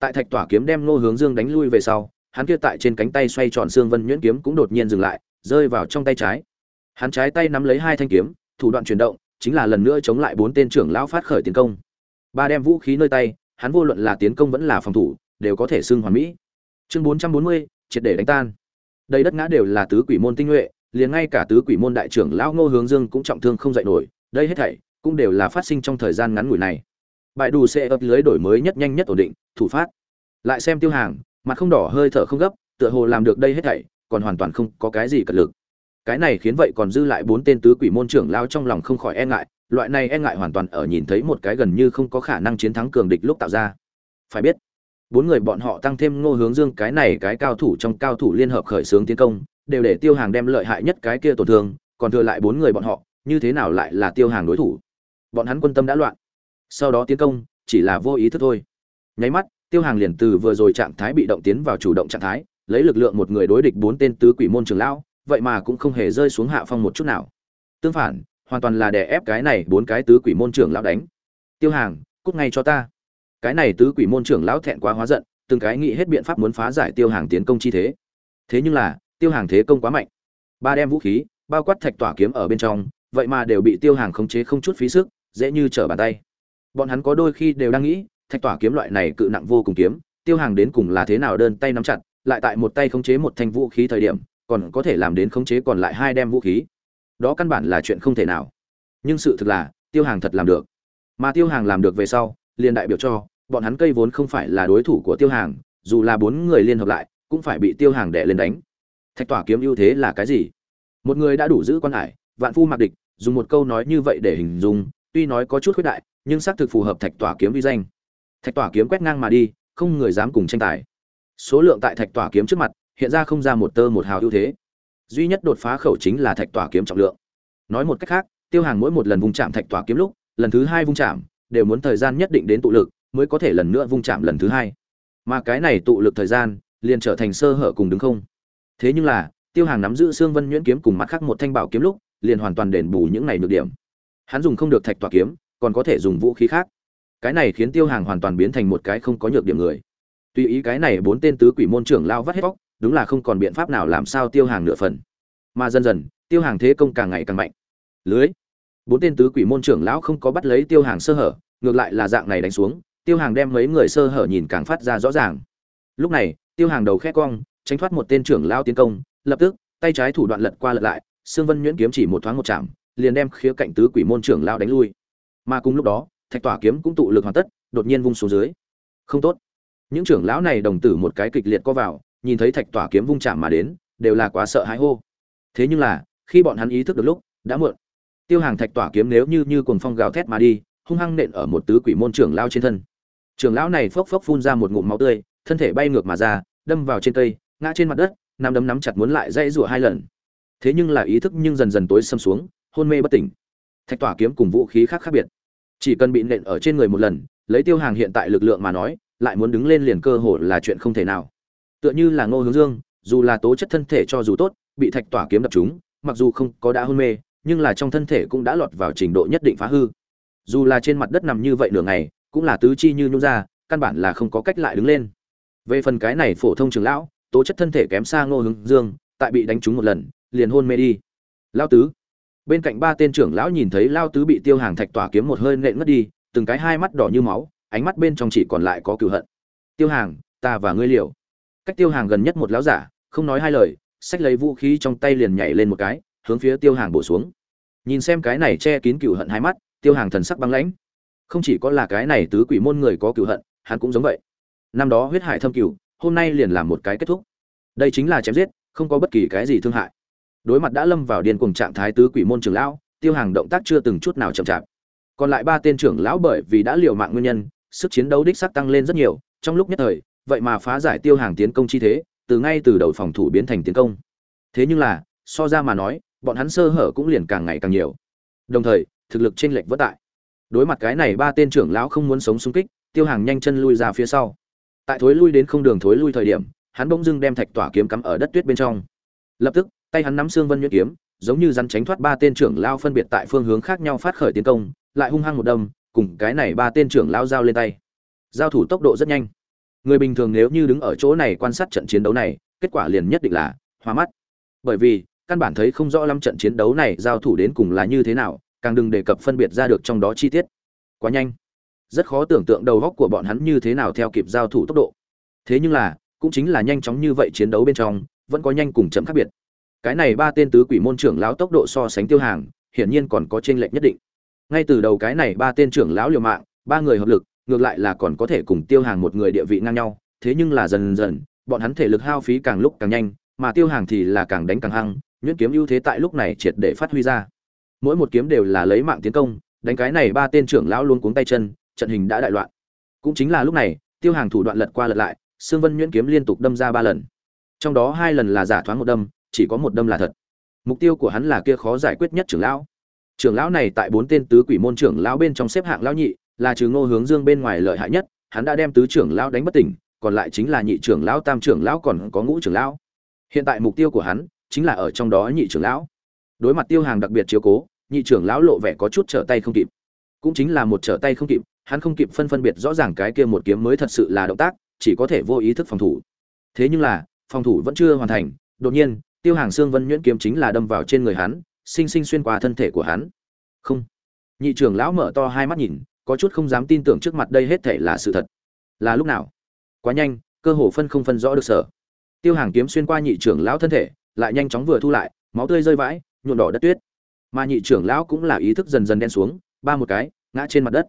tại thạch tỏa kiếm đem ngô hướng dương đánh lui về sau, hắn kia tại trên cánh tay xoay tròn xương vân nhuyễn kiếm cũng đột nhiên dừng lại, rơi vào trong tay trái. Hắn trái tay nắm lấy hai thanh kiếm, thủ đoạn chuyển động, chính là lần nữa chống lại bốn tên trưởng lão phát khởi tiến công. Ba đem vũ khí nơi tay, hắn vô luận là tiến công vẫn là phòng thủ, đều có thể xưng hoàn mỹ. Chương bốn trăm bốn mươi, triệt để đánh tan. Đây đất ngã đều là tứ quỷ môn tinh nhuệ, liền ngay cả tứ quỷ môn đại trưởng lão ngô hướng dương cũng trọng thương không dậy nổi, đây hết thảy cũng đều là phát sinh trong thời gian ngắn ngủi này bãi đủ sẽ ấp lưới đổi mới nhất nhanh nhất ổn định, thủ phát. Lại xem tiêu hàng, mặt không đỏ hơi thở không gấp, tựa hồ làm được đây hết thảy, còn hoàn toàn không có cái gì cật lực. Cái này khiến vậy còn dư lại bốn tên tứ quỷ môn trưởng lao trong lòng không khỏi e ngại, loại này e ngại hoàn toàn ở nhìn thấy một cái gần như không có khả năng chiến thắng cường địch lúc tạo ra. Phải biết, bốn người bọn họ tăng thêm ngô hướng dương cái này cái cao thủ trong cao thủ liên hợp khởi xướng tiến công, đều để tiêu hàng đem lợi hại nhất cái kia tổn thương, còn thừa lại bốn người bọn họ, như thế nào lại là tiêu hàng đối thủ? Bọn hắn quân tâm đã loạn sau đó tiến công, chỉ là vô ý thức thôi. Nháy mắt, tiêu hàng liền từ vừa rồi trạng thái bị động tiến vào chủ động trạng thái, lấy lực lượng một người đối địch bốn tên tứ quỷ môn trường lão, vậy mà cũng không hề rơi xuống hạ phong một chút nào. Tương phản, hoàn toàn là đè ép cái này bốn cái tứ quỷ môn trưởng lão đánh. Tiêu hàng, cút ngay cho ta. Cái này tứ quỷ môn trưởng lão thẹn quá hóa giận, từng cái nghĩ hết biện pháp muốn phá giải tiêu hàng tiến công chi thế. Thế nhưng là, tiêu hàng thế công quá mạnh. Ba đem vũ khí, bao quát thạch tỏa kiếm ở bên trong, vậy mà đều bị tiêu hàng khống chế không chút phí sức, dễ như trở bàn tay bọn hắn có đôi khi đều đang nghĩ, thạch tỏa kiếm loại này cự nặng vô cùng kiếm, tiêu hàng đến cùng là thế nào đơn tay nắm chặt, lại tại một tay khống chế một thanh vũ khí thời điểm, còn có thể làm đến khống chế còn lại hai đem vũ khí. Đó căn bản là chuyện không thể nào. Nhưng sự thực là, tiêu hàng thật làm được. Mà tiêu hàng làm được về sau, liền đại biểu cho, bọn hắn cây vốn không phải là đối thủ của tiêu hàng, dù là bốn người liên hợp lại, cũng phải bị tiêu hàng đè lên đánh. Thạch tỏa kiếm ưu thế là cái gì? Một người đã đủ giữ quan hải, vạn phu mặc địch, dùng một câu nói như vậy để hình dung tuy nói có chút khuyết đại, nhưng xác thực phù hợp thạch tỏa kiếm vi danh. Thạch tỏa kiếm quét ngang mà đi, không người dám cùng tranh tài. Số lượng tại thạch tỏa kiếm trước mặt, hiện ra không ra một tơ một hào ưu thế. Duy nhất đột phá khẩu chính là thạch tỏa kiếm trọng lượng. Nói một cách khác, tiêu hàng mỗi một lần vung chạm thạch tỏa kiếm lúc, lần thứ hai vung chạm, đều muốn thời gian nhất định đến tụ lực, mới có thể lần nữa vung chạm lần thứ hai. Mà cái này tụ lực thời gian, liền trở thành sơ hở cùng đứng không. Thế nhưng là, tiêu hàng nắm giữ xương vân nhuyễn kiếm cùng mặt khác một thanh bảo kiếm lúc, liền hoàn toàn đền bù những này nhược điểm hắn dùng không được thạch tỏa kiếm, còn có thể dùng vũ khí khác. Cái này khiến tiêu hàng hoàn toàn biến thành một cái không có nhược điểm người. Tuy ý cái này bốn tên tứ quỷ môn trưởng lao vắt hết bóc đúng là không còn biện pháp nào làm sao tiêu hàng nửa phần. Mà dần dần, tiêu hàng thế công càng ngày càng mạnh. Lưới. Bốn tên tứ quỷ môn trưởng lão không có bắt lấy tiêu hàng sơ hở, ngược lại là dạng này đánh xuống, tiêu hàng đem mấy người sơ hở nhìn càng phát ra rõ ràng. Lúc này, tiêu hàng đầu khét cong, tránh thoát một tên trưởng lao tiến công, lập tức, tay trái thủ đoạn lật qua lật lại sương vân nhuyễn kiếm chỉ một thoáng một chạm liền đem khía cạnh tứ quỷ môn trưởng lao đánh lui. Mà cùng lúc đó, thạch tỏa kiếm cũng tụ lực hoàn tất, đột nhiên vung xuống dưới. Không tốt. Những trưởng lão này đồng tử một cái kịch liệt co vào, nhìn thấy thạch tỏa kiếm vung chạm mà đến, đều là quá sợ hãi hô. Thế nhưng là, khi bọn hắn ý thức được lúc, đã muộn. Tiêu hàng thạch tỏa kiếm nếu như như cuồng phong gào thét mà đi, hung hăng nện ở một tứ quỷ môn trưởng lao trên thân. Trưởng lão này phốc phốc phun ra một ngụm máu tươi, thân thể bay ngược mà ra, đâm vào trên cây, ngã trên mặt đất nằm đấm nắm chặt muốn lại dãy rủa hai lần. Thế nhưng là ý thức nhưng dần dần tối xâm xuống hôn mê bất tỉnh. Thạch tỏa kiếm cùng vũ khí khác khác biệt. Chỉ cần bị nện ở trên người một lần, lấy tiêu hàng hiện tại lực lượng mà nói, lại muốn đứng lên liền cơ hồ là chuyện không thể nào. Tựa như là ngô hướng dương, dù là tố chất thân thể cho dù tốt, bị thạch tỏa kiếm đập chúng mặc dù không có đã hôn mê, nhưng là trong thân thể cũng đã lọt vào trình độ nhất định phá hư. Dù là trên mặt đất nằm như vậy nửa ngày, cũng là tứ chi như nhũ ra, căn bản là không có cách lại đứng lên. Về phần cái này phổ thông trường lão, tố chất thân thể kém xa ngô hướng dương, tại bị đánh trúng một lần, liền hôn mê đi. Lao tứ bên cạnh ba tên trưởng lão nhìn thấy lao tứ bị tiêu hàng thạch tỏa kiếm một hơi nện ngất đi, từng cái hai mắt đỏ như máu, ánh mắt bên trong chỉ còn lại có cựu hận. Tiêu hàng, ta và ngươi liều. Cách tiêu hàng gần nhất một lão giả, không nói hai lời sách lấy vũ khí trong tay liền nhảy lên một cái, hướng phía tiêu hàng bổ xuống. Nhìn xem cái này che kín cựu hận hai mắt, tiêu hàng thần sắc băng lãnh. Không chỉ có là cái này tứ quỷ môn người có cựu hận, hắn cũng giống vậy. Năm đó huyết hải thâm cựu hôm nay liền làm một cái kết thúc. Đây chính là chém giết, không có bất kỳ cái gì thương hại đối mặt đã lâm vào điên cuồng trạng thái tứ quỷ môn trưởng lão, tiêu hàng động tác chưa từng chút nào chậm chạp. Còn lại ba tên trưởng lão bởi vì đã liều mạng nguyên nhân, sức chiến đấu đích sắc tăng lên rất nhiều, trong lúc nhất thời, vậy mà phá giải tiêu hàng tiến công chi thế, từ ngay từ đầu phòng thủ biến thành tiến công. Thế nhưng là, so ra mà nói, bọn hắn sơ hở cũng liền càng ngày càng nhiều. Đồng thời, thực lực chênh lệch vất tại. Đối mặt cái này ba tên trưởng lão không muốn sống xung kích, tiêu hàng nhanh chân lui ra phía sau. Tại thối lui đến không đường thối lui thời điểm, hắn bỗng dưng đem thạch tỏa kiếm cắm ở đất tuyết bên trong. Lập tức tay hắn nắm xương vân nhuyễn kiếm, giống như rắn tránh thoát ba tên trưởng lao phân biệt tại phương hướng khác nhau phát khởi tiến công, lại hung hăng một đâm, cùng cái này ba tên trưởng lao giao lên tay. Giao thủ tốc độ rất nhanh. Người bình thường nếu như đứng ở chỗ này quan sát trận chiến đấu này, kết quả liền nhất định là hoa mắt. Bởi vì, căn bản thấy không rõ lắm trận chiến đấu này giao thủ đến cùng là như thế nào, càng đừng đề cập phân biệt ra được trong đó chi tiết. Quá nhanh. Rất khó tưởng tượng đầu góc của bọn hắn như thế nào theo kịp giao thủ tốc độ. Thế nhưng là, cũng chính là nhanh chóng như vậy chiến đấu bên trong, vẫn có nhanh cùng chậm khác biệt cái này ba tên tứ quỷ môn trưởng lão tốc độ so sánh tiêu hàng, hiển nhiên còn có chênh lệch nhất định. Ngay từ đầu cái này ba tên trưởng lão liều mạng, ba người hợp lực, ngược lại là còn có thể cùng tiêu hàng một người địa vị ngang nhau, thế nhưng là dần dần, bọn hắn thể lực hao phí càng lúc càng nhanh, mà tiêu hàng thì là càng đánh càng hăng, nhuyễn kiếm ưu thế tại lúc này triệt để phát huy ra. Mỗi một kiếm đều là lấy mạng tiến công, đánh cái này ba tên trưởng lão luôn cuống tay chân, trận hình đã đại loạn. Cũng chính là lúc này, tiêu hàng thủ đoạn lật qua lật lại, sương vân nhuyễn kiếm liên tục đâm ra ba lần. Trong đó hai lần là giả thoáng một đâm chỉ có một đâm là thật. Mục tiêu của hắn là kia khó giải quyết nhất trưởng lão. Trưởng lão này tại bốn tên tứ quỷ môn trưởng lão bên trong xếp hạng lão nhị, là trừ ngô hướng dương bên ngoài lợi hại nhất, hắn đã đem tứ trưởng lão đánh bất tỉnh, còn lại chính là nhị trưởng lão, tam trưởng lão còn có ngũ trưởng lão. Hiện tại mục tiêu của hắn chính là ở trong đó nhị trưởng lão. Đối mặt tiêu hàng đặc biệt chiếu cố, nhị trưởng lão lộ vẻ có chút trở tay không kịp. Cũng chính là một trở tay không kịp, hắn không kịp phân phân biệt rõ ràng cái kia một kiếm mới thật sự là động tác, chỉ có thể vô ý thức phòng thủ. Thế nhưng là, phòng thủ vẫn chưa hoàn thành, đột nhiên tiêu hàng xương vân nhuyễn kiếm chính là đâm vào trên người hắn, sinh sinh xuyên qua thân thể của hắn. Không. Nhị trưởng lão mở to hai mắt nhìn, có chút không dám tin tưởng trước mặt đây hết thể là sự thật. Là lúc nào? Quá nhanh, cơ hồ phân không phân rõ được sở. Tiêu hàng kiếm xuyên qua nhị trưởng lão thân thể, lại nhanh chóng vừa thu lại, máu tươi rơi vãi nhuộn đỏ đất tuyết. Mà nhị trưởng lão cũng là ý thức dần dần đen xuống, ba một cái, ngã trên mặt đất.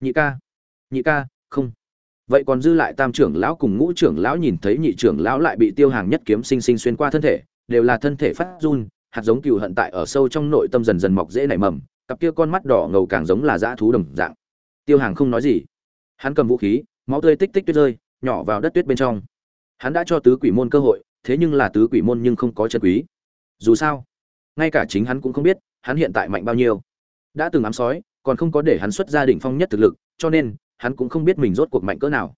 Nhị ca. Nhị ca, không. Vậy còn dư lại tam trưởng lão cùng ngũ trưởng lão nhìn thấy nhị trưởng lão lại bị tiêu hàng nhất kiếm sinh sinh xuyên qua thân thể đều là thân thể phát run, hạt giống cừu hận tại ở sâu trong nội tâm dần dần mọc dễ nảy mầm, cặp kia con mắt đỏ ngầu càng giống là dã thú đồng dạng. Tiêu hàng không nói gì. Hắn cầm vũ khí, máu tươi tích tích tuyết rơi, nhỏ vào đất tuyết bên trong. Hắn đã cho tứ quỷ môn cơ hội, thế nhưng là tứ quỷ môn nhưng không có chân quý. Dù sao, ngay cả chính hắn cũng không biết, hắn hiện tại mạnh bao nhiêu. Đã từng ám sói, còn không có để hắn xuất gia đỉnh phong nhất thực lực, cho nên, hắn cũng không biết mình rốt cuộc mạnh cỡ nào.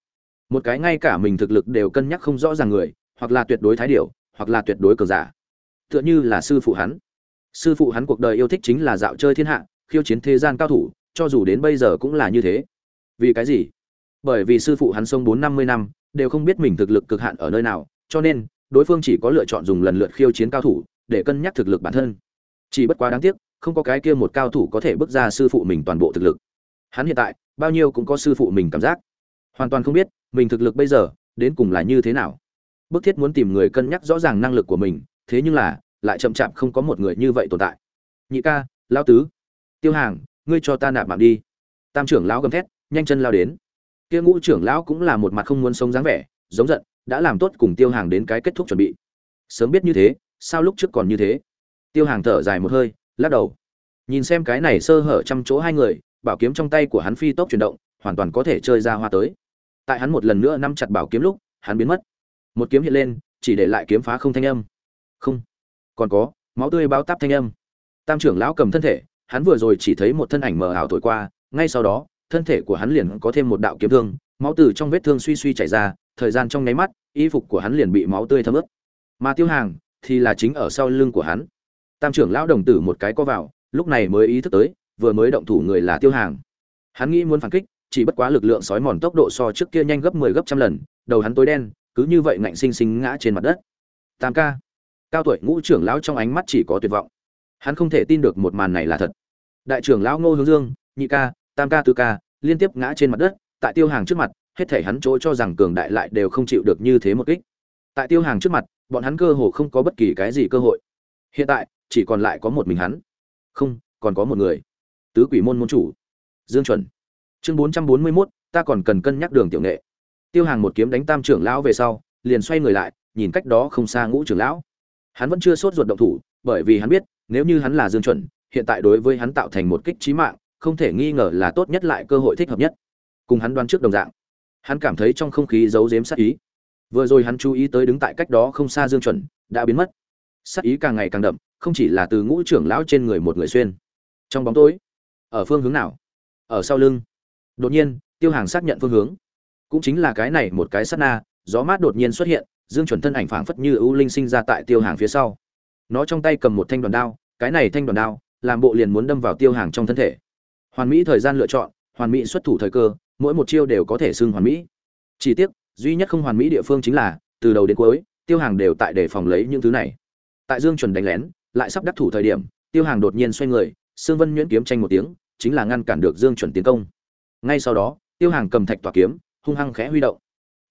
Một cái ngay cả mình thực lực đều cân nhắc không rõ ràng người, hoặc là tuyệt đối thái điểu hoặc là tuyệt đối cờ giả. Tựa như là sư phụ hắn. Sư phụ hắn cuộc đời yêu thích chính là dạo chơi thiên hạ, khiêu chiến thế gian cao thủ, cho dù đến bây giờ cũng là như thế. Vì cái gì? Bởi vì sư phụ hắn sống bốn năm mươi năm, đều không biết mình thực lực cực hạn ở nơi nào, cho nên, đối phương chỉ có lựa chọn dùng lần lượt khiêu chiến cao thủ, để cân nhắc thực lực bản thân. Chỉ bất quá đáng tiếc, không có cái kia một cao thủ có thể bước ra sư phụ mình toàn bộ thực lực. Hắn hiện tại, bao nhiêu cũng có sư phụ mình cảm giác. Hoàn toàn không biết, mình thực lực bây giờ, đến cùng là như thế nào bức thiết muốn tìm người cân nhắc rõ ràng năng lực của mình, thế nhưng là, lại chậm chạp không có một người như vậy tồn tại. Nhị ca lao tứ. Tiêu hàng, ngươi cho ta nạp mạng đi. Tam trưởng lão gầm thét, nhanh chân lao đến. Kia ngũ trưởng lão cũng là một mặt không muốn sống dáng vẻ, giống giận, đã làm tốt cùng tiêu hàng đến cái kết thúc chuẩn bị. Sớm biết như thế, sao lúc trước còn như thế? Tiêu hàng thở dài một hơi, lắc đầu. Nhìn xem cái này sơ hở trăm chỗ hai người, bảo kiếm trong tay của hắn phi tốc chuyển động, hoàn toàn có thể chơi ra hoa tới. Tại hắn một lần nữa nắm chặt bảo kiếm lúc, hắn biến mất một kiếm hiện lên, chỉ để lại kiếm phá không thanh âm. Không. Còn có, máu tươi bao táp thanh âm. Tam trưởng lão cầm thân thể, hắn vừa rồi chỉ thấy một thân ảnh mờ ảo thổi qua, ngay sau đó, thân thể của hắn liền có thêm một đạo kiếm thương, máu từ trong vết thương suy suy chảy ra, thời gian trong nháy mắt, y phục của hắn liền bị máu tươi thấm ướt. Mà tiêu hàng thì là chính ở sau lưng của hắn. Tam trưởng lão đồng tử một cái co vào, lúc này mới ý thức tới, vừa mới động thủ người là tiêu hàng. Hắn nghĩ muốn phản kích, chỉ bất quá lực lượng sói mòn tốc độ so trước kia nhanh gấp 10 gấp trăm lần, đầu hắn tối đen cứ như vậy ngạnh sinh sinh ngã trên mặt đất. Tam ca, cao tuổi ngũ trưởng lão trong ánh mắt chỉ có tuyệt vọng. Hắn không thể tin được một màn này là thật. Đại trưởng lão ngô hướng dương, nhị ca, tam ca tứ ca, liên tiếp ngã trên mặt đất, tại tiêu hàng trước mặt, hết thể hắn chỗ cho rằng cường đại lại đều không chịu được như thế một kích. Tại tiêu hàng trước mặt, bọn hắn cơ hồ không có bất kỳ cái gì cơ hội. Hiện tại, chỉ còn lại có một mình hắn. Không, còn có một người. Tứ quỷ môn môn chủ. Dương chuẩn. Chương bốn trăm bốn mươi mốt, ta còn cần cân nhắc đường tiểu nghệ tiêu hàng một kiếm đánh tam trưởng lão về sau, liền xoay người lại, nhìn cách đó không xa ngũ trưởng lão. Hắn vẫn chưa sốt ruột động thủ, bởi vì hắn biết, nếu như hắn là dương chuẩn, hiện tại đối với hắn tạo thành một kích trí mạng, không thể nghi ngờ là tốt nhất lại cơ hội thích hợp nhất. Cùng hắn đoán trước đồng dạng, hắn cảm thấy trong không khí giấu giếm sát ý. Vừa rồi hắn chú ý tới đứng tại cách đó không xa dương chuẩn, đã biến mất. Sát ý càng ngày càng đậm, không chỉ là từ ngũ trưởng lão trên người một người xuyên. Trong bóng tối, ở phương hướng nào? Ở sau lưng. Đột nhiên, tiêu hàng xác nhận phương hướng cũng chính là cái này một cái sát na, gió mát đột nhiên xuất hiện, dương chuẩn thân ảnh phảng phất như ưu linh sinh ra tại tiêu hàng phía sau. Nó trong tay cầm một thanh đoàn đao, cái này thanh đoàn đao, làm bộ liền muốn đâm vào tiêu hàng trong thân thể. Hoàn mỹ thời gian lựa chọn, hoàn mỹ xuất thủ thời cơ, mỗi một chiêu đều có thể xưng hoàn mỹ. Chỉ tiếc, duy nhất không hoàn mỹ địa phương chính là, từ đầu đến cuối, tiêu hàng đều tại để phòng lấy những thứ này. Tại dương chuẩn đánh lén, lại sắp đắc thủ thời điểm, tiêu hàng đột nhiên xoay người, sương vân nhuyễn kiếm tranh một tiếng, chính là ngăn cản được dương chuẩn tiến công. Ngay sau đó, tiêu hàng cầm thạch tỏa kiếm hung hăng khẽ huy động.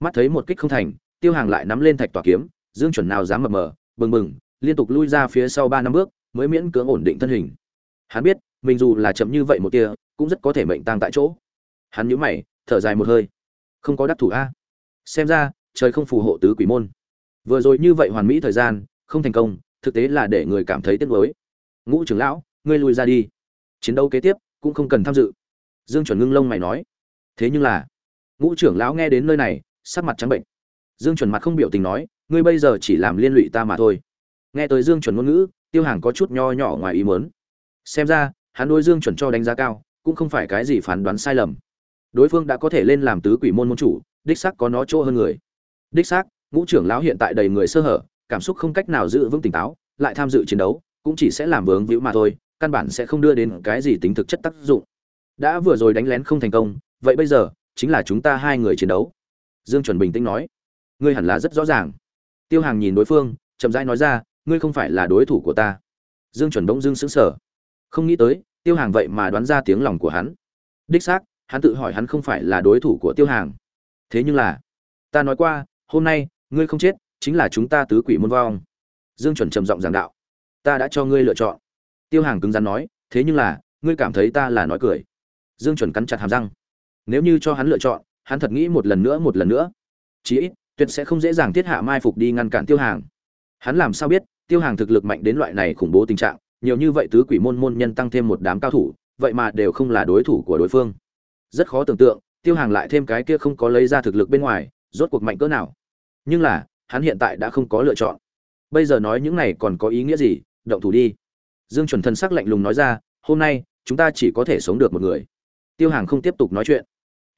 Mắt thấy một kích không thành, tiêu hàng lại nắm lên thạch tỏa kiếm, dương chuẩn nào dám mập mờ, bừng bừng, liên tục lui ra phía sau ba năm bước, mới miễn cưỡng ổn định thân hình. Hắn biết, mình dù là chậm như vậy một tia, cũng rất có thể mệnh tang tại chỗ. Hắn nhíu mày, thở dài một hơi. Không có đắc thủ a. Xem ra, trời không phù hộ tứ quỷ môn. Vừa rồi như vậy hoàn mỹ thời gian, không thành công, thực tế là để người cảm thấy tiếc nuối. Ngũ trưởng lão, ngươi lui ra đi. Chiến đấu kế tiếp, cũng không cần tham dự. Dương chuẩn ngưng lông mày nói. Thế nhưng là ngũ trưởng lão nghe đến nơi này, sắc mặt trắng bệnh. Dương chuẩn mặt không biểu tình nói, ngươi bây giờ chỉ làm liên lụy ta mà thôi. Nghe tới dương chuẩn ngôn ngữ, tiêu hàng có chút nho nhỏ ngoài ý muốn. Xem ra, hắn đối dương chuẩn cho đánh giá cao, cũng không phải cái gì phán đoán sai lầm. Đối phương đã có thể lên làm tứ quỷ môn môn chủ, đích xác có nó chỗ hơn người. Đích xác, ngũ trưởng lão hiện tại đầy người sơ hở, cảm xúc không cách nào giữ vững tỉnh táo, lại tham dự chiến đấu, cũng chỉ sẽ làm vướng víu mà thôi, căn bản sẽ không đưa đến cái gì tính thực chất tác dụng. Đã vừa rồi đánh lén không thành công, vậy bây giờ chính là chúng ta hai người chiến đấu. Dương chuẩn bình tĩnh nói. Ngươi hẳn là rất rõ ràng. Tiêu hàng nhìn đối phương, chậm rãi nói ra, ngươi không phải là đối thủ của ta. Dương chuẩn bỗng dưng sững sờ. Không nghĩ tới, tiêu hàng vậy mà đoán ra tiếng lòng của hắn. Đích xác, hắn tự hỏi hắn không phải là đối thủ của tiêu hàng. Thế nhưng là, ta nói qua, hôm nay, ngươi không chết, chính là chúng ta tứ quỷ môn vong. Dương chuẩn trầm giọng giảng đạo. Ta đã cho ngươi lựa chọn. Tiêu hàng cứng rắn nói, thế nhưng là, ngươi cảm thấy ta là nói cười. Dương chuẩn cắn chặt hàm răng nếu như cho hắn lựa chọn, hắn thật nghĩ một lần nữa, một lần nữa. Chí ít, tuyệt sẽ không dễ dàng thiết hạ mai phục đi ngăn cản tiêu hàng. Hắn làm sao biết, tiêu hàng thực lực mạnh đến loại này khủng bố tình trạng, nhiều như vậy tứ quỷ môn môn nhân tăng thêm một đám cao thủ, vậy mà đều không là đối thủ của đối phương. Rất khó tưởng tượng, tiêu hàng lại thêm cái kia không có lấy ra thực lực bên ngoài, rốt cuộc mạnh cỡ nào. Nhưng là, hắn hiện tại đã không có lựa chọn. Bây giờ nói những này còn có ý nghĩa gì? Động thủ đi. Dương chuẩn thân sắc lạnh lùng nói ra, hôm nay, chúng ta chỉ có thể sống được một người. Tiêu hàng không tiếp tục nói chuyện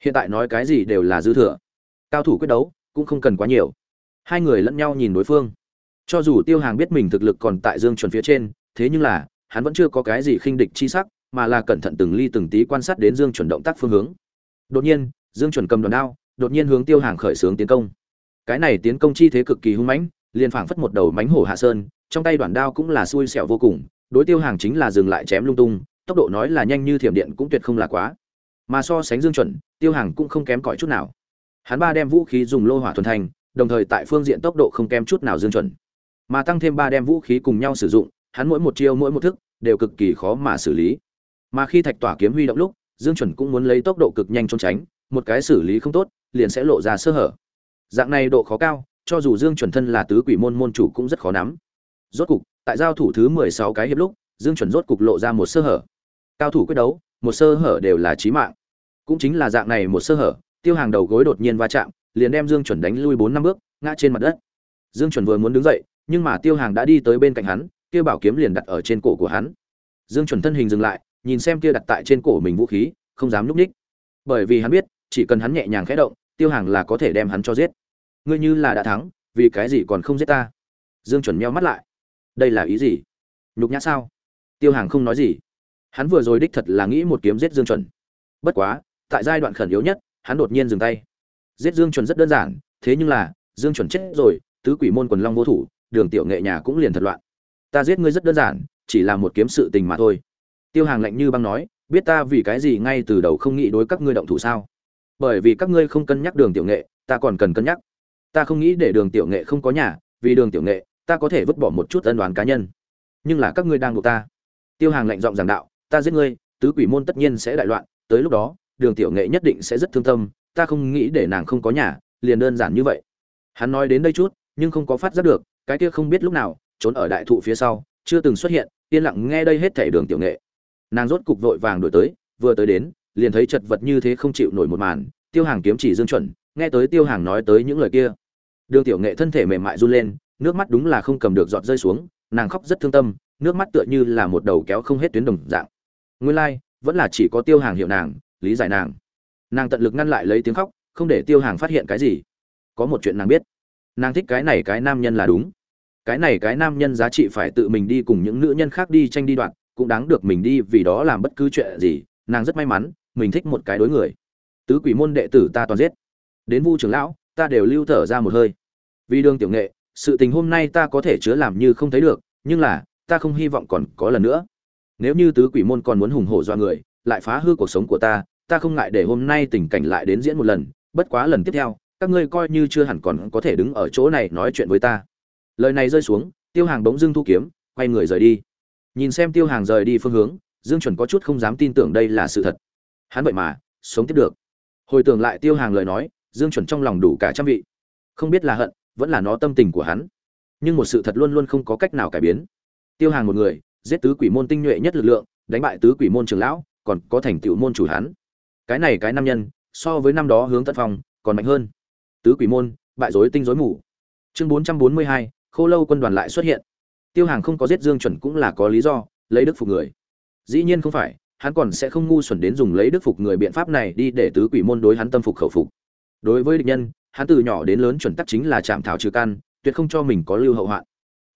hiện tại nói cái gì đều là dư thừa. Cao thủ quyết đấu cũng không cần quá nhiều. Hai người lẫn nhau nhìn đối phương. Cho dù tiêu hàng biết mình thực lực còn tại dương chuẩn phía trên, thế nhưng là, hắn vẫn chưa có cái gì khinh địch chi sắc, mà là cẩn thận từng ly từng tí quan sát đến dương chuẩn động tác phương hướng. Đột nhiên, dương chuẩn cầm đòn đao, đột nhiên hướng tiêu hàng khởi xướng tiến công. Cái này tiến công chi thế cực kỳ hung mãnh, liền phảng phất một đầu mánh hổ hạ sơn, trong tay đoạn đao cũng là xui xẻo vô cùng, đối tiêu hàng chính là dừng lại chém lung tung, tốc độ nói là nhanh như thiểm điện cũng tuyệt không là quá mà so sánh dương chuẩn, tiêu hàng cũng không kém cỏi chút nào. Hắn ba đem vũ khí dùng lô hỏa thuần thành, đồng thời tại phương diện tốc độ không kém chút nào dương chuẩn. Mà tăng thêm ba đem vũ khí cùng nhau sử dụng, hắn mỗi một chiêu mỗi một thức đều cực kỳ khó mà xử lý. Mà khi thạch tỏa kiếm huy động lúc, dương chuẩn cũng muốn lấy tốc độ cực nhanh trốn tránh, một cái xử lý không tốt, liền sẽ lộ ra sơ hở. Dạng này độ khó cao, cho dù dương chuẩn thân là tứ quỷ môn môn chủ cũng rất khó nắm. Rốt cục, tại giao thủ thứ mười sáu cái hiệp lúc, dương chuẩn rốt cục lộ ra một sơ hở. Cao thủ quyết đấu một sơ hở đều là chí mạng. Cũng chính là dạng này một sơ hở, tiêu hàng đầu gối đột nhiên va chạm, liền đem dương chuẩn đánh lui bốn năm bước, ngã trên mặt đất. Dương chuẩn vừa muốn đứng dậy, nhưng mà tiêu hàng đã đi tới bên cạnh hắn, kia bảo kiếm liền đặt ở trên cổ của hắn. Dương chuẩn thân hình dừng lại, nhìn xem kia đặt tại trên cổ mình vũ khí, không dám núp nhích. bởi vì hắn biết, chỉ cần hắn nhẹ nhàng khẽ động, tiêu hàng là có thể đem hắn cho giết. Ngươi như là đã thắng, vì cái gì còn không giết ta? Dương chuẩn nheo mắt lại. Đây là ý gì? Nhục nhã sao? Tiêu hàng không nói gì hắn vừa rồi đích thật là nghĩ một kiếm giết dương chuẩn. Bất quá, tại giai đoạn khẩn yếu nhất, hắn đột nhiên dừng tay. Giết dương chuẩn rất đơn giản, thế nhưng là, dương chuẩn chết rồi, tứ quỷ môn quần long vô thủ, đường tiểu nghệ nhà cũng liền thật loạn. Ta giết ngươi rất đơn giản, chỉ là một kiếm sự tình mà thôi. Tiêu hàng lạnh như băng nói, biết ta vì cái gì ngay từ đầu không nghĩ đối các ngươi động thủ sao? Bởi vì các ngươi không cân nhắc đường tiểu nghệ, ta còn cần cân nhắc. Ta không nghĩ để đường tiểu nghệ không có nhà, vì đường tiểu nghệ, ta có thể vứt bỏ một chút ân đoán cá nhân. Nhưng là các ngươi đang buộc ta. Tiêu hàng lạnh giọng giảng đạo ta giết ngươi, tứ quỷ môn tất nhiên sẽ đại loạn, tới lúc đó, đường tiểu nghệ nhất định sẽ rất thương tâm, ta không nghĩ để nàng không có nhà, liền đơn giản như vậy. Hắn nói đến đây chút, nhưng không có phát giác được, cái kia không biết lúc nào, trốn ở đại thụ phía sau, chưa từng xuất hiện, yên lặng nghe đây hết thảy đường tiểu nghệ. Nàng rốt cục vội vàng đổi tới, vừa tới đến, liền thấy chật vật như thế không chịu nổi một màn, tiêu hàng kiếm chỉ dương chuẩn, nghe tới tiêu hàng nói tới những lời kia. Đường tiểu nghệ thân thể mềm mại run lên, nước mắt đúng là không cầm được giọt rơi xuống, nàng khóc rất thương tâm, nước mắt tựa như là một đầu kéo không hết tuyến đồng dạng nguyên lai like, vẫn là chỉ có tiêu hàng hiểu nàng lý giải nàng. Nàng tận lực ngăn lại lấy tiếng khóc không để tiêu hàng phát hiện cái gì. Có một chuyện nàng biết. Nàng thích cái này cái nam nhân là đúng. Cái này cái nam nhân giá trị phải tự mình đi cùng những nữ nhân khác đi tranh đi đoạn cũng đáng được mình đi vì đó làm bất cứ chuyện gì. Nàng rất may mắn mình thích một cái đối người. Tứ quỷ môn đệ tử ta toàn giết. Đến vu trưởng lão ta đều lưu thở ra một hơi. Vì đường tiểu nghệ sự tình hôm nay ta có thể chứa làm như không thấy được nhưng là ta không hy vọng còn có lần nữa nếu như tứ quỷ môn còn muốn hùng hổ do người, lại phá hư cuộc sống của ta ta không ngại để hôm nay tình cảnh lại đến diễn một lần, bất quá lần tiếp theo, các ngươi coi như chưa hẳn còn có thể đứng ở chỗ này nói chuyện với ta. Lời này rơi xuống, tiêu hàng bỗng dưng thu kiếm, quay người rời đi. Nhìn xem tiêu hàng rời đi phương hướng, dương chuẩn có chút không dám tin tưởng đây là sự thật. Hắn vậy mà, sống tiếp được. Hồi tưởng lại tiêu hàng lời nói, dương chuẩn trong lòng đủ cả trăm vị. Không biết là hận, vẫn là nó tâm tình của hắn. Nhưng một sự thật luôn luôn không có cách nào cải biến. Tiêu hàng một người giết tứ quỷ môn tinh nhuệ nhất lực lượng đánh bại tứ quỷ môn trưởng lão còn có thành tựu môn chủ hắn. Cái này cái nam nhân so với năm đó hướng tận phòng, còn mạnh hơn. Tứ quỷ môn bại rối tinh rối mù. Chương bốn trăm bốn mươi hai khô lâu quân đoàn lại xuất hiện. Tiêu hàng không có giết dương chuẩn cũng là có lý do lấy đức phục người. Dĩ nhiên không phải hắn còn sẽ không ngu xuẩn đến dùng lấy đức phục người biện pháp này đi để tứ quỷ môn đối hắn tâm phục khẩu phục. Đối với địch nhân hắn từ nhỏ đến lớn chuẩn tắc chính là chạm thảo trừ căn tuyệt không cho mình có lưu hậu hoạn.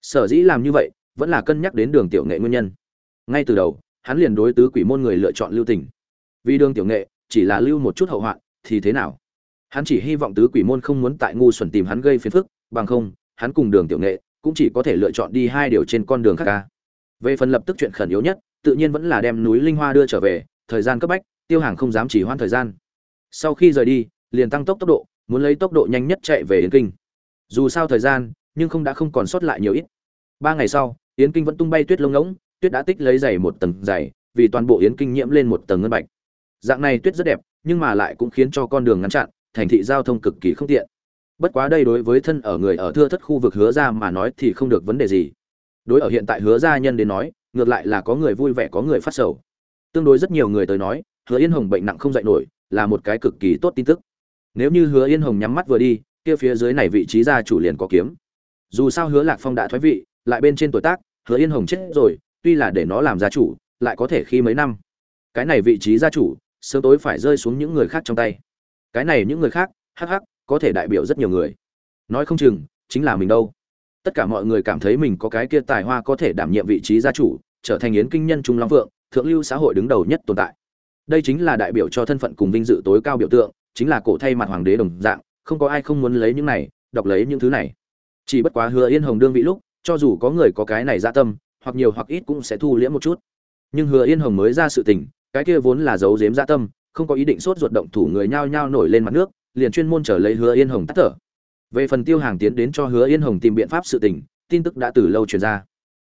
Sở dĩ làm như vậy vẫn là cân nhắc đến đường tiểu nghệ nguyên nhân. Ngay từ đầu, hắn liền đối tứ quỷ môn người lựa chọn lưu tình. Vì đường tiểu nghệ, chỉ là lưu một chút hậu hoạn, thì thế nào? Hắn chỉ hy vọng tứ quỷ môn không muốn tại ngu xuẩn tìm hắn gây phiền phức, bằng không, hắn cùng đường tiểu nghệ cũng chỉ có thể lựa chọn đi hai điều trên con đường khác ca. Về phần lập tức chuyện khẩn yếu nhất, tự nhiên vẫn là đem núi linh hoa đưa trở về, thời gian cấp bách, tiêu hàng không dám chỉ hoãn thời gian. Sau khi rời đi, liền tăng tốc tốc độ, muốn lấy tốc độ nhanh nhất chạy về yến kinh. Dù sao thời gian, nhưng không đã không còn sót lại nhiều ít. Ba ngày sau yến kinh vẫn tung bay tuyết lông ngỗng, tuyết đã tích lấy dày một tầng dày, vì toàn bộ yến kinh nhiễm lên một tầng ngân bạch. Dạng này tuyết rất đẹp, nhưng mà lại cũng khiến cho con đường ngăn chặn, thành thị giao thông cực kỳ không tiện. Bất quá đây đối với thân ở người ở thưa thất khu vực hứa ra mà nói thì không được vấn đề gì. Đối ở hiện tại hứa gia nhân đến nói, ngược lại là có người vui vẻ, có người phát sầu. Tương đối rất nhiều người tới nói, hứa yên hồng bệnh nặng không dạy nổi, là một cái cực kỳ tốt tin tức. Nếu như hứa yên hồng nhắm mắt vừa đi, kia phía dưới này vị trí gia chủ liền có kiếm. Dù sao hứa lạc phong đã thoái vị, lại bên trên tuổi tác hứa yên hồng chết rồi, tuy là để nó làm gia chủ, lại có thể khi mấy năm. Cái này vị trí gia chủ, sớm tối phải rơi xuống những người khác trong tay. Cái này những người khác, hắc hắc, có thể đại biểu rất nhiều người. Nói không chừng, chính là mình đâu. Tất cả mọi người cảm thấy mình có cái kia tài hoa có thể đảm nhiệm vị trí gia chủ, trở thành yến kinh nhân trung long vượng thượng lưu xã hội đứng đầu nhất tồn tại. Đây chính là đại biểu cho thân phận cùng vinh dự tối cao biểu tượng, chính là cổ thay mặt hoàng đế đồng dạng, không có ai không muốn lấy những này, đọc lấy những thứ này. Chỉ bất quá hứa yên hồng đương vị lúc cho dù có người có cái này dạ tâm, hoặc nhiều hoặc ít cũng sẽ thu liễm một chút. Nhưng hứa yên hồng mới ra sự tình, cái kia vốn là giấu giếm dạ tâm, không có ý định sốt ruột động thủ người nhao nhao nổi lên mặt nước, liền chuyên môn trở lấy hứa yên hồng tắt thở. Về phần tiêu hàng tiến đến cho hứa yên hồng tìm biện pháp sự tình, tin tức đã từ lâu truyền ra.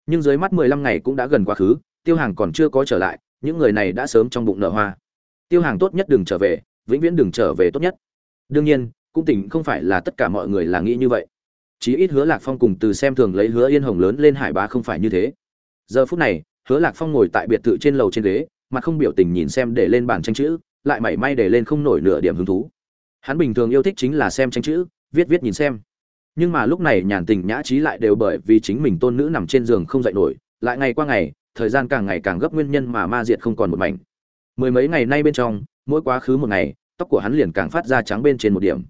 Nhưng dưới mắt mười lăm ngày cũng đã gần quá khứ, tiêu hàng còn chưa có trở lại, những người này đã sớm trong bụng nở hoa. Tiêu hàng tốt nhất đừng trở về, vĩnh viễn đừng trở về tốt nhất. Đương nhiên, cũng tỉnh không phải là tất cả mọi người là nghĩ như vậy chí ít hứa lạc phong cùng từ xem thường lấy hứa yên hồng lớn lên hải bá không phải như thế. Giờ phút này, hứa lạc phong ngồi tại biệt thự trên lầu trên ghế, mặt không biểu tình nhìn xem để lên bản tranh chữ, lại mảy may để lên không nổi nửa điểm hứng thú. Hắn bình thường yêu thích chính là xem tranh chữ, viết viết nhìn xem. Nhưng mà lúc này nhàn tình nhã trí lại đều bởi vì chính mình tôn nữ nằm trên giường không dậy nổi, lại ngày qua ngày, thời gian càng ngày càng gấp nguyên nhân mà ma diệt không còn một mảnh. Mười mấy ngày nay bên trong, mỗi quá khứ một ngày, tóc của hắn liền càng phát ra trắng bên trên một điểm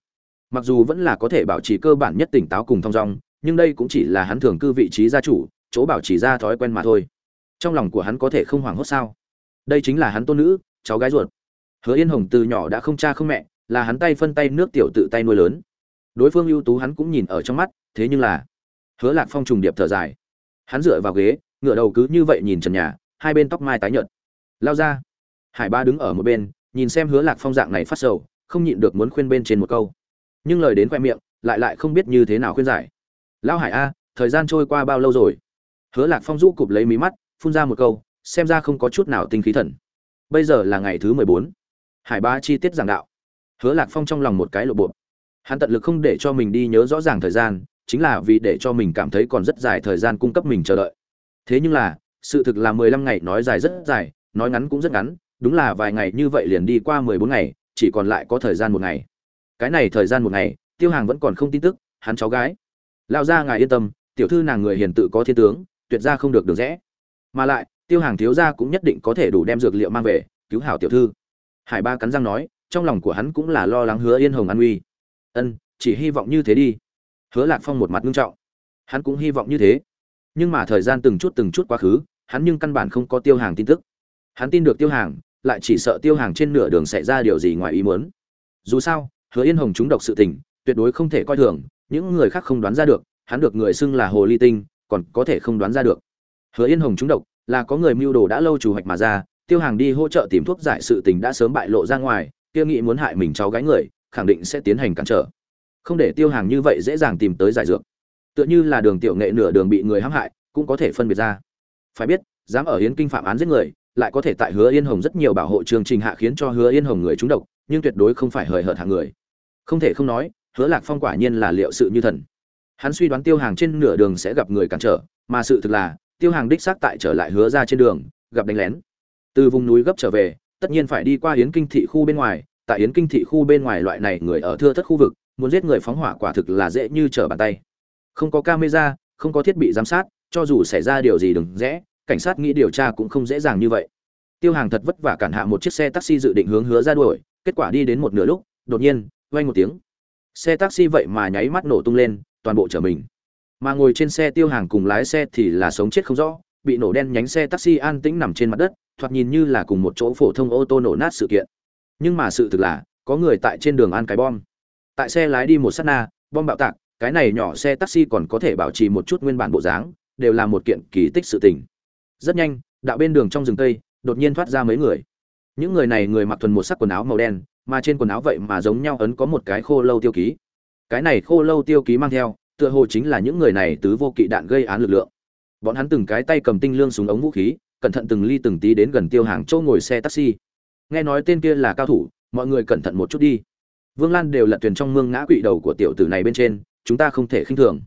mặc dù vẫn là có thể bảo trì cơ bản nhất tỉnh táo cùng thong dong, nhưng đây cũng chỉ là hắn thường cư vị trí gia chủ, chỗ bảo trì ra thói quen mà thôi. Trong lòng của hắn có thể không hoảng hốt sao? Đây chính là hắn tôn nữ, cháu gái ruột. Hứa yên hồng từ nhỏ đã không cha không mẹ, là hắn tay phân tay nước tiểu tự tay nuôi lớn. Đối phương ưu tú hắn cũng nhìn ở trong mắt, thế nhưng là, hứa lạc phong trùng điệp thở dài. Hắn dựa vào ghế, ngựa đầu cứ như vậy nhìn trần nhà, hai bên tóc mai tái nhợt. Lao ra. Hải ba đứng ở một bên, nhìn xem hứa lạc phong dạng này phát sầu, không nhịn được muốn khuyên bên trên một câu nhưng lời đến khoe miệng, lại lại không biết như thế nào khuyên giải. Lao hải a, thời gian trôi qua bao lâu rồi? Hứa lạc phong rũ cụp lấy mí mắt, phun ra một câu, xem ra không có chút nào tinh khí thần. Bây giờ là ngày thứ mười bốn. Hải ba chi tiết giảng đạo. Hứa lạc phong trong lòng một cái lộ bộ. Hắn tận lực không để cho mình đi nhớ rõ ràng thời gian, chính là vì để cho mình cảm thấy còn rất dài thời gian cung cấp mình chờ đợi. Thế nhưng là, sự thực là mười lăm ngày nói dài rất dài, nói ngắn cũng rất ngắn, đúng là vài ngày như vậy liền đi qua mười bốn ngày, chỉ còn lại có thời gian một ngày cái này thời gian một ngày, tiêu hàng vẫn còn không tin tức, hắn cháu gái. Lao ra ngài yên tâm, tiểu thư nàng người hiền tự có thiên tướng, tuyệt ra không được được rẽ. Mà lại, tiêu hàng thiếu gia cũng nhất định có thể đủ đem dược liệu mang về, cứu hảo tiểu thư. Hải ba cắn răng nói, trong lòng của hắn cũng là lo lắng hứa yên hồng an uy ân, chỉ hy vọng như thế đi. Hứa lạc phong một mặt nghiêm trọng. Hắn cũng hy vọng như thế. Nhưng mà thời gian từng chút từng chút quá khứ, hắn nhưng căn bản không có tiêu hàng tin tức. Hắn tin được tiêu hàng, lại chỉ sợ tiêu hàng trên nửa đường xảy ra điều gì ngoài ý muốn. Dù sao hứa yên hồng trúng độc sự tình, tuyệt đối không thể coi thường, những người khác không đoán ra được, hắn được người xưng là hồ ly tinh, còn có thể không đoán ra được. Hứa yên hồng trúng độc, là có người mưu đồ đã lâu chủ hoạch mà ra, tiêu hàng đi hỗ trợ tìm thuốc giải sự tình đã sớm bại lộ ra ngoài, Tiêu Nghị muốn hại mình cháu gái người, khẳng định sẽ tiến hành cản trở. Không để tiêu hàng như vậy dễ dàng tìm tới giải dược. Tựa như là đường tiểu nghệ nửa đường bị người hãm hại, cũng có thể phân biệt ra. Phải biết, dám ở hiến kinh phạm án giết người, lại có thể tại hứa yên hồng rất nhiều bảo hộ chương trình hạ khiến cho hứa yên hồng người trúng độc, nhưng tuyệt đối không phải hời hợt hạng người không thể không nói, hứa lạc phong quả nhiên là liệu sự như thần. Hắn suy đoán tiêu hàng trên nửa đường sẽ gặp người cản trở, mà sự thực là, tiêu hàng đích xác tại trở lại hứa ra trên đường, gặp đánh lén. Từ vùng núi gấp trở về, tất nhiên phải đi qua yến kinh thị khu bên ngoài, tại yến kinh thị khu bên ngoài loại này người ở thưa thất khu vực, muốn giết người phóng hỏa quả thực là dễ như trở bàn tay. Không có camera, không có thiết bị giám sát, cho dù xảy ra điều gì đừng rẽ, cảnh sát nghĩ điều tra cũng không dễ dàng như vậy. Tiêu hàng thật vất vả cản hạ một chiếc xe taxi dự định hướng hứa ra đuổi, kết quả đi đến một nửa lúc, đột nhiên vang một tiếng. Xe taxi vậy mà nháy mắt nổ tung lên, toàn bộ trở mình. Mà ngồi trên xe tiêu hàng cùng lái xe thì là sống chết không rõ, bị nổ đen nhánh xe taxi an tĩnh nằm trên mặt đất, thoạt nhìn như là cùng một chỗ phổ thông ô tô nổ nát sự kiện. Nhưng mà sự thực là, có người tại trên đường an cái bom. Tại xe lái đi một sát na, bom bạo tạc, cái này nhỏ xe taxi còn có thể bảo trì một chút nguyên bản bộ dáng, đều là một kiện kỳ tích sự tình. Rất nhanh, đạo bên đường trong rừng tây, đột nhiên thoát ra mấy người những người này người mặc thuần một sắc quần áo màu đen, mà trên quần áo vậy mà giống nhau ấn có một cái khô lâu tiêu ký. Cái này khô lâu tiêu ký mang theo, tựa hồ chính là những người này tứ vô kỵ đạn gây án lực lượng. Bọn hắn từng cái tay cầm tinh lương súng ống vũ khí, cẩn thận từng ly từng tí đến gần tiêu hàng châu ngồi xe taxi. Nghe nói tên kia là cao thủ, mọi người cẩn thận một chút đi. Vương lan đều lật thuyền trong mương ngã quỵ đầu của tiểu tử này bên trên, chúng ta không thể khinh thường.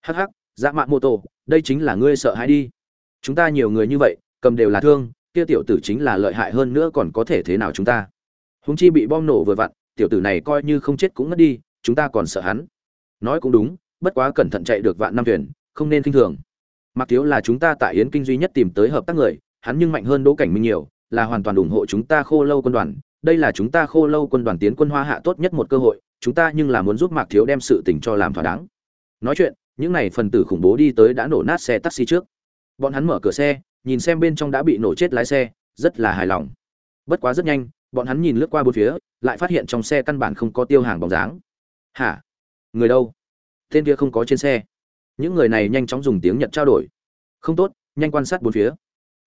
Hắc hắc, dã mạn mô tô, đây chính là ngươi sợ hãi đi. Chúng ta nhiều người như vậy, cầm đều là thương kia tiểu tử chính là lợi hại hơn nữa còn có thể thế nào chúng ta? Húng chi bị bom nổ vừa vặn, tiểu tử này coi như không chết cũng mất đi, chúng ta còn sợ hắn. Nói cũng đúng, bất quá cẩn thận chạy được vạn năm thuyền, không nên kinh thường. Mặc thiếu là chúng ta tại yến kinh duy nhất tìm tới hợp tác người, hắn nhưng mạnh hơn đỗ cảnh minh nhiều, là hoàn toàn ủng hộ chúng ta khô lâu quân đoàn. Đây là chúng ta khô lâu quân đoàn tiến quân hoa hạ tốt nhất một cơ hội, chúng ta nhưng là muốn giúp mạc thiếu đem sự tình cho làm thỏa đáng. Nói chuyện, những này phần tử khủng bố đi tới đã nổ nát xe taxi trước bọn hắn mở cửa xe, nhìn xem bên trong đã bị nổ chết lái xe, rất là hài lòng. Bất quá rất nhanh, bọn hắn nhìn lướt qua bốn phía, lại phát hiện trong xe căn bản không có tiêu hàng bóng dáng. Hả? Người đâu? Tên kia không có trên xe. Những người này nhanh chóng dùng tiếng nhật trao đổi. Không tốt, nhanh quan sát bốn phía.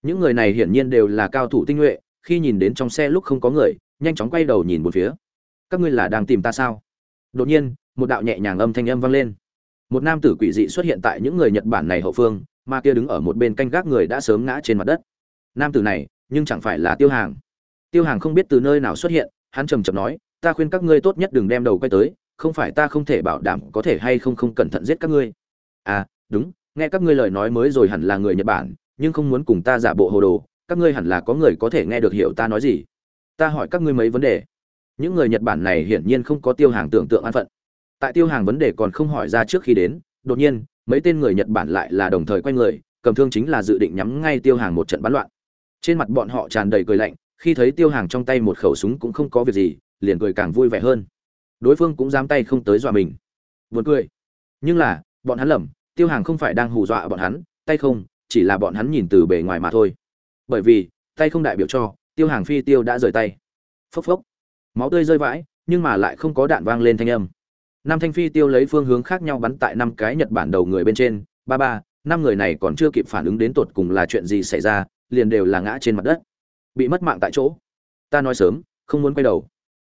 Những người này hiển nhiên đều là cao thủ tinh nhuệ, khi nhìn đến trong xe lúc không có người, nhanh chóng quay đầu nhìn bốn phía. Các ngươi là đang tìm ta sao? Đột nhiên, một đạo nhẹ nhàng âm thanh âm vang lên. Một nam tử quỷ dị xuất hiện tại những người nhật bản này hậu phương mà kia đứng ở một bên canh gác người đã sớm ngã trên mặt đất. Nam tử này, nhưng chẳng phải là tiêu hàng. Tiêu hàng không biết từ nơi nào xuất hiện, hắn trầm trầm nói, ta khuyên các ngươi tốt nhất đừng đem đầu quay tới, không phải ta không thể bảo đảm có thể hay không không cẩn thận giết các ngươi. À đúng, nghe các ngươi lời nói mới rồi hẳn là người nhật bản, nhưng không muốn cùng ta giả bộ hồ đồ, các ngươi hẳn là có người có thể nghe được hiểu ta nói gì. Ta hỏi các ngươi mấy vấn đề. Những người nhật bản này hiển nhiên không có tiêu hàng tưởng tượng an phận. Tại tiêu hàng vấn đề còn không hỏi ra trước khi đến, đột nhiên mấy tên người nhật bản lại là đồng thời quay người, cầm thương chính là dự định nhắm ngay tiêu hàng một trận bắn loạn. Trên mặt bọn họ tràn đầy cười lạnh, khi thấy tiêu hàng trong tay một khẩu súng cũng không có việc gì, liền cười càng vui vẻ hơn. Đối phương cũng dám tay không tới dọa mình. Buồn cười. Nhưng là, bọn hắn lầm, tiêu hàng không phải đang hù dọa bọn hắn, tay không, chỉ là bọn hắn nhìn từ bề ngoài mà thôi. Bởi vì, tay không đại biểu cho, tiêu hàng phi tiêu đã rời tay. Phốc phốc. Máu tươi rơi vãi, nhưng mà lại không có đạn vang lên thanh âm năm thanh phi tiêu lấy phương hướng khác nhau bắn tại năm cái nhật bản đầu người bên trên. Ba ba, năm người này còn chưa kịp phản ứng đến tột cùng là chuyện gì xảy ra, liền đều là ngã trên mặt đất. Bị mất mạng tại chỗ. Ta nói sớm, không muốn quay đầu.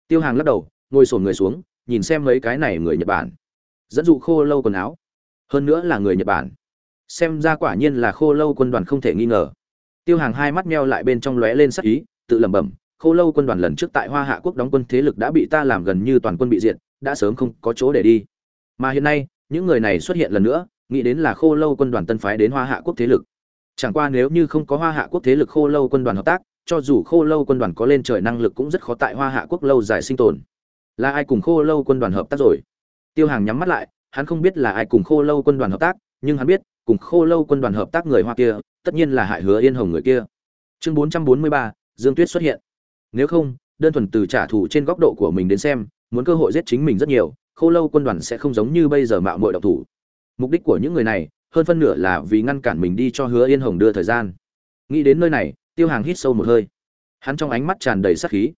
Tiêu hàng lắc đầu, ngồi sổn người xuống, nhìn xem mấy cái này người nhật bản. Dẫn dụ khô lâu quần áo. Hơn nữa là người nhật bản. Xem ra quả nhiên là khô lâu quân đoàn không thể nghi ngờ. Tiêu hàng hai mắt meo lại bên trong lóe lên sắc ý, tự lẩm bẩm, khô lâu quân đoàn lần trước tại hoa hạ quốc đóng quân thế lực đã bị ta làm gần như toàn quân bị diệt đã sớm không có chỗ để đi. Mà hiện nay, những người này xuất hiện lần nữa, nghĩ đến là khô lâu quân đoàn tân phái đến hoa hạ quốc thế lực. Chẳng qua nếu như không có hoa hạ quốc thế lực khô lâu quân đoàn hợp tác, cho dù khô lâu quân đoàn có lên trời năng lực cũng rất khó tại hoa hạ quốc lâu dài sinh tồn. Là ai cùng khô lâu quân đoàn hợp tác rồi? Tiêu hàng nhắm mắt lại, hắn không biết là ai cùng khô lâu quân đoàn hợp tác, nhưng hắn biết, cùng khô lâu quân đoàn hợp tác người hoa kia, tất nhiên là hại hứa yên hồng người kia. Chương bốn trăm bốn mươi ba, dương tuyết xuất hiện. Nếu không, đơn thuần từ trả thù trên góc độ của mình đến xem muốn cơ hội giết chính mình rất nhiều, khô lâu quân đoàn sẽ không giống như bây giờ mạo muội độc thủ. Mục đích của những người này, hơn phân nửa là vì ngăn cản mình đi cho hứa yên hồng đưa thời gian. Nghĩ đến nơi này, tiêu hàng hít sâu một hơi. Hắn trong ánh mắt tràn đầy sát khí.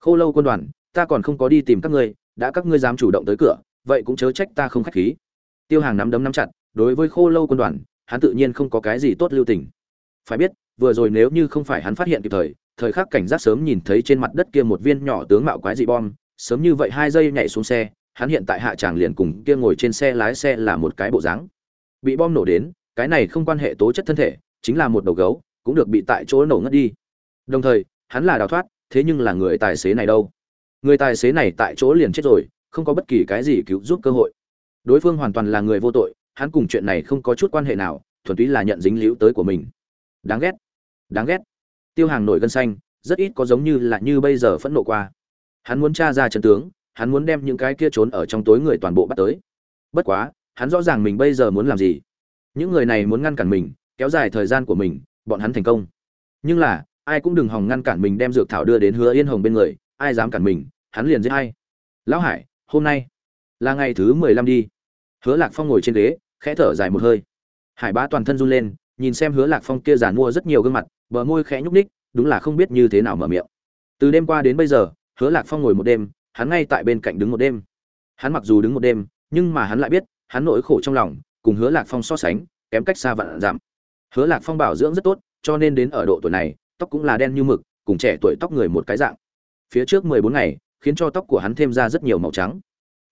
Khô lâu quân đoàn, ta còn không có đi tìm các ngươi, đã các ngươi dám chủ động tới cửa, vậy cũng chớ trách ta không khách khí. Tiêu hàng nắm đấm nắm chặt, đối với khô lâu quân đoàn, hắn tự nhiên không có cái gì tốt lưu tình. Phải biết, vừa rồi nếu như không phải hắn phát hiện kịp thời thời khắc cảnh giác sớm nhìn thấy trên mặt đất kia một viên nhỏ tướng mạo quái dị bom sớm như vậy hai giây nhảy xuống xe, hắn hiện tại hạ tràng liền cùng kia ngồi trên xe lái xe là một cái bộ dáng. Bị bom nổ đến, cái này không quan hệ tố chất thân thể, chính là một đầu gấu, cũng được bị tại chỗ nổ ngất đi. Đồng thời, hắn là đào thoát, thế nhưng là người tài xế này đâu? Người tài xế này tại chỗ liền chết rồi, không có bất kỳ cái gì cứu giúp cơ hội. Đối phương hoàn toàn là người vô tội, hắn cùng chuyện này không có chút quan hệ nào, thuần túy là nhận dính líu tới của mình. Đáng ghét. Đáng ghét. Tiêu hàng nổi gân xanh, rất ít có giống như là như bây giờ phẫn nộ qua hắn muốn tra ra chân tướng, hắn muốn đem những cái kia trốn ở trong tối người toàn bộ bắt tới. Bất quá, hắn rõ ràng mình bây giờ muốn làm gì. Những người này muốn ngăn cản mình, kéo dài thời gian của mình, bọn hắn thành công. Nhưng là, ai cũng đừng hòng ngăn cản mình đem dược thảo đưa đến hứa yên hồng bên người, ai dám cản mình, hắn liền giết hay lão hải, hôm nay là ngày thứ mười lăm đi. Hứa lạc phong ngồi trên ghế, khẽ thở dài một hơi. Hải bá toàn thân run lên, nhìn xem hứa lạc phong kia giàn mua rất nhiều gương mặt, bờ môi khẽ nhúc ních đúng là không biết như thế nào mở miệng. Từ đêm qua đến bây giờ hứa lạc phong ngồi một đêm, hắn ngay tại bên cạnh đứng một đêm. Hắn mặc dù đứng một đêm, nhưng mà hắn lại biết, hắn nỗi khổ trong lòng, cùng hứa lạc phong so sánh, kém cách xa vạn giảm hứa lạc phong bảo dưỡng rất tốt, cho nên đến ở độ tuổi này, tóc cũng là đen như mực, cùng trẻ tuổi tóc người một cái dạng. Phía trước mười bốn ngày, khiến cho tóc của hắn thêm ra rất nhiều màu trắng.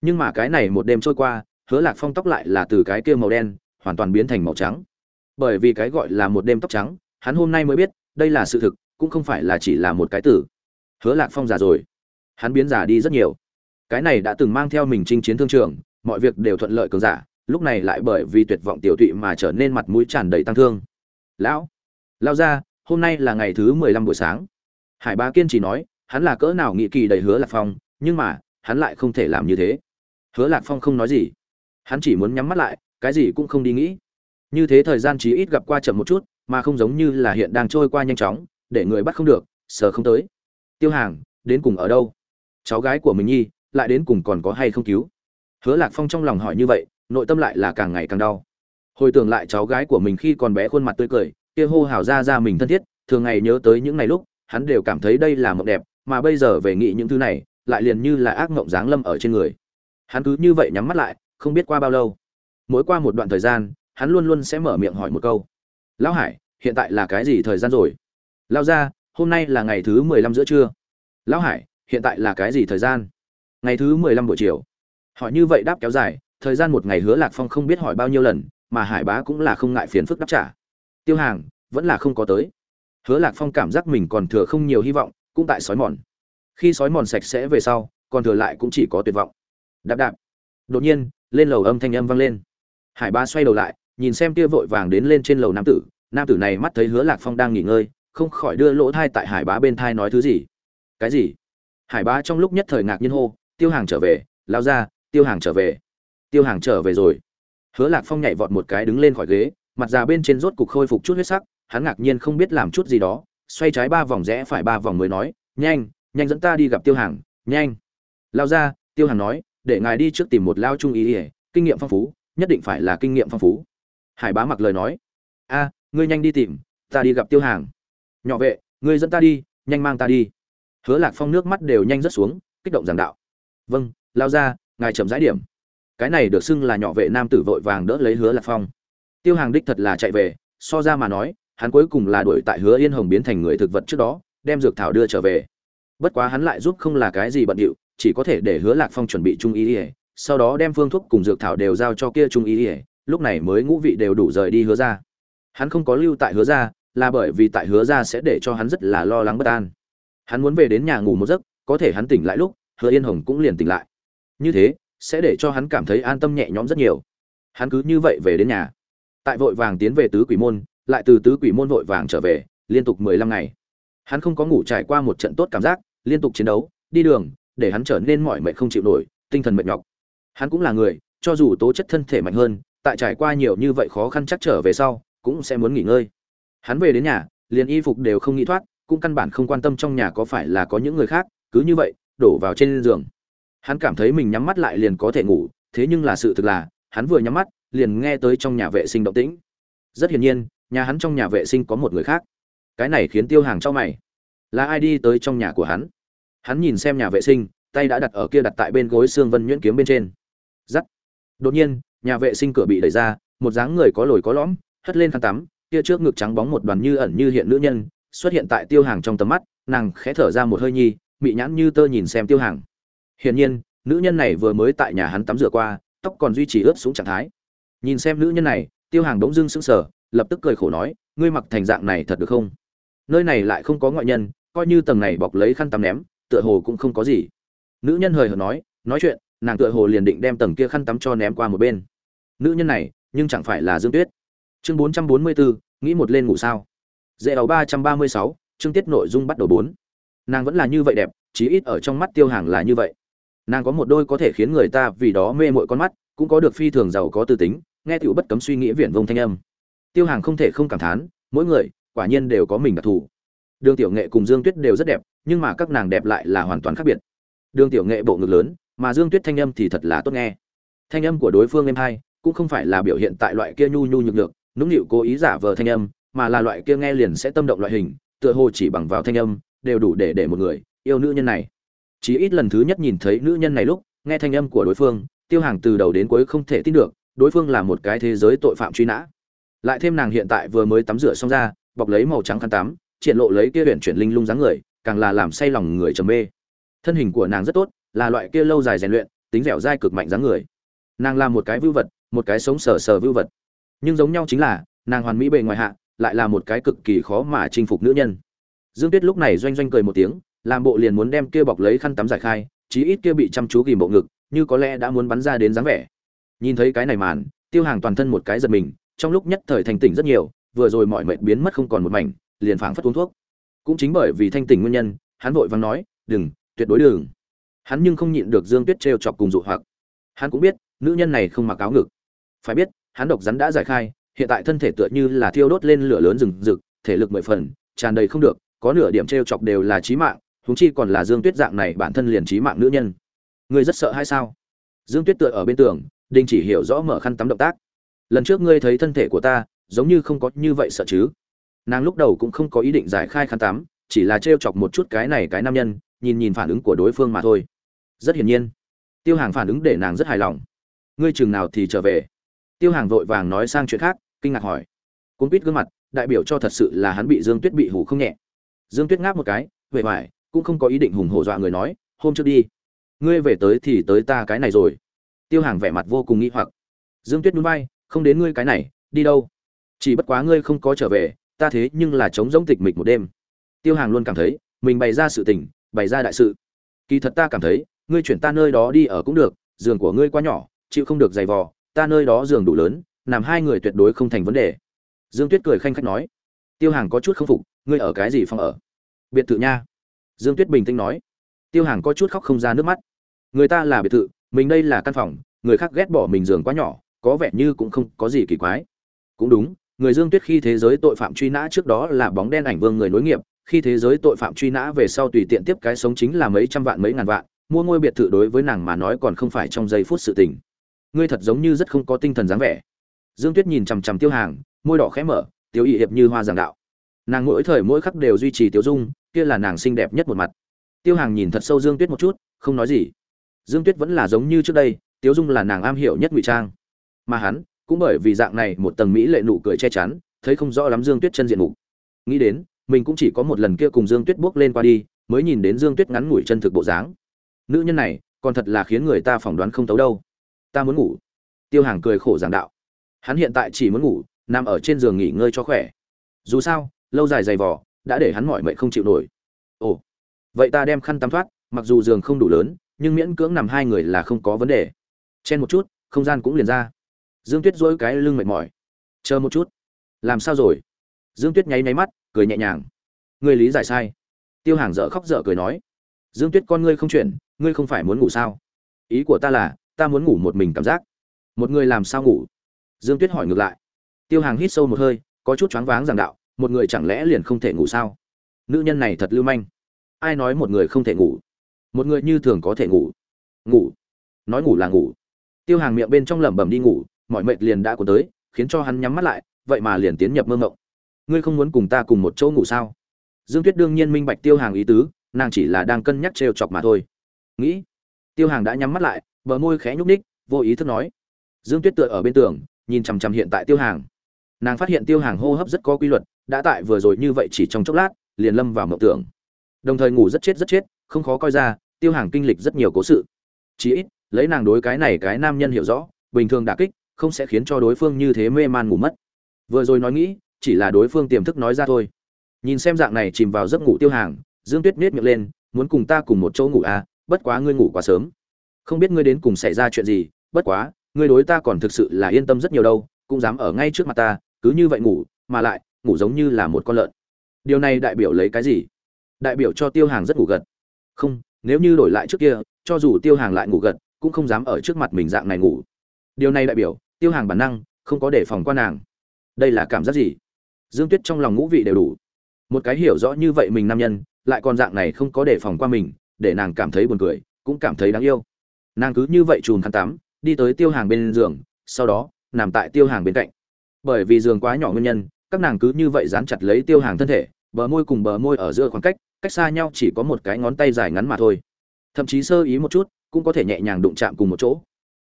Nhưng mà cái này một đêm trôi qua, hứa lạc phong tóc lại là từ cái kia màu đen, hoàn toàn biến thành màu trắng. Bởi vì cái gọi là một đêm tóc trắng, hắn hôm nay mới biết, đây là sự thực, cũng không phải là chỉ là một cái tử hứa lạc phong già rồi hắn biến già đi rất nhiều. Cái này đã từng mang theo mình chinh chiến thương trường, mọi việc đều thuận lợi cường giả, lúc này lại bởi vì tuyệt vọng tiểu tụy mà trở nên mặt mũi tràn đầy tăng thương. Lão, lao ra, hôm nay là ngày thứ mười lăm buổi sáng. Hải Ba kiên chỉ nói, hắn là cỡ nào nghị kỳ đầy hứa lạc phong, nhưng mà, hắn lại không thể làm như thế. Hứa lạc phong không nói gì. Hắn chỉ muốn nhắm mắt lại, cái gì cũng không đi nghĩ. Như thế thời gian chí ít gặp qua chậm một chút, mà không giống như là hiện đang trôi qua nhanh chóng, để người bắt không được, sờ không tới. Tiêu hàng, đến cùng ở đâu? Cháu gái của mình nhi, lại đến cùng còn có hay không cứu? Hứa lạc phong trong lòng hỏi như vậy, nội tâm lại là càng ngày càng đau. Hồi tưởng lại cháu gái của mình khi còn bé khuôn mặt tươi cười, kia hô hào ra ra mình thân thiết, thường ngày nhớ tới những ngày lúc, hắn đều cảm thấy đây là mộng đẹp, mà bây giờ về nghĩ những thứ này, lại liền như là ác mộng giáng lâm ở trên người. Hắn cứ như vậy nhắm mắt lại, không biết qua bao lâu. Mỗi qua một đoạn thời gian, hắn luôn luôn sẽ mở miệng hỏi một câu. Lão hải, hiện tại là cái gì thời gian rồi? Lao ra hôm nay là ngày thứ mười lăm giữa trưa. Lão hải hiện tại là cái gì thời gian? Ngày thứ mười lăm buổi chiều. Hỏi như vậy đáp kéo dài, thời gian một ngày hứa lạc phong không biết hỏi bao nhiêu lần, mà hải bá cũng là không ngại phiền phức đáp trả. Tiêu hàng, vẫn là không có tới. Hứa lạc phong cảm giác mình còn thừa không nhiều hy vọng, cũng tại sói mòn. Khi sói mòn sạch sẽ về sau, còn thừa lại cũng chỉ có tuyệt vọng. Đạp đạp. Đột nhiên, lên lầu âm thanh âm vang lên. Hải ba xoay đầu lại, nhìn xem kia vội vàng đến lên trên lầu nam tử. Nam tử này mắt thấy hứa lạc phong đang nghỉ ngơi, không khỏi đưa lỗ thai tại hải bá bên thai nói thứ gì. Cái gì? Hải bá trong lúc nhất thời ngạc nhiên hô, tiêu hàng trở về, lao ra, tiêu hàng trở về, tiêu hàng trở về rồi. Hứa lạc phong nhảy vọt một cái đứng lên khỏi ghế, mặt già bên trên rốt cục khôi phục chút huyết sắc, hắn ngạc nhiên không biết làm chút gì đó, xoay trái ba vòng rẽ phải ba vòng mới nói, nhanh nhanh dẫn ta đi gặp tiêu hàng, nhanh. Lao ra, tiêu hàng nói, để ngài đi trước tìm một lao trung ý ỉa kinh nghiệm phong phú, nhất định phải là kinh nghiệm phong phú. Hải bá mặc lời nói, a, ngươi nhanh đi tìm, ta đi gặp tiêu hàng. Nhỏ vệ, ngươi dẫn ta đi, nhanh mang ta đi hứa lạc phong nước mắt đều nhanh rớt xuống, kích động giảng đạo. Vâng lao ra, ngài chậm rãi điểm. Cái này được xưng là nhỏ vệ nam tử vội vàng đỡ lấy hứa lạc phong. Tiêu hàng đích thật là chạy về, so ra mà nói, hắn cuối cùng là đuổi tại hứa yên hồng biến thành người thực vật trước đó, đem dược thảo đưa trở về. Bất quá hắn lại giúp không là cái gì bận điệu, chỉ có thể để hứa lạc phong chuẩn bị trung ý ỉa sau đó đem phương thuốc cùng dược thảo đều giao cho kia trung ý ỉa lúc này mới ngũ vị đều đủ rời đi hứa ra hắn không có lưu tại hứa ra là bởi vì tại hứa ra sẽ để cho hắn rất là lo lắng bất an hắn muốn về đến nhà ngủ một giấc, có thể hắn tỉnh lại lúc, hứa yên hồng cũng liền tỉnh lại. Như thế, sẽ để cho hắn cảm thấy an tâm nhẹ nhõm rất nhiều. Hắn cứ như vậy về đến nhà. Tại vội vàng tiến về tứ quỷ môn, lại từ tứ quỷ môn vội vàng trở về, liên tục mười lăm ngày. Hắn không có ngủ trải qua một trận tốt cảm giác, liên tục chiến đấu, đi đường, để hắn trở nên mỏi mệt không chịu nổi, tinh thần mệt nhọc. Hắn cũng là người, cho dù tố chất thân thể mạnh hơn, tại trải qua nhiều như vậy khó khăn chắc trở về sau, cũng sẽ muốn nghỉ ngơi. Hắn về đến nhà, liền y phục đều không nghĩ thoát cũng căn bản không quan tâm trong nhà có phải là có những người khác, cứ như vậy, đổ vào trên giường. Hắn cảm thấy mình nhắm mắt lại liền có thể ngủ, thế nhưng là sự thực là, hắn vừa nhắm mắt, liền nghe tới trong nhà vệ sinh động tĩnh. Rất hiển nhiên, nhà hắn trong nhà vệ sinh có một người khác. Cái này khiến tiêu hàng cho mày. Là ai đi tới trong nhà của hắn? Hắn nhìn xem nhà vệ sinh, tay đã đặt ở kia đặt tại bên gối xương vân nhuyễn kiếm bên trên. Giắt. Đột nhiên, nhà vệ sinh cửa bị đẩy ra, một dáng người có lồi có lõm, hất lên khăn tắm, kia trước ngực trắng bóng một đoàn như ẩn như hiện nữ nhân xuất hiện tại tiêu hàng trong tầm mắt, nàng khẽ thở ra một hơi nhi, mị nhãn như tơ nhìn xem tiêu hàng. Hiển nhiên, nữ nhân này vừa mới tại nhà hắn tắm rửa qua, tóc còn duy trì ướt xuống trạng thái. Nhìn xem nữ nhân này, tiêu hàng đống dưng sững sờ, lập tức cười khổ nói, ngươi mặc thành dạng này thật được không? Nơi này lại không có ngoại nhân, coi như tầng này bọc lấy khăn tắm ném, tựa hồ cũng không có gì. Nữ nhân hời hợt nói nói chuyện, nàng tựa hồ liền định đem tầng kia khăn tắm cho ném qua một bên. Nữ nhân này, nhưng chẳng phải là dương tuyết. Chương bốn trăm bốn mươi bốn nghĩ một lên ngủ sao? Dễ ẩu ba trăm ba mươi sáu, chương tiết nội dung bắt đầu bốn. Nàng vẫn là như vậy đẹp, chí ít ở trong mắt tiêu hàng là như vậy. Nàng có một đôi có thể khiến người ta vì đó mê mội con mắt, cũng có được phi thường giàu có tư tính, nghe tựu bất cấm suy nghĩ viển vông thanh âm. Tiêu hàng không thể không cảm thán, mỗi người, quả nhiên đều có mình đặc thù. Đường tiểu nghệ cùng dương tuyết đều rất đẹp, nhưng mà các nàng đẹp lại là hoàn toàn khác biệt. Đường tiểu nghệ bộ ngực lớn, mà dương tuyết thanh âm thì thật là tốt nghe. Thanh âm của đối phương em hai cũng không phải là biểu hiện tại loại kia nhu nhu nhược nhược, nũng nịu cố ý giả vờ thanh âm mà là loại kia nghe liền sẽ tâm động loại hình, tựa hồ chỉ bằng vào thanh âm, đều đủ để để một người yêu nữ nhân này. Chỉ ít lần thứ nhất nhìn thấy nữ nhân này lúc, nghe thanh âm của đối phương, tiêu hàng từ đầu đến cuối không thể tin được, đối phương là một cái thế giới tội phạm truy nã. Lại thêm nàng hiện tại vừa mới tắm rửa xong ra, bọc lấy màu trắng khăn tắm, triển lộ lấy kia huyện chuyển linh lung dáng người, càng là làm say lòng người trầm mê. Thân hình của nàng rất tốt, là loại kia lâu dài rèn luyện, tính dẻo dai cực mạnh dáng người. Nàng là một cái vưu vật, một cái sống sờ sờ vưu vật. Nhưng giống nhau chính là, nàng hoàn mỹ bề ngoài hạ lại là một cái cực kỳ khó mà chinh phục nữ nhân. Dương tuyết lúc này doanh doanh cười một tiếng, làm bộ liền muốn đem kia bọc lấy khăn tắm giải khai, chí ít kia bị chăm chú ghìm bộ ngực, như có lẽ đã muốn bắn ra đến dáng vẻ. Nhìn thấy cái này màn, tiêu hàng toàn thân một cái giật mình, trong lúc nhất thời thành tỉnh rất nhiều, vừa rồi mọi mệt biến mất không còn một mảnh, liền phảng phất uống thuốc. Cũng chính bởi vì thanh tỉnh nguyên nhân, hắn vội vàng nói, đừng, tuyệt đối đừng. Hắn nhưng không nhịn được dương tuyết trêu chọc cùng dụ hoặc. Hắn cũng biết, nữ nhân này không mặc áo ngực. Phải biết, hắn độc rắn đã giải khai hiện tại thân thể tựa như là thiêu đốt lên lửa lớn rừng rực, thể lực mười phần, tràn đầy không được, có nửa điểm trêu chọc đều là chí mạng, huống chi còn là dương tuyết dạng này bản thân liền chí mạng nữ nhân. Ngươi rất sợ hay sao? Dương tuyết tựa ở bên tường, đình chỉ hiểu rõ mở khăn tắm động tác. Lần trước ngươi thấy thân thể của ta, giống như không có như vậy sợ chứ? Nàng lúc đầu cũng không có ý định giải khai khăn tắm, chỉ là trêu chọc một chút cái này cái nam nhân, nhìn nhìn phản ứng của đối phương mà thôi. Rất hiển nhiên, tiêu hàng phản ứng để nàng rất hài lòng. Ngươi chừng nào thì trở về? Tiêu hàng vội vàng nói sang chuyện khác kinh ngạc hỏi. Cung quýt gương mặt, đại biểu cho thật sự là hắn bị dương tuyết bị hủ không nhẹ. Dương tuyết ngáp một cái huệ hoài cũng không có ý định hùng hổ dọa người nói, hôm trước đi, ngươi về tới thì tới ta cái này rồi. Tiêu hàng vẻ mặt vô cùng nghi hoặc. Dương tuyết núi bay không đến ngươi cái này, đi đâu? Chỉ bất quá ngươi không có trở về, ta thế nhưng là chống giống tịch mịch một đêm. Tiêu hàng luôn cảm thấy, mình bày ra sự tình, bày ra đại sự. Kỳ thật ta cảm thấy, ngươi chuyển ta nơi đó đi ở cũng được, giường của ngươi quá nhỏ, chịu không được giày vò, ta nơi đó giường đủ lớn nằm hai người tuyệt đối không thành vấn đề. Dương tuyết cười khanh khách nói, tiêu hàng có chút k phục, ngươi ở cái gì phòng ở? Biệt thự nha. Dương tuyết bình tĩnh nói, tiêu hàng có chút khóc không ra nước mắt. Người ta là biệt thự, mình đây là căn phòng, người khác ghét bỏ mình giường quá nhỏ, có vẻ như cũng không có gì kỳ quái. Cũng đúng, người dương tuyết khi thế giới tội phạm truy nã trước đó là bóng đen ảnh vương người nối nghiệp, khi thế giới tội phạm truy nã về sau tùy tiện tiếp cái sống chính là mấy trăm vạn mấy ngàn vạn, mua ngôi biệt thự đối với nàng mà nói còn không phải trong giây phút sự tình. Ngươi thật giống như rất không có tinh thần dáng vẻ dương tuyết nhìn chằm chằm tiêu hàng, môi đỏ khẽ mở, tiêu y hiệp như hoa giảng đạo. Nàng mỗi thời mỗi khắc đều duy trì tiêu dung, kia là nàng xinh đẹp nhất một mặt. Tiêu hàng nhìn thật sâu dương tuyết một chút, không nói gì. Dương tuyết vẫn là giống như trước đây, tiêu dung là nàng am hiểu nhất ngụy trang. Mà hắn, cũng bởi vì dạng này một tầng mỹ lệ nụ cười che chắn, thấy không rõ lắm dương tuyết chân diện mục. Nghĩ đến, mình cũng chỉ có một lần kia cùng dương tuyết bước lên qua đi, mới nhìn đến dương tuyết ngắn ngủi chân thực bộ dáng. Nữ nhân này, còn thật là khiến người ta phỏng đoán không tấu đâu. Ta muốn ngủ. Tiêu hàng cười khổ giảng đạo hắn hiện tại chỉ muốn ngủ, nằm ở trên giường nghỉ ngơi cho khỏe. Dù sao, lâu dài dày vò, đã để hắn mỏi mệt không chịu nổi. Ồ, vậy ta đem khăn tắm thoát, mặc dù giường không đủ lớn, nhưng miễn cưỡng nằm hai người là không có vấn đề. Chen một chút, không gian cũng liền ra. Dương tuyết dỗi cái lưng mệt mỏi. Chờ một chút. Làm sao rồi? Dương tuyết nháy nháy mắt, cười nhẹ nhàng. Ngươi lý giải sai. Tiêu hàng dở khóc dở cười nói. Dương tuyết con ngươi không chuyển, ngươi không phải muốn ngủ sao? Ý của ta là, ta muốn ngủ một mình cảm giác. Một người làm sao ngủ? Dương tuyết hỏi ngược lại. Tiêu hàng hít sâu một hơi, có chút choáng váng giảng đạo, một người chẳng lẽ liền không thể ngủ sao? Nữ nhân này thật lưu manh. Ai nói một người không thể ngủ? Một người như thường có thể ngủ. Ngủ. Nói ngủ là ngủ. Tiêu hàng miệng bên trong lẩm bẩm đi ngủ, mọi mệt liền đã cuốn tới, khiến cho hắn nhắm mắt lại, vậy mà liền tiến nhập mơ ngộng ngươi không muốn cùng ta cùng một chỗ ngủ sao? Dương tuyết đương nhiên minh bạch tiêu hàng ý tứ, nàng chỉ là đang cân nhắc trêu chọc mà thôi. Nghĩ, tiêu hàng đã nhắm mắt lại, bờ môi khẽ nhúc ních vô ý thức nói. Dương tuyết tựa ở bên tường nhìn chằm chằm hiện tại tiêu hàng. Nàng phát hiện tiêu hàng hô hấp rất có quy luật, đã tại vừa rồi như vậy chỉ trong chốc lát, liền lâm vào mộng tưởng. Đồng thời ngủ rất chết rất chết, không khó coi ra, tiêu hàng kinh lịch rất nhiều cố sự. Chí ít, lấy nàng đối cái này cái nam nhân hiểu rõ, bình thường đả kích, không sẽ khiến cho đối phương như thế mê man ngủ mất. Vừa rồi nói nghĩ, chỉ là đối phương tiềm thức nói ra thôi. Nhìn xem dạng này chìm vào giấc ngủ tiêu hàng, dương tuyết miết miệng lên, muốn cùng ta cùng một chỗ ngủ à? Bất quá ngươi ngủ quá sớm. Không biết ngươi đến cùng xảy ra chuyện gì, bất quá ngươi đối ta còn thực sự là yên tâm rất nhiều đâu, cũng dám ở ngay trước mặt ta, cứ như vậy ngủ, mà lại, ngủ giống như là một con lợn. Điều này đại biểu lấy cái gì? Đại biểu cho tiêu hàng rất ngủ gật. Không, nếu như đổi lại trước kia, cho dù tiêu hàng lại ngủ gật, cũng không dám ở trước mặt mình dạng này ngủ. Điều này đại biểu, tiêu hàng bản năng, không có đề phòng qua nàng. Đây là cảm giác gì? Dương tuyết trong lòng ngũ vị đều đủ. Một cái hiểu rõ như vậy mình nam nhân, lại còn dạng này không có đề phòng qua mình, để nàng cảm thấy buồn cười, cũng cảm thấy đáng yêu. Nàng cứ như vậy chùm khăn tắm đi tới tiêu hàng bên giường, sau đó, nằm tại tiêu hàng bên cạnh. Bởi vì giường quá nhỏ nguyên nhân, các nàng cứ như vậy dán chặt lấy tiêu hàng thân thể, bờ môi cùng bờ môi ở giữa khoảng cách cách xa nhau chỉ có một cái ngón tay dài ngắn mà thôi. Thậm chí sơ ý một chút, cũng có thể nhẹ nhàng đụng chạm cùng một chỗ.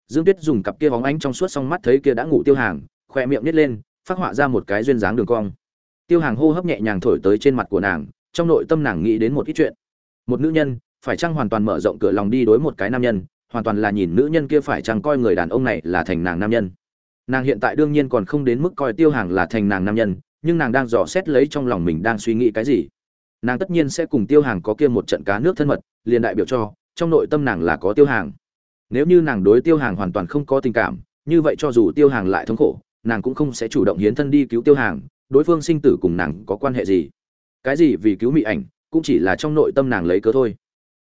Dương tuyết dùng cặp kia bóng ánh trong suốt xong mắt thấy kia đã ngủ tiêu hàng, khoe miệng nít lên, phát họa ra một cái duyên dáng đường cong. Tiêu hàng hô hấp nhẹ nhàng thổi tới trên mặt của nàng, trong nội tâm nàng nghĩ đến một ít chuyện. Một nữ nhân, phải chăng hoàn toàn mở rộng cửa lòng đi đối một cái nam nhân hoàn toàn là nhìn nữ nhân kia phải chăng coi người đàn ông này là thành nàng nam nhân. Nàng hiện tại đương nhiên còn không đến mức coi tiêu hàng là thành nàng nam nhân, nhưng nàng đang dò xét lấy trong lòng mình đang suy nghĩ cái gì. Nàng tất nhiên sẽ cùng tiêu hàng có kia một trận cá nước thân mật, liền đại biểu cho, trong nội tâm nàng là có tiêu hàng. Nếu như nàng đối tiêu hàng hoàn toàn không có tình cảm, như vậy cho dù tiêu hàng lại thống khổ, nàng cũng không sẽ chủ động hiến thân đi cứu tiêu hàng, đối phương sinh tử cùng nàng có quan hệ gì. Cái gì vì cứu mỹ ảnh, cũng chỉ là trong nội tâm nàng lấy cớ thôi.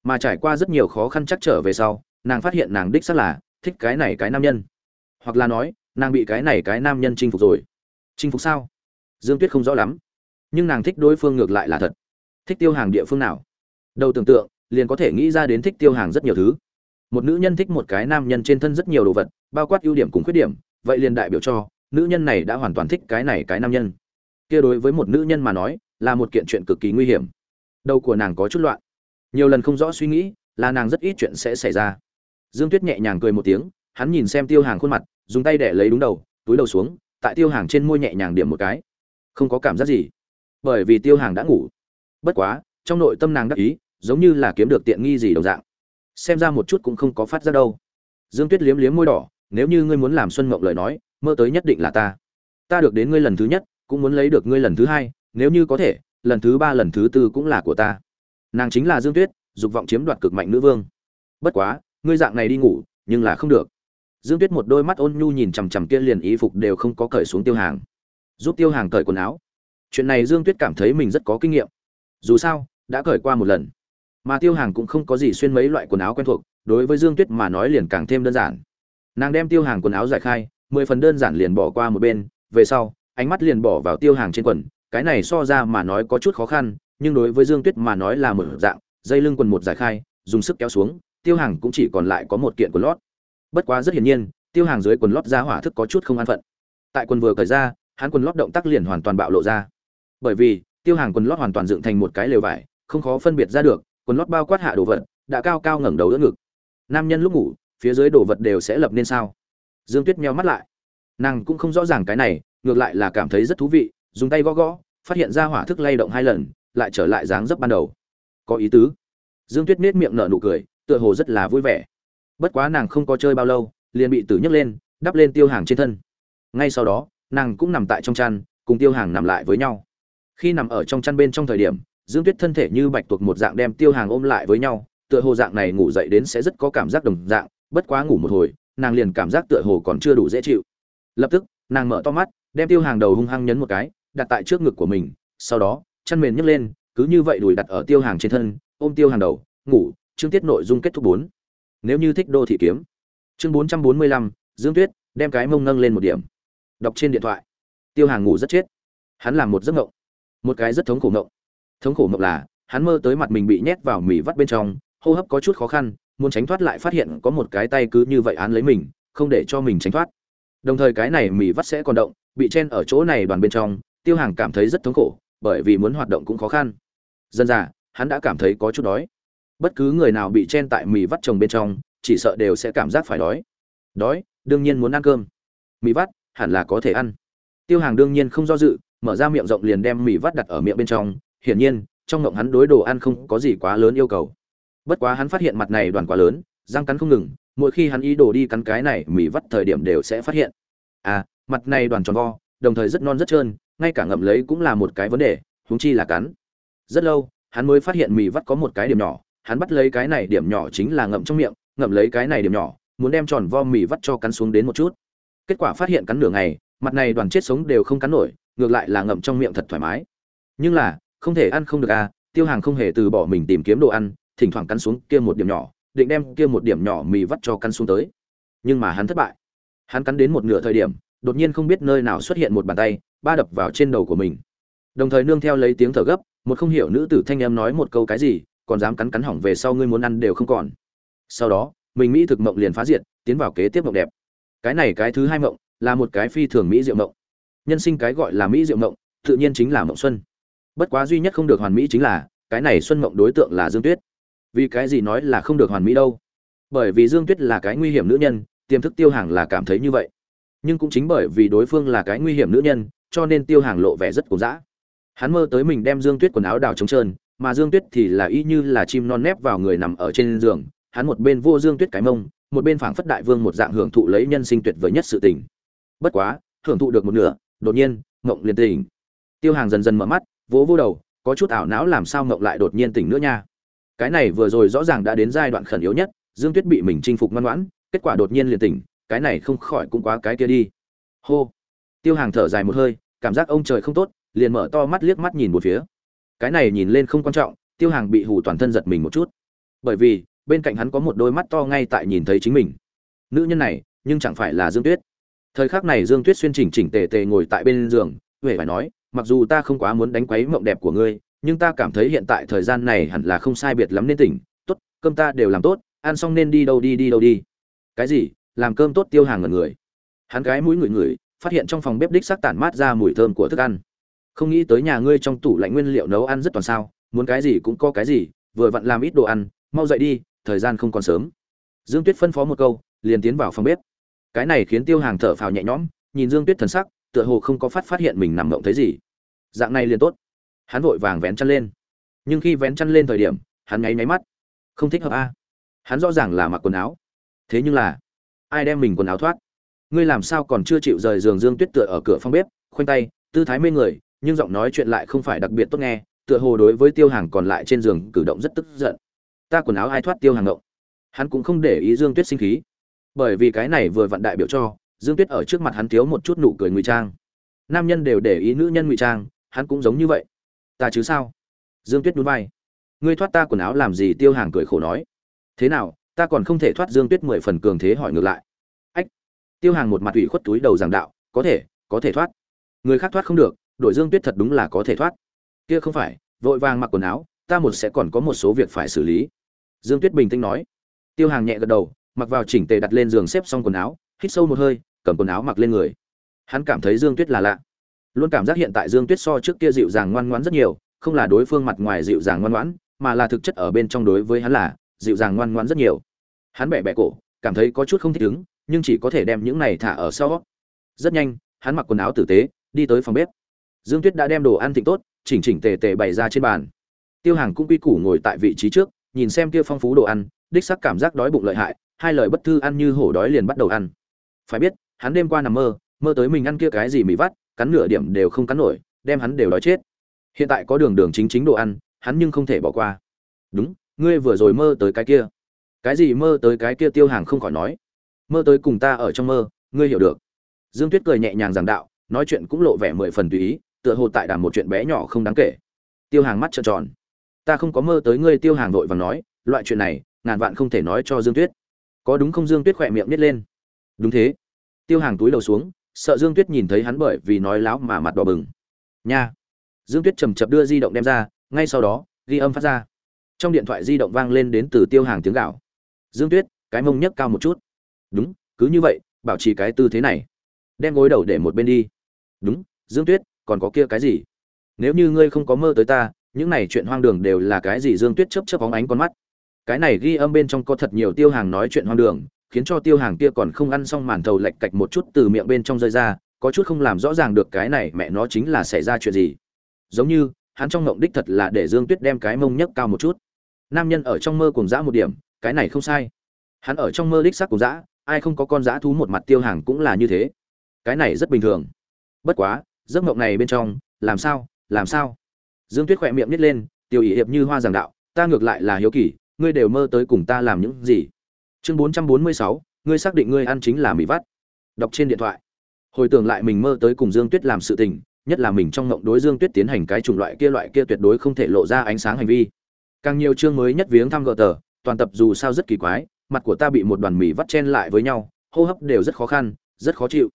Mà trải qua rất nhiều khó khăn chắc trở về sau nàng phát hiện nàng đích xác là thích cái này cái nam nhân. Hoặc là nói, nàng bị cái này cái nam nhân chinh phục rồi. Chinh phục sao? Dương tuyết không rõ lắm. Nhưng nàng thích đối phương ngược lại là thật. Thích tiêu hàng địa phương nào? Đầu tưởng tượng, liền có thể nghĩ ra đến thích tiêu hàng rất nhiều thứ. Một nữ nhân thích một cái nam nhân trên thân rất nhiều đồ vật, bao quát ưu điểm cùng khuyết điểm, vậy liền đại biểu cho, nữ nhân này đã hoàn toàn thích cái này cái nam nhân. Kia đối với một nữ nhân mà nói, là một kiện chuyện cực kỳ nguy hiểm. Đầu của nàng có chút loạn. Nhiều lần không rõ suy nghĩ, là nàng rất ít chuyện sẽ xảy ra dương tuyết nhẹ nhàng cười một tiếng, hắn nhìn xem tiêu hàng khuôn mặt, dùng tay để lấy đúng đầu, túi đầu xuống, tại tiêu hàng trên môi nhẹ nhàng điểm một cái. Không có cảm giác gì, bởi vì tiêu hàng đã ngủ. Bất quá, trong nội tâm nàng đắc ý, giống như là kiếm được tiện nghi gì đồng dạng. Xem ra một chút cũng không có phát ra đâu. Dương tuyết liếm liếm môi đỏ, nếu như ngươi muốn làm xuân mộng lời nói, mơ tới nhất định là ta. Ta được đến ngươi lần thứ nhất, cũng muốn lấy được ngươi lần thứ hai, nếu như có thể, lần thứ ba, lần thứ tư cũng là của ta. Nàng chính là dương tuyết, dục vọng chiếm đoạt cực mạnh nữ vương. Bất quá ngươi dạng này đi ngủ, nhưng là không được. Dương tuyết một đôi mắt ôn nhu nhìn chằm chằm kia liền ý phục đều không có cởi xuống tiêu hàng. Giúp tiêu hàng cởi quần áo. Chuyện này dương tuyết cảm thấy mình rất có kinh nghiệm. Dù sao, đã cởi qua một lần. Mà tiêu hàng cũng không có gì xuyên mấy loại quần áo quen thuộc, đối với dương tuyết mà nói liền càng thêm đơn giản. Nàng đem tiêu hàng quần áo giải khai, mười phần đơn giản liền bỏ qua một bên, về sau, ánh mắt liền bỏ vào tiêu hàng trên quần. Cái này so ra mà nói có chút khó khăn, nhưng đối với dương tuyết mà nói là một dạng, dây lưng quần một giải khai, dùng sức kéo xuống tiêu hàng cũng chỉ còn lại có một kiện quần lót. Bất quá rất hiển nhiên, tiêu hàng dưới quần lót ra hỏa thức có chút không an phận. Tại quần vừa cởi ra, hắn quần lót động tác liền hoàn toàn bạo lộ ra. Bởi vì, tiêu hàng quần lót hoàn toàn dựng thành một cái lều vải, không khó phân biệt ra được, quần lót bao quát hạ đồ vật, đã cao cao ngẩng đầu đỡ ngực. Nam nhân lúc ngủ, phía dưới đồ vật đều sẽ lập nên sao? Dương tuyết meo mắt lại. Nàng cũng không rõ ràng cái này, ngược lại là cảm thấy rất thú vị, dùng tay gõ gõ, phát hiện ra hỏa thức lay động hai lần, lại trở lại dáng dấp ban đầu. Có ý tứ. Dương tuyết nết miệng nở nụ cười tựa hồ rất là vui vẻ. Bất quá nàng không có chơi bao lâu, liền bị tử nhấc lên, đắp lên tiêu hàng trên thân. Ngay sau đó, nàng cũng nằm tại trong chăn, cùng tiêu hàng nằm lại với nhau. Khi nằm ở trong chăn bên trong thời điểm, dương tuyết thân thể như bạch tuộc một dạng đem tiêu hàng ôm lại với nhau, tựa hồ dạng này ngủ dậy đến sẽ rất có cảm giác đồng dạng, bất quá ngủ một hồi, nàng liền cảm giác tựa hồ còn chưa đủ dễ chịu. Lập tức, nàng mở to mắt, đem tiêu hàng đầu hung hăng nhấn một cái, đặt tại trước ngực của mình, sau đó, chăn mền nhấc lên, cứ như vậy đùi đặt ở tiêu hàng trên thân, ôm tiêu hàng đầu, ngủ chương tiết nội dung kết thúc bốn. Nếu như thích đô thị kiếm. Chương bốn trăm bốn mươi lăm, dương tuyết, đem cái mông nâng lên một điểm. Đọc trên điện thoại. Tiêu hàng ngủ rất chết. Hắn làm một giấc ngộng một cái rất thống khổ ngộng thống khổ ngộng là, hắn mơ tới mặt mình bị nhét vào mì vắt bên trong, hô hấp có chút khó khăn, muốn tránh thoát lại phát hiện có một cái tay cứ như vậy án lấy mình, không để cho mình tránh thoát. Đồng thời cái này mì vắt sẽ còn động, bị chen ở chỗ này đoàn bên trong, tiêu hàng cảm thấy rất thống khổ, bởi vì muốn hoạt động cũng khó khăn. Dân già hắn đã cảm thấy có chút đói bất cứ người nào bị chen tại mì vắt trồng bên trong, chỉ sợ đều sẽ cảm giác phải đói. Đói, đương nhiên muốn ăn cơm. Mì vắt, hẳn là có thể ăn. Tiêu hàng đương nhiên không do dự, mở ra miệng rộng liền đem mì vắt đặt ở miệng bên trong. Hiển nhiên, trong ngộng hắn đối đồ ăn không có gì quá lớn yêu cầu. Bất quá hắn phát hiện mặt này đoàn quá lớn, răng cắn không ngừng, mỗi khi hắn ý đồ đi cắn cái này, mì vắt thời điểm đều sẽ phát hiện. À mặt này đoàn tròn vo, đồng thời rất non rất trơn, ngay cả ngậm lấy cũng là một cái vấn đề, huống chi là cắn. Rất lâu, hắn mới phát hiện mì vắt có một cái điểm nhỏ hắn bắt lấy cái này điểm nhỏ chính là ngậm trong miệng, ngậm lấy cái này điểm nhỏ, muốn đem tròn vo mì vắt cho cắn xuống đến một chút. Kết quả phát hiện cắn nửa ngày, mặt này đoàn chết sống đều không cắn nổi, ngược lại là ngậm trong miệng thật thoải mái. Nhưng là, không thể ăn không được à tiêu hàng không hề từ bỏ mình tìm kiếm đồ ăn, thỉnh thoảng cắn xuống kia một điểm nhỏ, định đem kia một điểm nhỏ mì vắt cho cắn xuống tới. Nhưng mà hắn thất bại. Hắn cắn đến một nửa thời điểm, đột nhiên không biết nơi nào xuất hiện một bàn tay, ba đập vào trên đầu của mình. Đồng thời nương theo lấy tiếng thở gấp, một không hiểu nữ tử thanh em nói một câu cái gì còn dám cắn cắn hỏng về sau ngươi muốn ăn đều không còn. Sau đó, mình mỹ thực mộng liền phá diệt, tiến vào kế tiếp mộng đẹp. Cái này cái thứ hai mộng, là một cái phi thường mỹ diệu mộng. Nhân sinh cái gọi là mỹ diệu mộng, tự nhiên chính là mộng xuân. Bất quá duy nhất không được hoàn mỹ chính là, cái này xuân mộng đối tượng là dương tuyết. Vì cái gì nói là không được hoàn mỹ đâu? Bởi vì dương tuyết là cái nguy hiểm nữ nhân, tiềm thức tiêu hàng là cảm thấy như vậy. Nhưng cũng chính bởi vì đối phương là cái nguy hiểm nữ nhân, cho nên tiêu hàng lộ vẻ rất cổ dã. Hắn mơ tới mình đem dương tuyết quần áo đào trống trơn mà dương tuyết thì là y như là chim non nép vào người nằm ở trên giường, hắn một bên vô dương tuyết cái mông, một bên phảng phất đại vương một dạng hưởng thụ lấy nhân sinh tuyệt vời nhất sự tình. Bất quá, hưởng thụ được một nửa, đột nhiên, ngộng liền tỉnh. Tiêu hàng dần dần mở mắt, vỗ vô đầu, có chút ảo não làm sao ngộng lại đột nhiên tỉnh nữa nha. Cái này vừa rồi rõ ràng đã đến giai đoạn khẩn yếu nhất, dương tuyết bị mình chinh phục ngoan ngoãn, kết quả đột nhiên liền tỉnh, cái này không khỏi cũng quá cái kia đi. Hô. Tiêu hàng thở dài một hơi, cảm giác ông trời không tốt, liền mở to mắt liếc mắt nhìn một phía cái này nhìn lên không quan trọng, tiêu hàng bị hù toàn thân giật mình một chút. Bởi vì, bên cạnh hắn có một đôi mắt to ngay tại nhìn thấy chính mình. Nữ nhân này, nhưng chẳng phải là dương tuyết. Thời khắc này dương tuyết xuyên chỉnh chỉnh tề tề ngồi tại bên giường huệ phải nói, mặc dù ta không quá muốn đánh quấy mộng đẹp của ngươi, nhưng ta cảm thấy hiện tại thời gian này hẳn là không sai biệt lắm nên tỉnh. Tốt, cơm ta đều làm tốt, ăn xong nên đi đâu đi đi đâu đi. Cái gì? Làm cơm tốt? Tiêu hàng ngần người. Hắn gái mũi ngửi ngửi, phát hiện trong phòng bếp đích sắc tản mát ra mùi thơm của thức ăn không nghĩ tới nhà ngươi trong tủ lạnh nguyên liệu nấu ăn rất toàn sao, muốn cái gì cũng có cái gì, vừa vặn làm ít đồ ăn, mau dậy đi, thời gian không còn sớm. Dương tuyết phân phó một câu, liền tiến vào phòng bếp. Cái này khiến tiêu hàng thở phào nhẹ nhõm, nhìn dương tuyết thần sắc, tựa hồ không có phát phát hiện mình nằm mộng thấy gì. Dạng này liền tốt. Hắn vội vàng vén chăn lên. Nhưng khi vén chăn lên thời điểm, hắn nháy máy mắt. Không thích hợp a. Hắn rõ ràng là mặc quần áo. Thế nhưng là, ai đem mình quần áo thoát? Ngươi làm sao còn chưa chịu rời giường dương tuyết tựa ở cửa phòng bếp, khoanh tay, tư thái mê người nhưng giọng nói chuyện lại không phải đặc biệt tốt nghe, tựa hồ đối với tiêu hàng còn lại trên giường cử động rất tức giận. Ta quần áo ai thoát tiêu hàng ngộng? Hắn cũng không để ý dương tuyết sinh khí. Bởi vì cái này vừa vặn đại biểu cho, dương tuyết ở trước mặt hắn thiếu một chút nụ cười ngụy trang. Nam nhân đều để ý nữ nhân ngụy trang, hắn cũng giống như vậy. Ta chứ sao? Dương tuyết núi vai. Ngươi thoát ta quần áo làm gì? Tiêu hàng cười khổ nói. Thế nào? Ta còn không thể thoát dương tuyết mười phần cường thế hỏi ngược lại. Ách. Tiêu hàng một mặt ủy khuất túi đầu giảng đạo. Có thể có thể thoát. Người khác thoát không được đổi dương tuyết thật đúng là có thể thoát. Kia không phải, vội vàng mặc quần áo, ta một sẽ còn có một số việc phải xử lý. Dương tuyết bình tĩnh nói. Tiêu hàng nhẹ gật đầu, mặc vào chỉnh tề đặt lên giường xếp xong quần áo, hít sâu một hơi, cầm quần áo mặc lên người. Hắn cảm thấy dương tuyết là lạ. Luôn cảm giác hiện tại dương tuyết so trước kia dịu dàng ngoan ngoãn rất nhiều, không là đối phương mặt ngoài dịu dàng ngoan ngoãn, mà là thực chất ở bên trong đối với hắn là dịu dàng ngoan ngoãn rất nhiều. Hắn bẻ bẻ cổ, cảm thấy có chút không thích ứng, nhưng chỉ có thể đem những này thả ở sau. Rất nhanh, hắn mặc quần áo tử tế, đi tới phòng bếp dương tuyết đã đem đồ ăn thịnh tốt, chỉnh chỉnh tề tề bày ra trên bàn. Tiêu hàng cũng quy củ ngồi tại vị trí trước, nhìn xem kia phong phú đồ ăn, đích sắc cảm giác đói bụng lợi hại, hai lời bất thư ăn như hổ đói liền bắt đầu ăn. Phải biết, hắn đêm qua nằm mơ mơ tới mình ăn kia cái gì mì vắt, cắn nửa điểm đều không cắn nổi, đem hắn đều đói chết. Hiện tại có đường đường chính chính đồ ăn, hắn nhưng không thể bỏ qua. Đúng, ngươi vừa rồi mơ tới cái kia. Cái gì mơ tới cái kia tiêu hàng không khỏi nói. Mơ tới cùng ta ở trong mơ, ngươi hiểu được. Dương tuyết cười nhẹ nhàng giảng đạo, nói chuyện cũng lộ vẻ mười phần tùy ý tựa hồ tại đàm một chuyện bé nhỏ không đáng kể. Tiêu hàng mắt trợn tròn. Ta không có mơ tới ngươi, tiêu hàng vội và nói, loại chuyện này, ngàn vạn không thể nói cho dương tuyết. Có đúng không dương tuyết khỏe miệng nít lên. Đúng thế. Tiêu hàng túi đầu xuống, sợ dương tuyết nhìn thấy hắn bởi vì nói láo mà mặt đỏ bừng. Nha. Dương tuyết chầm chập đưa di động đem ra, ngay sau đó, ghi âm phát ra. Trong điện thoại di động vang lên đến từ tiêu hàng tiếng gạo dương tuyết, cái mông nhấc cao một chút. Đúng, cứ như vậy, bảo trì cái tư thế này. Đem gối đầu để một bên đi. Đúng, dương tuyết còn có kia cái gì? Nếu như ngươi không có mơ tới ta, những này chuyện hoang đường đều là cái gì dương tuyết chấp chấp bóng ánh con mắt. Cái này ghi âm bên trong có thật nhiều tiêu hàng nói chuyện hoang đường, khiến cho tiêu hàng kia còn không ăn xong màn thầu lệch cạch một chút từ miệng bên trong rơi ra, có chút không làm rõ ràng được cái này mẹ nó chính là xảy ra chuyện gì. Giống như, hắn trong ngộng đích thật là để dương tuyết đem cái mông nhấc cao một chút. Nam nhân ở trong mơ cùng dã một điểm, cái này không sai. Hắn ở trong mơ đích sắc cùng dã, ai không có con dã thú một mặt tiêu hàng cũng là như thế. Cái này rất bình thường. Bất quá giấc mộng này bên trong, làm sao làm sao? Dương tuyết khỏe miệng nít lên tiêu ỷ hiệp như hoa giảng đạo, ta ngược lại là hiếu kỳ, ngươi đều mơ tới cùng ta làm những gì? Chương bốn trăm bốn mươi sáu, ngươi xác định ngươi ăn chính là mì vắt. Đọc trên điện thoại. Hồi tưởng lại mình mơ tới cùng dương tuyết làm sự tình, nhất là mình trong ngộng đối dương tuyết tiến hành cái chủng loại kia loại kia tuyệt đối không thể lộ ra ánh sáng hành vi. Càng nhiều chương mới nhất viếng thăm gỡ tờ, toàn tập dù sao rất kỳ quái, mặt của ta bị một đoàn mì vắt chen lại với nhau, hô hấp đều rất khó khăn, rất khó chịu.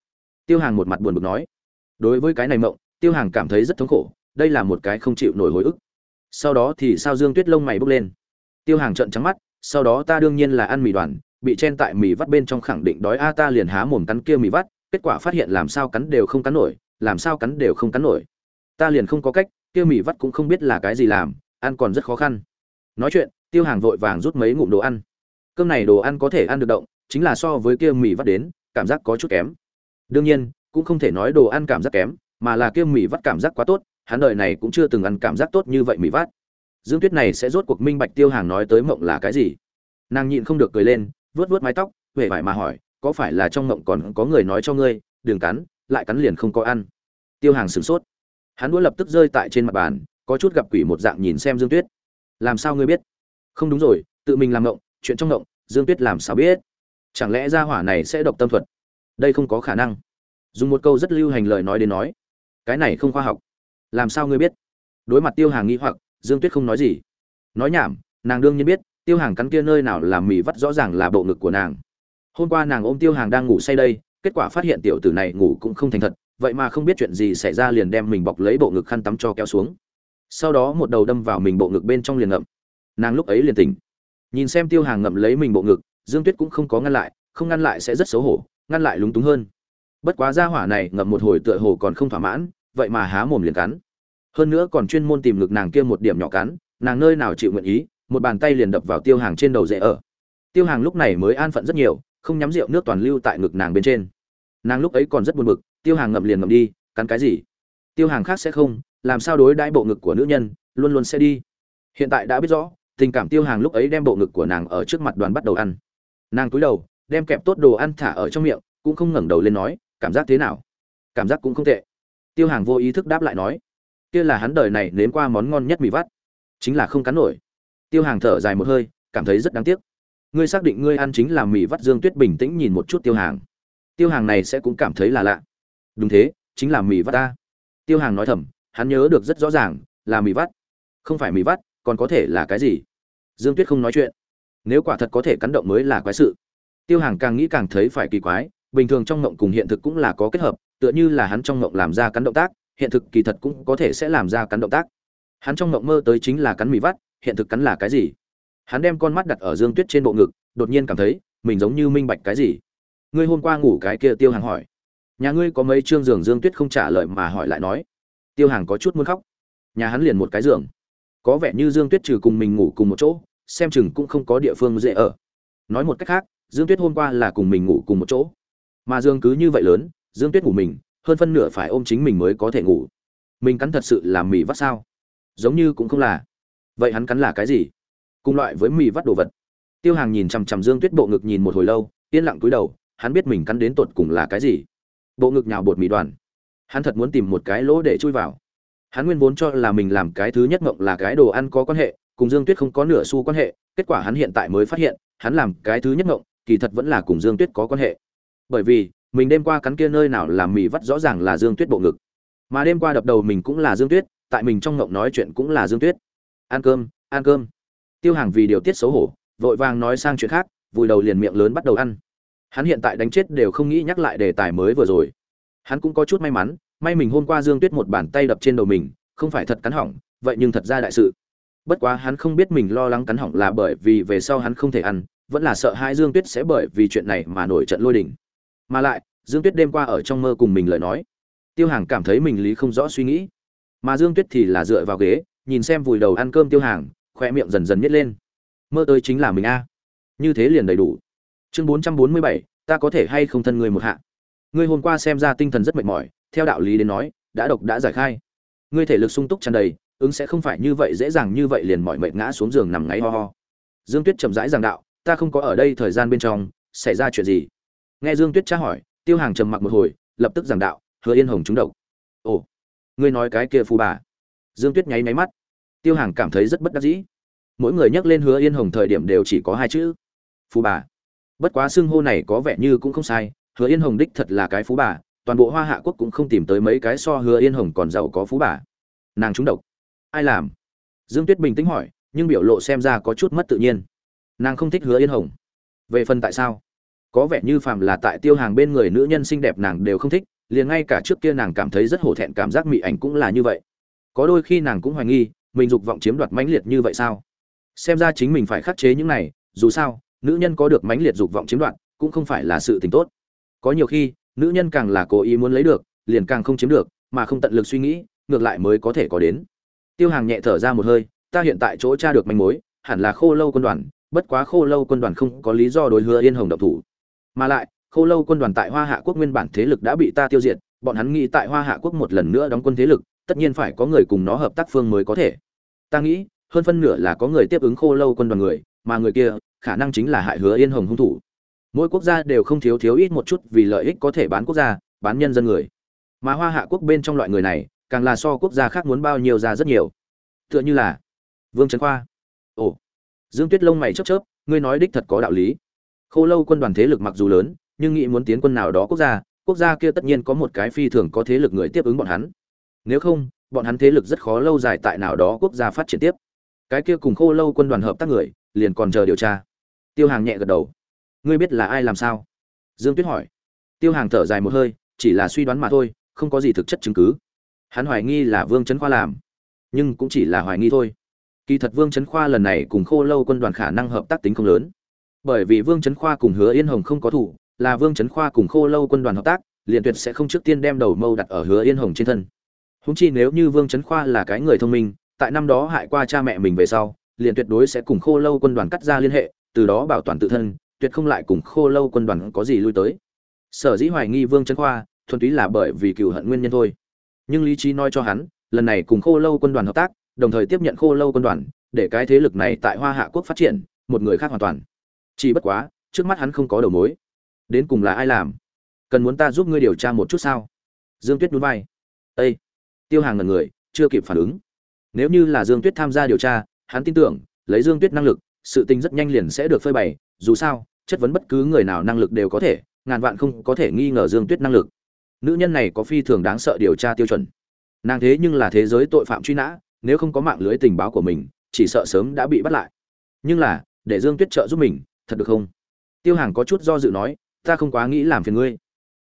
Tiêu hàng một mặt buồn bực nói đối với cái này mộng, tiêu hàng cảm thấy rất thống khổ, đây là một cái không chịu nổi hồi ức. Sau đó thì sao dương tuyết lông mày bốc lên. Tiêu hàng trợn trắng mắt, sau đó ta đương nhiên là ăn mì đoàn, bị chen tại mì vắt bên trong khẳng định đói a, ta liền há mồm cắn kia mì vắt, kết quả phát hiện làm sao cắn đều không cắn nổi, làm sao cắn đều không cắn nổi. Ta liền không có cách, kia mì vắt cũng không biết là cái gì làm, ăn còn rất khó khăn. Nói chuyện, tiêu hàng vội vàng rút mấy ngụm đồ ăn. Cơm này đồ ăn có thể ăn được động, chính là so với kia mì vắt đến, cảm giác có chút kém. Đương nhiên cũng không thể nói đồ ăn cảm giác kém, mà là kia mì vắt cảm giác quá tốt, hắn đời này cũng chưa từng ăn cảm giác tốt như vậy mì vắt. Dương tuyết này sẽ rốt cuộc minh bạch tiêu hàng nói tới mộng là cái gì. Nàng nhịn không được cười lên vớt vớt mái tóc huệ vải mà hỏi, có phải là trong mộng còn có người nói cho ngươi, đừng cắn, lại cắn liền không có ăn? Tiêu hàng sửng sốt. Hắn đũa lập tức rơi tại trên mặt bàn, có chút gặp quỷ một dạng nhìn xem dương tuyết. Làm sao ngươi biết? Không đúng rồi, tự mình làm mộng, chuyện trong mộng, dương tuyết làm sao biết? Chẳng lẽ ra hỏa này sẽ độc tâm thuật? Đây không có khả năng dùng một câu rất lưu hành lời nói đến nói, cái này không khoa học. Làm sao ngươi biết? Đối mặt tiêu hàng nghi hoặc, dương tuyết không nói gì. Nói nhảm, nàng đương nhiên biết, tiêu hàng cắn kia nơi nào làm mì vắt rõ ràng là bộ ngực của nàng. Hôm qua nàng ôm tiêu hàng đang ngủ say đây, kết quả phát hiện tiểu tử này ngủ cũng không thành thật, vậy mà không biết chuyện gì xảy ra liền đem mình bọc lấy bộ ngực khăn tắm cho kéo xuống. Sau đó một đầu đâm vào mình bộ ngực bên trong liền ngậm. Nàng lúc ấy liền tỉnh. Nhìn xem tiêu hàng ngậm lấy mình bộ ngực, dương tuyết cũng không có ngăn lại, không ngăn lại sẽ rất xấu hổ, ngăn lại lúng túng hơn bất quá ra hỏa này ngậm một hồi tựa hồ còn không thỏa mãn, vậy mà há mồm liền cắn. Hơn nữa còn chuyên môn tìm ngực nàng kia một điểm nhỏ cắn, nàng nơi nào chịu nguyện ý, một bàn tay liền đập vào tiêu hàng trên đầu dễ ở. Tiêu hàng lúc này mới an phận rất nhiều, không nhắm rượu nước toàn lưu tại ngực nàng bên trên. Nàng lúc ấy còn rất buồn bực, tiêu hàng ngậm liền ngậm đi, cắn cái gì? Tiêu hàng khác sẽ không, làm sao đối đãi bộ ngực của nữ nhân, luôn luôn sẽ đi. Hiện tại đã biết rõ, tình cảm tiêu hàng lúc ấy đem bộ ngực của nàng ở trước mặt đoàn bắt đầu ăn. Nàng cúi đầu, đem kẹp tốt đồ ăn thả ở trong miệng, cũng không ngẩng đầu lên nói cảm giác thế nào? Cảm giác cũng không tệ. Tiêu hàng vô ý thức đáp lại nói, kia là hắn đời này nếm qua món ngon nhất mì vắt. Chính là không cắn nổi. Tiêu hàng thở dài một hơi, cảm thấy rất đáng tiếc. Ngươi xác định ngươi ăn chính là mì vắt dương tuyết bình tĩnh nhìn một chút tiêu hàng. Tiêu hàng này sẽ cũng cảm thấy là lạ. Đúng thế, chính là mì vắt ta. Tiêu hàng nói thầm, hắn nhớ được rất rõ ràng, là mì vắt. Không phải mì vắt, còn có thể là cái gì? Dương tuyết không nói chuyện. Nếu quả thật có thể cắn động mới là quái sự. Tiêu hàng càng nghĩ càng thấy phải kỳ quái bình thường trong ngộng cùng hiện thực cũng là có kết hợp, tựa như là hắn trong ngộng làm ra cắn động tác, hiện thực kỳ thật cũng có thể sẽ làm ra cắn động tác. Hắn trong ngộng mơ tới chính là cắn mì vắt, hiện thực cắn là cái gì? Hắn đem con mắt đặt ở dương tuyết trên bộ ngực, đột nhiên cảm thấy, mình giống như minh bạch cái gì? Ngươi hôm qua ngủ cái kia tiêu hàng hỏi. Nhà ngươi có mấy chương giường dương tuyết không trả lời mà hỏi lại nói. Tiêu hàng có chút muốn khóc. Nhà hắn liền một cái giường. Có vẻ như dương tuyết trừ cùng mình ngủ cùng một chỗ, xem chừng cũng không có địa phương dễ ở. Nói một cách khác, dương tuyết hôm qua là cùng mình ngủ cùng một chỗ mà dương cứ như vậy lớn, dương tuyết ngủ mình, hơn phân nửa phải ôm chính mình mới có thể ngủ. Mình cắn thật sự là mì vắt sao? Giống như cũng không là. Vậy hắn cắn là cái gì? Cùng loại với mì vắt đồ vật. Tiêu hàng nhìn chằm chằm dương tuyết, bộ ngực nhìn một hồi lâu, yên lặng cúi đầu, hắn biết mình cắn đến tột cùng là cái gì. Bộ ngực nhào bột mì đoàn. Hắn thật muốn tìm một cái lỗ để chui vào. Hắn nguyên vốn cho là mình làm cái thứ nhất mộng là cái đồ ăn có quan hệ, cùng dương tuyết không có nửa xu quan hệ, kết quả hắn hiện tại mới phát hiện, hắn làm cái thứ nhất mộng kỳ thật vẫn là cùng dương tuyết có quan hệ bởi vì, mình đêm qua cắn kia nơi nào làm mì vắt rõ ràng là dương tuyết bộ ngực. Mà đêm qua đập đầu mình cũng là dương tuyết, tại mình trong ngộng nói chuyện cũng là dương tuyết. Ăn cơm ăn cơm. Tiêu hàng vì điều tiết xấu hổ, vội vàng nói sang chuyện khác, vùi đầu liền miệng lớn bắt đầu ăn. Hắn hiện tại đánh chết đều không nghĩ nhắc lại đề tài mới vừa rồi. Hắn cũng có chút may mắn, may mình hôm qua dương tuyết một bàn tay đập trên đầu mình, không phải thật cắn hỏng, vậy nhưng thật ra đại sự. Bất quá hắn không biết mình lo lắng cắn hỏng là bởi vì về sau hắn không thể ăn, vẫn là sợ hai dương tuyết sẽ bởi vì chuyện này mà nổi trận lôi đình mà lại, dương tuyết đêm qua ở trong mơ cùng mình lời nói. Tiêu hàng cảm thấy mình lý không rõ suy nghĩ. Mà dương tuyết thì là dựa vào ghế, nhìn xem vùi đầu ăn cơm tiêu hàng khoe miệng dần dần nhét lên. Mơ tới chính là mình a. Như thế liền đầy đủ. Chương bốn trăm bốn mươi bảy, ta có thể hay không thân người một hạ? Ngươi hôm qua xem ra tinh thần rất mệt mỏi, theo đạo lý đến nói, đã độc đã giải khai. Ngươi thể lực sung túc tràn đầy, ứng sẽ không phải như vậy dễ dàng như vậy liền mỏi mệt ngã xuống giường nằm ngáy ho ho. Dương tuyết chậm rãi giảng đạo, ta không có ở đây thời gian bên trong, xảy ra chuyện gì? Nghe dương tuyết tra hỏi, tiêu hàng trầm mặc một hồi, lập tức giảng đạo, hứa yên hồng trúng độc. Ồ, ngươi nói cái kia phù bà. Dương tuyết nháy máy mắt. Tiêu hàng cảm thấy rất bất đắc dĩ. Mỗi người nhắc lên hứa yên hồng thời điểm đều chỉ có hai chữ, phù bà. Bất quá xưng hô này có vẻ như cũng không sai, hứa yên hồng đích thật là cái phú bà, toàn bộ hoa hạ quốc cũng không tìm tới mấy cái so hứa yên hồng còn giàu có phú bà. Nàng trúng độc. Ai làm? Dương tuyết bình tĩnh hỏi, nhưng biểu lộ xem ra có chút mất tự nhiên. Nàng không thích hứa yên hồng. Về phần tại sao? Có vẻ như phàm là tại tiêu hàng bên người nữ nhân xinh đẹp nàng đều không thích, liền ngay cả trước kia nàng cảm thấy rất hổ thẹn cảm giác mị ảnh cũng là như vậy. Có đôi khi nàng cũng hoài nghi, mình dục vọng chiếm đoạt mãnh liệt như vậy sao? Xem ra chính mình phải khắc chế những này, dù sao, nữ nhân có được mãnh liệt dục vọng chiếm đoạt, cũng không phải là sự tình tốt. Có nhiều khi, nữ nhân càng là cố ý muốn lấy được, liền càng không chiếm được, mà không tận lực suy nghĩ, ngược lại mới có thể có đến. Tiêu hàng nhẹ thở ra một hơi, ta hiện tại chỗ tra được manh mối, hẳn là khô lâu quân đoàn, bất quá khô lâu quân đoàn không có lý do đối hứa yên hồng độc thủ mà lại, khô lâu quân đoàn tại hoa hạ quốc nguyên bản thế lực đã bị ta tiêu diệt, bọn hắn nghĩ tại hoa hạ quốc một lần nữa đóng quân thế lực, tất nhiên phải có người cùng nó hợp tác phương mới có thể. Ta nghĩ, hơn phân nửa là có người tiếp ứng khô lâu quân đoàn người, mà người kia, khả năng chính là hại hứa yên hồng hung thủ. Mỗi quốc gia đều không thiếu thiếu ít một chút vì lợi ích có thể bán quốc gia, bán nhân dân người. Mà hoa hạ quốc bên trong loại người này, càng là so quốc gia khác muốn bao nhiêu ra rất nhiều. Tựa như là vương trấn khoa. Ồ, dương tuyết lông mày chớp chớp, ngươi nói đích thật có đạo lý khô lâu quân đoàn thế lực mặc dù lớn, nhưng nghĩ muốn tiến quân nào đó quốc gia quốc gia kia tất nhiên có một cái phi thường có thế lực người tiếp ứng bọn hắn. Nếu không, bọn hắn thế lực rất khó lâu dài tại nào đó quốc gia phát triển tiếp. Cái kia cùng khô lâu quân đoàn hợp tác người, liền còn chờ điều tra. Tiêu hàng nhẹ gật đầu. Ngươi biết là ai làm sao? Dương tuyết hỏi. Tiêu hàng thở dài một hơi, chỉ là suy đoán mà thôi, không có gì thực chất chứng cứ. Hắn hoài nghi là vương trấn khoa làm, nhưng cũng chỉ là hoài nghi thôi. Kỳ thật vương trấn khoa lần này cùng khô lâu quân đoàn khả năng hợp tác tính không lớn bởi vì vương trấn khoa cùng hứa yên hồng không có thủ, là vương trấn khoa cùng khô lâu quân đoàn hợp tác, liền tuyệt sẽ không trước tiên đem đầu mâu đặt ở hứa yên hồng trên thân. Húng chi nếu như vương trấn khoa là cái người thông minh, tại năm đó hại qua cha mẹ mình về sau, liền tuyệt đối sẽ cùng khô lâu quân đoàn cắt ra liên hệ, từ đó bảo toàn tự thân, tuyệt không lại cùng khô lâu quân đoàn có gì lui tới. Sở dĩ hoài nghi vương trấn khoa, thuần túy là bởi vì cựu hận nguyên nhân thôi. Nhưng lý trí nói cho hắn, lần này cùng khô lâu quân đoàn hợp tác, đồng thời tiếp nhận khô lâu quân đoàn, để cái thế lực này tại hoa hạ quốc phát triển, một người khác hoàn toàn chỉ bất quá, trước mắt hắn không có đầu mối. Đến cùng là ai làm? Cần muốn ta giúp ngươi điều tra một chút sao? Dương tuyết núi vai. Ây tiêu hàng ngần người, chưa kịp phản ứng. Nếu như là dương tuyết tham gia điều tra, hắn tin tưởng, lấy dương tuyết năng lực, sự tình rất nhanh liền sẽ được phơi bày. Dù sao, chất vấn bất cứ người nào năng lực đều có thể, ngàn vạn không có thể nghi ngờ dương tuyết năng lực. Nữ nhân này có phi thường đáng sợ điều tra tiêu chuẩn. Nàng thế nhưng là thế giới tội phạm truy nã, nếu không có mạng lưới tình báo của mình, chỉ sợ sớm đã bị bắt lại. Nhưng là, để dương tuyết trợ giúp mình thật được không? Tiêu hàng có chút do dự nói, ta không quá nghĩ làm phiền ngươi.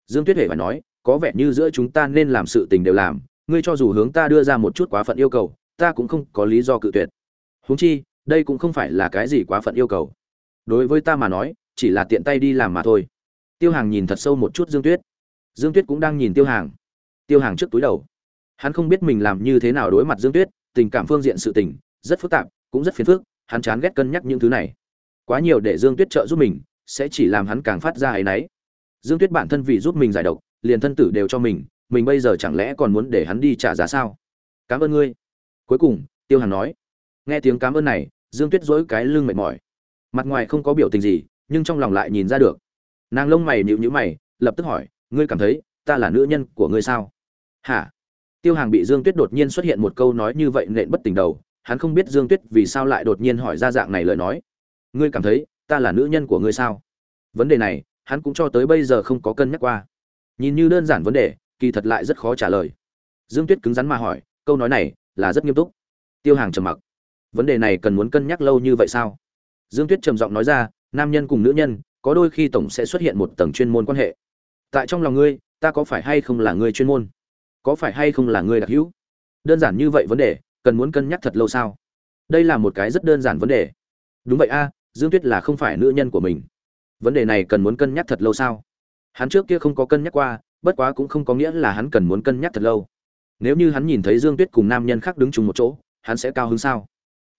Dương tuyết huệ phải nói, có vẻ như giữa chúng ta nên làm sự tình đều làm, ngươi cho dù hướng ta đưa ra một chút quá phận yêu cầu, ta cũng không có lý do cự tuyệt. Huống chi, đây cũng không phải là cái gì quá phận yêu cầu. Đối với ta mà nói, chỉ là tiện tay đi làm mà thôi. Tiêu hàng nhìn thật sâu một chút dương tuyết. Dương tuyết cũng đang nhìn tiêu hàng. Tiêu hàng trước túi đầu. Hắn không biết mình làm như thế nào đối mặt dương tuyết, tình cảm phương diện sự tình, rất phức tạp, cũng rất phiền phức, hắn chán ghét cân nhắc những thứ này quá nhiều để dương tuyết trợ giúp mình, sẽ chỉ làm hắn càng phát ra áy náy. Dương tuyết bản thân vì giúp mình giải độc, liền thân tử đều cho mình mình bây giờ chẳng lẽ còn muốn để hắn đi trả giá sao? Cảm ơn ngươi. Cuối cùng, tiêu hàn nói. Nghe tiếng cảm ơn này, dương tuyết dỗi cái lưng mệt mỏi. Mặt ngoài không có biểu tình gì, nhưng trong lòng lại nhìn ra được. Nàng lông mày nhịu nhữ mày, lập tức hỏi, ngươi cảm thấy ta là nữ nhân của ngươi sao? Hả? Tiêu hàng bị dương tuyết đột nhiên xuất hiện một câu nói như vậy nện bất tỉnh đầu, hắn không biết dương tuyết vì sao lại đột nhiên hỏi ra dạng này lời nói ngươi cảm thấy ta là nữ nhân của ngươi sao? Vấn đề này, hắn cũng cho tới bây giờ không có cân nhắc qua. Nhìn như đơn giản vấn đề, kỳ thật lại rất khó trả lời. Dương tuyết cứng rắn mà hỏi, câu nói này là rất nghiêm túc. Tiêu hàng trầm mặc. Vấn đề này cần muốn cân nhắc lâu như vậy sao? Dương tuyết trầm giọng nói ra, nam nhân cùng nữ nhân, có đôi khi tổng sẽ xuất hiện một tầng chuyên môn quan hệ. Tại trong lòng ngươi, ta có phải hay không là ngươi chuyên môn? Có phải hay không là ngươi đặc hữu? Đơn giản như vậy vấn đề, cần muốn cân nhắc thật lâu sao? Đây là một cái rất đơn giản vấn đề. Đúng vậy a dương tuyết là không phải nữ nhân của mình. Vấn đề này cần muốn cân nhắc thật lâu sao? Hắn trước kia không có cân nhắc qua, bất quá cũng không có nghĩa là hắn cần muốn cân nhắc thật lâu. Nếu như hắn nhìn thấy dương tuyết cùng nam nhân khác đứng chung một chỗ, hắn sẽ cao hứng sao?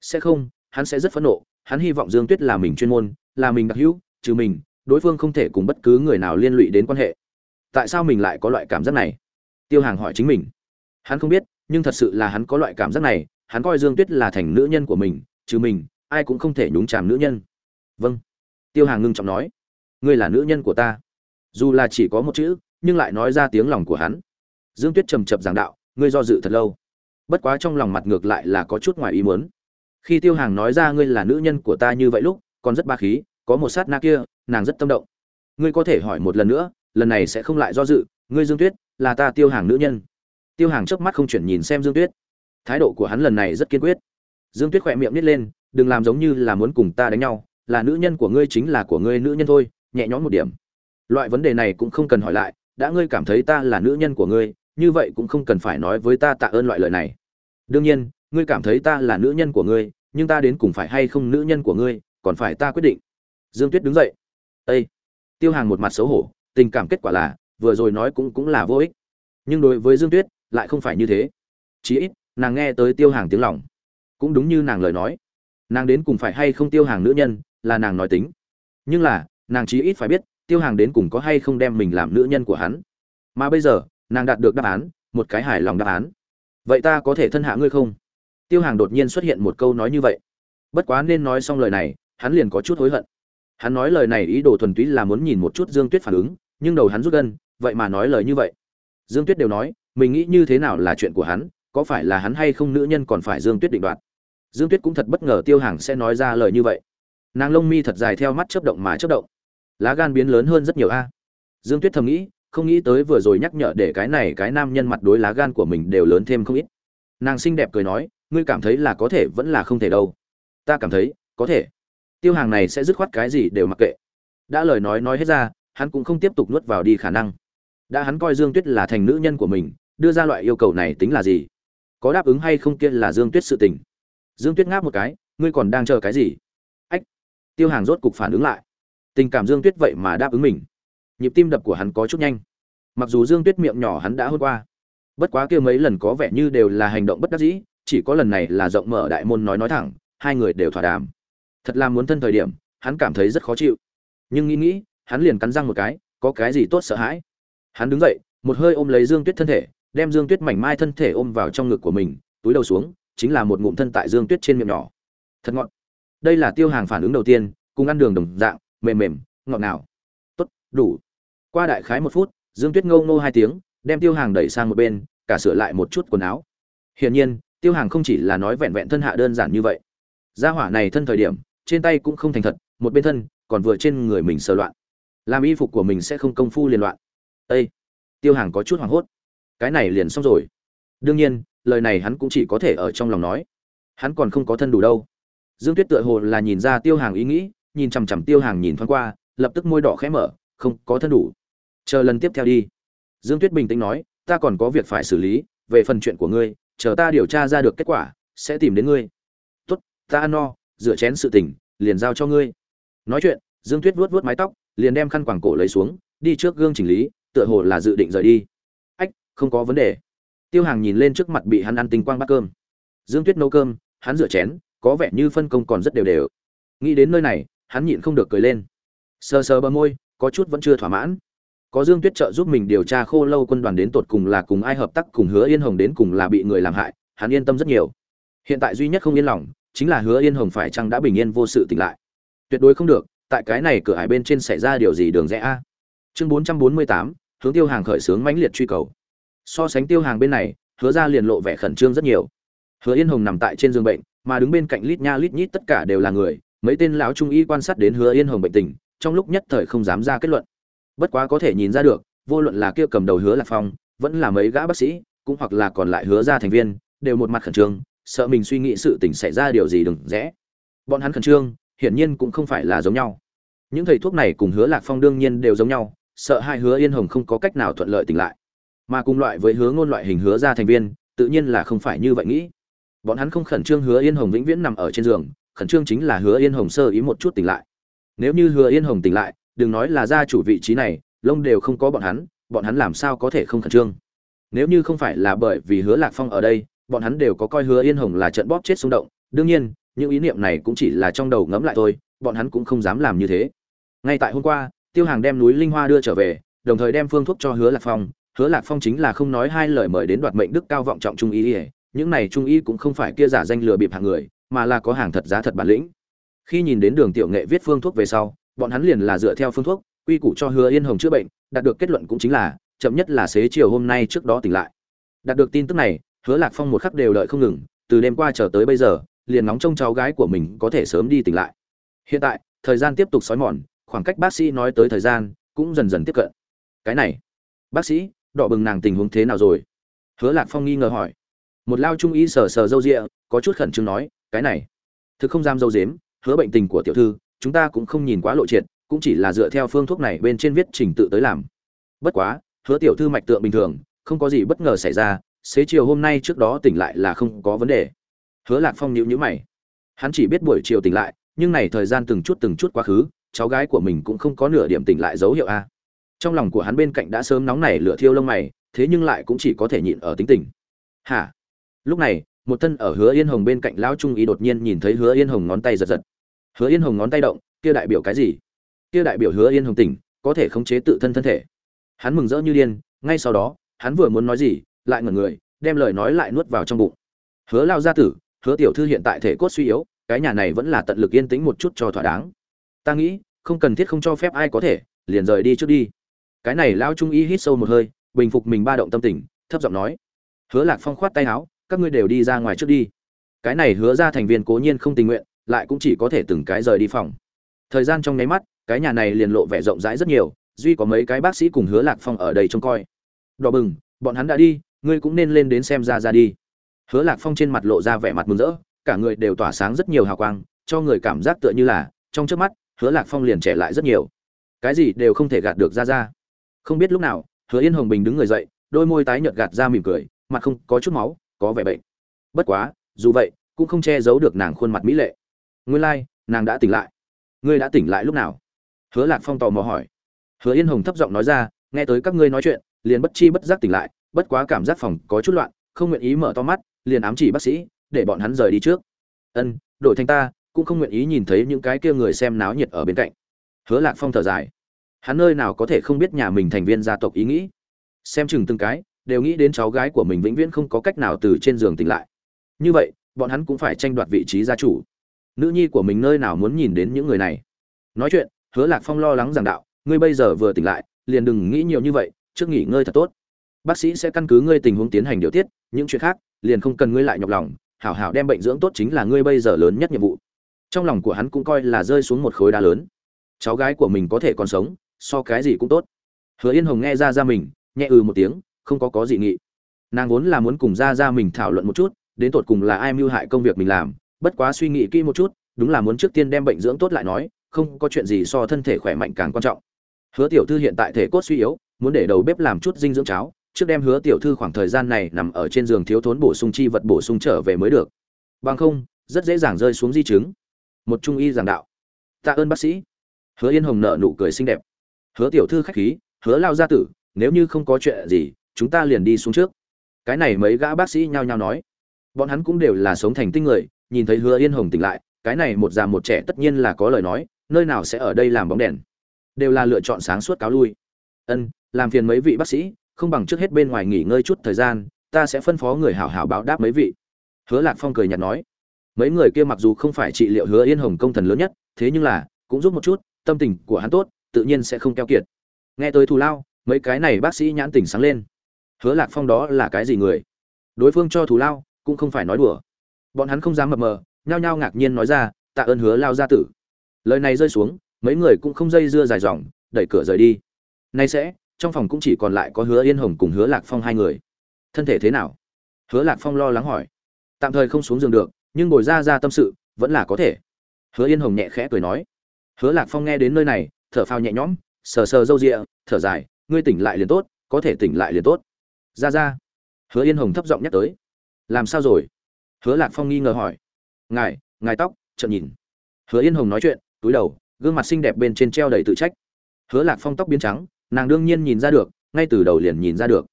Sẽ không, hắn sẽ rất phẫn nộ. Hắn hy vọng dương tuyết là mình chuyên môn, là mình đặc hữu, trừ mình, đối phương không thể cùng bất cứ người nào liên lụy đến quan hệ. Tại sao mình lại có loại cảm giác này? Tiêu hàng hỏi chính mình. Hắn không biết, nhưng thật sự là hắn có loại cảm giác này. Hắn coi dương tuyết là thành nữ nhân của mình, trừ mình ai cũng không thể nhúng chàm nữ nhân. Vâng. Tiêu hàng ngưng trọng nói. Ngươi là nữ nhân của ta. Dù là chỉ có một chữ, nhưng lại nói ra tiếng lòng của hắn. Dương tuyết trầm chập giảng đạo, ngươi do dự thật lâu. Bất quá trong lòng mặt ngược lại là có chút ngoài ý muốn. Khi tiêu hàng nói ra ngươi là nữ nhân của ta như vậy lúc, còn rất ba khí, có một sát na kia, nàng rất tâm động. Ngươi có thể hỏi một lần nữa, lần này sẽ không lại do dự, ngươi dương tuyết, là ta tiêu hàng nữ nhân. Tiêu hàng trước mắt không chuyển nhìn xem dương tuyết. Thái độ của hắn lần này rất kiên quyết dương tuyết khỏe miệng nít lên, đừng làm giống như là muốn cùng ta đánh nhau, là nữ nhân của ngươi chính là của ngươi nữ nhân thôi, nhẹ nhõm một điểm. Loại vấn đề này cũng không cần hỏi lại, đã ngươi cảm thấy ta là nữ nhân của ngươi, như vậy cũng không cần phải nói với ta tạ ơn loại lời này. Đương nhiên, ngươi cảm thấy ta là nữ nhân của ngươi, nhưng ta đến cùng phải hay không nữ nhân của ngươi, còn phải ta quyết định. Dương tuyết đứng dậy. Ây tiêu hàng một mặt xấu hổ, tình cảm kết quả là, vừa rồi nói cũng cũng là vô ích. Nhưng đối với dương tuyết, lại không phải như thế. Chí ít, nàng nghe tới tiêu hàng tiếng lòng cũng đúng như nàng lời nói. Nàng đến cùng phải hay không tiêu hàng nữ nhân, là nàng nói tính. Nhưng là, nàng chí ít phải biết, tiêu hàng đến cùng có hay không đem mình làm nữ nhân của hắn. Mà bây giờ, nàng đạt được đáp án, một cái hài lòng đáp án. Vậy ta có thể thân hạ ngươi không? Tiêu hàng đột nhiên xuất hiện một câu nói như vậy. Bất quá nên nói xong lời này, hắn liền có chút hối hận. Hắn nói lời này ý đồ thuần túy là muốn nhìn một chút dương tuyết phản ứng, nhưng đầu hắn rút gân, vậy mà nói lời như vậy. Dương tuyết đều nói, mình nghĩ như thế nào là chuyện của hắn, có phải là hắn hay không nữ nhân còn phải dương tuyết định đoạt? Dương tuyết cũng thật bất ngờ tiêu hàng sẽ nói ra lời như vậy. Nàng lông mi thật dài theo mắt chớp động mà chớp động. Lá gan biến lớn hơn rất nhiều a. Dương tuyết thầm nghĩ, không nghĩ tới vừa rồi nhắc nhở để cái này cái nam nhân mặt đối lá gan của mình đều lớn thêm không ít. Nàng xinh đẹp cười nói, ngươi cảm thấy là có thể vẫn là không thể đâu. Ta cảm thấy, có thể. Tiêu hàng này sẽ dứt khoát cái gì đều mặc kệ. Đã lời nói nói hết ra, hắn cũng không tiếp tục nuốt vào đi khả năng. Đã hắn coi dương tuyết là thành nữ nhân của mình, đưa ra loại yêu cầu này tính là gì? Có đáp ứng hay không kia là dương tuyết sự tình dương tuyết ngáp một cái, ngươi còn đang chờ cái gì? Ách. Tiêu hàng rốt cục phản ứng lại. Tình cảm dương tuyết vậy mà đáp ứng mình. Nhịp tim đập của hắn có chút nhanh. Mặc dù dương tuyết miệng nhỏ hắn đã hôn qua, bất quá kia mấy lần có vẻ như đều là hành động bất đắc dĩ, chỉ có lần này là rộng mở đại môn nói nói thẳng, hai người đều thỏa đàm. Thật là muốn thân thời điểm, hắn cảm thấy rất khó chịu. Nhưng nghĩ nghĩ, hắn liền cắn răng một cái, có cái gì tốt sợ hãi? Hắn đứng dậy, một hơi ôm lấy dương tuyết thân thể, đem dương tuyết mảnh mai thân thể ôm vào trong ngực của mình, túi đầu xuống chính là một ngụm thân tại dương tuyết trên miệng nhỏ. Thật ngọt. Đây là tiêu hàng phản ứng đầu tiên, cùng ăn đường đồng dạng, mềm mềm, ngọt nào tốt, đủ. Qua đại khái một phút, dương tuyết ngâu ngô hai tiếng, đem tiêu hàng đẩy sang một bên, cả sửa lại một chút quần áo. Hiển nhiên, tiêu hàng không chỉ là nói vẹn vẹn thân hạ đơn giản như vậy. Gia hỏa này thân thời điểm, trên tay cũng không thành thật, một bên thân, còn vừa trên người mình sờ loạn. Làm y phục của mình sẽ không công phu liên loạn. Ây tiêu hàng có chút hoảng hốt. Cái này liền xong rồi. Đương nhiên lời này hắn cũng chỉ có thể ở trong lòng nói. Hắn còn không có thân đủ đâu. Dương tuyết tựa hồ là nhìn ra tiêu hàng ý nghĩ, nhìn chằm chằm tiêu hàng nhìn thoáng qua, lập tức môi đỏ khẽ mở, không có thân đủ. Chờ lần tiếp theo đi. Dương tuyết bình tĩnh nói, ta còn có việc phải xử lý, về phần chuyện của ngươi, chờ ta điều tra ra được kết quả, sẽ tìm đến ngươi. Tốt, ta ăn no, rửa chén sự tình, liền giao cho ngươi. Nói chuyện, dương tuyết vuốt vuốt mái tóc, liền đem khăn quàng cổ lấy xuống, đi trước gương chỉnh lý, tựa hồ là dự định rời đi. Ách, không có vấn đề tiêu hàng nhìn lên trước mặt bị hắn ăn tinh quang bát cơm. Dương tuyết nấu cơm, hắn rửa chén, có vẻ như phân công còn rất đều đều. Nghĩ đến nơi này, hắn nhịn không được cười lên. Sờ sờ bờ môi, có chút vẫn chưa thỏa mãn. Có dương tuyết trợ giúp mình điều tra khô lâu quân đoàn đến tột cùng là cùng ai hợp tác, cùng hứa yên hồng đến cùng là bị người làm hại, hắn yên tâm rất nhiều. Hiện tại duy nhất không yên lòng, chính là hứa yên hồng phải chăng đã bình yên vô sự tỉnh lại. Tuyệt đối không được, tại cái này cửa hải bên trên xảy ra điều gì đường rẽ a? Chương bốn trăm bốn mươi tám, hướng tiêu hàng khởi xướng mãnh liệt truy cầu so sánh tiêu hàng bên này, hứa ra liền lộ vẻ khẩn trương rất nhiều. Hứa yên hồng nằm tại trên giường bệnh, mà đứng bên cạnh lít nha lít nhít tất cả đều là người, mấy tên lão trung y quan sát đến hứa yên hồng bệnh tình, trong lúc nhất thời không dám ra kết luận. Bất quá có thể nhìn ra được, vô luận là kia cầm đầu hứa lạc phong, vẫn là mấy gã bác sĩ, cũng hoặc là còn lại hứa ra thành viên, đều một mặt khẩn trương, sợ mình suy nghĩ sự tình xảy ra điều gì đừng rẽ. Bọn hắn khẩn trương, hiển nhiên cũng không phải là giống nhau. Những thầy thuốc này cùng hứa lạc phong đương nhiên đều giống nhau, sợ hai hứa yên hồng không có cách nào thuận lợi tỉnh lại mà cùng loại với hứa ngôn loại hình hứa ra thành viên, tự nhiên là không phải như vậy nghĩ. Bọn hắn không khẩn trương hứa yên hồng vĩnh viễn nằm ở trên giường, khẩn trương chính là hứa yên hồng sơ ý một chút tỉnh lại. Nếu như hứa yên hồng tỉnh lại, đừng nói là gia chủ vị trí này, lông đều không có bọn hắn bọn hắn làm sao có thể không khẩn trương? Nếu như không phải là bởi vì hứa lạc phong ở đây, bọn hắn đều có coi hứa yên hồng là trận bóp chết xung động. Đương nhiên, những ý niệm này cũng chỉ là trong đầu ngẫm lại thôi, bọn hắn cũng không dám làm như thế. Ngay tại hôm qua, tiêu hàng đem núi linh hoa đưa trở về, đồng thời đem phương thuốc cho hứa lạc phong hứa lạc phong chính là không nói hai lời mời đến đoạt mệnh đức cao vọng trọng trung Y. những này trung y cũng không phải kia giả danh lừa bịp hàng người, mà là có hàng thật giá thật bản lĩnh. Khi nhìn đến đường tiểu nghệ viết phương thuốc về sau, bọn hắn liền là dựa theo phương thuốc, quy củ cho hứa yên hồng chữa bệnh, đạt được kết luận cũng chính là, chậm nhất là xế chiều hôm nay trước đó tỉnh lại. Đạt được tin tức này, hứa lạc phong một khắc đều đợi không ngừng, từ đêm qua chờ tới bây giờ, liền nóng trông cháu gái của mình có thể sớm đi tỉnh lại. Hiện tại, thời gian tiếp tục xói mòn, khoảng cách bác sĩ nói tới thời gian cũng dần dần tiếp cận. Cái này, bác sĩ đỏ bừng nàng tình huống thế nào rồi? Hứa lạc phong nghi ngờ hỏi. Một lao trung y sờ sờ râu rịa có chút khẩn trương nói, cái này, thực không dám dâu dếm, hứa bệnh tình của tiểu thư, chúng ta cũng không nhìn quá lộ triệt, cũng chỉ là dựa theo phương thuốc này bên trên viết trình tự tới làm. Bất quá, hứa tiểu thư mạch tượng bình thường, không có gì bất ngờ xảy ra, xế chiều hôm nay trước đó tỉnh lại là không có vấn đề. Hứa lạc phong nhíu nhíu mày. Hắn chỉ biết buổi chiều tỉnh lại, nhưng này thời gian từng chút từng chút quá khứ, cháu gái của mình cũng không có nửa điểm tỉnh lại dấu hiệu a trong lòng của hắn bên cạnh đã sớm nóng nảy lửa thiêu lông mày, thế nhưng lại cũng chỉ có thể nhịn ở tính tình. Hả? Lúc này, một thân ở hứa yên hồng bên cạnh lão trung ý đột nhiên nhìn thấy hứa yên hồng ngón tay giật giật. Hứa yên hồng ngón tay động, kia đại biểu cái gì? Kia đại biểu hứa yên hồng tỉnh, có thể khống chế tự thân thân thể. Hắn mừng rỡ như điên, ngay sau đó, hắn vừa muốn nói gì, lại ngẩn người, đem lời nói lại nuốt vào trong bụng. Hứa lao gia tử, hứa tiểu thư hiện tại thể cốt suy yếu, cái nhà này vẫn là tận lực yên tĩnh một chút cho thỏa đáng. Ta nghĩ, không cần thiết không cho phép ai có thể, liền rời đi trước đi cái này lao trung y hít sâu một hơi, bình phục mình ba động tâm tình, thấp giọng nói, hứa lạc phong khoát tay áo, các ngươi đều đi ra ngoài trước đi. Cái này hứa ra thành viên cố nhiên không tình nguyện, lại cũng chỉ có thể từng cái rời đi phòng. Thời gian trong nháy mắt, cái nhà này liền lộ vẻ rộng rãi rất nhiều, duy có mấy cái bác sĩ cùng hứa lạc phong ở đây trông coi. Đỏ bừng, bọn hắn đã đi, ngươi cũng nên lên đến xem ra ra đi. Hứa lạc phong trên mặt lộ ra vẻ mặt mừng rỡ, cả người đều tỏa sáng rất nhiều hào quang, cho người cảm giác tựa như là, trong trước mắt, hứa lạc phong liền trẻ lại rất nhiều. Cái gì đều không thể gạt được ra ra không biết lúc nào hứa yên hồng bình đứng người dậy đôi môi tái nhợt gạt ra mỉm cười mặt không có chút máu có vẻ bệnh. Bất quá dù vậy cũng không che giấu được nàng khuôn mặt mỹ lệ. Nguyên lai、like, nàng đã tỉnh lại. Ngươi đã tỉnh lại lúc nào? Hứa lạc phong tò mò hỏi. Hứa yên hồng thấp giọng nói ra nghe tới các ngươi nói chuyện liền bất chi bất giác tỉnh lại bất quá cảm giác phòng có chút loạn không nguyện ý mở to mắt liền ám chỉ bác sĩ để bọn hắn rời đi trước. Ân đổi thành ta cũng không nguyện ý nhìn thấy những cái kia người xem náo nhiệt ở bên cạnh. Hứa lạc phong thở dài hắn nơi nào có thể không biết nhà mình thành viên gia tộc ý nghĩ. Xem chừng từng cái, đều nghĩ đến cháu gái của mình vĩnh viễn không có cách nào từ trên giường tỉnh lại. Như vậy, bọn hắn cũng phải tranh đoạt vị trí gia chủ. Nữ nhi của mình nơi nào muốn nhìn đến những người này? Nói chuyện, hứa lạc phong lo lắng rằng đạo, ngươi bây giờ vừa tỉnh lại, liền đừng nghĩ nhiều như vậy, trước nghỉ ngơi thật tốt. Bác sĩ sẽ căn cứ ngươi tình huống tiến hành điều tiết, những chuyện khác, liền không cần ngươi lại nhọc lòng, hảo hảo đem bệnh dưỡng tốt chính là ngươi bây giờ lớn nhất nhiệm vụ. Trong lòng của hắn cũng coi là rơi xuống một khối đá lớn. Cháu gái của mình có thể còn sống so cái gì cũng tốt. Hứa yên hồng nghe ra ra mình, nhẹ ừ một tiếng, không có có gì nghị. Nàng vốn là muốn cùng ra ra mình thảo luận một chút, đến tột cùng là ai mưu hại công việc mình làm, bất quá suy nghĩ kỹ một chút, đúng là muốn trước tiên đem bệnh dưỡng tốt lại nói, không có chuyện gì so thân thể khỏe mạnh càng quan trọng. Hứa tiểu thư hiện tại thể cốt suy yếu, muốn để đầu bếp làm chút dinh dưỡng cháo, trước đem hứa tiểu thư khoảng thời gian này nằm ở trên giường thiếu thốn bổ sung chi vật bổ sung trở về mới được. Bằng không, rất dễ dàng rơi xuống di chứng. Một trung y giảng đạo. Tạ ơn bác sĩ. Hứa yên hồng nợ nụ cười xinh đẹp hứa tiểu thư khách khí, hứa lao gia tử, nếu như không có chuyện gì, chúng ta liền đi xuống trước. Cái này mấy gã bác sĩ nhao nhao nói. Bọn hắn cũng đều là sống thành tinh người, nhìn thấy hứa yên hồng tỉnh lại, cái này một già một trẻ tất nhiên là có lời nói, nơi nào sẽ ở đây làm bóng đèn. Đều là lựa chọn sáng suốt cáo lui. Ân, làm phiền mấy vị bác sĩ, không bằng trước hết bên ngoài nghỉ ngơi chút thời gian, ta sẽ phân phó người hảo hảo báo đáp mấy vị. Hứa lạc phong cười nhạt nói. Mấy người kia mặc dù không phải trị liệu hứa yên hồng công thần lớn nhất, thế nhưng là, cũng giúp một chút, tâm tình của hắn tốt tự nhiên sẽ không keo kiệt. Nghe tới thù lao, mấy cái này bác sĩ nhãn tỉnh sáng lên. Hứa lạc phong đó là cái gì người? Đối phương cho thù lao, cũng không phải nói đùa. Bọn hắn không dám mập mờ, nhao nhao ngạc nhiên nói ra, tạ ơn hứa lao gia tử. Lời này rơi xuống, mấy người cũng không dây dưa dài dòng, đẩy cửa rời đi. Nay sẽ, trong phòng cũng chỉ còn lại có hứa yên hồng cùng hứa lạc phong hai người. Thân thể thế nào? Hứa lạc phong lo lắng hỏi. Tạm thời không xuống giường được, nhưng ngồi ra ra tâm sự, vẫn là có thể. Hứa yên hồng nhẹ khẽ cười nói. Hứa lạc phong nghe đến nơi này thở phào nhẹ nhõm, sờ sờ râu rịa, thở dài, ngươi tỉnh lại liền tốt, có thể tỉnh lại liền tốt. Ra ra. Hứa yên hồng thấp giọng nhắc tới. Làm sao rồi? Hứa lạc phong nghi ngờ hỏi. Ngài ngài tóc, chợt nhìn. Hứa yên hồng nói chuyện, túi đầu, gương mặt xinh đẹp bên trên treo đầy tự trách. Hứa lạc phong tóc biến trắng, nàng đương nhiên nhìn ra được, ngay từ đầu liền nhìn ra được.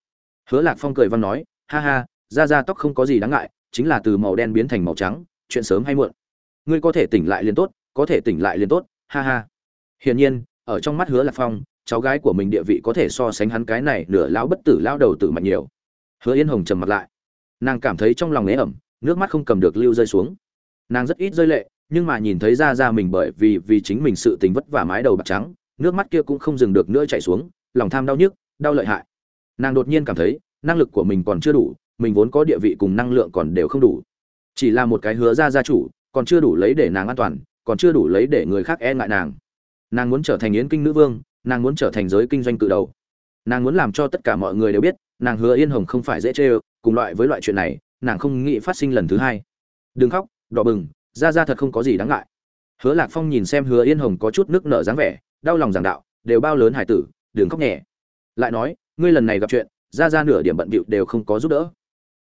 Hứa lạc phong cười văn nói, ha ha, ra ra tóc không có gì đáng ngại, chính là từ màu đen biến thành màu trắng, chuyện sớm hay muộn. Ngươi có thể tỉnh lại liền tốt, có thể tỉnh lại liền tốt, ha ha. Hiển nhiên ở trong mắt hứa lạc phong, cháu gái của mình địa vị có thể so sánh hắn cái này nửa lão bất tử lão đầu tử mạnh nhiều. Hứa yên hồng trầm mặt lại. Nàng cảm thấy trong lòng ế ẩm, nước mắt không cầm được lưu rơi xuống. Nàng rất ít rơi lệ, nhưng mà nhìn thấy ra ra mình bởi vì vì chính mình sự tình vất vả mái đầu bạc trắng, nước mắt kia cũng không dừng được nữa chảy xuống, lòng tham đau nhức, đau lợi hại. Nàng đột nhiên cảm thấy, năng lực của mình còn chưa đủ, mình vốn có địa vị cùng năng lượng còn đều không đủ. Chỉ là một cái hứa ra gia chủ, còn chưa đủ lấy để nàng an toàn, còn chưa đủ lấy để người khác e ngại nàng nàng muốn trở thành yến kinh nữ vương, nàng muốn trở thành giới kinh doanh cự đầu. Nàng muốn làm cho tất cả mọi người đều biết, nàng hứa yên hồng không phải dễ chê ơ, cùng loại với loại chuyện này, nàng không nghĩ phát sinh lần thứ hai. Đừng khóc, đỏ bừng, ra ra thật không có gì đáng ngại. Hứa lạc phong nhìn xem hứa yên hồng có chút nước nở dáng vẻ, đau lòng giảng đạo, đều bao lớn hải tử, đừng khóc nhẹ. Lại nói, ngươi lần này gặp chuyện, ra ra nửa điểm bận bịu đều không có giúp đỡ.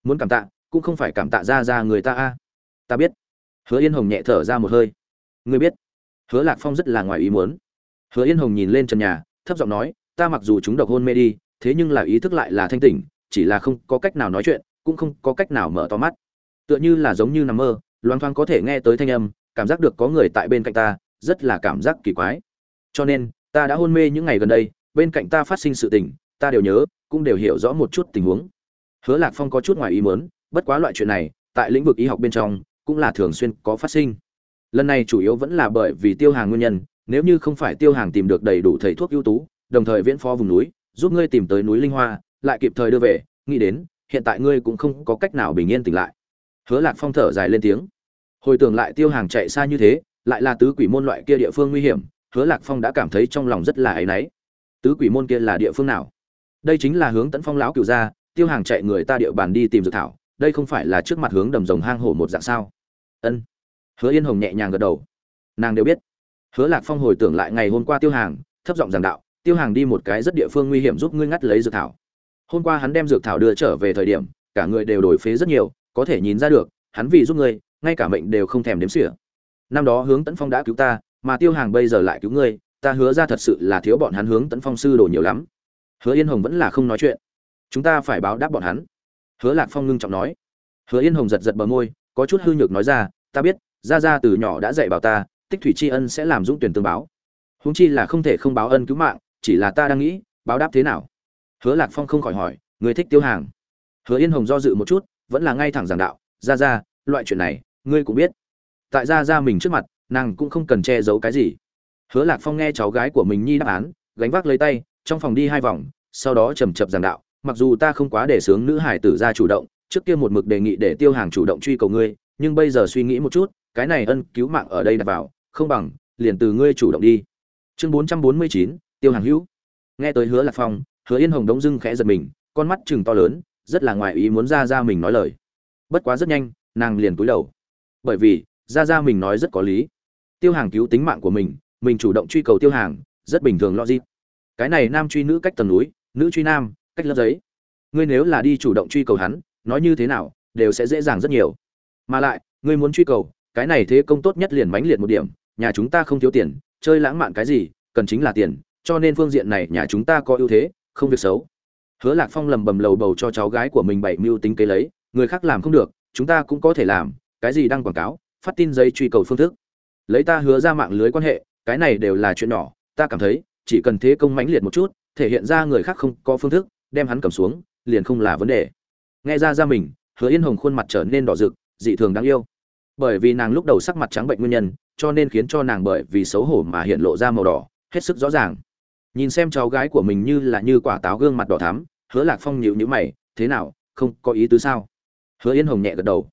Muốn cảm tạ, cũng không phải cảm tạ ra ra người ta a. Ta biết. Hứa yên hồng nhẹ thở ra một hơi. Ngươi biết hứa lạc phong rất là ngoài ý muốn. Hứa yên hồng nhìn lên trần nhà, thấp giọng nói, ta mặc dù chúng độc hôn mê đi, thế nhưng là ý thức lại là thanh tỉnh, chỉ là không có cách nào nói chuyện, cũng không có cách nào mở to mắt. Tựa như là giống như nằm mơ, loang thoáng có thể nghe tới thanh âm, cảm giác được có người tại bên cạnh ta, rất là cảm giác kỳ quái. Cho nên, ta đã hôn mê những ngày gần đây, bên cạnh ta phát sinh sự tình, ta đều nhớ, cũng đều hiểu rõ một chút tình huống. Hứa lạc phong có chút ngoài ý muốn, bất quá loại chuyện này, tại lĩnh vực y học bên trong, cũng là thường xuyên có phát sinh lần này chủ yếu vẫn là bởi vì tiêu hàng nguyên nhân, nếu như không phải tiêu hàng tìm được đầy đủ thầy thuốc ưu tú, đồng thời viễn phó vùng núi, giúp ngươi tìm tới núi linh hoa, lại kịp thời đưa về, nghĩ đến, hiện tại ngươi cũng không có cách nào bình yên tỉnh lại. Hứa lạc phong thở dài lên tiếng. Hồi tưởng lại tiêu hàng chạy xa như thế, lại là tứ quỷ môn loại kia địa phương nguy hiểm, hứa lạc phong đã cảm thấy trong lòng rất là áy náy. Tứ quỷ môn kia là địa phương nào? Đây chính là hướng tấn phong lão cựu gia, tiêu hàng chạy người ta địa bàn đi tìm dược thảo, đây không phải là trước mặt hướng đầm rồng hang hổ một dạng sao? Ân hứa yên hồng nhẹ nhàng gật đầu. Nàng đều biết. Hứa lạc phong hồi tưởng lại ngày hôm qua tiêu hàng, thấp giọng giảng đạo, tiêu hàng đi một cái rất địa phương nguy hiểm giúp ngươi ngắt lấy dược thảo. Hôm qua hắn đem dược thảo đưa trở về thời điểm, cả người đều đổi phế rất nhiều, có thể nhìn ra được, hắn vì giúp ngươi, ngay cả mệnh đều không thèm đếm xỉa. Năm đó hướng tấn phong đã cứu ta, mà tiêu hàng bây giờ lại cứu ngươi, ta hứa ra thật sự là thiếu bọn hắn hướng tấn phong sư đồ nhiều lắm. Hứa yên hồng vẫn là không nói chuyện. Chúng ta phải báo đáp bọn hắn. Hứa lạc phong ngưng trọng nói. Hứa yên hồng giật giật bờ môi, có chút hư nhược nói ra, ta biết Gia Gia từ nhỏ đã dạy bảo ta, tích thủy tri ân sẽ làm dũng tuyển tương báo. Húng chi là không thể không báo ân cứu mạng, chỉ là ta đang nghĩ, báo đáp thế nào? Hứa lạc phong không khỏi hỏi, người thích tiêu hàng. Hứa yên hồng do dự một chút, vẫn là ngay thẳng giảng đạo ra ra loại chuyện này, ngươi cũng biết. Tại ra ra mình trước mặt, nàng cũng không cần che giấu cái gì. Hứa lạc phong nghe cháu gái của mình nhi đáp án, gánh vác lấy tay, trong phòng đi hai vòng, sau đó chầm chập giảng đạo, mặc dù ta không quá để sướng nữ hải tử ra chủ động, trước kia một mực đề nghị để tiêu hàng chủ động truy cầu ngươi, nhưng bây giờ suy nghĩ một chút cái này ân cứu mạng ở đây đặt vào, không bằng, liền từ ngươi chủ động đi. Chương bốn trăm bốn mươi chín, tiêu hàng hữu. Nghe tới hứa lạc phong, hứa yên hồng đống dưng khẽ giật mình, con mắt chừng to lớn, rất là ngoài ý muốn ra ra mình nói lời. Bất quá rất nhanh, nàng liền cúi đầu. Bởi vì, ra ra mình nói rất có lý. Tiêu hàng cứu tính mạng của mình mình chủ động truy cầu tiêu hàng, rất bình thường logic. Cái này nam truy nữ cách tầng núi, nữ truy nam, cách lớp giấy. Ngươi nếu là đi chủ động truy cầu hắn, nói như thế nào, đều sẽ dễ dàng rất nhiều. Mà lại, ngươi muốn truy cầu cái này thế công tốt nhất liền mãnh liệt một điểm, nhà chúng ta không thiếu tiền, chơi lãng mạn cái gì, cần chính là tiền, cho nên phương diện này nhà chúng ta có ưu thế, không việc xấu. Hứa lạc phong lầm bầm lầu bầu cho cháu gái của mình bảy mưu tính kế lấy, người khác làm không được, chúng ta cũng có thể làm, cái gì đăng quảng cáo, phát tin giấy truy cầu phương thức. Lấy ta hứa ra mạng lưới quan hệ, cái này đều là chuyện nhỏ, ta cảm thấy, chỉ cần thế công mãnh liệt một chút, thể hiện ra người khác không có phương thức, đem hắn cầm xuống, liền không là vấn đề. Nghe ra ra mình, hứa yên hồng khuôn mặt trở nên đỏ rực, dị thường đáng yêu bởi vì nàng lúc đầu sắc mặt trắng bệnh nguyên nhân, cho nên khiến cho nàng bởi vì xấu hổ mà hiện lộ ra màu đỏ, hết sức rõ ràng. Nhìn xem cháu gái của mình như là như quả táo gương mặt đỏ thắm, hứa lạc phong nhịu nhữ mày, thế nào, không có ý tứ sao? Hứa yên hồng nhẹ gật đầu.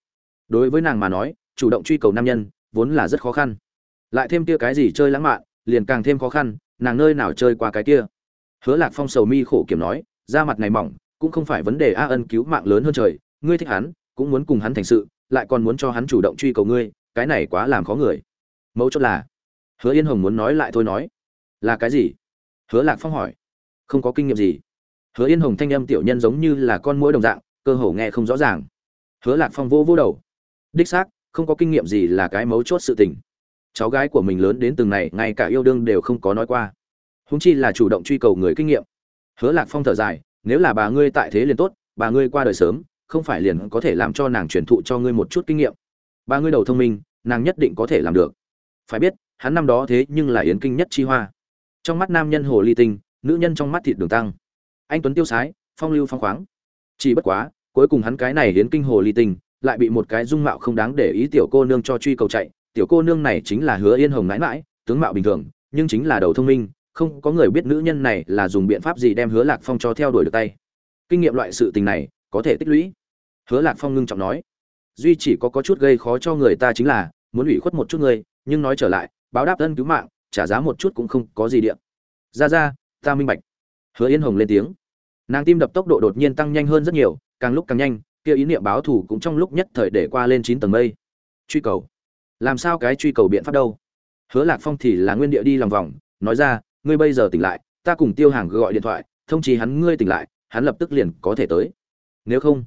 Đối với nàng mà nói, chủ động truy cầu nam nhân vốn là rất khó khăn. Lại thêm kia cái gì chơi lãng mạn, liền càng thêm khó khăn, nàng nơi nào chơi qua cái kia? Hứa lạc phong sầu mi khổ kiểm nói, da mặt này mỏng, cũng không phải vấn đề a ân cứu mạng lớn hơn trời, ngươi thích hắn, cũng muốn cùng hắn thành sự lại còn muốn cho hắn chủ động truy cầu ngươi, cái này quá làm khó người. Mấu chốt là, hứa yên hồng muốn nói lại thôi nói. Là cái gì? Hứa lạc phong hỏi. Không có kinh nghiệm gì. Hứa yên hồng thanh âm tiểu nhân giống như là con mũi đồng dạng, cơ hồ nghe không rõ ràng. Hứa lạc phong vô vô đầu. Đích xác, không có kinh nghiệm gì là cái mấu chốt sự tình. Cháu gái của mình lớn đến từng này, ngay cả yêu đương đều không có nói qua. Húng chi là chủ động truy cầu người kinh nghiệm. Hứa lạc phong thở dài, nếu là bà ngươi tại thế liền tốt, bà ngươi qua đời sớm không phải liền có thể làm cho nàng truyền thụ cho ngươi một chút kinh nghiệm. Ba ngươi đầu thông minh, nàng nhất định có thể làm được. Phải biết, hắn năm đó thế nhưng là yến kinh nhất chi hoa. Trong mắt nam nhân hồ ly tinh, nữ nhân trong mắt thịt đường tăng. Anh tuấn tiêu sái, phong lưu phong khoáng. Chỉ bất quá, cuối cùng hắn cái này yến kinh hồ ly tinh, lại bị một cái dung mạo không đáng để ý tiểu cô nương cho truy cầu chạy. Tiểu cô nương này chính là hứa yên hồng mãi mãi, tướng mạo bình thường, nhưng chính là đầu thông minh. Không có người biết nữ nhân này là dùng biện pháp gì đem hứa lạc phong cho theo đuổi được tay. Kinh nghiệm loại sự tình này có thể tích lũy. Hứa lạc phong ngưng trọng nói, duy chỉ có có chút gây khó cho người ta chính là, muốn ủy khuất một chút người, nhưng nói trở lại, báo đáp ân cứu mạng, trả giá một chút cũng không có gì điện ra ra, ta minh bạch. Hứa yên hồng lên tiếng. Nàng tim đập tốc độ đột nhiên tăng nhanh hơn rất nhiều, càng lúc càng nhanh, kia ý niệm báo thù cũng trong lúc nhất thời để qua lên chín tầng mây. Truy cầu. Làm sao cái truy cầu biện pháp đâu? Hứa lạc phong thì là nguyên địa đi lòng vòng, nói ra, ngươi bây giờ tỉnh lại, ta cùng tiêu hàng gọi điện thoại, thông chí hắn ngươi tỉnh lại, hắn lập tức liền có thể tới nếu không,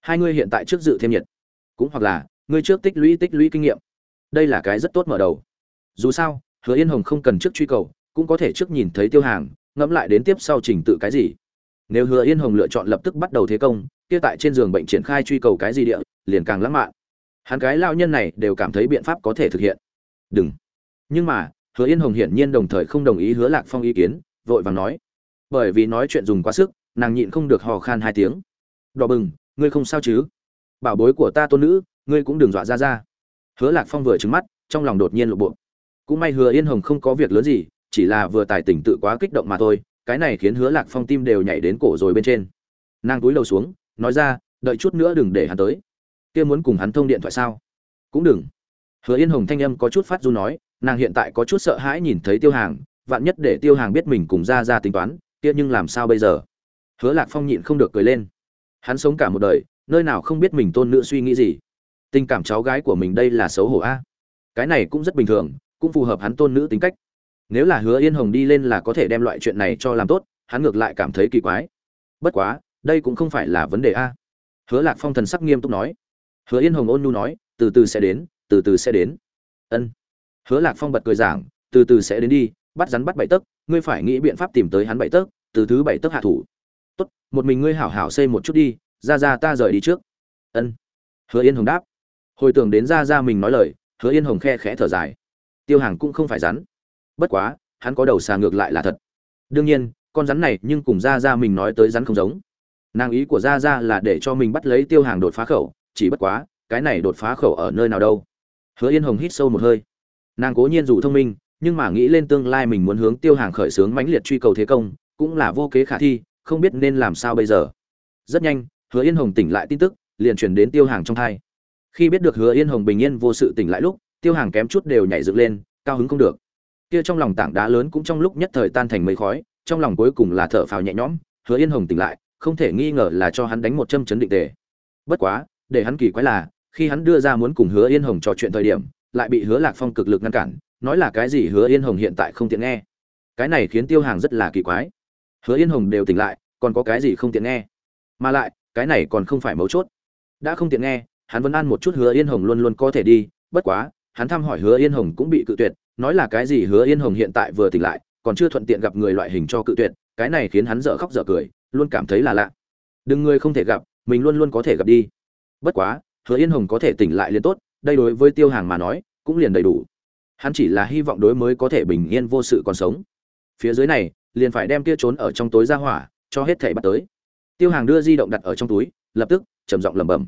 hai ngươi hiện tại trước dự thêm nhiệt. Cũng hoặc là, ngươi trước tích lũy tích lũy kinh nghiệm. Đây là cái rất tốt mở đầu. Dù sao, hứa yên hồng không cần trước truy cầu, cũng có thể trước nhìn thấy tiêu hàng, ngẫm lại đến tiếp sau trình tự cái gì. Nếu hứa yên hồng lựa chọn lập tức bắt đầu thế công, kia tại trên giường bệnh triển khai truy cầu cái gì địa, liền càng lãng mạn. Hắn cái lao nhân này đều cảm thấy biện pháp có thể thực hiện. Đừng. Nhưng mà, hứa yên hồng hiển nhiên đồng thời không đồng ý hứa lạc phong ý kiến, vội vàng nói. Bởi vì nói chuyện dùng quá sức, nàng nhịn không được hò khan hai tiếng đỏ bừng, ngươi không sao chứ? Bảo bối của ta tôn nữ, ngươi cũng đừng dọa ra ra. Hứa lạc phong vừa trứng mắt, trong lòng đột nhiên lộ bộ. Cũng may hứa yên hồng không có việc lớn gì, chỉ là vừa tài tỉnh tự quá kích động mà thôi, cái này khiến hứa lạc phong tim đều nhảy đến cổ rồi bên trên. Nàng túi đầu xuống, nói ra, đợi chút nữa đừng để hắn tới. Kia muốn cùng hắn thông điện thoại sao? Cũng đừng. Hứa yên hồng thanh âm có chút phát du nói, nàng hiện tại có chút sợ hãi nhìn thấy tiêu hàng, vạn nhất để tiêu hàng biết mình cùng ra ra tính toán, kia nhưng làm sao bây giờ? Hứa lạc phong nhịn không được cười lên hắn sống cả một đời, nơi nào không biết mình tôn nữ suy nghĩ gì. Tình cảm cháu gái của mình đây là xấu hổ a. Cái này cũng rất bình thường, cũng phù hợp hắn tôn nữ tính cách. Nếu là hứa yên hồng đi lên là có thể đem loại chuyện này cho làm tốt, hắn ngược lại cảm thấy kỳ quái. Bất quá, đây cũng không phải là vấn đề a. Hứa lạc phong thần sắc nghiêm túc nói. Hứa yên hồng ôn nhu nói, từ từ sẽ đến, từ từ sẽ đến. Ân. Hứa lạc phong bật cười giảng, từ từ sẽ đến đi, bắt rắn bắt bảy tấc, ngươi phải nghĩ biện pháp tìm tới hắn bảy tấc, từ thứ bảy tấc hạ thủ tốt, một mình ngươi hảo hảo xây một chút đi, ra ra ta rời đi trước. Ân. Hứa yên hồng đáp. Hồi tưởng đến ra ra mình nói lời, hứa yên hồng khe khẽ thở dài. Tiêu hàng cũng không phải rắn. Bất quá, hắn có đầu xà ngược lại là thật. Đương nhiên, con rắn này nhưng cùng ra ra mình nói tới rắn không giống. Nàng ý của ra ra là để cho mình bắt lấy tiêu hàng đột phá khẩu, chỉ bất quá, cái này đột phá khẩu ở nơi nào đâu. Hứa yên hồng hít sâu một hơi. Nàng cố nhiên dù thông minh, nhưng mà nghĩ lên tương lai mình muốn hướng tiêu hàng khởi xướng mãnh liệt truy cầu thế công, cũng là vô kế khả thi không biết nên làm sao bây giờ. Rất nhanh, hứa yên hồng tỉnh lại tin tức, liền chuyển đến tiêu hàng trong thai. Khi biết được hứa yên hồng bình yên vô sự tỉnh lại lúc, tiêu hàng kém chút đều nhảy dựng lên, cao hứng không được. Kia trong lòng tảng đá lớn cũng trong lúc nhất thời tan thành mây khói, trong lòng cuối cùng là thở phào nhẹ nhõm, hứa yên hồng tỉnh lại, không thể nghi ngờ là cho hắn đánh một châm chấn định tề. Bất quá, để hắn kỳ quái là, khi hắn đưa ra muốn cùng hứa yên hồng trò chuyện thời điểm, lại bị hứa lạc phong cực lực ngăn cản, nói là cái gì hứa yên hồng hiện tại không tiện nghe. Cái này khiến tiêu hàng rất là kỳ quái hứa yên hồng đều tỉnh lại, còn có cái gì không tiện nghe? Mà lại, cái này còn không phải mấu chốt. Đã không tiện nghe, hắn vẫn ăn một chút hứa yên hồng luôn luôn có thể đi, bất quá, hắn thăm hỏi hứa yên hồng cũng bị cự tuyệt, nói là cái gì hứa yên hồng hiện tại vừa tỉnh lại, còn chưa thuận tiện gặp người loại hình cho cự tuyệt, cái này khiến hắn dở khóc dở cười, luôn cảm thấy là lạ. Đừng người không thể gặp, mình luôn luôn có thể gặp đi. Bất quá, hứa yên hồng có thể tỉnh lại liền tốt, đây đối với tiêu hàng mà nói, cũng liền đầy đủ. Hắn chỉ là hy vọng đối mới có thể bình yên vô sự còn sống. Phía dưới này liền phải đem kia trốn ở trong tối ra hỏa, cho hết thảy bắt tới. Tiêu hàng đưa di động đặt ở trong túi, lập tức, trầm giọng lẩm bẩm.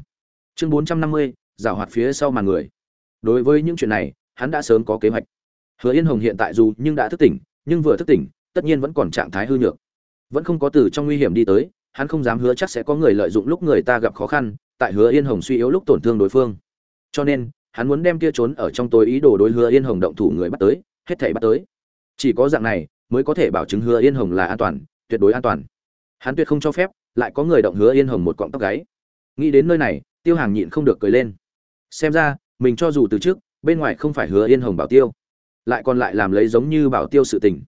Chương bốn trăm năm mươi hoạt phía sau màn người. Đối với những chuyện này, hắn đã sớm có kế hoạch. Hứa yên hồng hiện tại dù nhưng đã thức tỉnh, nhưng vừa thức tỉnh, tất nhiên vẫn còn trạng thái hư nhược. Vẫn không có từ trong nguy hiểm đi tới, hắn không dám hứa chắc sẽ có người lợi dụng lúc người ta gặp khó khăn, tại hứa yên hồng suy yếu lúc tổn thương đối phương. Cho nên, hắn muốn đem kia trốn ở trong tối ý đồ đối hứa yên hồng động thủ người bắt tới, hết thảy bắt tới. Chỉ có dạng này mới có thể bảo chứng hứa yên hồng là an toàn, tuyệt đối an toàn. Hắn tuyệt không cho phép, lại có người động hứa yên hồng một cọng tóc gáy. Nghĩ đến nơi này, tiêu hàng nhịn không được cười lên. Xem ra, mình cho dù từ trước, bên ngoài không phải hứa yên hồng bảo tiêu, lại còn lại làm lấy giống như bảo tiêu sự tình.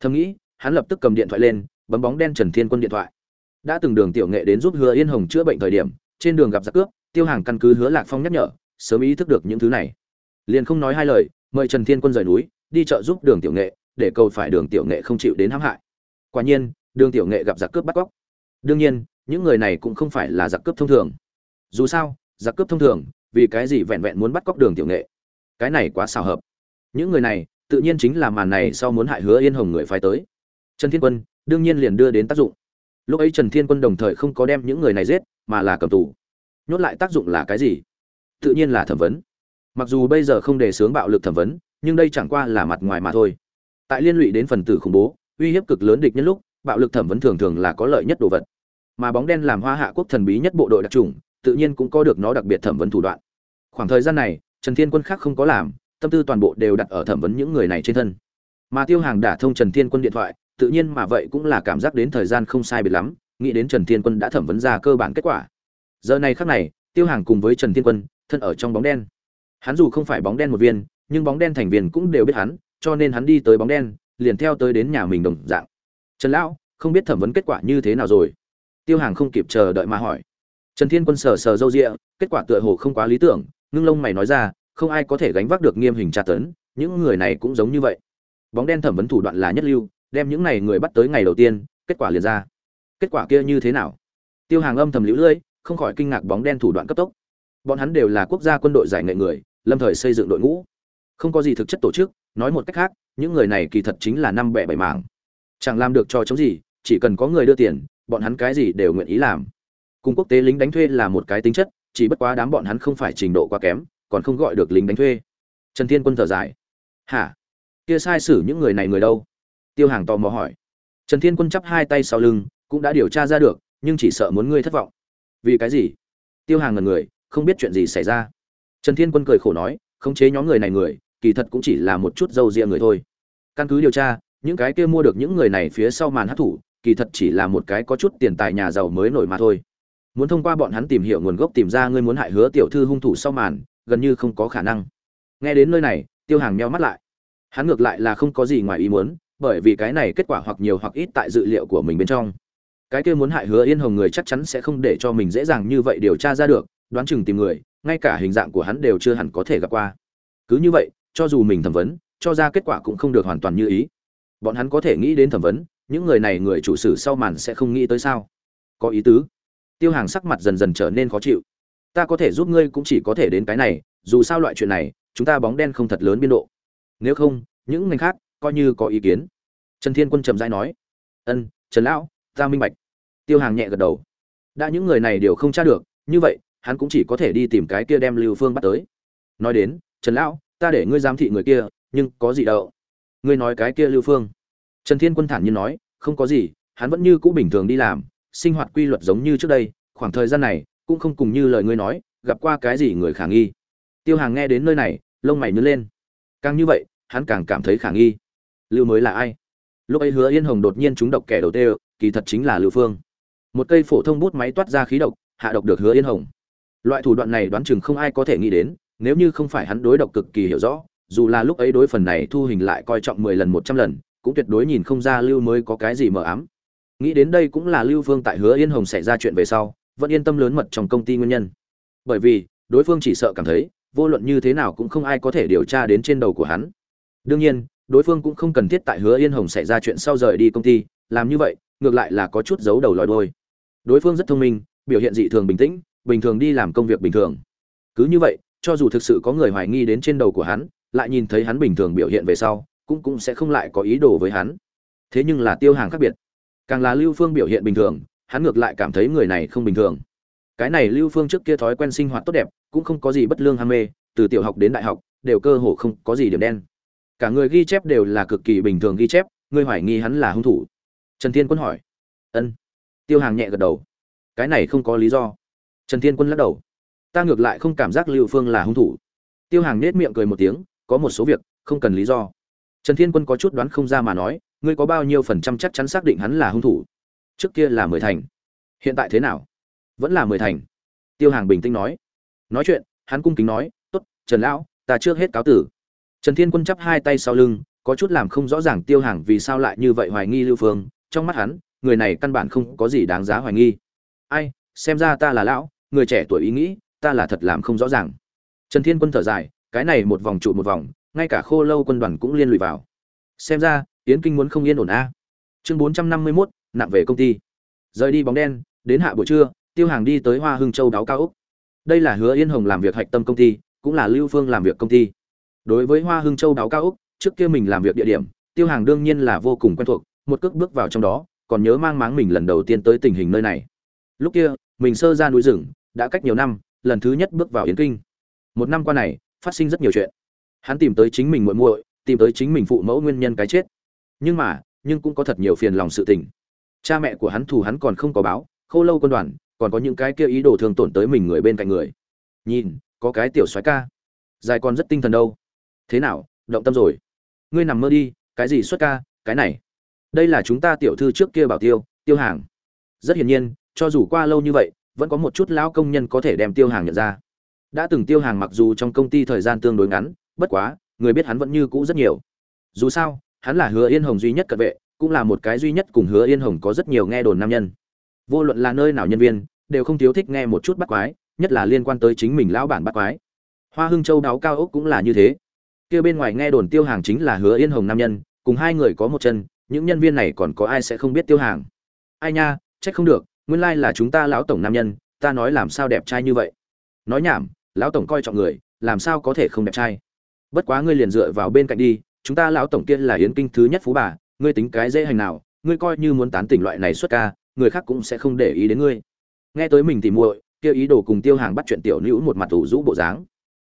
Thầm nghĩ, hắn lập tức cầm điện thoại lên, bấm bóng đen trần thiên quân điện thoại. Đã từng đường tiểu nghệ đến giúp hứa yên hồng chữa bệnh thời điểm, trên đường gặp giặc cướp, tiêu hàng căn cứ hứa lạc phong nhắc nhở, sớm ý thức được những thứ này. Liền không nói hai lời, mời trần thiên quân rời núi, đi chợ giúp đường tiểu nghệ để cầu phải đường tiểu nghệ không chịu đến hãm hại. Quả nhiên, đường tiểu nghệ gặp giặc cướp bắt cóc. Đương nhiên, những người này cũng không phải là giặc cướp thông thường. Dù sao, giặc cướp thông thường, vì cái gì vẹn vẹn muốn bắt cóc đường tiểu nghệ? Cái này quá xào hợp. Những người này, tự nhiên chính là màn này sau muốn hại hứa yên hồng người phái tới. Trần thiên quân, đương nhiên liền đưa đến tác dụng. Lúc ấy trần thiên quân đồng thời không có đem những người này giết, mà là cầm tù. Nhốt lại tác dụng là cái gì? Tự nhiên là thẩm vấn. Mặc dù bây giờ không đề xướng bạo lực thẩm vấn, nhưng đây chẳng qua là mặt ngoài mà thôi tại liên lụy đến phần tử khủng bố, uy hiếp cực lớn địch nhân lúc, bạo lực thẩm vấn thường thường là có lợi nhất đồ vật. Mà bóng đen làm hoa hạ quốc thần bí nhất bộ đội đặc trùng tự nhiên cũng có được nó đặc biệt thẩm vấn thủ đoạn. Khoảng thời gian này, trần thiên quân khác không có làm, tâm tư toàn bộ đều đặt ở thẩm vấn những người này trên thân. Mà tiêu hàng đả thông trần thiên quân điện thoại, tự nhiên mà vậy cũng là cảm giác đến thời gian không sai biệt lắm, nghĩ đến trần thiên quân đã thẩm vấn ra cơ bản kết quả. Giờ này khác này, tiêu hàng cùng với trần thiên quân, thân ở trong bóng đen. Hắn dù không phải bóng đen một viên, nhưng bóng đen thành viên cũng đều biết hắn cho nên hắn đi tới bóng đen, liền theo tới đến nhà mình đồng dạng. Trần lão, không biết thẩm vấn kết quả như thế nào rồi? Tiêu hàng không kịp chờ đợi mà hỏi. Trần thiên quân sờ sờ râu rịa kết quả tựa hồ không quá lý tưởng, ngưng lông mày nói ra, không ai có thể gánh vác được nghiêm hình tra tấn, những người này cũng giống như vậy. Bóng đen thẩm vấn thủ đoạn là nhất lưu, đem những này người bắt tới ngày đầu tiên, kết quả liền ra. Kết quả kia như thế nào? Tiêu hàng âm thầm lũ lưỡi không khỏi kinh ngạc bóng đen thủ đoạn cấp tốc. Bọn hắn đều là quốc gia quân đội giải nghệ người, lâm thời xây dựng đội ngũ. Không có gì thực chất tổ chức nói một cách khác, những người này kỳ thật chính là năm bẻ bảy mảng. Chẳng làm được cho chống gì, chỉ cần có người đưa tiền, bọn hắn cái gì đều nguyện ý làm. Cùng quốc tế lính đánh thuê là một cái tính chất, chỉ bất quá đám bọn hắn không phải trình độ quá kém, còn không gọi được lính đánh thuê. Trần thiên quân thở dài. Hả? Kia sai sử những người này người đâu? Tiêu hàng tò mò hỏi. Trần thiên quân chắp hai tay sau lưng, cũng đã điều tra ra được, nhưng chỉ sợ muốn ngươi thất vọng. Vì cái gì? Tiêu hàng ngần người, không biết chuyện gì xảy ra. Trần thiên quân cười khổ nói, khống chế nhóm người này người kỳ thật cũng chỉ là một chút dâu riêng người thôi. Căn cứ điều tra, những cái kia mua được những người này phía sau màn hát thủ kỳ thật chỉ là một cái có chút tiền tài nhà giàu mới nổi mà thôi. Muốn thông qua bọn hắn tìm hiểu nguồn gốc tìm ra ngươi muốn hại hứa tiểu thư hung thủ sau màn, gần như không có khả năng. Nghe đến nơi này, tiêu hàng nheo mắt lại. Hắn ngược lại là không có gì ngoài ý muốn, bởi vì cái này kết quả hoặc nhiều hoặc ít tại dự liệu của mình bên trong. Cái kia muốn hại hứa yên hồng người chắc chắn sẽ không để cho mình dễ dàng như vậy điều tra ra được, đoán chừng tìm người, ngay cả hình dạng của hắn đều chưa hẳn có thể gặp qua. Cứ như vậy cho dù mình thẩm vấn, cho ra kết quả cũng không được hoàn toàn như ý. Bọn hắn có thể nghĩ đến thẩm vấn, những người này người chủ sử sau màn sẽ không nghĩ tới sao? Có ý tứ. Tiêu hàng sắc mặt dần dần trở nên khó chịu. Ta có thể giúp ngươi cũng chỉ có thể đến cái này, dù sao loại chuyện này, chúng ta bóng đen không thật lớn biên độ. Nếu không, những ngành khác coi như có ý kiến. Trần thiên quân trầm dai nói. Ân, trần lão, ta minh bạch. Tiêu hàng nhẹ gật đầu. Đã những người này đều không tra được, như vậy, hắn cũng chỉ có thể đi tìm cái kia đem lưu phương bắt tới. Nói đến, trần lão ta để ngươi giám thị người kia, nhưng có gì đâu. Ngươi nói cái kia lưu phương. Trần thiên quân thản nhiên nói, không có gì, hắn vẫn như cũ bình thường đi làm, sinh hoạt quy luật giống như trước đây, khoảng thời gian này, cũng không cùng như lời ngươi nói, gặp qua cái gì người khả nghi. Tiêu hàng nghe đến nơi này, lông mày nhớ lên. Càng như vậy, hắn càng cảm thấy khả nghi. Lưu mới là ai? Lúc ấy hứa yên hồng đột nhiên trúng độc kẻ đầu tê, kỳ thật chính là lưu phương. Một cây phổ thông bút máy toát ra khí độc, hạ độc được hứa yên hồng. Loại thủ đoạn này đoán chừng không ai có thể nghĩ đến nếu như không phải hắn đối độc cực kỳ hiểu rõ, dù là lúc ấy đối phần này thu hình lại coi trọng mười lần một trăm lần, cũng tuyệt đối nhìn không ra lưu mới có cái gì mờ ám. Nghĩ đến đây cũng là lưu Vương tại hứa yên hồng xảy ra chuyện về sau, vẫn yên tâm lớn mật trong công ty nguyên nhân. Bởi vì, đối phương chỉ sợ cảm thấy, vô luận như thế nào cũng không ai có thể điều tra đến trên đầu của hắn. Đương nhiên, đối phương cũng không cần thiết tại hứa yên hồng xảy ra chuyện sau rời đi công ty, làm như vậy, ngược lại là có chút giấu đầu lòi đuôi. đối phương rất thông minh, biểu hiện dị thường bình tĩnh, bình thường đi làm công việc bình thường. Cứ như vậy cho dù thực sự có người hoài nghi đến trên đầu của hắn, lại nhìn thấy hắn bình thường biểu hiện về sau, cũng cũng sẽ không lại có ý đồ với hắn. Thế nhưng là tiêu hàng khác biệt. Càng là lưu phương biểu hiện bình thường, hắn ngược lại cảm thấy người này không bình thường. Cái này lưu phương trước kia thói quen sinh hoạt tốt đẹp, cũng không có gì bất lương ham mê, từ tiểu học đến đại học, đều cơ hồ không có gì điểm đen. Cả người ghi chép đều là cực kỳ bình thường ghi chép ngươi hoài nghi hắn là hung thủ. Trần thiên quân hỏi. Ân. Tiêu hàng nhẹ gật đầu. Cái này không có lý do. Trần thiên quân lắc đầu ta ngược lại không cảm giác lưu phương là hung thủ. Tiêu hàng nết miệng cười một tiếng, có một số việc, không cần lý do. Trần thiên quân có chút đoán không ra mà nói, ngươi có bao nhiêu phần trăm chắc chắn xác định hắn là hung thủ? Trước kia là mười thành. Hiện tại thế nào? Vẫn là mười thành. Tiêu hàng bình tĩnh nói. Nói chuyện, hắn cung kính nói t ố t trần lão, ta trước hết cáo tử. Trần thiên quân chắp hai tay sau lưng, có chút làm không rõ ràng tiêu hàng vì sao lại như vậy hoài nghi lưu phương. Trong mắt hắn, người này căn bản không có gì đáng giá hoài nghi. Ai, xem ra ta là lão, người trẻ tuổi ý nghĩ ta là thật làm không rõ ràng. Trần thiên quân thở dài, cái này một vòng trụ một vòng, ngay cả khô lâu quân đoàn cũng liên lụy vào. Xem ra, yến kinh muốn không yên ổn a. Chương bốn trăm năm mươi mốt, nặng về công ty. Rời đi bóng đen, đến hạ buổi trưa, tiêu hàng đi tới hoa hưng châu đáo cao úc. Đây là hứa yên hồng làm việc hạch tâm công ty, cũng là lưu phương làm việc công ty. Đối với hoa hưng châu đáo cao úc, trước kia mình làm việc địa điểm, tiêu hàng đương nhiên là vô cùng quen thuộc, một cước bước vào trong đó, còn nhớ mang máng mình lần đầu tiên tới tình hình nơi này. Lúc kia, mình sơ ra núi rừng, đã cách nhiều năm lần thứ nhất bước vào yến kinh. Một năm qua này, phát sinh rất nhiều chuyện. Hắn tìm tới chính mình muội muội, tìm tới chính mình phụ mẫu nguyên nhân cái chết. Nhưng mà, nhưng cũng có thật nhiều phiền lòng sự tình. Cha mẹ của hắn thù hắn còn không có báo, khô lâu quân đoàn, còn có những cái kia ý đồ thường tổn tới mình người bên cạnh người. Nhìn, có cái tiểu soái ca. Dài còn rất tinh thần đâu. Thế nào, động tâm rồi. Ngươi nằm mơ đi, cái gì xuất ca, cái này. Đây là chúng ta tiểu thư trước kia bảo tiêu tiêu hàng. Rất hiển nhiên, cho dù qua lâu như vậy vẫn có một chút lão công nhân có thể đem tiêu hàng nhận ra. Đã từng tiêu hàng mặc dù trong công ty thời gian tương đối ngắn, bất quá, người biết hắn vẫn như cũ rất nhiều. Dù sao, hắn là hứa yên hồng duy nhất cận vệ, cũng là một cái duy nhất cùng hứa yên hồng có rất nhiều nghe đồn nam nhân. Vô luận là nơi nào nhân viên, đều không thiếu thích nghe một chút bắt quái, nhất là liên quan tới chính mình lão bản bắt quái. Hoa hưng châu đáo cao ốc cũng là như thế. Kia bên ngoài nghe đồn tiêu hàng chính là hứa yên hồng nam nhân, cùng hai người có một chân, những nhân viên này còn có ai sẽ không biết tiêu hàng? Ai nha, trách không được nguyên lai là chúng ta lão tổng nam nhân, ta nói làm sao đẹp trai như vậy? Nói nhảm, lão tổng coi trọng người, làm sao có thể không đẹp trai? Bất quá ngươi liền dựa vào bên cạnh đi, chúng ta lão tổng kia là yến kinh thứ nhất phú bà, ngươi tính cái dễ hành nào, ngươi coi như muốn tán tỉnh loại này xuất ca, người khác cũng sẽ không để ý đến ngươi. Nghe tới mình thì muội, kia ý đồ cùng tiêu hàng bắt chuyện tiểu nữ một mặt ủ rũ bộ dáng.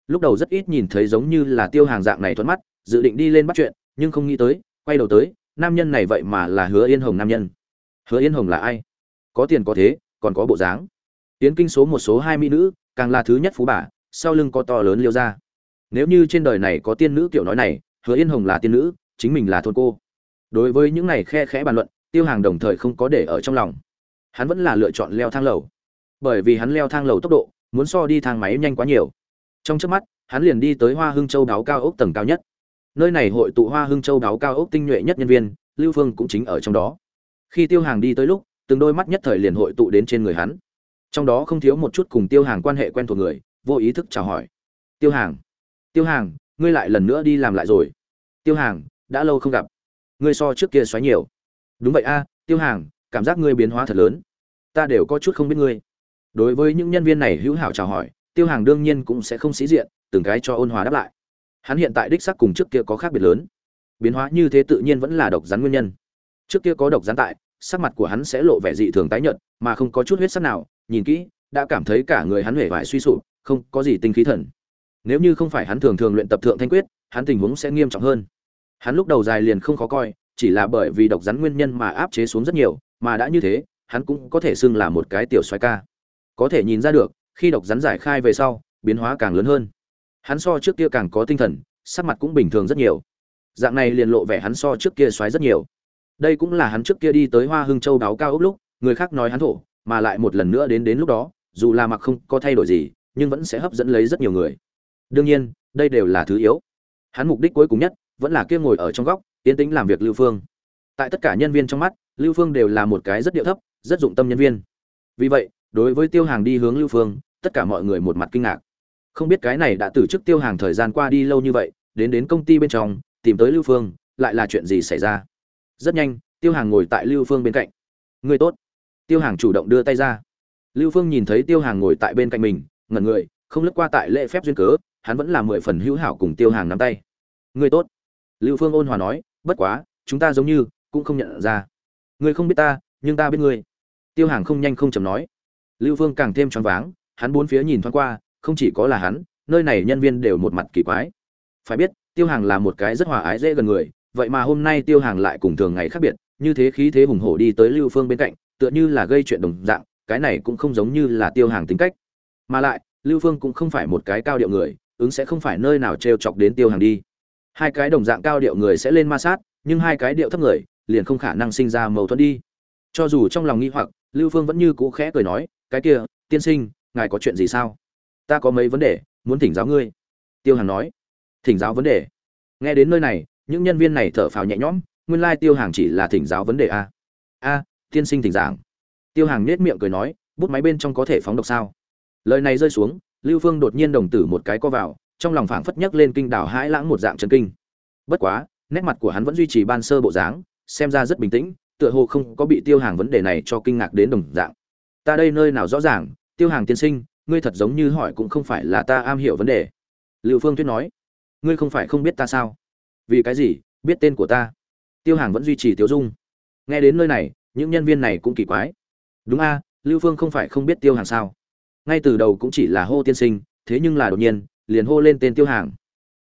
Lúc đầu rất ít nhìn thấy giống như là tiêu hàng dạng này thuận mắt, dự định đi lên bắt chuyện, nhưng không nghĩ tới, quay đầu tới, nam nhân này vậy mà là hứa yên hồng nam nhân. Hứa yên hồng là ai? Có tiền có thế, còn có bộ dáng. Tiến kinh số một số hai mỹ nữ, càng là thứ nhất phú bà, sau lưng có to lớn liêu ra nếu như trên đời này có tiên nữ kiểu nói này, hứa yên hồng là tiên nữ, chính mình là thôn cô. Đối với những này khe khẽ bàn luận, tiêu hàng đồng thời không có để ở trong lòng. Hắn vẫn là lựa chọn leo thang lầu. Bởi vì hắn leo thang lầu tốc độ, muốn so đi thang máy nhanh quá nhiều. Trong trước mắt, hắn liền đi tới hoa hưng châu đáo cao ốc tầng cao nhất. Nơi này hội tụ hoa hưng châu đáo cao ốc tinh nhuệ nhất nhân viên, lưu phương cũng chính ở trong đó. Khi tiêu hàng đi tới lúc từng đôi mắt nhất thời liền hội tụ đến trên người hắn. Trong đó không thiếu một chút cùng tiêu hàng quan hệ quen thuộc người, vô ý thức chào hỏi. Tiêu hàng tiêu hàng, ngươi lại lần nữa đi làm lại rồi. Tiêu hàng, đã lâu không gặp. Ngươi so trước kia xoáy nhiều. Đúng vậy a, tiêu hàng, cảm giác ngươi biến hóa thật lớn. Ta đều có chút không biết ngươi. Đối với những nhân viên này hữu hảo chào hỏi, tiêu hàng đương nhiên cũng sẽ không sĩ diện, từng cái cho ôn hòa đáp lại. Hắn hiện tại đích sắc cùng trước kia có khác biệt lớn. Biến hóa như thế tự nhiên vẫn là độc rắn nguyên nhân. Trước kia có độc rắn tại sắc mặt của hắn sẽ lộ vẻ dị thường tái nhợt, mà không có chút huyết sắc nào, nhìn kỹ, đã cảm thấy cả người hắn hề bại suy sụp, không có gì tinh khí thần. Nếu như không phải hắn thường thường luyện tập thượng thanh quyết, hắn tình huống sẽ nghiêm trọng hơn. Hắn lúc đầu dài liền không khó coi, chỉ là bởi vì độc rắn nguyên nhân mà áp chế xuống rất nhiều, mà đã như thế, hắn cũng có thể xưng là một cái tiểu xoái ca. Có thể nhìn ra được, khi độc rắn giải khai về sau, biến hóa càng lớn hơn. Hắn so trước kia càng có tinh thần, sắc mặt cũng bình thường rất nhiều. Dạng này liền lộ vẻ hắn so trước kia xoái rất nhiều đây cũng là hắn trước kia đi tới hoa hưng châu đáo cao ốc lúc, người khác nói hắn thổ, mà lại một lần nữa đến đến lúc đó, dù là mặc không có thay đổi gì, nhưng vẫn sẽ hấp dẫn lấy rất nhiều người. Đương nhiên, đây đều là thứ yếu. Hắn mục đích cuối cùng nhất, vẫn là kia ngồi ở trong góc tiến tĩnh làm việc lưu phương. Tại tất cả nhân viên trong mắt, lưu phương đều là một cái rất điệu thấp, rất dụng tâm nhân viên. Vì vậy, đối với tiêu hàng đi hướng lưu phương, tất cả mọi người một mặt kinh ngạc. Không biết cái này đã từ chức tiêu hàng thời gian qua đi lâu như vậy, đến đến công ty bên trong, tìm tới lưu phương, lại là chuyện gì xảy ra? Rất nhanh, tiêu hàng ngồi tại lưu phương bên cạnh. Người tốt. Tiêu hàng chủ động đưa tay ra. Lưu phương nhìn thấy tiêu hàng ngồi tại bên cạnh mình, ngẩn người, không lướt qua tại lễ phép duyên cớ, hắn vẫn là mười phần hữu hảo cùng tiêu hàng nắm tay. Người tốt. Lưu phương ôn hòa nói, bất quá, chúng ta giống như cũng không nhận ra. Ngươi không biết ta, nhưng ta biết ngươi. Tiêu hàng không nhanh không chầm nói. Lưu phương càng thêm choáng váng, hắn bốn phía nhìn thoáng qua, không chỉ có là hắn, nơi này nhân viên đều một mặt kỳ quái. Phải biết, tiêu hàng là một cái rất hòa ái dễ gần người vậy mà hôm nay tiêu hàng lại cùng thường ngày khác biệt, như thế khí thế hùng hổ đi tới lưu phương bên cạnh, tựa như là gây chuyện đồng dạng, cái này cũng không giống như là tiêu hàng tính cách. Mà lại, lưu phương cũng không phải một cái cao điệu người, ứng sẽ không phải nơi nào t r e o chọc đến tiêu hàng đi. Hai cái đồng dạng cao điệu người sẽ lên ma sát, nhưng hai cái điệu thấp người liền không khả năng sinh ra mâu thuẫn đi. Cho dù trong lòng nghi hoặc, lưu phương vẫn như cũ khẽ cười nói, cái kia, tiên sinh, ngài có chuyện gì sao? Ta có mấy vấn đề, muốn thỉnh giáo ngươi. Tiêu hàng nói, thỉnh giáo vấn đề? Nghe đến nơi này những nhân viên này thở phào nhẹ nhõm, nguyên lai tiêu hàng chỉ là thỉnh giáo vấn đề a. A, tiên sinh thỉnh giảng. Tiêu hàng nết miệng cười nói, bút máy bên trong có thể phóng độc sao? Lời này rơi xuống, lưu phương đột nhiên đồng tử một cái co vào, trong lòng phảng phất nhấc lên kinh đảo hãi lãng một dạng chân kinh. Bất quá, nét mặt của hắn vẫn duy trì ban sơ bộ dáng, xem ra rất bình tĩnh, tựa hồ không có bị tiêu hàng vấn đề này cho kinh ngạc đến đồng dạng. Ta đây nơi nào rõ ràng, tiêu hàng tiên sinh, ngươi thật giống như hỏi cũng không phải là ta am hiểu vấn đề. Lưu phương tuyết nói, ngươi không phải không biết ta sao? Vì cái gì? Biết tên của ta. Tiêu hàng vẫn duy trì tiêu dung. Nghe đến nơi này, những nhân viên này cũng kỳ quái. Đúng a, lưu phương không phải không biết tiêu hàng sao? Ngay từ đầu cũng chỉ là hô tiên sinh, thế nhưng là đột nhiên, liền hô lên tên tiêu hàng.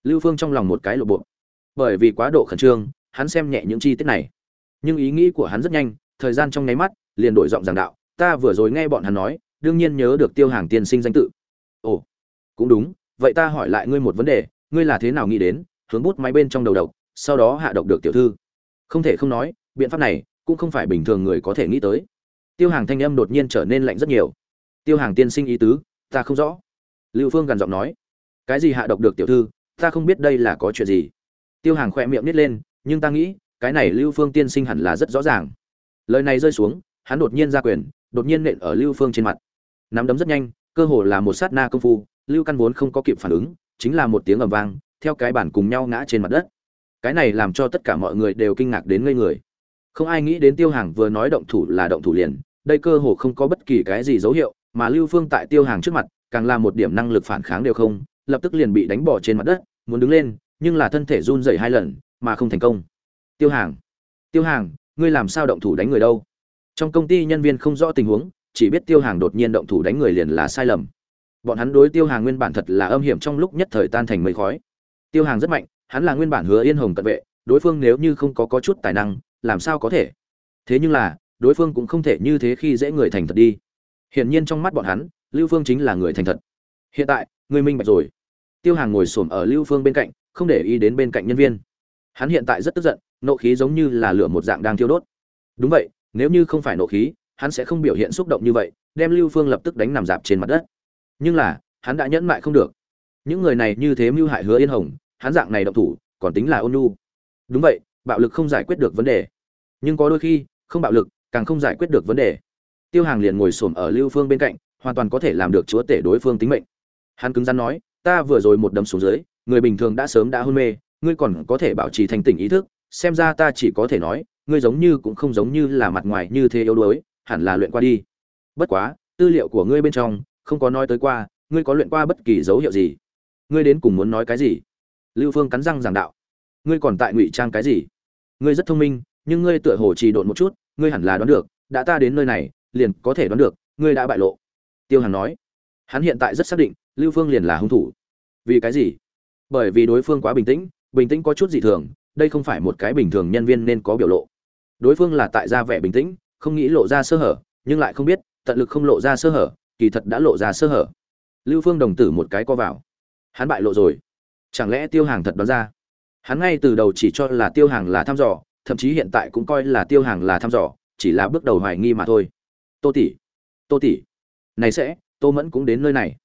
Lưu phương trong lòng một cái lộ bộ. Bởi vì quá độ khẩn trương, hắn xem nhẹ những chi tiết này. Nhưng ý nghĩ của hắn rất nhanh, thời gian trong nháy mắt, liền đổi giọng giảng đạo, ta vừa rồi nghe bọn hắn nói, đương nhiên nhớ được tiêu hàng tiên sinh danh tự. Ồ, cũng đúng, vậy ta hỏi lại ngươi một vấn đề, ngươi là thế nào nghĩ đến hướng bút máy bên trong đầu độc, sau đó hạ độc được tiểu thư. Không thể không nói, biện pháp này cũng không phải bình thường người có thể nghĩ tới. Tiêu hàng thanh âm đột nhiên trở nên lạnh rất nhiều. Tiêu hàng tiên sinh ý tứ, ta không rõ. Lưu phương gần giọng nói, cái gì hạ độc được tiểu thư, ta không biết đây là có chuyện gì. Tiêu hàng khỏe miệng nít lên, nhưng ta nghĩ, cái này lưu phương tiên sinh hẳn là rất rõ ràng. Lời này rơi xuống, hắn đột nhiên ra quyền, đột nhiên nện ở lưu phương trên mặt. Nắm đấm rất nhanh, cơ hồ là một sát na công phu, lưu căn vốn không có kịp phản ứng, chính là một tiếng ầm vang theo cái bàn cùng nhau ngã trên mặt đất. Cái này làm cho tất cả mọi người đều kinh ngạc đến ngây người. Không ai nghĩ đến tiêu hàng vừa nói động thủ là động thủ liền, đây cơ hồ không có bất kỳ cái gì dấu hiệu, mà lưu phương tại tiêu hàng trước mặt, càng là một điểm năng lực phản kháng đều không, lập tức liền bị đánh bỏ trên mặt đất, muốn đứng lên, nhưng là thân thể run rẩy hai lần, mà không thành công. Tiêu hàng tiêu hàng, ngươi làm sao động thủ đánh người đâu? Trong công ty nhân viên không rõ tình huống, chỉ biết tiêu hàng đột nhiên động thủ đánh người liền là sai lầm. Bọn hắn đối tiêu hàng nguyên bản thật là âm hiểm trong lúc nhất thời tan thành mây khói tiêu hàng rất mạnh, hắn là nguyên bản hứa yên hồng cận vệ, đối phương nếu như không có có chút tài năng, làm sao có thể? Thế nhưng là, đối phương cũng không thể như thế khi dễ người thành thật đi. Hiển nhiên trong mắt bọn hắn, lưu phương chính là người thành thật. Hiện tại, người minh bạch rồi. Tiêu hàng ngồi xổm ở lưu phương bên cạnh, không để ý đến bên cạnh nhân viên. Hắn hiện tại rất tức giận, nộ khí giống như là lửa một dạng đang thiêu đốt. Đúng vậy, nếu như không phải nộ khí, hắn sẽ không biểu hiện xúc động như vậy, đem lưu phương lập tức đánh nằm dạp trên mặt đất. Nhưng là, hắn đã nhẫn mại không được. Những người này như thế mưu hại hứa yên hồng hắn dạng này động thủ, còn tính là ôn nhu. Đúng vậy, bạo lực không giải quyết được vấn đề. Nhưng có đôi khi, không bạo lực, càng không giải quyết được vấn đề. Tiêu hàng liền ngồi xổm ở lưu phương bên cạnh, hoàn toàn có thể làm được chúa tể đối phương tính mệnh. Hắn cứng rắn nói, ta vừa rồi một đấm xuống dưới, người bình thường đã sớm đã hôn mê, ngươi còn có thể bảo trì thành tỉnh ý thức, xem ra ta chỉ có thể nói, ngươi giống như cũng không giống như là mặt ngoài như thế yếu đuối, hẳn là luyện qua đi. Bất quá, tư liệu của ngươi bên trong, không có nói tới qua, ngươi có luyện qua bất kỳ dấu hiệu gì? Ngươi đến cùng muốn nói cái gì? Lưu phương cắn răng giảng đạo. Ngươi còn tại ngụy trang cái gì? Ngươi rất thông minh, nhưng ngươi tựa hồ trì độn một chút, ngươi hẳn là đoán được, đã ta đến nơi này, liền có thể đoán được, ngươi đã bại lộ. Tiêu Hằng nói. Hắn hiện tại rất xác định, lưu phương liền là hung thủ. Vì cái gì? Bởi vì đối phương quá bình tĩnh bình tĩnh có chút dị thường, đây không phải một cái bình thường nhân viên nên có biểu lộ. Đối phương là tại ra vẻ bình tĩnh, không nghĩ lộ ra sơ hở, nhưng lại không biết, tận lực không lộ ra sơ hở, kỳ thật đã lộ ra sơ hở. Lưu phương đồng tử một cái co vào. Hắn bại lộ rồi chẳng lẽ tiêu hàng thật đoán ra? Hắn ngay từ đầu chỉ cho là tiêu hàng là thăm dò, thậm chí hiện tại cũng coi là tiêu hàng là thăm dò, chỉ là bước đầu hoài nghi mà thôi. Tô tỷ tô tỷ, này sẽ, tô mẫn cũng đến nơi này.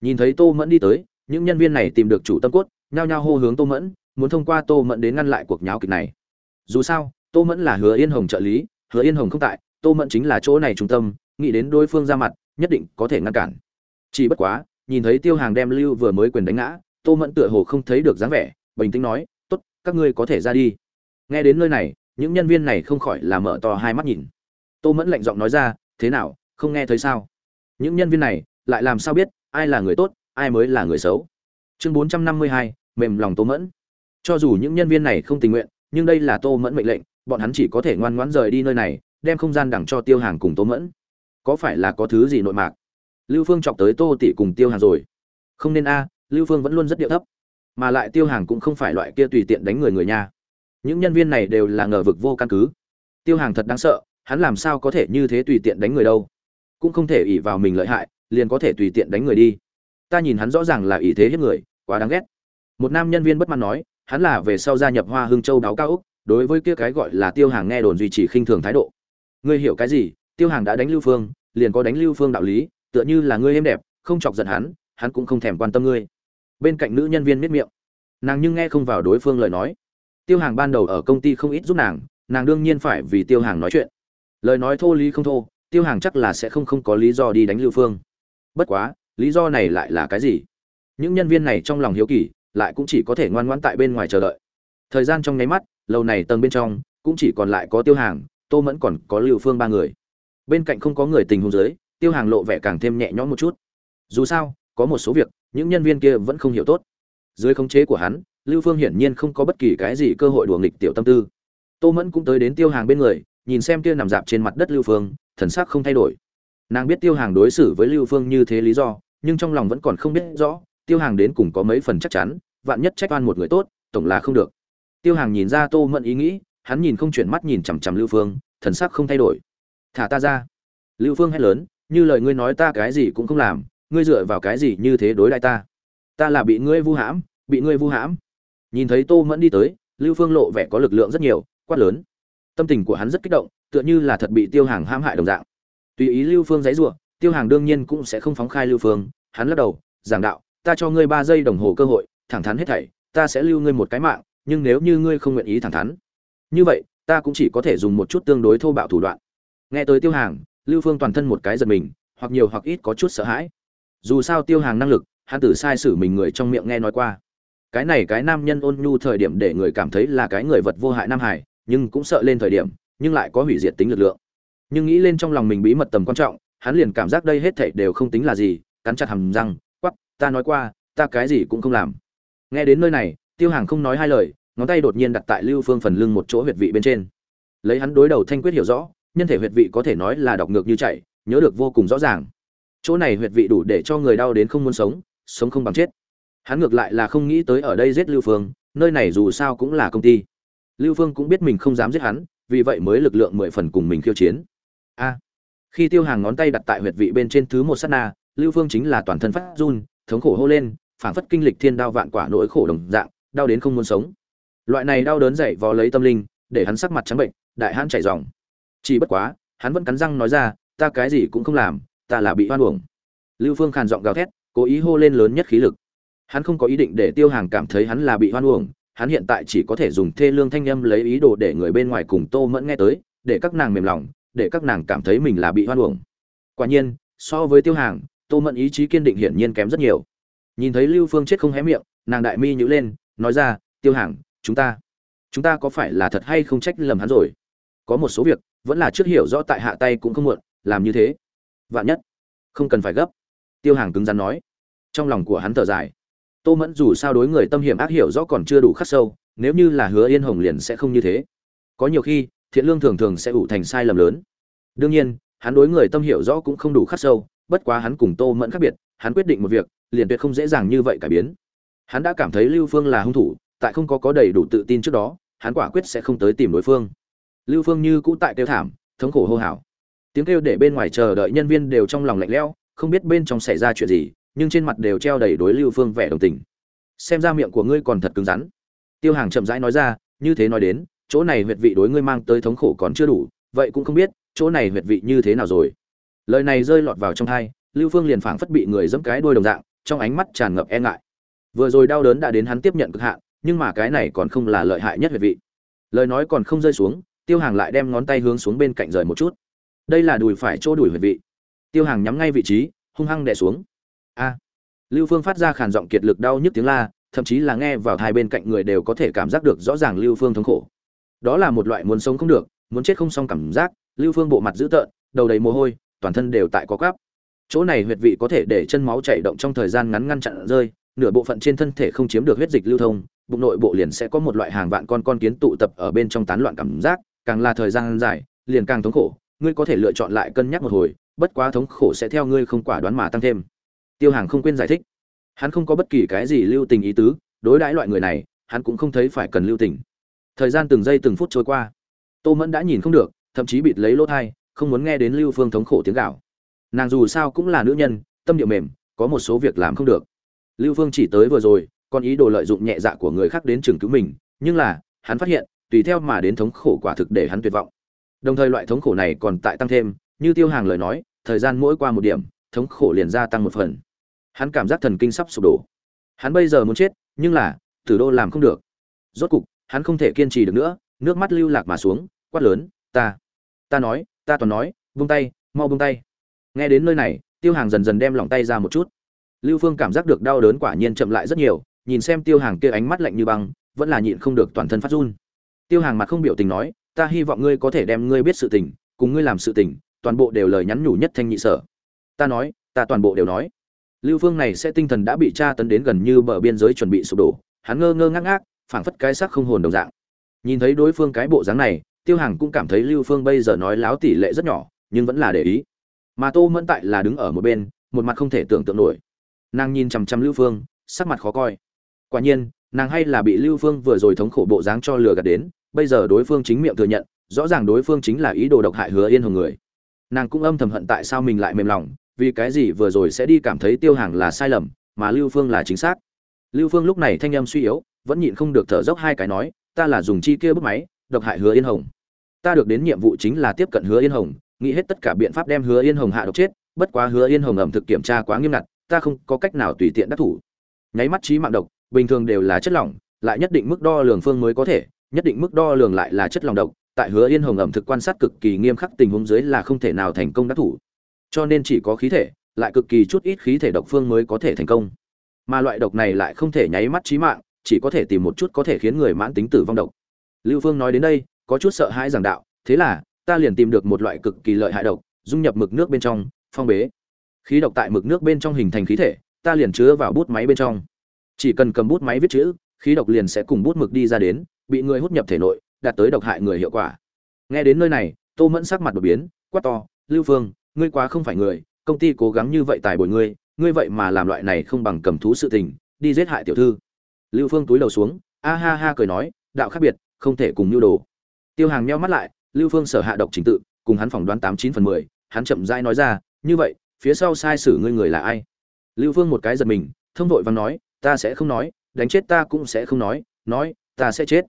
Nhìn thấy tô mẫn đi tới, những nhân viên này tìm được chủ tâm cốt, nhao nhao hô hướng tô mẫn, muốn thông qua tô mẫn đến ngăn lại cuộc nháo kịch này. Dù sao, tô mẫn là hứa yên hồng trợ lý, hứa yên hồng không tại, tô mẫn chính là chỗ này trung tâm, nghĩ đến đối phương ra mặt, nhất định có thể ngăn cản. Chỉ bất quá, nhìn thấy tiêu hàng đem lưu vừa mới quyền đánh ngã tô mẫn tựa hồ không thấy được dáng vẻ, bình tĩnh nói, tốt, các ngươi có thể ra đi. Nghe đến nơi này, những nhân viên này không khỏi là mở to hai mắt nhìn. Tô mẫn lạnh giọng nói ra, thế nào, không nghe thấy sao? Những nhân viên này lại làm sao biết ai là người tốt, ai mới là người xấu? Chương bốn trăm năm mươi hai, mềm lòng tô mẫn. Cho dù những nhân viên này không tình nguyện, nhưng đây là tô mẫn mệnh lệnh, bọn hắn chỉ có thể ngoan ngoãn rời đi nơi này, đem không gian đằng cho tiêu hàng cùng tô mẫn. Có phải là có thứ gì nội mạc? Lưu phương chọc tới tô tỷ cùng tiêu hàng rồi. Không nên a lưu phương vẫn luôn rất điệu thấp, mà lại tiêu hàng cũng không phải loại kia tùy tiện đánh người người nha. Những nhân viên này đều là ngờ vực vô căn cứ. Tiêu hàng thật đáng sợ, hắn làm sao có thể như thế tùy tiện đánh người đâu? Cũng không thể ỷ vào mình lợi hại, liền có thể tùy tiện đánh người đi. Ta nhìn hắn rõ ràng là ỷ thế hiếp người, quá đáng ghét. Một nam nhân viên bất mãn nói, hắn là về sau gia nhập hoa hưng châu đáo cao úc, đối với kia cái gọi là tiêu hàng nghe đồn duy trì khinh thường thái độ. Ngươi hiểu cái gì? Tiêu hàng đã đánh lưu phương, liền có đánh lưu phương đạo lý, tựa như là ngươi êm đẹp, không chọc giận hắn hắn cũng không thèm quan tâm ngươi bên cạnh nữ nhân viên miết miệng. Nàng nhưng nghe không vào đối phương lời nói. Tiêu hàng ban đầu ở công ty không ít giúp nàng nàng đương nhiên phải vì tiêu hàng nói chuyện. Lời nói thô lý không thô, tiêu hàng chắc là sẽ không không có lý do đi đánh lưu phương. Bất quá, lý do này lại là cái gì? Những nhân viên này trong lòng hiếu kỳ, lại cũng chỉ có thể ngoan ngoãn tại bên ngoài chờ đợi. Thời gian trong nháy mắt lâu này tầng bên trong, cũng chỉ còn lại có tiêu hàng, tô mẫn còn có lưu phương ba người. Bên cạnh không có người tình hôn dưới, tiêu hàng lộ vẻ càng thêm nhẹ nhõm một chút. Dù sao, có một số việc những nhân viên kia vẫn không hiểu tốt. Dưới khống chế của hắn, lưu phương hiển nhiên không có bất kỳ cái gì cơ hội đùa nghịch tiểu tâm tư. Tô mẫn cũng tới đến tiêu hàng bên người, nhìn xem kia nằm dạp trên mặt đất lưu phương, thần sắc không thay đổi. Nàng biết tiêu hàng đối xử với lưu phương như thế lý do, nhưng trong lòng vẫn còn không biết rõ, tiêu hàng đến cùng có mấy phần chắc chắn, vạn nhất trách oan một người tốt, tổng là không được. Tiêu hàng nhìn ra tô mẫn ý nghĩ, hắn nhìn không chuyển mắt nhìn chằm chằm lưu phương, thần sắc không thay đổi. Thả ta ra. Lưu phương hét lớn, như lời ngươi nói ta cái gì cũng không làm ngươi dựa vào cái gì như thế đối lại ta? Ta là bị ngươi vu hãm, bị ngươi vu hãm. Nhìn thấy tô mẫn đi tới, lưu phương lộ vẻ có lực lượng rất nhiều, quát lớn. Tâm tình của hắn rất kích động, tựa như là thật bị tiêu hàng hãm hại đồng dạng. Tùy ý lưu phương giấy rủa tiêu hàng đương nhiên cũng sẽ không phóng khai lưu phương, hắn lắc đầu, giảng đạo, ta cho ngươi ba giây đồng hồ cơ hội, thẳng thắn hết thảy, ta sẽ lưu ngươi một cái mạng, nhưng nếu như ngươi không nguyện ý thẳng thắn, như vậy, ta cũng chỉ có thể dùng một chút tương đối thô bạo thủ đoạn. Nghe tới tiêu hàng, lưu phương toàn thân một cái giật mình, hoặc nhiều hoặc ít có chút sợ hãi dù sao tiêu hàng năng lực, hắn tử sai sử mình người trong miệng nghe nói qua. Cái này cái nam nhân ôn nhu thời điểm để người cảm thấy là cái người vật vô hại nam hải, nhưng cũng sợ lên thời điểm, nhưng lại có hủy diệt tính lực lượng. Nhưng nghĩ lên trong lòng mình bí mật tầm quan trọng, hắn liền cảm giác đây hết thảy đều không tính là gì, cắn chặt hầm răng quắp ta nói qua, ta cái gì cũng không làm. Nghe đến nơi này, tiêu hàng không nói hai lời, ngón tay đột nhiên đặt tại lưu phương phần lưng một chỗ huyệt vị bên trên. Lấy hắn đối đầu thanh quyết hiểu rõ, nhân thể huyệt vị có thể nói là đọc ngược như chạy, nhớ được vô cùng rõ ràng chỗ này huyệt vị đủ để cho người đau đến không muốn sống sống không bằng chết. Hắn ngược lại là không nghĩ tới ở đây giết lưu phương, nơi này dù sao cũng là công ty. Lưu phương cũng biết mình không dám giết hắn, vì vậy mới lực lượng mười phần cùng mình khiêu chiến. A. Khi tiêu hàng ngón tay đặt tại huyệt vị bên trên thứ một sát na, lưu phương chính là toàn thân phát run, thống khổ hô lên, phảng phất kinh lịch thiên đao vạn quả nỗi khổ đồng dạng, đau đến không muốn sống. Loại này đau đớn dậy vò lấy tâm linh, để hắn sắc mặt trắng bệnh, đại hắn chảy ròng chỉ bất quá, hắn vẫn cắn răng nói ra, ta cái gì cũng không làm ta là bị hoan uổng. Lưu phương khàn giọng gào thét, cố ý hô lên lớn nhất khí lực. Hắn không có ý định để tiêu hàng cảm thấy hắn là bị hoan uổng, hắn hiện tại chỉ có thể dùng thê lương thanh âm lấy ý đồ để người bên ngoài cùng tô mẫn nghe tới, để các nàng mềm lòng, để các nàng cảm thấy mình là bị hoan uổng. Quả nhiên, so với tiêu hàng, tô mẫn ý chí kiên định hiển nhiên kém rất nhiều. Nhìn thấy lưu phương chết không hé miệng, nàng đại mi nhữ lên, nói ra, tiêu hàng, chúng ta chúng ta có phải là thật hay không trách lầm hắn rồi? Có một số việc, vẫn là trước hiểu rõ tại hạ tay cũng không muộn, làm như thế vạn nhất. Không cần phải gấp. Tiêu hàng cứng rắn nói. Trong lòng của hắn thở dài. Tô mẫn dù sao đối người tâm hiểm ác hiểu rõ còn chưa đủ khắc sâu, nếu như là hứa yên hồng liền sẽ không như thế. Có nhiều khi, thiện lương thường thường sẽ ủ thành sai lầm lớn. Đương nhiên, hắn đối người tâm hiểu rõ cũng không đủ khắc sâu, bất quá hắn cùng tô mẫn khác biệt, hắn quyết định một việc, liền tuyệt không dễ dàng như vậy cải biến. Hắn đã cảm thấy lưu phương là hung thủ, tại không có có đầy đủ tự tin trước đó, hắn quả quyết sẽ không tới tìm đối phương. Lưu phương như cũ tại kêu thảm, thống khổ hô hào tiếng kêu để bên ngoài chờ đợi nhân viên đều trong lòng lạnh lẽo không biết bên trong xảy ra chuyện gì nhưng trên mặt đều treo đầy đối lưu phương vẻ đồng tình. Xem ra miệng của ngươi còn thật cứng rắn. Tiêu hàng chậm rãi nói ra như thế nói đến chỗ này huyệt vị đối ngươi mang tới thống khổ còn chưa đủ vậy cũng không biết chỗ này huyệt vị như thế nào rồi. Lời này rơi lọt vào trong tai, lưu phương liền phảng phất bị người dẫm cái đuôi đồng dạng trong ánh mắt tràn ngập e ngại. Vừa rồi đau đớn đã đến hắn tiếp nhận cực hạn nhưng mà cái này còn không là lợi hại nhất huyệt vị. Lời nói còn không rơi xuống tiêu hàng lại đem ngón tay hướng xuống bên cạnh rời một chút đây là đùi phải chỗ đùi huyệt vị. Tiêu hàng nhắm ngay vị trí, hung hăng đè xuống. A. Lưu phương phát ra khàn giọng kiệt lực đau nhức tiếng la, thậm chí là nghe vào hai bên cạnh người đều có thể cảm giác được rõ ràng lưu phương thống khổ. Đó là một loại muốn sống không được, muốn chết không xong cảm giác, lưu phương bộ mặt dữ tợn, đầu đầy mồ hôi, toàn thân đều tại có cắp chỗ này huyệt vị có thể để chân máu chảy động trong thời gian ngắn ngăn chặn rơi, nửa bộ phận trên thân thể không chiếm được huyết dịch lưu thông, bụng nội bộ liền sẽ có một loại hàng vạn con con kiến tụ tập ở bên trong tán loạn cảm giác, càng là thời gian dài, liền càng thống khổ ngươi có thể lựa chọn lại cân nhắc một hồi, bất quá thống khổ sẽ theo ngươi không quả đoán mà tăng thêm. Tiêu hàng không quên giải thích. Hắn không có bất kỳ cái gì lưu tình ý tứ, đối đãi loại người này, hắn cũng không thấy phải cần lưu tình. Thời gian từng giây từng phút trôi qua. Tô mẫn đã nhìn không được, thậm chí bịt lấy lỗ thai, không muốn nghe đến lưu phương thống khổ tiếng gạo nàng dù sao cũng là nữ nhân, tâm địa mềm, có một số việc làm không được. Lưu phương chỉ tới vừa rồi, còn ý đồ lợi dụng nhẹ dạ của người khác đến trường cứu mình, nhưng là, hắn phát hiện, tùy theo mà đến thống khổ quả thực để hắn tuyệt vọng đồng thời loại thống khổ này còn tại tăng thêm, như tiêu hàng lời nói, thời gian mỗi qua một điểm, thống khổ liền gia tăng một phần. Hắn cảm giác thần kinh sắp sụp đổ. Hắn bây giờ muốn chết, nhưng là, tử đô làm không được. Rốt cục, hắn không thể kiên trì được nữa, nước mắt lưu lạc mà xuống, quát lớn, ta ta nói, ta toàn nói vung tay, mau vung tay. Nghe đến nơi này, tiêu hàng dần dần đem lòng tay ra một chút. Lưu phương cảm giác được đau đớn quả nhiên chậm lại rất nhiều, nhìn xem tiêu hàng kia ánh mắt lạnh như băng, vẫn là nhịn không được toàn thân phát run. Tiêu hàng mặt không biểu tình nói ta hy vọng ngươi có thể đem ngươi biết sự tình, cùng ngươi làm sự tình, toàn bộ đều lời nhắn nhủ nhất thanh nhị sở. Ta nói, ta toàn bộ đều nói. Lưu phương này sẽ tinh thần đã bị tra tấn đến gần như bờ biên giới chuẩn bị sụp đổ, hắn ngơ ngơ ngác ngác, phảng phất cái sắc không hồn đồng dạng. Nhìn thấy đối phương cái bộ dáng này, tiêu hàng cũng cảm thấy lưu phương bây giờ nói láo tỷ lệ rất nhỏ, nhưng vẫn là để ý. Mà tô mẫn tại là đứng ở một bên, một mặt không thể tưởng tượng nổi. Nàng nhìn chằm chằm lưu phương, sắc mặt khó coi. Quả nhiên, nàng hay là bị lưu phương vừa rồi thống khổ bộ dáng cho lừa gạt đến bây giờ đối phương chính miệng thừa nhận, rõ ràng đối phương chính là ý đồ độc hại hứa yên hồng người. Nàng cũng âm thầm hận tại sao mình lại mềm lòng, vì cái gì vừa rồi sẽ đi cảm thấy tiêu hàng là sai lầm, mà lưu phương là chính xác. Lưu phương lúc này thanh âm suy yếu, vẫn nhịn không được thở dốc hai cái nói, ta là dùng chi kia bút máy, độc hại hứa yên hồng. Ta được đến nhiệm vụ chính là tiếp cận hứa yên hồng, nghĩ hết tất cả biện pháp đem hứa yên hồng hạ độc chết, bất quá hứa yên hồng ẩm thực kiểm tra quá nghiêm ngặt, ta không có cách nào tùy tiện đắc thủ. Nháy mắt trí mạng độc, bình thường đều là chất lỏng, lại nhất định mức đo lường phương mới có thể nhất định mức đo lường lại là chất lỏng độc, tại hứa yên hồng ẩm thực quan sát cực kỳ nghiêm khắc tình huống dưới là không thể nào thành công đắc thủ. Cho nên chỉ có khí thể, lại cực kỳ chút ít khí thể độc phương mới có thể thành công. Mà loại độc này lại không thể nháy mắt trí mạng, chỉ có thể tìm một chút có thể khiến người mãn tính tử vong độc. Lưu phương nói đến đây, có chút sợ hãi giảng đạo, thế là, ta liền tìm được một loại cực kỳ lợi hại độc, dung nhập mực nước bên trong, phong bế. Khí độc tại mực nước bên trong hình thành khí thể, ta liền chứa vào bút máy bên trong. Chỉ cần cầm bút máy viết chữ khí độc liền sẽ cùng bút mực đi ra đến, bị người hút nhập thể nội, đạt tới độc hại người hiệu quả. Nghe đến nơi này, tô mẫn sắc mặt đột biến, quát to, lưu phương, ngươi quá không phải người, công ty cố gắng như vậy tài bồi ngươi ngươi vậy mà làm loại này không bằng cầm thú sự tình, đi giết hại tiểu thư. Lưu phương túi đầu xuống, a ha ha cười nói, đạo khác biệt, không thể cùng nhu đồ. Tiêu hàng meo mắt lại, lưu phương sở hạ độc trình tự, cùng hắn phỏng đoán tám chín phần mười, hắn chậm rãi nói ra, như vậy, phía sau sai sử ngươi người là ai? Lưu phương một cái giật mình, thông vội vàng nói, ta sẽ không nói đánh chết ta cũng sẽ không nói nói, ta sẽ chết.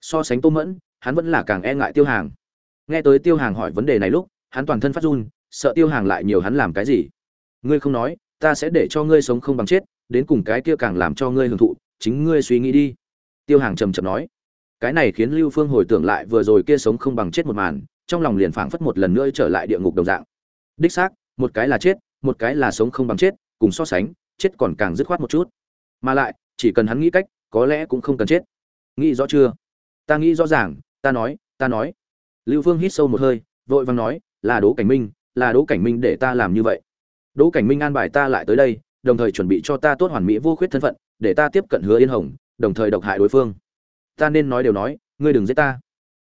So sánh tô mẫn, hắn vẫn là càng e ngại tiêu hàng. Nghe tới tiêu hàng hỏi vấn đề này lúc, hắn toàn thân phát run, sợ tiêu hàng lại nhiều hắn làm cái gì. Ngươi không nói, ta sẽ để cho ngươi sống không bằng chết, đến cùng cái kia càng làm cho ngươi hưởng thụ, chính ngươi suy nghĩ đi. Tiêu hàng trầm trầm nói. Cái này khiến lưu phương hồi tưởng lại vừa rồi kia sống không bằng chết một màn, trong lòng liền phảng phất một lần nữa trở lại địa ngục đồng dạng. Đích xác, một cái là chết, một cái là sống không bằng chết, cùng so sánh, chết còn càng dứt khoát một chút. Mà lại chỉ cần hắn nghĩ cách, có lẽ cũng không cần chết. Nghĩ rõ chưa? Ta nghĩ rõ ràng, ta nói ta nói. Lưu phương hít sâu một hơi, vội vàng nói, là đỗ cảnh minh, là đỗ cảnh minh để ta làm như vậy. Đỗ cảnh minh an bài ta lại tới đây, đồng thời chuẩn bị cho ta tốt hoàn mỹ vô khuyết thân phận, để ta tiếp cận hứa yên hồng, đồng thời độc hại đối phương. Ta nên nói đều nói, ngươi đừng giết ta.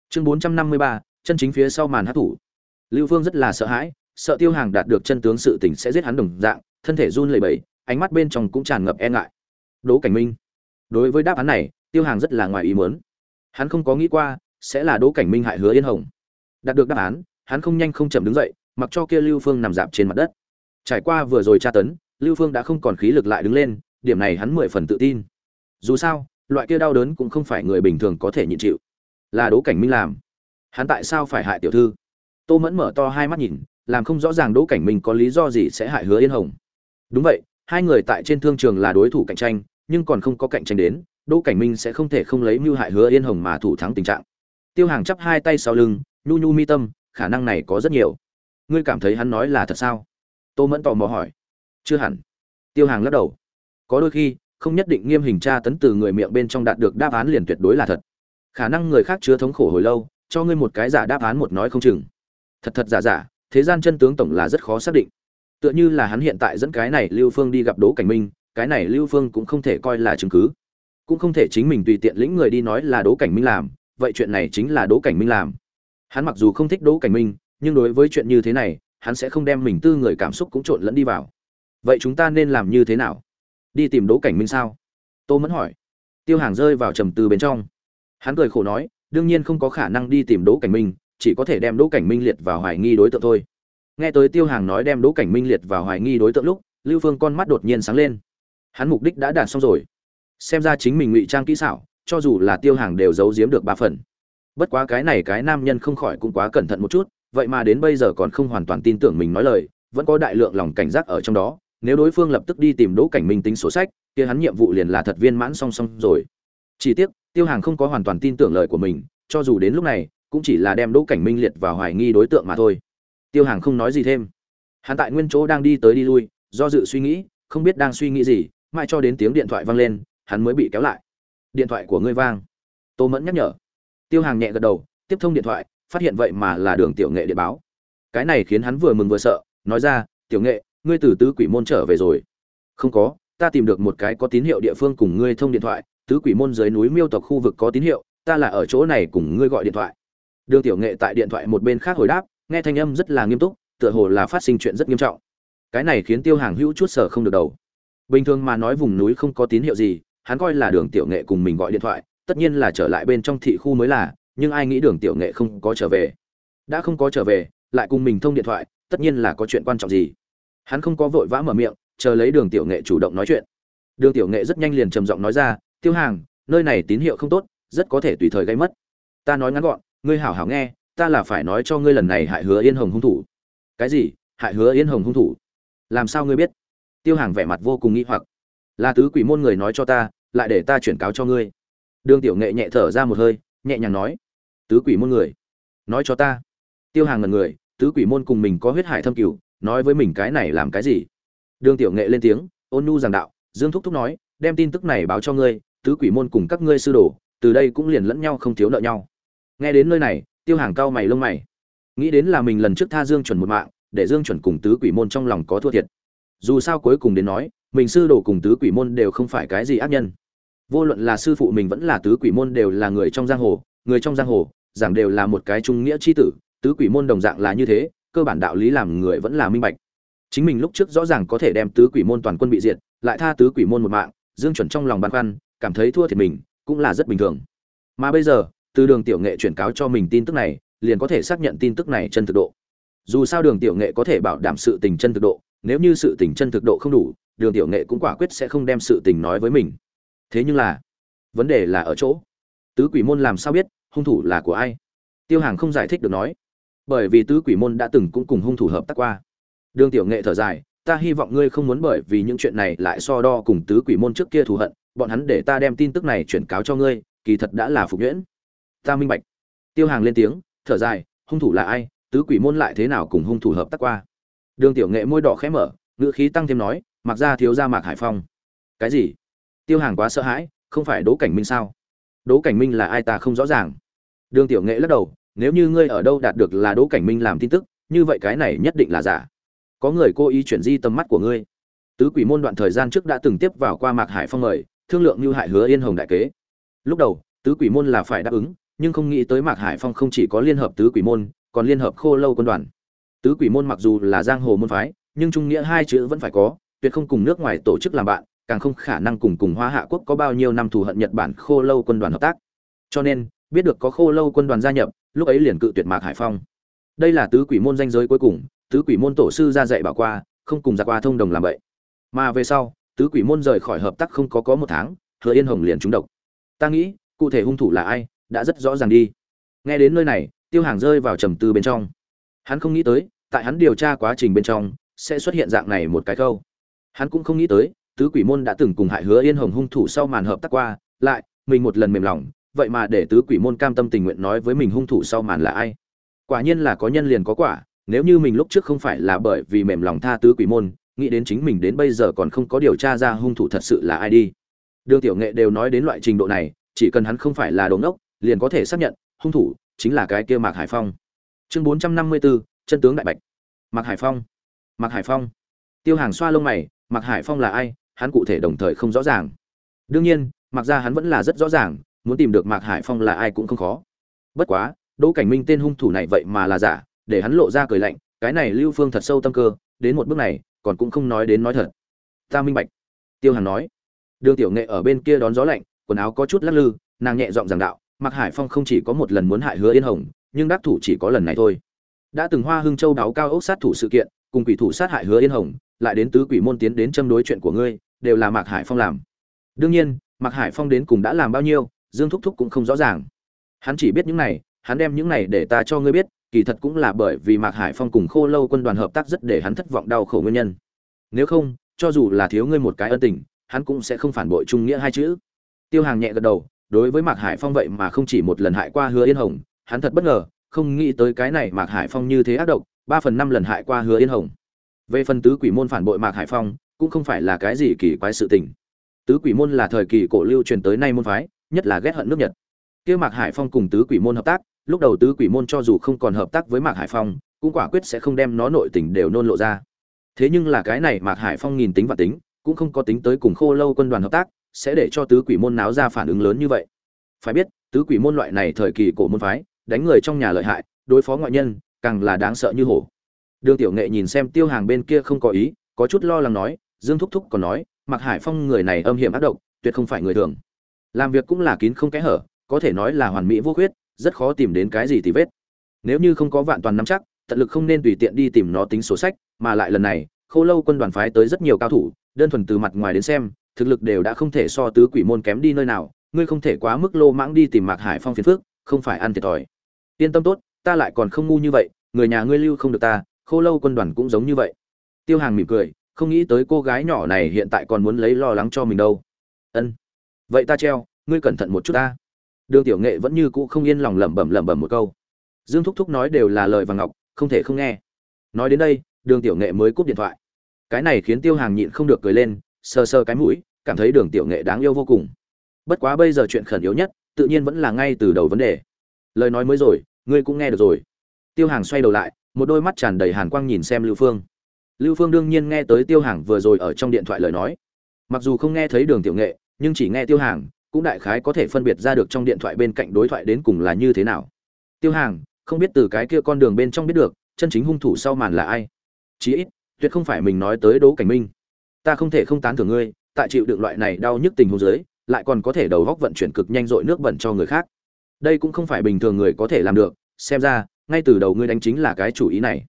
Chương bốn trăm năm mươi ba, chân chính phía sau màn hát thủ. Lưu phương rất là sợ hãi, sợ tiêu hàng đạt được chân tướng sự tình sẽ giết hắn đồng dạng, thân thể run lẩy bẩy, ánh mắt bên trong cũng tràn ngập e ngại đỗ cảnh minh. Đối với đáp án này, tiêu hàng rất là ngoài ý muốn. Hắn không có nghĩ qua, sẽ là đỗ cảnh minh hại hứa yên hồng. Đạt được đáp án, hắn không nhanh không chậm đứng dậy, mặc cho kia lưu phương nằm dạp trên mặt đất. Trải qua vừa rồi tra tấn, lưu phương đã không còn khí lực lại đứng lên, điểm này hắn mười phần tự tin. Dù sao, loại kia đau đớn cũng không phải người bình thường có thể nhịn chịu. Là đỗ cảnh minh làm. Hắn tại sao phải hại tiểu thư? Tô mẫn mở to hai mắt nhìn, làm không rõ ràng đỗ cảnh minh có lý do gì sẽ hại hứa yên hồng. Đúng vậy, hai người tại trên thương trường là đối thủ cạnh tranh nhưng còn không có cạnh tranh đến, đỗ cảnh minh sẽ không thể không lấy mưu hại hứa yên hồng mà thủ thắng tình trạng. Tiêu hàng chắp hai tay sau lưng, nhu nhu mi tâm, khả năng này có rất nhiều. Ngươi cảm thấy hắn nói là thật sao? Tô mẫn tò mò hỏi. Chưa hẳn. Tiêu hàng lắc đầu. Có đôi khi, không nhất định nghiêm hình tra tấn từ người miệng bên trong đạt được đáp án liền tuyệt đối là thật. Khả năng người khác chứa thống khổ hồi lâu, cho ngươi một cái giả đáp án một nói không chừng. Thật thật giả giả, thế gian chân tướng tổng là rất khó xác định. Tựa như là hắn hiện tại dẫn cái này lưu phương đi gặp đỗ cảnh minh cái này lưu phương cũng không thể coi là chứng cứ. Cũng không thể chính mình tùy tiện lĩnh người đi nói là đỗ cảnh minh làm. Vậy chuyện này chính là đỗ cảnh minh làm. Hắn mặc dù không thích đỗ cảnh minh, nhưng đối với chuyện như thế này, hắn sẽ không đem mình tư người cảm xúc cũng trộn lẫn đi vào. Vậy chúng ta nên làm như thế nào? Đi tìm đỗ cảnh minh sao? Tô mẫn hỏi. Tiêu hàng rơi vào trầm tư bên trong. Hắn cười khổ nói, đương nhiên không có khả năng đi tìm đỗ cảnh minh, chỉ có thể đem đỗ cảnh minh liệt vào hoài nghi đối tượng thôi. Nghe tới tiêu hàng nói đem đỗ cảnh minh liệt vào hoài nghi đối tượng lúc, lưu phương con mắt đột nhiên sáng lên hắn mục đích đã đạt xong rồi. Xem ra chính mình ngụy trang kỹ xảo, cho dù là tiêu hàng đều giấu giếm được ba phần. Bất quá cái này cái nam nhân không khỏi cũng quá cẩn thận một chút, vậy mà đến bây giờ còn không hoàn toàn tin tưởng mình nói lời, vẫn có đại lượng lòng cảnh giác ở trong đó. Nếu đối phương lập tức đi tìm đỗ cảnh minh tính sổ sách, kia hắn nhiệm vụ liền là thật viên mãn song song rồi. Chỉ tiếc, tiêu hàng không có hoàn toàn tin tưởng lời của mình, cho dù đến lúc này, cũng chỉ là đem đỗ cảnh minh liệt vào hoài nghi đối tượng mà thôi. Tiêu hàng không nói gì thêm. Hắn tại nguyên chỗ đang đi tới đi lui, do dự suy nghĩ, không biết đang suy nghĩ gì mãi cho đến tiếng điện thoại vang lên, hắn mới bị kéo lại. Điện thoại của ngươi vang. Tô mẫn nhắc nhở. Tiêu hàng nhẹ gật đầu, tiếp thông điện thoại, phát hiện vậy mà là đường tiểu nghệ điện báo. Cái này khiến hắn vừa mừng vừa sợ, nói ra, tiểu nghệ, ngươi từ tứ quỷ môn trở về rồi. Không có, ta tìm được một cái có tín hiệu địa phương cùng ngươi thông điện thoại, tứ quỷ môn dưới núi miêu tộc khu vực có tín hiệu, ta là ở chỗ này cùng ngươi gọi điện thoại. Đường tiểu nghệ tại điện thoại một bên khác hồi đáp, nghe thanh âm rất là nghiêm túc, tựa hồ là phát sinh chuyện rất nghiêm trọng. Cái này khiến tiêu hàng hữu chút sở không được đầu bình thường mà nói vùng núi không có tín hiệu gì, hắn coi là đường tiểu nghệ cùng mình gọi điện thoại, tất nhiên là trở lại bên trong thị khu mới là, nhưng ai nghĩ đường tiểu nghệ không có trở về. Đã không có trở về, lại cùng mình thông điện thoại, tất nhiên là có chuyện quan trọng gì. Hắn không có vội vã mở miệng, chờ lấy đường tiểu nghệ chủ động nói chuyện. Đường tiểu nghệ rất nhanh liền trầm giọng nói ra, tiêu hàng, nơi này tín hiệu không tốt, rất có thể tùy thời gây mất. Ta nói ngắn gọn, ngươi hảo hảo nghe, ta là phải nói cho ngươi lần này hại hứa yên hồng hung thủ. Cái gì? Hại hứa yên hồng hung thủ? Làm sao ngươi biết? Tiêu hàng vẻ mặt vô cùng nghi hoặc. Là tứ quỷ môn người nói cho ta, lại để ta chuyển cáo cho ngươi. Đường tiểu nghệ nhẹ thở ra một hơi, nhẹ nhàng nói. Tứ quỷ môn người, nói cho ta. Tiêu hàng ngần người, tứ quỷ môn cùng mình có huyết hải thâm cửu, nói với mình cái này làm cái gì? Đường tiểu nghệ lên tiếng, ôn nu giảng đạo, dương thúc thúc nói, đem tin tức này báo cho ngươi, tứ quỷ môn cùng các ngươi sư đồ, từ đây cũng liền lẫn nhau không thiếu nợ nhau. Nghe đến nơi này, tiêu hàng cao mày lông mày. Nghĩ đến là mình lần trước tha dương chuẩn một mạng, để dương chuẩn cùng tứ quỷ môn trong lòng có thua thiệt dù sao cuối cùng đến nói, mình sư đồ cùng tứ quỷ môn đều không phải cái gì ác nhân. Vô luận là sư phụ mình vẫn là tứ quỷ môn đều là người trong giang hồ, người trong giang hồ, giảng đều là một cái trung nghĩa c h i tử, tứ quỷ môn đồng dạng là như thế, cơ bản đạo lý làm người vẫn là minh bạch. Chính mình lúc trước rõ ràng có thể đem tứ quỷ môn toàn quân bị diệt, lại tha tứ quỷ môn một mạng, dương chuẩn trong lòng băn khoăn, cảm thấy thua thiệt mình, cũng là rất bình thường. Mà bây giờ, từ đường tiểu nghệ chuyển cáo cho mình tin tức này, liền có thể xác nhận tin tức này chân thực độ. Dù sao đường tiểu nghệ có thể bảo đảm sự tình chân thực độ nếu như sự tình chân thực độ không đủ, đường tiểu nghệ cũng quả quyết sẽ không đem sự tình nói với mình. Thế nhưng là, vấn đề là ở chỗ, tứ quỷ môn làm sao biết, hung thủ là của ai? Tiêu hàng không giải thích được nói, bởi vì tứ quỷ môn đã từng cũng cùng hung thủ hợp tác qua. Đường tiểu nghệ thở dài, ta hy vọng ngươi không muốn bởi vì những chuyện này lại so đo cùng tứ quỷ môn trước kia thù hận, bọn hắn để ta đem tin tức này chuyển cáo cho ngươi, kỳ thật đã là phục nhuyễn. Ta minh bạch. Tiêu hàng lên tiếng, thở dài, hung thủ là ai, tứ quỷ môn lại thế nào cùng hung thủ hợp tác qua? Đường tiểu nghệ môi đỏ khẽ mở, ngữ khí tăng thêm nói mặc ra thiếu ra mạc hải phong. Cái gì? Tiêu hàng quá sợ hãi, không phải đỗ cảnh minh sao? Đỗ cảnh minh là ai ta không rõ ràng. Đường tiểu nghệ lắc đầu, nếu như ngươi ở đâu đạt được là đỗ cảnh minh làm tin tức, như vậy cái này nhất định là giả. Có người cố ý chuyển di tầm mắt của ngươi. Tứ quỷ môn đoạn thời gian trước đã từng tiếp vào qua mạc hải phong mời, thương lượng như hại hứa yên hồng đại kế. Lúc đầu, tứ quỷ môn là phải đáp ứng, nhưng không nghĩ tới mạc hải phong không chỉ có liên hợp tứ quỷ môn, còn liên hợp khô lâu quân đoàn tứ quỷ môn mặc dù là giang hồ môn phái, nhưng trung nghĩa hai chữ vẫn phải có, tuyệt không cùng nước ngoài tổ chức làm bạn, càng không khả năng cùng cùng hoa hạ quốc có bao nhiêu năm thù hận nhật bản khô lâu quân đoàn hợp tác. Cho nên, biết được có khô lâu quân đoàn gia nhập, lúc ấy liền cự tuyệt mạc hải phong. Đây là tứ quỷ môn danh giới cuối cùng, tứ quỷ môn tổ sư ra dạy bảo qua, không cùng giặc qua thông đồng làm vậy. Mà về sau, tứ quỷ môn rời khỏi hợp tác không có có một tháng, hứa yên hồng liền trúng độc. Ta nghĩ, cụ thể hung thủ là ai, đã rất rõ ràng đi. Nghe đến nơi này, tiêu hàng rơi vào trầm tư bên trong hắn không nghĩ tới tại hắn điều tra quá trình bên trong sẽ xuất hiện dạng này một cái câu hắn cũng không nghĩ tới tứ quỷ môn đã từng cùng hại hứa yên hồng hung thủ sau màn hợp tác qua lại mình một lần mềm lòng vậy mà để tứ quỷ môn cam tâm tình nguyện nói với mình hung thủ sau màn là ai? Quả nhiên là có nhân liền có quả nếu như mình lúc trước không phải là bởi vì mềm lòng tha tứ quỷ môn nghĩ đến chính mình đến bây giờ còn không có điều tra ra hung thủ thật sự là ai đi. Đường tiểu nghệ đều nói đến loại trình độ này chỉ cần hắn không phải là đồ ngốc, liền có thể xác nhận hung thủ chính là cái kia mạc hải phong chương bốn trăm năm mươi bốn chân tướng đại bạch. Mạc hải phong. Mạc hải phong. Tiêu hàng xoa lông mày, mạc hải phong là ai? Hắn cụ thể đồng thời không rõ ràng. Đương nhiên, mặc ra hắn vẫn là rất rõ ràng, muốn tìm được mạc hải phong là ai cũng không khó. Bất quá, đỗ cảnh minh tên hung thủ này vậy mà là giả, để hắn lộ ra cười lạnh, cái này lưu phương thật sâu tâm cơ, đến một bước này, còn cũng không nói đến nói thật. Ta minh bạch. Tiêu hàn nói. Đường tiểu nghệ ở bên kia đón gió lạnh, quần áo có chút lắc lư, nàng nhẹ giọng giảng đạo, mạc hải phong không chỉ có một lần muốn hại hứa yên hồng nhưng đắc thủ chỉ có lần này thôi. Đã từng hoa hưng châu đáo cao ốc sát thủ sự kiện, cùng quỷ thủ sát hại hứa yên hồng, lại đến tứ quỷ môn tiến đến châm đối chuyện của ngươi, đều là mạc hải phong làm. Đương nhiên, mạc hải phong đến cùng đã làm bao nhiêu, dương thúc thúc cũng không rõ ràng. Hắn chỉ biết những này, hắn đem những này để ta cho ngươi biết, kỳ thật cũng là bởi vì mạc hải phong cùng khô lâu quân đoàn hợp tác rất để hắn thất vọng đau khổ nguyên nhân. Nếu không, cho dù là thiếu ngươi một cái ân tình, hắn cũng sẽ không phản bội trung nghĩa hai chữ. Tiêu hàng nhẹ gật đầu, đối với mạc hải phong vậy mà không chỉ một lần hại qua hứa yên hồng hắn thật bất ngờ, không nghĩ tới cái này mạc hải phong như thế ác độc, ba phần năm lần hại qua hứa yên hồng. Về phần tứ quỷ môn phản bội mạc hải phong, cũng không phải là cái gì kỳ quái sự tình. Tứ quỷ môn là thời kỳ cổ lưu truyền tới nay môn phái, nhất là ghét hận nước nhật. Kia mạc hải phong cùng tứ quỷ môn hợp tác, lúc đầu tứ quỷ môn cho dù không còn hợp tác với mạc hải phong, cũng quả quyết sẽ không đem nó nội tình đều nôn lộ ra. Thế nhưng là cái này mạc hải phong nhìn tính và tính, cũng không có tính tới cùng khô lâu quân đoàn hợp tác, sẽ để cho tứ quỷ môn náo ra phản ứng lớn như vậy. Phải biết, tứ quỷ môn loại này thời kỳ cổ môn phái đánh người trong nhà lợi hại, đối phó ngoại nhân, càng là đáng sợ như hổ. Đường tiểu nghệ nhìn xem tiêu hàng bên kia không có ý, có chút lo lắng nói, dương thúc thúc còn nói mặc hải phong người này âm hiểm ác độc, tuyệt không phải người thường. Làm việc cũng là kín không kẽ hở, có thể nói là hoàn mỹ vô khuyết, rất khó tìm đến cái gì thì vết. Nếu như không có vạn toàn nắm chắc, tận lực không nên tùy tiện đi tìm nó tính sổ sách, mà lại lần này, khô lâu quân đoàn phái tới rất nhiều cao thủ, đơn thuần từ mặt ngoài đến xem, thực lực đều đã không thể so tứ quỷ môn kém đi nơi nào, ngươi không thể quá mức lô mãng đi tìm mạc hải phong phiền phước không phải ăn thiệt thòi yên tâm tốt, ta lại còn không ngu như vậy, người nhà ngươi lưu không được ta, khô lâu quân đoàn cũng giống như vậy. Tiêu hàng mỉm cười, không nghĩ tới cô gái nhỏ này hiện tại còn muốn lấy lo lắng cho mình đâu. Ân. Vậy ta treo, ngươi cẩn thận một chút ta. Đường tiểu nghệ vẫn như cũ không yên lòng lẩm bẩm lẩm bẩm một câu. Dương thúc thúc nói đều là lời vàng ngọc, không thể không nghe. Nói đến đây, đường tiểu nghệ mới cúp điện thoại. Cái này khiến tiêu hàng nhịn không được cười lên, sờ sờ cái mũi, cảm thấy đường tiểu nghệ đáng yêu vô cùng. Bất quá bây giờ chuyện khẩn yếu nhất, tự nhiên vẫn là ngay từ đầu vấn đề lời nói mới rồi, ngươi cũng nghe được rồi. Tiêu hàng xoay đầu lại, một đôi mắt tràn đầy hàn quang nhìn xem lưu phương. Lưu phương đương nhiên nghe tới tiêu hàng vừa rồi ở trong điện thoại lời nói. Mặc dù không nghe thấy đường tiểu nghệ, nhưng chỉ nghe tiêu hàng, cũng đại khái có thể phân biệt ra được trong điện thoại bên cạnh đối thoại đến cùng là như thế nào. Tiêu hàng, không biết từ cái kia con đường bên trong biết được, chân chính hung thủ sau màn là ai? Chí ít, tuyệt không phải mình nói tới đỗ cảnh minh. Ta không thể không tán thưởng ngươi, tại chịu đựng loại này đau nhức tình huống dưới, lại còn có thể đầu góc vận chuyển cực nhanh dội nước bẩn cho người khác đây cũng không phải bình thường người có thể làm được, xem ra, ngay từ đầu ngươi đánh chính là cái chủ ý này.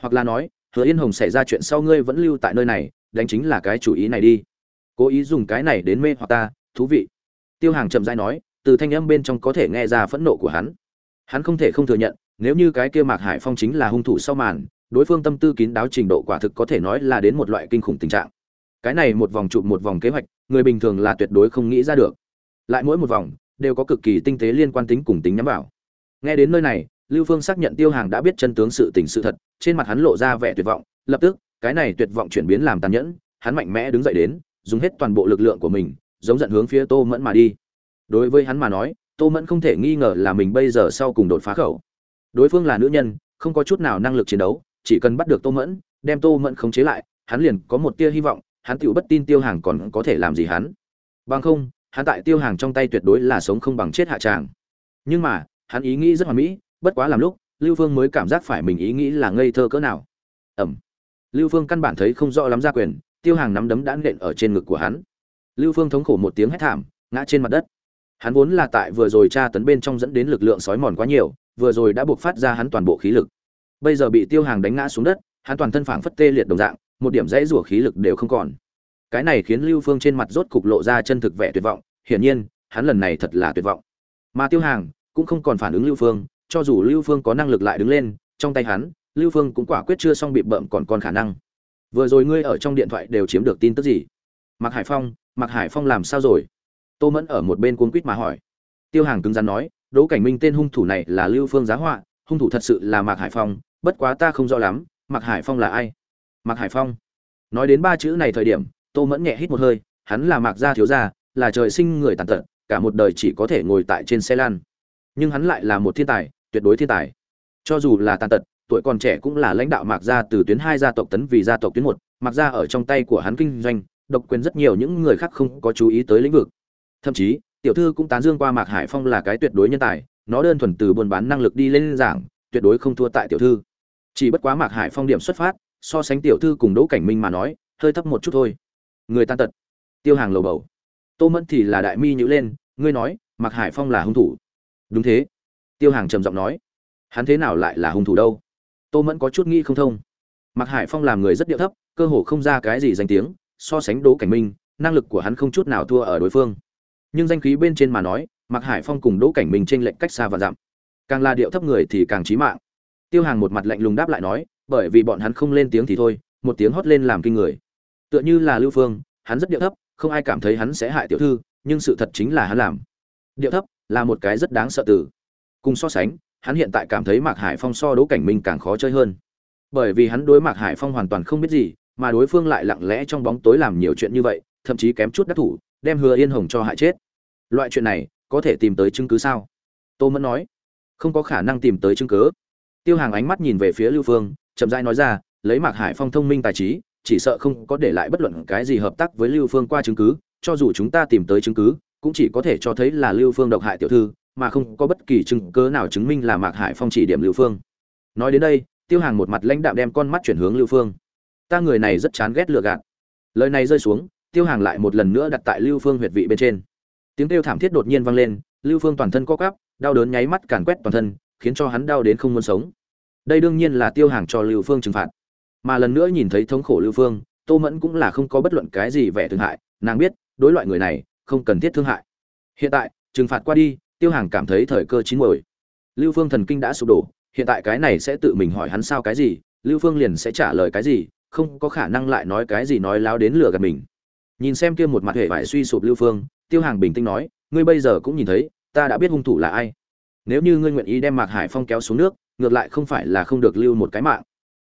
Hoặc là nói, hứa yên hồng xảy ra chuyện sau ngươi vẫn lưu tại nơi này, đánh chính là cái chủ ý này đi. Cố ý dùng cái này đến mê hoặc ta, thú vị. Tiêu hàng chậm dai nói, từ thanh âm bên trong có thể nghe ra phẫn nộ của hắn. Hắn không thể không thừa nhận, nếu như cái kia mạc hải phong chính là hung thủ sau màn, đối phương tâm tư kín đáo trình độ quả thực có thể nói là đến một loại kinh khủng tình trạng. Cái này một vòng chụp một vòng kế hoạch, người bình thường là tuyệt đối không nghĩ ra được. Lại mỗi một vòng đều có cực kỳ tinh tế liên quan tính cùng tính nhắm vào. Nghe đến nơi này, lưu phương xác nhận tiêu hàng đã biết chân tướng sự tình sự thật, trên mặt hắn lộ ra vẻ tuyệt vọng, lập tức, cái này tuyệt vọng chuyển biến làm tàn nhẫn, hắn mạnh mẽ đứng dậy đến, dùng hết toàn bộ lực lượng của mình, giống giận hướng phía tô mẫn mà đi. Đối với hắn mà nói, tô mẫn không thể nghi ngờ là mình bây giờ sau cùng đột phá khẩu. Đối phương là nữ nhân, không có chút nào năng lực chiến đấu, chỉ cần bắt được tô mẫn, đem tô mẫn khống chế lại, hắn liền có một tia hy vọng, hắn tựu bất tin tiêu hàng còn có thể làm gì hắn. Bằng không hắn tại tiêu hàng trong tay tuyệt đối là sống không bằng chết hạ tràng. Nhưng mà, hắn ý nghĩ rất hoàn mỹ, bất quá làm lúc, lưu phương mới cảm giác phải mình ý nghĩ là ngây thơ cỡ nào. Ẩm. Lưu phương căn bản thấy không rõ lắm ra quyền, tiêu hàng nắm đấm đã nện ở trên ngực của hắn. Lưu phương thống khổ một tiếng hét thảm, ngã trên mặt đất. Hắn vốn là tại vừa rồi tra tấn bên trong dẫn đến lực lượng sói mòn quá nhiều, vừa rồi đã buộc phát ra hắn toàn bộ khí lực. Bây giờ bị tiêu hàng đánh ngã xuống đất, hắn toàn thân phảng phất tê liệt đồng dạng, một điểm dãy rủa khí lực đều không còn cái này khiến lưu phương trên mặt rốt cục lộ ra chân thực vẻ tuyệt vọng, hiển nhiên, hắn lần này thật là tuyệt vọng. Mà tiêu hàng cũng không còn phản ứng lưu phương, cho dù lưu phương có năng lực lại đứng lên, trong tay hắn, lưu phương cũng quả quyết chưa xong bị bợm còn còn khả năng. Vừa rồi ngươi ở trong điện thoại đều chiếm được tin tức gì? Mạc hải phong, mạc hải phong làm sao rồi? Tô mẫn ở một bên cuốn quýt mà hỏi. Tiêu hàng cứng rắn nói, đỗ cảnh minh tên hung thủ này là lưu phương giá họa, hung thủ thật sự là mạc hải phong, bất quá ta không rõ lắm, mạc hải phong là ai? Mạc hải phong. Nói đến ba chữ này thời điểm tô mẫn nhẹ hít một hơi, hắn là mạc gia thiếu gia, là trời sinh người tàn tật, cả một đời chỉ có thể ngồi tại trên xe lan nhưng hắn lại là một thiên tài, tuyệt đối thiên tài. Cho dù là tàn tật, tuổi còn trẻ cũng là lãnh đạo mạc gia từ tuyến hai gia tộc tấn vì gia tộc tuyến một. Mạc gia ở trong tay của hắn kinh doanh, độc quyền rất nhiều những người khác không có chú ý tới lĩnh vực. Thậm chí, tiểu thư cũng tán dương qua mạc hải phong là cái tuyệt đối nhân tài, nó đơn thuần từ buôn bán năng lực đi lên giảng, tuyệt đối không thua tại tiểu thư. Chỉ bất quá mạc hải phong điểm xuất phát, so sánh tiểu thư cùng đỗ cảnh minh mà nói, hơi thấp một chút thôi người tan tật. Tiêu hàng lầu bầu. Tô mẫn thì là đại mi nhữ lên, ngươi nói mặc hải phong là hung thủ. Đúng thế. Tiêu hàng trầm giọng nói. Hắn thế nào lại là hung thủ đâu? Tô mẫn có chút nghĩ không thông. Mặc hải phong làm người rất điệu thấp, cơ hồ không ra cái gì danh tiếng, so sánh đỗ cảnh minh, năng lực của hắn không chút nào thua ở đối phương. Nhưng danh khí bên trên mà nói mặc hải phong cùng đỗ cảnh minh trên lệnh cách xa và dặm. Càng là điệu thấp người thì càng trí mạng. Tiêu hàng một mặt lạnh lùng đáp lại nói, bởi vì bọn hắn không lên tiếng thì thôi, một tiếng hót lên làm kinh người tựa như là lưu phương, hắn rất điệu thấp, không ai cảm thấy hắn sẽ hại tiểu thư, nhưng sự thật chính là hắn làm. Điệu thấp là một cái rất đáng sợ từ. Cùng so sánh, hắn hiện tại cảm thấy mạc hải phong so đỗ cảnh minh càng khó chơi hơn. Bởi vì hắn đối mạc hải phong hoàn toàn không biết gì, mà đối phương lại lặng lẽ trong bóng tối làm nhiều chuyện như vậy, thậm chí kém chút đắc thủ, đem hứa yên hồng cho hại chết. Loại chuyện này, có thể tìm tới chứng cứ sao? Tô mẫn nói. Không có khả năng tìm tới chứng cứ. Tiêu hàng ánh mắt nhìn về phía lưu phương, chậm rãi nói ra, lấy mạc hải phong thông minh tài trí chỉ sợ không có để lại bất luận cái gì hợp tác với lưu phương qua chứng cứ, cho dù chúng ta tìm tới chứng cứ, cũng chỉ có thể cho thấy là lưu phương độc hại tiểu thư, mà không có bất kỳ chứng cứ nào chứng minh là mạc hải phong chỉ điểm lưu phương. Nói đến đây, tiêu hàng một mặt lãnh đạm đem con mắt chuyển hướng lưu phương. Ta người này rất chán ghét lừa gạt. Lời này rơi xuống, tiêu hàng lại một lần nữa đặt tại lưu phương huyệt vị bên trên. Tiếng kêu thảm thiết đột nhiên vang lên, lưu phương toàn thân co cắp đau đớn nháy mắt càn quét toàn thân, khiến cho hắn đau đến không muốn sống. Đây đương nhiên là tiêu hàng cho lưu phương trừng phạt mà lần nữa nhìn thấy thống khổ lưu phương, tô mẫn cũng là không có bất luận cái gì vẻ thương hại, nàng biết, đối loại người này, không cần thiết thương hại. Hiện tại, trừng phạt qua đi, tiêu hàng cảm thấy thời cơ chín mồi lưu phương thần kinh đã sụp đổ, hiện tại cái này sẽ tự mình hỏi hắn sao cái gì, lưu phương liền sẽ trả lời cái gì, không có khả năng lại nói cái gì nói láo đến lừa gạt mình. Nhìn xem kia một mặt hệ vải suy sụp lưu phương, tiêu hàng bình tĩnh nói, ngươi bây giờ cũng nhìn thấy, ta đã biết hung thủ là ai. Nếu như ngươi nguyện ý đem mạc hải phong kéo xuống nước, ngược lại không phải là không được lưu một cái mạng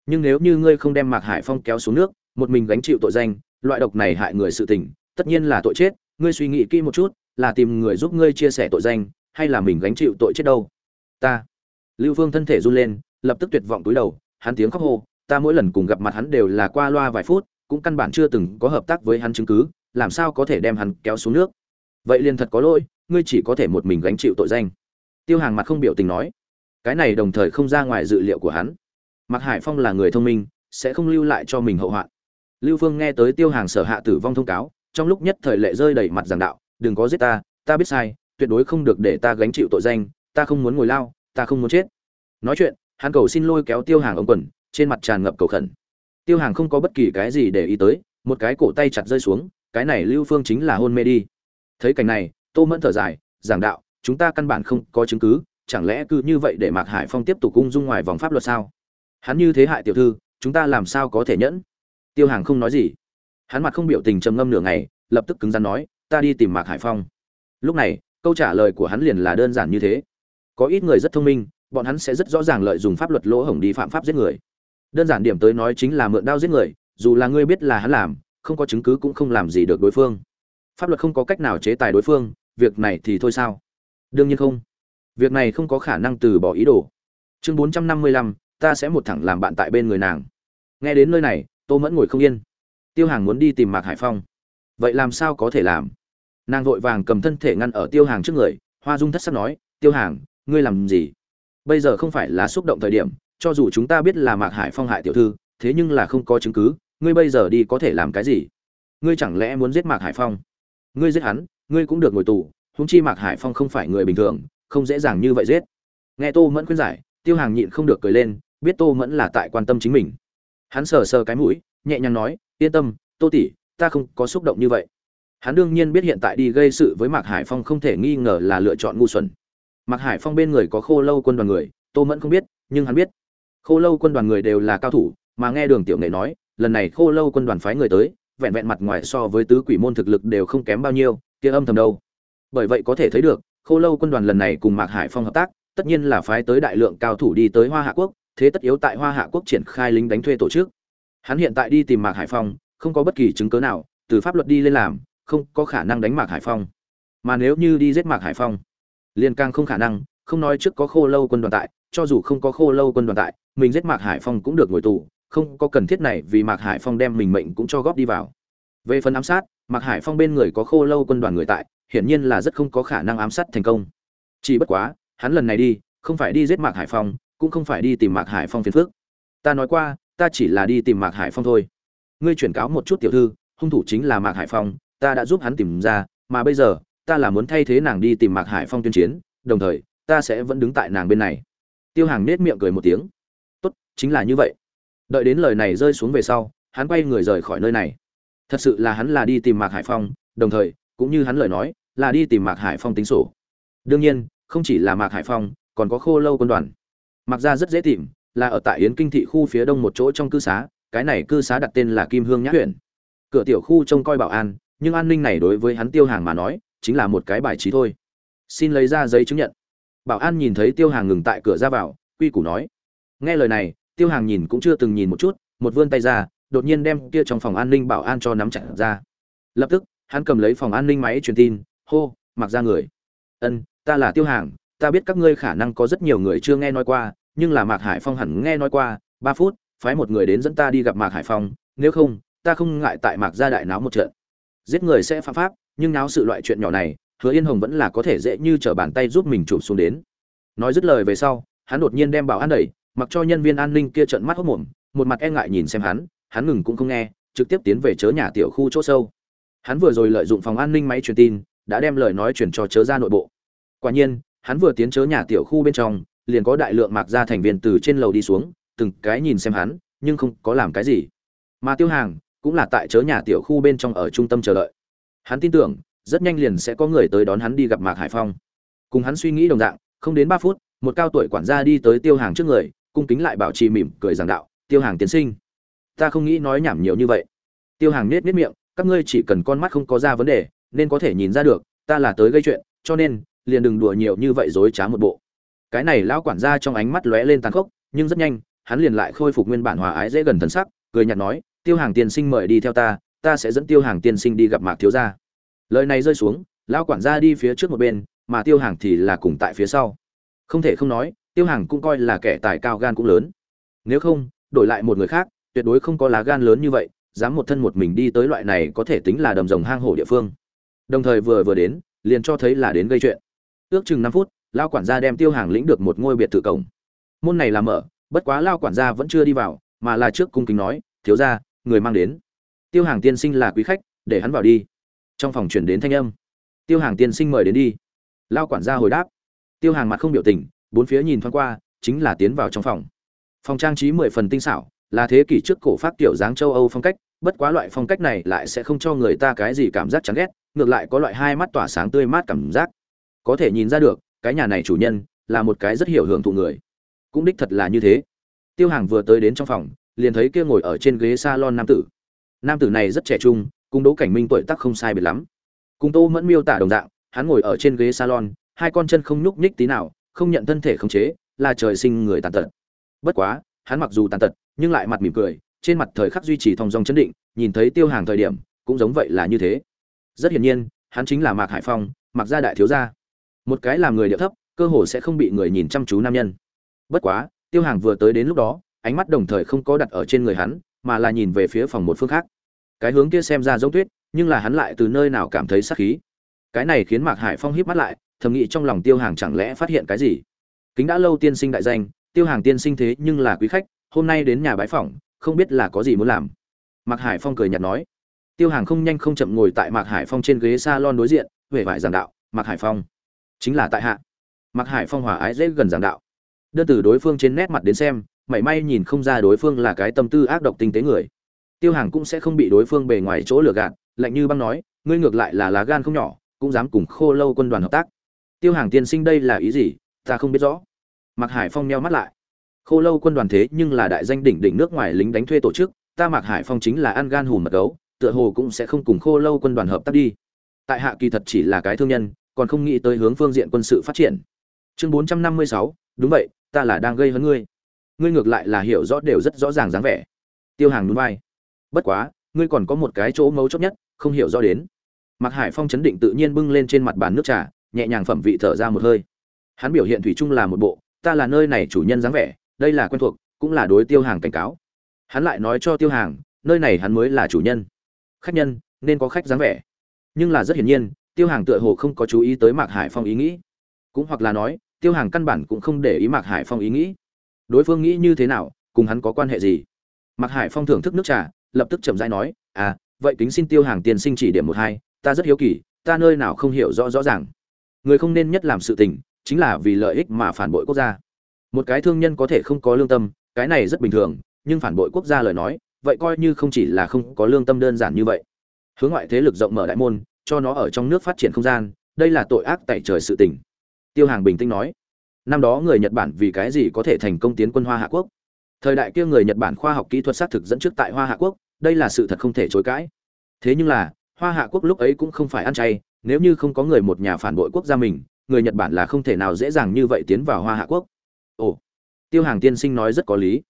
nhưng nếu như ngươi không đem mạc hải phong kéo xuống nước, một mình gánh chịu tội danh, loại độc này hại người sự tình, tất nhiên là tội chết, ngươi suy nghĩ kỹ một chút, là tìm người giúp ngươi chia sẻ tội danh, hay là mình gánh chịu tội chết đâu? Ta. Lưu phương thân thể run lên, lập tức tuyệt vọng túi đầu, hắn tiếng khóc hô, ta mỗi lần cùng gặp mặt hắn đều là qua loa vài phút, cũng căn bản chưa từng có hợp tác với hắn chứng cứ, làm sao có thể đem hắn kéo xuống nước? Vậy liền thật có lỗi, ngươi chỉ có thể một mình gánh chịu tội danh. Tiêu hàng mặt không biểu tình nói. Cái này đồng thời không ra ngoài dự liệu của hắn mạc hải phong là người thông minh, sẽ không lưu lại cho mình hậu hoạn. Lưu phương nghe tới tiêu hàng sở hạ tử vong thông cáo, trong lúc nhất thời lệ rơi đầy mặt giảng đạo, đừng có giết ta ta biết sai, tuyệt đối không được để ta gánh chịu tội danh, ta không muốn ngồi lao, ta không muốn chết. Nói chuyện, hắn cầu xin lôi kéo tiêu hàng ống quần, trên mặt tràn ngập cầu khẩn. Tiêu hàng không có bất kỳ cái gì để ý tới, một cái cổ tay chặt rơi xuống, cái này lưu phương chính là hôn mê đi. Thấy cảnh này, tô mẫn thở dài, giảng đạo, chúng ta căn bản không có chứng cứ, chẳng lẽ cứ như vậy để mạc hải phong tiếp tục cung dung ngoài vòng pháp luật sao? Hắn như thế hại tiểu thư, chúng ta làm sao có thể nhẫn? Tiêu hàng không nói gì. Hắn mặt không biểu tình trầm ngâm nửa ngày, lập tức cứng rắn nói, ta đi tìm mạc hải phong. Lúc này, câu trả lời của hắn liền là đơn giản như thế. Có ít người rất thông minh, bọn hắn sẽ rất rõ ràng lợi dụng pháp luật lỗ hổng đi phạm pháp giết người. Đơn giản điểm tới nói chính là mượn đao giết người, dù là ngươi biết là hắn làm, không có chứng cứ cũng không làm gì được đối phương. Pháp luật không có cách nào chế tài đối phương, việc này thì thôi sao? Đương nhiên không. Việc này không có khả năng từ bỏ ý đồ. Chương bốn trăm năm mươi lăm ta sẽ một thẳng làm bạn tại bên người nàng. Nghe đến nơi này, tô mẫn ngồi không yên. Tiêu hàng muốn đi tìm mạc hải phong. Vậy làm sao có thể làm? Nàng vội vàng cầm thân thể ngăn ở tiêu hàng trước người, hoa dung thất sắc nói, tiêu hàng, ngươi làm gì? Bây giờ không phải là xúc động thời điểm, cho dù chúng ta biết là mạc hải phong hại tiểu thư, thế nhưng là không có chứng cứ, ngươi bây giờ đi có thể làm cái gì? Ngươi chẳng lẽ muốn giết mạc hải phong? Ngươi giết hắn, ngươi cũng được ngồi tù húng chi mạc hải phong không phải người bình thường, không dễ dàng như vậy giết. Nghe tô mẫn khuyên giải, tiêu hàng nhịn không được cười lên biết tô mẫn là tại quan tâm chính mình. Hắn sờ sờ cái mũi, nhẹ nhàng nói, yên tâm, tô tỷ, ta không có xúc động như vậy. Hắn đương nhiên biết hiện tại đi gây sự với mạc hải phong không thể nghi ngờ là lựa chọn ngu xuẩn. Mạc hải phong bên người có khô lâu quân đoàn người, tô mẫn không biết, nhưng hắn biết. Khô lâu quân đoàn người đều là cao thủ, mà nghe đường tiểu nghệ nói, lần này khô lâu quân đoàn phái người tới, vẹn vẹn mặt ngoài so với tứ quỷ môn thực lực đều không kém bao nhiêu, kia âm thầm đâu. Bởi vậy có thể thấy được, khô lâu quân đoàn lần này cùng mạc hải phong hợp tác, tất nhiên là phái tới đại lượng cao thủ đi tới hoa hạ quốc thế tất yếu tại hoa hạ quốc triển khai lính đánh thuê tổ chức. Hắn hiện tại đi tìm mạc hải phong, không có bất kỳ chứng cứ nào, từ pháp luật đi lên làm, không có khả năng đánh mạc hải phong. Mà nếu như đi giết mạc hải phong, liền càng không khả năng, không nói trước có khô lâu quân đoàn tại, cho dù không có khô lâu quân đoàn tại, mình giết mạc hải phong cũng được ngồi tù, không có cần thiết này vì mạc hải phong đem mình mệnh cũng cho góp đi vào. Về phần ám sát, mạc hải phong bên người có khô lâu quân đoàn người tại, hiển nhiên là rất không có khả năng ám sát thành công. Chỉ bất quá, hắn lần này đi, không phải đi giết mạc hải phong cũng không phải đi tìm mạc hải phong phiền phước ta nói qua, ta chỉ là đi tìm mạc hải phong thôi. Ngươi chuyển cáo một chút tiểu thư, hung thủ chính là mạc hải phong, ta đã giúp hắn tìm ra, mà bây giờ, ta là muốn thay thế nàng đi tìm mạc hải phong tuyên chiến, đồng thời, ta sẽ vẫn đứng tại nàng bên này. Tiêu hàng nết miệng cười một tiếng. Tốt, chính là như vậy. Đợi đến lời này rơi xuống về sau, hắn quay người rời khỏi nơi này. Thật sự là hắn là đi tìm mạc hải phong, đồng thời, cũng như hắn lời nói, là đi tìm mạc hải phong tính sổ. Đương nhiên, không chỉ là mạc hải phong, còn có khô lâu quân đoàn mặc ra rất dễ tìm, là ở tại yến kinh thị khu phía đông một chỗ trong cư xá, cái này cư xá đặt tên là kim hương nhã huyện. Cửa tiểu khu trông coi bảo an, nhưng an ninh này đối với hắn tiêu hàng mà nói, chính là một cái bài trí thôi. Xin lấy ra giấy chứng nhận. Bảo an nhìn thấy tiêu hàng ngừng tại cửa ra vào, quy củ nói. Nghe lời này, tiêu hàng nhìn cũng chưa từng nhìn một chút, một vươn tay ra, đột nhiên đem kia trong phòng an ninh bảo an cho nắm chặt ra. Lập tức, hắn cầm lấy phòng an ninh máy truyền tin, hô, mặc ra người. Ân, ta là tiêu hàng, ta biết các ngươi khả năng có rất nhiều người chưa nghe nói qua nhưng là mạc hải phong hẳn nghe nói qua, ba phút, phái một người đến dẫn ta đi gặp mạc hải phong, nếu không, ta không ngại tại mạc gia đại náo một trận. Giết người sẽ phạm pháp, nhưng náo sự loại chuyện nhỏ này, hứa yên hồng vẫn là có thể dễ như trở bàn tay giúp mình chụp xuống đến. Nói dứt lời về sau, hắn đột nhiên đem bảo an đẩy, mặc cho nhân viên an ninh kia trợn mắt hốt mồm một mặt e ngại nhìn xem hắn hắn ngừng cũng không nghe, trực tiếp tiến về chớ nhà tiểu khu chỗ sâu. Hắn vừa rồi lợi dụng phòng an ninh máy truyền tin, đã đem lời nói truyền cho chớ ra nội bộ. Quả nhiên, hắn vừa tiến chớ nhà tiểu khu bên trong liền có đại lượng mạc gia thành viên từ trên lầu đi xuống, từng cái nhìn xem hắn, nhưng không có làm cái gì. Mà tiêu hàng cũng là tại chớ nhà tiểu khu bên trong ở trung tâm chờ đợi. Hắn tin tưởng, rất nhanh liền sẽ có người tới đón hắn đi gặp mạc hải phong. Cùng hắn suy nghĩ đồng dạng, không đến ba phút, một cao tuổi quản gia đi tới tiêu hàng trước người, cung kính lại bảo trì mỉm cười giảng đạo, tiêu hàng tiến sinh, ta không nghĩ nói nhảm nhiều như vậy. Tiêu hàng nết nết miệng, các ngươi chỉ cần con mắt không có ra vấn đề, nên có thể nhìn ra được, ta là tới gây chuyện, cho nên liền đừng đùa nhiều như vậy dối trá một bộ cái này lão quản gia trong ánh mắt lóe lên tàn khốc, nhưng rất nhanh, hắn liền lại khôi phục nguyên bản hòa ái dễ gần thần sắc, cười nhạt nói, tiêu hàng tiên sinh mời đi theo ta ta sẽ dẫn tiêu hàng tiên sinh đi gặp mạc thiếu gia. Lời này rơi xuống, lão quản gia đi phía trước một bên, mà tiêu hàng thì là cùng tại phía sau. Không thể không nói, tiêu hàng cũng coi là kẻ tài cao gan cũng lớn. Nếu không, đổi lại một người khác, tuyệt đối không có lá gan lớn như vậy, dám một thân một mình đi tới loại này có thể tính là đầm rồng hang hổ địa phương. Đồng thời vừa vừa đến, liền cho thấy là đến gây chuyện. Ước chừng năm phút lao quản gia đem tiêu hàng lĩnh được một ngôi biệt thự cổng. Môn này là mở, bất quá lao quản gia vẫn chưa đi vào, mà là trước cung kính nói, thiếu ra người mang đến. Tiêu hàng tiên sinh là quý khách, để hắn vào đi. Trong phòng chuyển đến thanh âm. Tiêu hàng tiên sinh mời đến đi. Lao quản gia hồi đáp. Tiêu hàng mặt không biểu tình, bốn phía nhìn thoáng qua, chính là tiến vào trong phòng. Phòng trang trí mười phần tinh xảo, là thế kỷ trước cổ pháp kiểu dáng châu âu phong cách, bất quá loại phong cách này lại sẽ không cho người ta cái gì cảm giác chán ghét, ngược lại có loại hai mắt tỏa sáng tươi mát cảm giác. Có thể nhìn ra được cái nhà này chủ nhân là một cái rất hiểu hưởng thụ người. Cũng đích thật là như thế. Tiêu hàng vừa tới đến trong phòng, liền thấy kia ngồi ở trên ghế salon nam tử. Nam tử này rất trẻ trung, cùng đỗ cảnh minh tuổi tác không sai biệt lắm. Cùng tô mẫn miêu tả đồng dạng, hắn ngồi ở trên ghế salon, hai con chân không nhúc nhích tí nào, không nhận thân thể khống chế, là trời sinh người tàn tật. Bất quá, hắn mặc dù tàn tật, nhưng lại mặt mỉm cười, trên mặt thời khắc duy trì thong dong chấn định, nhìn thấy tiêu hàng thời điểm, cũng giống vậy là như thế. Rất hiển nhiên, hắn chính là mạc hải phong mặc gia đại thiếu gia một cái làm người địa thấp, cơ hồ sẽ không bị người nhìn chăm chú nam nhân. Bất quá, tiêu hàng vừa tới đến lúc đó, ánh mắt đồng thời không có đặt ở trên người hắn, mà là nhìn về phía phòng một phương khác. Cái hướng kia xem ra giống tuyết, nhưng là hắn lại từ nơi nào cảm thấy sắc khí. Cái này khiến mạc hải phong híp mắt lại, thầm nghĩ trong lòng tiêu hàng chẳng lẽ phát hiện cái gì. Kính đã lâu tiên sinh đại danh, tiêu hàng tiên sinh thế nhưng là quý khách, hôm nay đến nhà bái phỏng, không biết là có gì muốn làm. Mạc hải phong cười nhạt nói. Tiêu hàng không nhanh không chậm ngồi tại mạc hải phong trên ghế s a lon đối diện huệ vải giảng đạo, mạc hải phong chính là tại hạ. Mặc hải phong hòa ái dễ gần giảng đạo. Đơn từ đối phương trên nét mặt đến xem, mảy may nhìn không ra đối phương là cái tâm tư ác độc tinh tế người. Tiêu hàng cũng sẽ không bị đối phương bề ngoài chỗ lừa gạt, lạnh như băng nói, ngươi ngược lại là lá gan không nhỏ, cũng dám cùng khô lâu quân đoàn hợp tác. Tiêu hàng tiên sinh đây là ý gì? Ta không biết rõ. Mặc hải phong neo mắt lại. Khô lâu quân đoàn thế nhưng là đại danh đỉnh đỉnh nước ngoài lính đánh thuê tổ chức, ta Mặc hải phong chính là ăn gan hùm mật gấu, tựa hồ cũng sẽ không cùng khô lâu quân đoàn hợp tác đi. Tại hạ kỳ thật chỉ là cái thương nhân còn không nghĩ tới hướng phương diện quân sự phát triển. Chương bốn trăm năm mươi sáu, đúng vậy, ta là đang gây hấn ngươi. Ngươi ngược lại là hiểu rõ đều rất rõ ràng dáng vẻ. Tiêu hàng núi vai. Bất quá, ngươi còn có một cái chỗ mấu chốt nhất, không hiểu rõ đến. Mạc hải phong chấn định tự nhiên bưng lên trên mặt bàn nước trà, nhẹ nhàng phẩm vị thở ra một hơi. Hắn biểu hiện thủy chung là một bộ, ta là nơi này chủ nhân dáng vẻ, đây là quen thuộc, cũng là đối tiêu hàng cảnh cáo. Hắn lại nói cho tiêu hàng, nơi này hắn mới là chủ nhân. Khách nhân, nên có khách dáng vẻ. Nhưng là rất hiển nhiên tiêu hàng tựa hồ không có chú ý tới mạc hải phong ý nghĩ. Cũng hoặc là nói, tiêu hàng căn bản cũng không để ý mạc hải phong ý nghĩ. Đối phương nghĩ như thế nào, cùng hắn có quan hệ gì? Mạc hải phong thưởng thức nước trà, lập tức chậm rãi nói à vậy kính xin tiêu hàng tiền sinh chỉ điểm một hai, ta rất hiếu kỳ, ta nơi nào không hiểu rõ rõ ràng. Người không nên nhất làm sự tình, chính là vì lợi ích mà phản bội quốc gia. Một cái thương nhân có thể không có lương tâm, cái này rất bình thường, nhưng phản bội quốc gia lời nói, vậy coi như không chỉ là không có lương tâm đơn giản như vậy. Hướng ngoại thế lực rộng mở đại môn cho nó ở trong nước phát triển không gian, đây là tội ác tại trời sự tình. Tiêu hàng bình tĩnh nói. Năm đó người nhật bản vì cái gì có thể thành công tiến quân hoa hạ quốc? Thời đại kia người nhật bản khoa học kỹ thuật xác thực dẫn trước tại hoa hạ quốc, đây là sự thật không thể chối cãi. Thế nhưng là, hoa hạ quốc lúc ấy cũng không phải ăn chay, nếu như không có người một nhà phản bội quốc gia mình, người nhật bản là không thể nào dễ dàng như vậy tiến vào hoa hạ quốc. Ồ. Tiêu hàng tiên sinh nói rất có lý.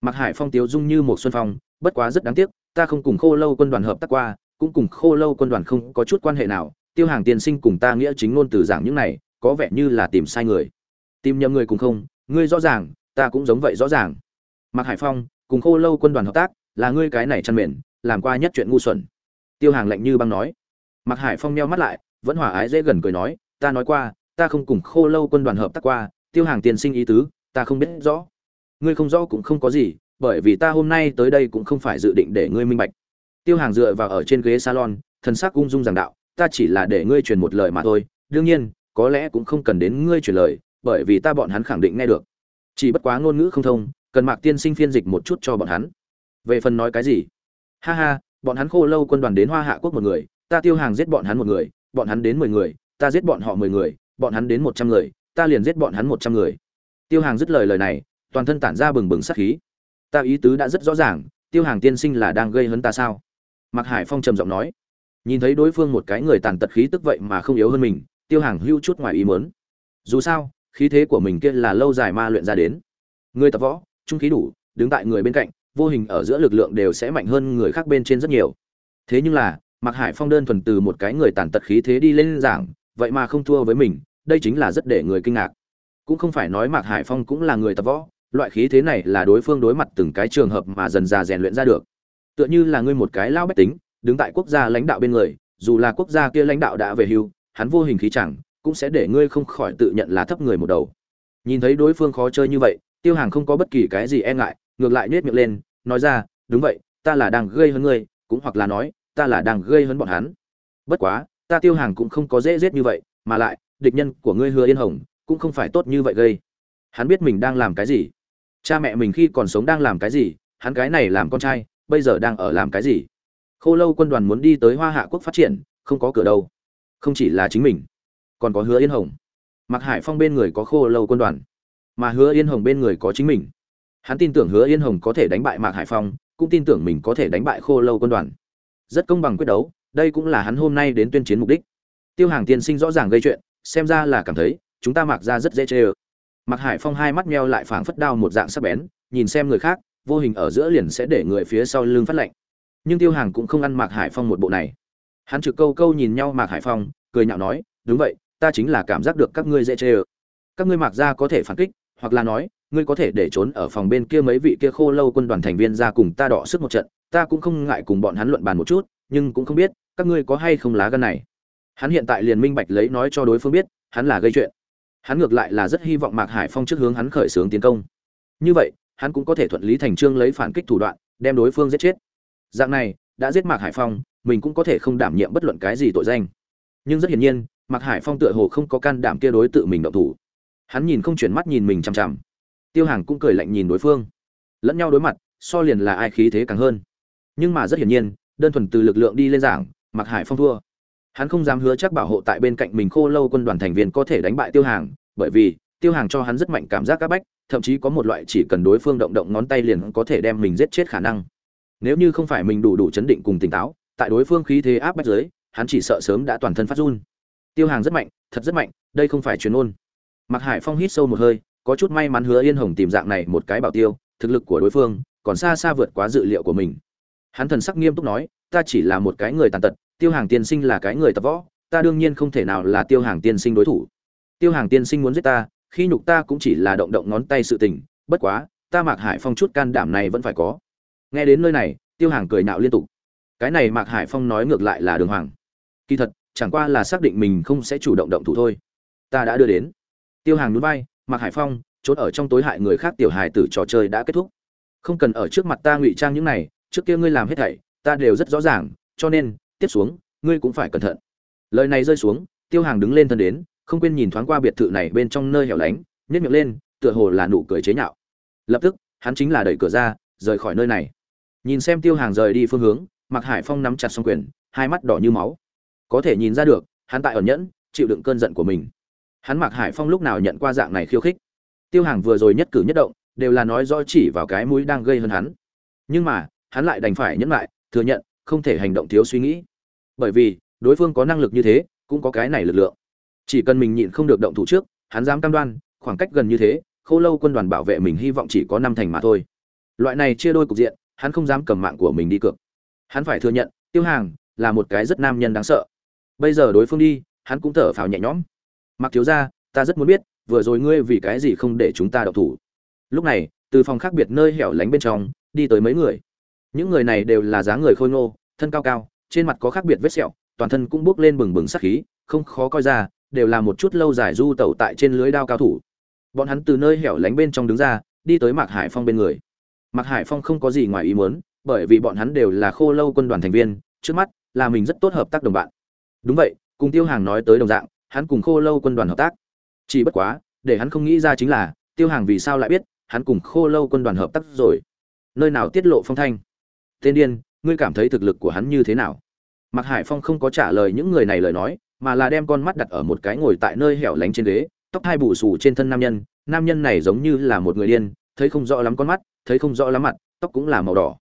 Mặc hải phong tiếu dung như một xuân phong, bất quá rất đáng tiếc, ta không cùng khô lâu quân đoàn hợp tác qua cũng cùng khô lâu quân đoàn không có chút quan hệ nào, tiêu hàng tiên sinh cùng ta nghĩa chính ngôn từ giảng những này, có vẻ như là tìm sai người. Tìm nhầm người cùng không, ngươi rõ ràng, ta cũng giống vậy rõ ràng. Mặc hải phong, cùng khô lâu quân đoàn hợp tác, là ngươi cái này chăn mền, làm qua nhất chuyện ngu xuẩn. Tiêu hàng lạnh như băng nói. Mặc hải phong meo mắt lại, vẫn hòa ái dễ gần cười nói, ta nói qua, ta không cùng khô lâu quân đoàn hợp tác qua, tiêu hàng tiền sinh ý tứ, ta không biết rõ. Ngươi không rõ cũng không có gì, bởi vì ta hôm nay tới đây cũng không phải dự định để ngươi minh bạch tiêu hàng dựa vào ở trên ghế salon, thần sắc ung dung giảng đạo, ta chỉ là để ngươi truyền một lời mà thôi, đương nhiên, có lẽ cũng không cần đến ngươi truyền lời, bởi vì ta bọn hắn khẳng định nghe được. Chỉ bất quá ngôn ngữ không thông, cần mạc tiên sinh phiên dịch một chút cho bọn hắn. Về phần nói cái gì? Ha ha, bọn hắn khô lâu quân đoàn đến hoa hạ quốc một người, ta tiêu hàng giết bọn hắn một người, bọn hắn đến mười người, ta giết bọn họ mười người, bọn hắn đến một trăm người, ta liền giết bọn hắn một trăm người. Tiêu hàng dứt lời lời này, toàn thân tản ra bừng bừng sát khí. Ta ý tứ đã rất rõ ràng, tiêu hàng tiên sinh là đang gây hấn ta sao? Mạc hải phong trầm giọng nói, nhìn thấy đối phương một cái người tàn tật khí tức vậy mà không yếu hơn mình, tiêu hàng hưu chút ngoài ý muốn. dù sao, khí thế của mình kia là lâu dài ma luyện ra đến. Người tập võ, trung khí đủ, đứng tại người bên cạnh, vô hình ở giữa lực lượng đều sẽ mạnh hơn người khác bên trên rất nhiều. Thế nhưng là, mạc hải phong đơn thuần từ một cái người tàn tật khí thế đi lên giảng, vậy mà không thua với mình, đây chính là rất để người kinh ngạc. Cũng không phải nói mạc hải phong cũng là người tập võ, loại khí thế này là đối phương đối mặt từng cái trường hợp mà dần dà rèn luyện ra được tựa như là ngươi một cái lao bách tính, đứng tại quốc gia lãnh đạo bên người, dù là quốc gia kia lãnh đạo đã về hưu, hắn vô hình khí chẳng, cũng sẽ để ngươi không khỏi tự nhận là thấp người một đầu. Nhìn thấy đối phương khó chơi như vậy, tiêu hàng không có bất kỳ cái gì e ngại, ngược lại nhếch miệng lên, nói ra, đúng vậy, ta là đang gây hấn ngươi, cũng hoặc là nói, ta là đang gây hấn bọn hắn. Bất quá, ta tiêu hàng cũng không có dễ giết như vậy, mà lại, địch nhân của ngươi hứa yên hồng, cũng không phải tốt như vậy gây. Hắn biết mình đang làm cái gì. Cha mẹ mình khi còn sống đang làm cái gì, hắn cái này làm con trai bây giờ đang ở làm cái gì? Khô lâu quân đoàn muốn đi tới hoa hạ quốc phát triển, không có cửa đâu. Không chỉ là chính mình, còn có hứa yên hồng. Mặc hải phong bên người có khô lâu quân đoàn, mà hứa yên hồng bên người có chính mình. Hắn tin tưởng hứa yên hồng có thể đánh bại mạc hải phong, cũng tin tưởng mình có thể đánh bại khô lâu quân đoàn. Rất công bằng quyết đấu, đây cũng là hắn hôm nay đến tuyên chiến mục đích. Tiêu hàng tiên sinh rõ ràng gây chuyện, xem ra là cảm thấy, chúng ta mặc ra rất dễ chê ơ. Mặc hải phong hai mắt meo lại phảng phất đao một dạng sắc bén, nhìn xem người khác vô hình ở giữa liền sẽ để người phía sau lưng phát lạnh. Nhưng tiêu hàng cũng không ăn mạc hải phong một bộ này. Hắn trực câu câu nhìn nhau mạc hải phong, cười nhạo nói, đúng vậy, ta chính là cảm giác được các ngươi dễ chê ơ. Các ngươi mặc ra có thể phản kích, hoặc là nói, ngươi có thể để trốn ở phòng bên kia mấy vị kia khô lâu quân đoàn thành viên ra cùng ta đọ sức một trận, ta cũng không ngại cùng bọn hắn luận bàn một chút, nhưng cũng không biết, các ngươi có hay không lá gan này. Hắn hiện tại liền minh bạch lấy nói cho đối phương biết, hắn là gây chuyện. Hắn ngược lại là rất hy vọng mạc hải phong trước hướng hắn khởi xướng tiến công. Như vậy hắn cũng có thể thuận lý thành trương lấy phản kích thủ đoạn, đem đối phương giết chết. Dạng này, đã giết mạc hải phong, mình cũng có thể không đảm nhiệm bất luận cái gì tội danh. Nhưng rất hiển nhiên, mạc hải phong tựa hồ không có can đảm kia đối tự mình động thủ. Hắn nhìn không chuyển mắt nhìn mình chằm chằm. Tiêu hàng cũng cười lạnh nhìn đối phương. Lẫn nhau đối mặt, so liền là ai khí thế càng hơn. Nhưng mà rất hiển nhiên, đơn thuần từ lực lượng đi lên giảng mạc hải phong thua. Hắn không dám hứa chắc bảo hộ tại bên cạnh mình khô lâu quân đoàn thành viên có thể đánh bại tiêu hàng, bởi vì tiêu hàng cho hắn rất mạnh cảm giác c áp bách thậm chí có một loại chỉ cần đối phương động động ngón tay liền có thể đem mình giết chết khả năng. Nếu như không phải mình đủ đủ chấn định cùng tỉnh táo, tại đối phương khí thế áp bách giới hắn chỉ sợ sớm đã toàn thân phát run. Tiêu hàng rất mạnh, thật rất mạnh, đây không phải chuyên ôn mặc hải phong hít sâu một hơi, có chút may mắn hứa yên hồng tìm dạng này một cái bảo tiêu, thực lực của đối phương còn xa xa vượt quá dự liệu của mình. Hắn thần sắc nghiêm túc nói, ta chỉ là một cái người tàn tật, tiêu hàng tiên sinh là cái người tập võ, ta đương nhiên không thể nào là tiêu hàng tiên sinh đối thủ. Tiêu hàng tiên sinh muốn giết ta khi nhục ta cũng chỉ là động động ngón tay sự tình, bất quá, ta mạc hải phong chút can đảm này vẫn phải có. Nghe đến nơi này, tiêu hàng cười nạo liên tục. Cái này mạc hải phong nói ngược lại là đường hoàng. Kỳ thật, chẳng qua là xác định mình không sẽ chủ động động thủ thôi. Ta đã đưa đến. Tiêu hàng núi vai, mạc hải phong trốn ở trong tối hại người khác tiểu hài tử trò chơi đã kết thúc. Không cần ở trước mặt ta ngụy trang những này, trước kia ngươi làm hết thảy, ta đều rất rõ ràng, cho nên, tiếp xuống, ngươi cũng phải cẩn thận. Lời này rơi xuống, tiêu hàng đứng lên thân đến không quên nhìn thoáng qua biệt thự này bên trong nơi hẻo lánh nhét miệng lên, tựa hồ là nụ cười chế nhạo. Lập tức, hắn chính là đẩy cửa ra, rời khỏi nơi này. Nhìn xem tiêu hàng rời đi phương hướng mặc hải phong nắm chặt s quyền, hai mắt đỏ như máu. Có thể nhìn ra được, hắn tại ẩn nhẫn, chịu đựng cơn giận của mình. Hắn mặc hải phong lúc nào nhận qua dạng này khiêu khích? Tiêu hàng vừa rồi nhất cử nhất động, đều là nói rõ chỉ vào cái mũi đang gây hơn hắn. Nhưng mà, hắn lại đành phải nhẫn lại, thừa nhận, không thể hành động thiếu suy nghĩ. Bởi vì, đối phương có năng lực như thế, cũng có cái này lực lượng chỉ cần mình nhịn không được động thủ trước, hắn dám cam đoan, khoảng cách gần như thế, khô lâu quân đoàn bảo vệ mình hy vọng chỉ có năm thành mà thôi. Loại này chia đôi cục diện, hắn không dám cầm mạng của mình đi cược. Hắn phải thừa nhận, tiêu hàng là một cái rất nam nhân đáng sợ. Bây giờ đối phương đi, hắn cũng thở phào nhẹ nhõm. Mặc thiếu ra ta rất muốn biết, vừa rồi ngươi vì cái gì không để chúng ta đậu thủ? Lúc này, từ phòng khác biệt nơi hẻo lánh bên trong, đi tới mấy người. Những người này đều là dáng người khôi ngô, thân cao cao, trên mặt có khác biệt vết sẹo, toàn thân cũng bước lên bừng bừng sắc khí, không khó coi ra đều là một chút lâu dài du tẩu tại trên lưới đao cao thủ. Bọn hắn từ nơi hẻo lánh bên trong đứng ra, đi tới mạc hải phong bên người. Mạc hải phong không có gì ngoài ý muốn, bởi vì bọn hắn đều là khô lâu quân đoàn thành viên, trước mắt là mình rất tốt hợp tác đồng bạn. Đúng vậy, cùng tiêu hàng nói tới đồng dạng, hắn cùng khô lâu quân đoàn hợp tác. Chỉ bất quá, để hắn không nghĩ ra chính là, tiêu hàng vì sao lại biết, hắn cùng khô lâu quân đoàn hợp tác rồi? Nơi nào tiết lộ phong thanh? Tên điên, ngươi cảm thấy thực lực của hắn như thế nào? Mạc hải phong không có trả lời những người này lời nói mà là đem con mắt đặt ở một cái ngồi tại nơi hẻo lánh trên ghế, tóc hai bù xù trên thân nam nhân. Nam nhân này giống như là một người điên, thấy không rõ lắm con mắt, thấy không rõ lắm mặt, tóc cũng là màu đỏ.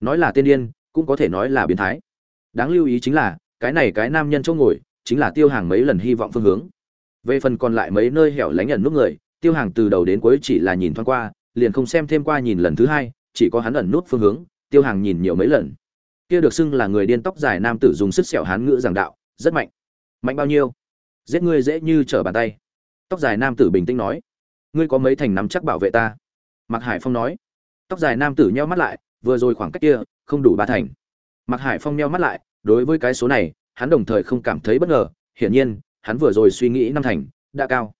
Nói là tên điên, cũng có thể nói là biến thái. Đáng lưu ý chính là, cái này cái nam nhân chỗ ngồi, chính là tiêu hàng mấy lần hy vọng phương hướng. Về phần còn lại mấy nơi hẻo lánh ẩn nút người, tiêu hàng từ đầu đến cuối chỉ là nhìn thoáng qua, liền không xem thêm qua nhìn lần thứ hai, chỉ có hắn ẩn nút phương hướng, tiêu hàng nhìn nhiều mấy lần. Kia được xưng là người điên tóc dài nam tử dùng sức sẹo hán ngữ giảng đạo, rất mạnh mạnh bao nhiêu? Giết ngươi dễ như trở bàn tay. Tóc dài nam tử bình tĩnh nói. Ngươi có mấy thành nắm chắc bảo vệ ta? Mạc hải phong nói. Tóc dài nam tử nheo mắt lại, vừa rồi khoảng cách kia không đủ ba thành. Mạc hải phong nheo mắt lại, đối với cái số này, hắn đồng thời không cảm thấy bất ngờ. Hiển nhiên, hắn vừa rồi suy nghĩ năm thành, đã cao.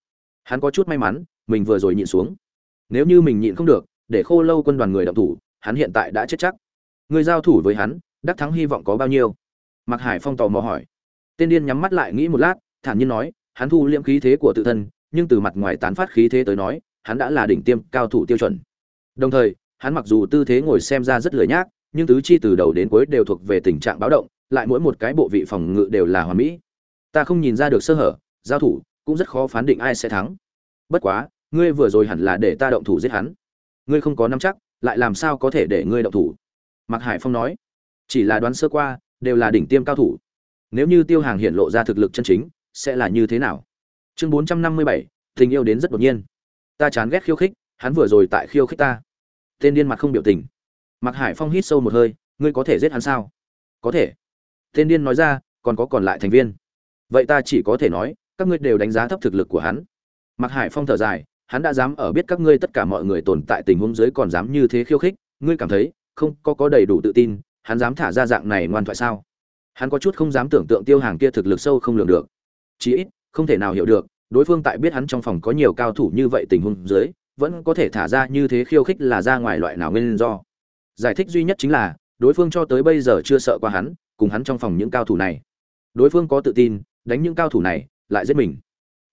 Hắn có chút may mắn, mình vừa rồi nhịn xuống. Nếu như mình nhịn không được, để khô lâu quân đoàn người động thủ, hắn hiện tại đã chết chắc. Người giao thủ với hắn, đắc thắng hy vọng có bao nhiêu? Mạc hải phong tò mò hỏi tên điên nhắm mắt lại nghĩ một lát, thản nhiên nói, hắn thu liễm khí thế của tự thân, nhưng từ mặt ngoài tán phát khí thế tới nói, hắn đã là đỉnh tiêm, cao thủ tiêu chuẩn. Đồng thời, hắn mặc dù tư thế ngồi xem ra rất lười nhác, nhưng tứ chi từ đầu đến cuối đều thuộc về tình trạng báo động, lại mỗi một cái bộ vị phòng ngự đều là hoàn mỹ. Ta không nhìn ra được sơ hở, giao thủ, cũng rất khó phán định ai sẽ thắng. Bất quá, ngươi vừa rồi hẳn là để ta động thủ giết hắn. Ngươi không có nắm chắc, lại làm sao có thể để ngươi động thủ? Mạc hải phong nói. Chỉ là đoán sơ qua, đều là đỉnh tiêm cao thủ nếu như tiêu hàng hiện lộ ra thực lực chân chính, sẽ là như thế nào? Chương bốn trăm năm mươi bảy, tình yêu đến rất đột nhiên. Ta chán ghét khiêu khích, hắn vừa rồi tại khiêu khích ta. Tên điên mặt không biểu tình. Mặc hải phong hít sâu một hơi, ngươi có thể giết hắn sao? Có thể. Tên điên nói ra, còn có còn lại thành viên. Vậy ta chỉ có thể nói, các ngươi đều đánh giá thấp thực lực của hắn. Mặc hải phong thở dài, hắn đã dám ở biết các ngươi tất cả mọi người tồn tại tình huống dưới còn dám như thế khiêu khích, ngươi cảm thấy, không có có đầy đủ tự tin, hắn dám thả ra dạng này ngoan thoại sao? Hắn có chút không dám tưởng tượng tiêu hàng kia thực lực sâu không lường được. Chí ít, không thể nào hiểu được, đối phương tại biết hắn trong phòng có nhiều cao thủ như vậy tình huống dưới, vẫn có thể thả ra như thế khiêu khích là ra ngoài loại nào nguyên do. Giải thích duy nhất chính là, đối phương cho tới bây giờ chưa sợ qua hắn, cùng hắn trong phòng những cao thủ này. Đối phương có tự tin, đánh những cao thủ này, lại giết mình.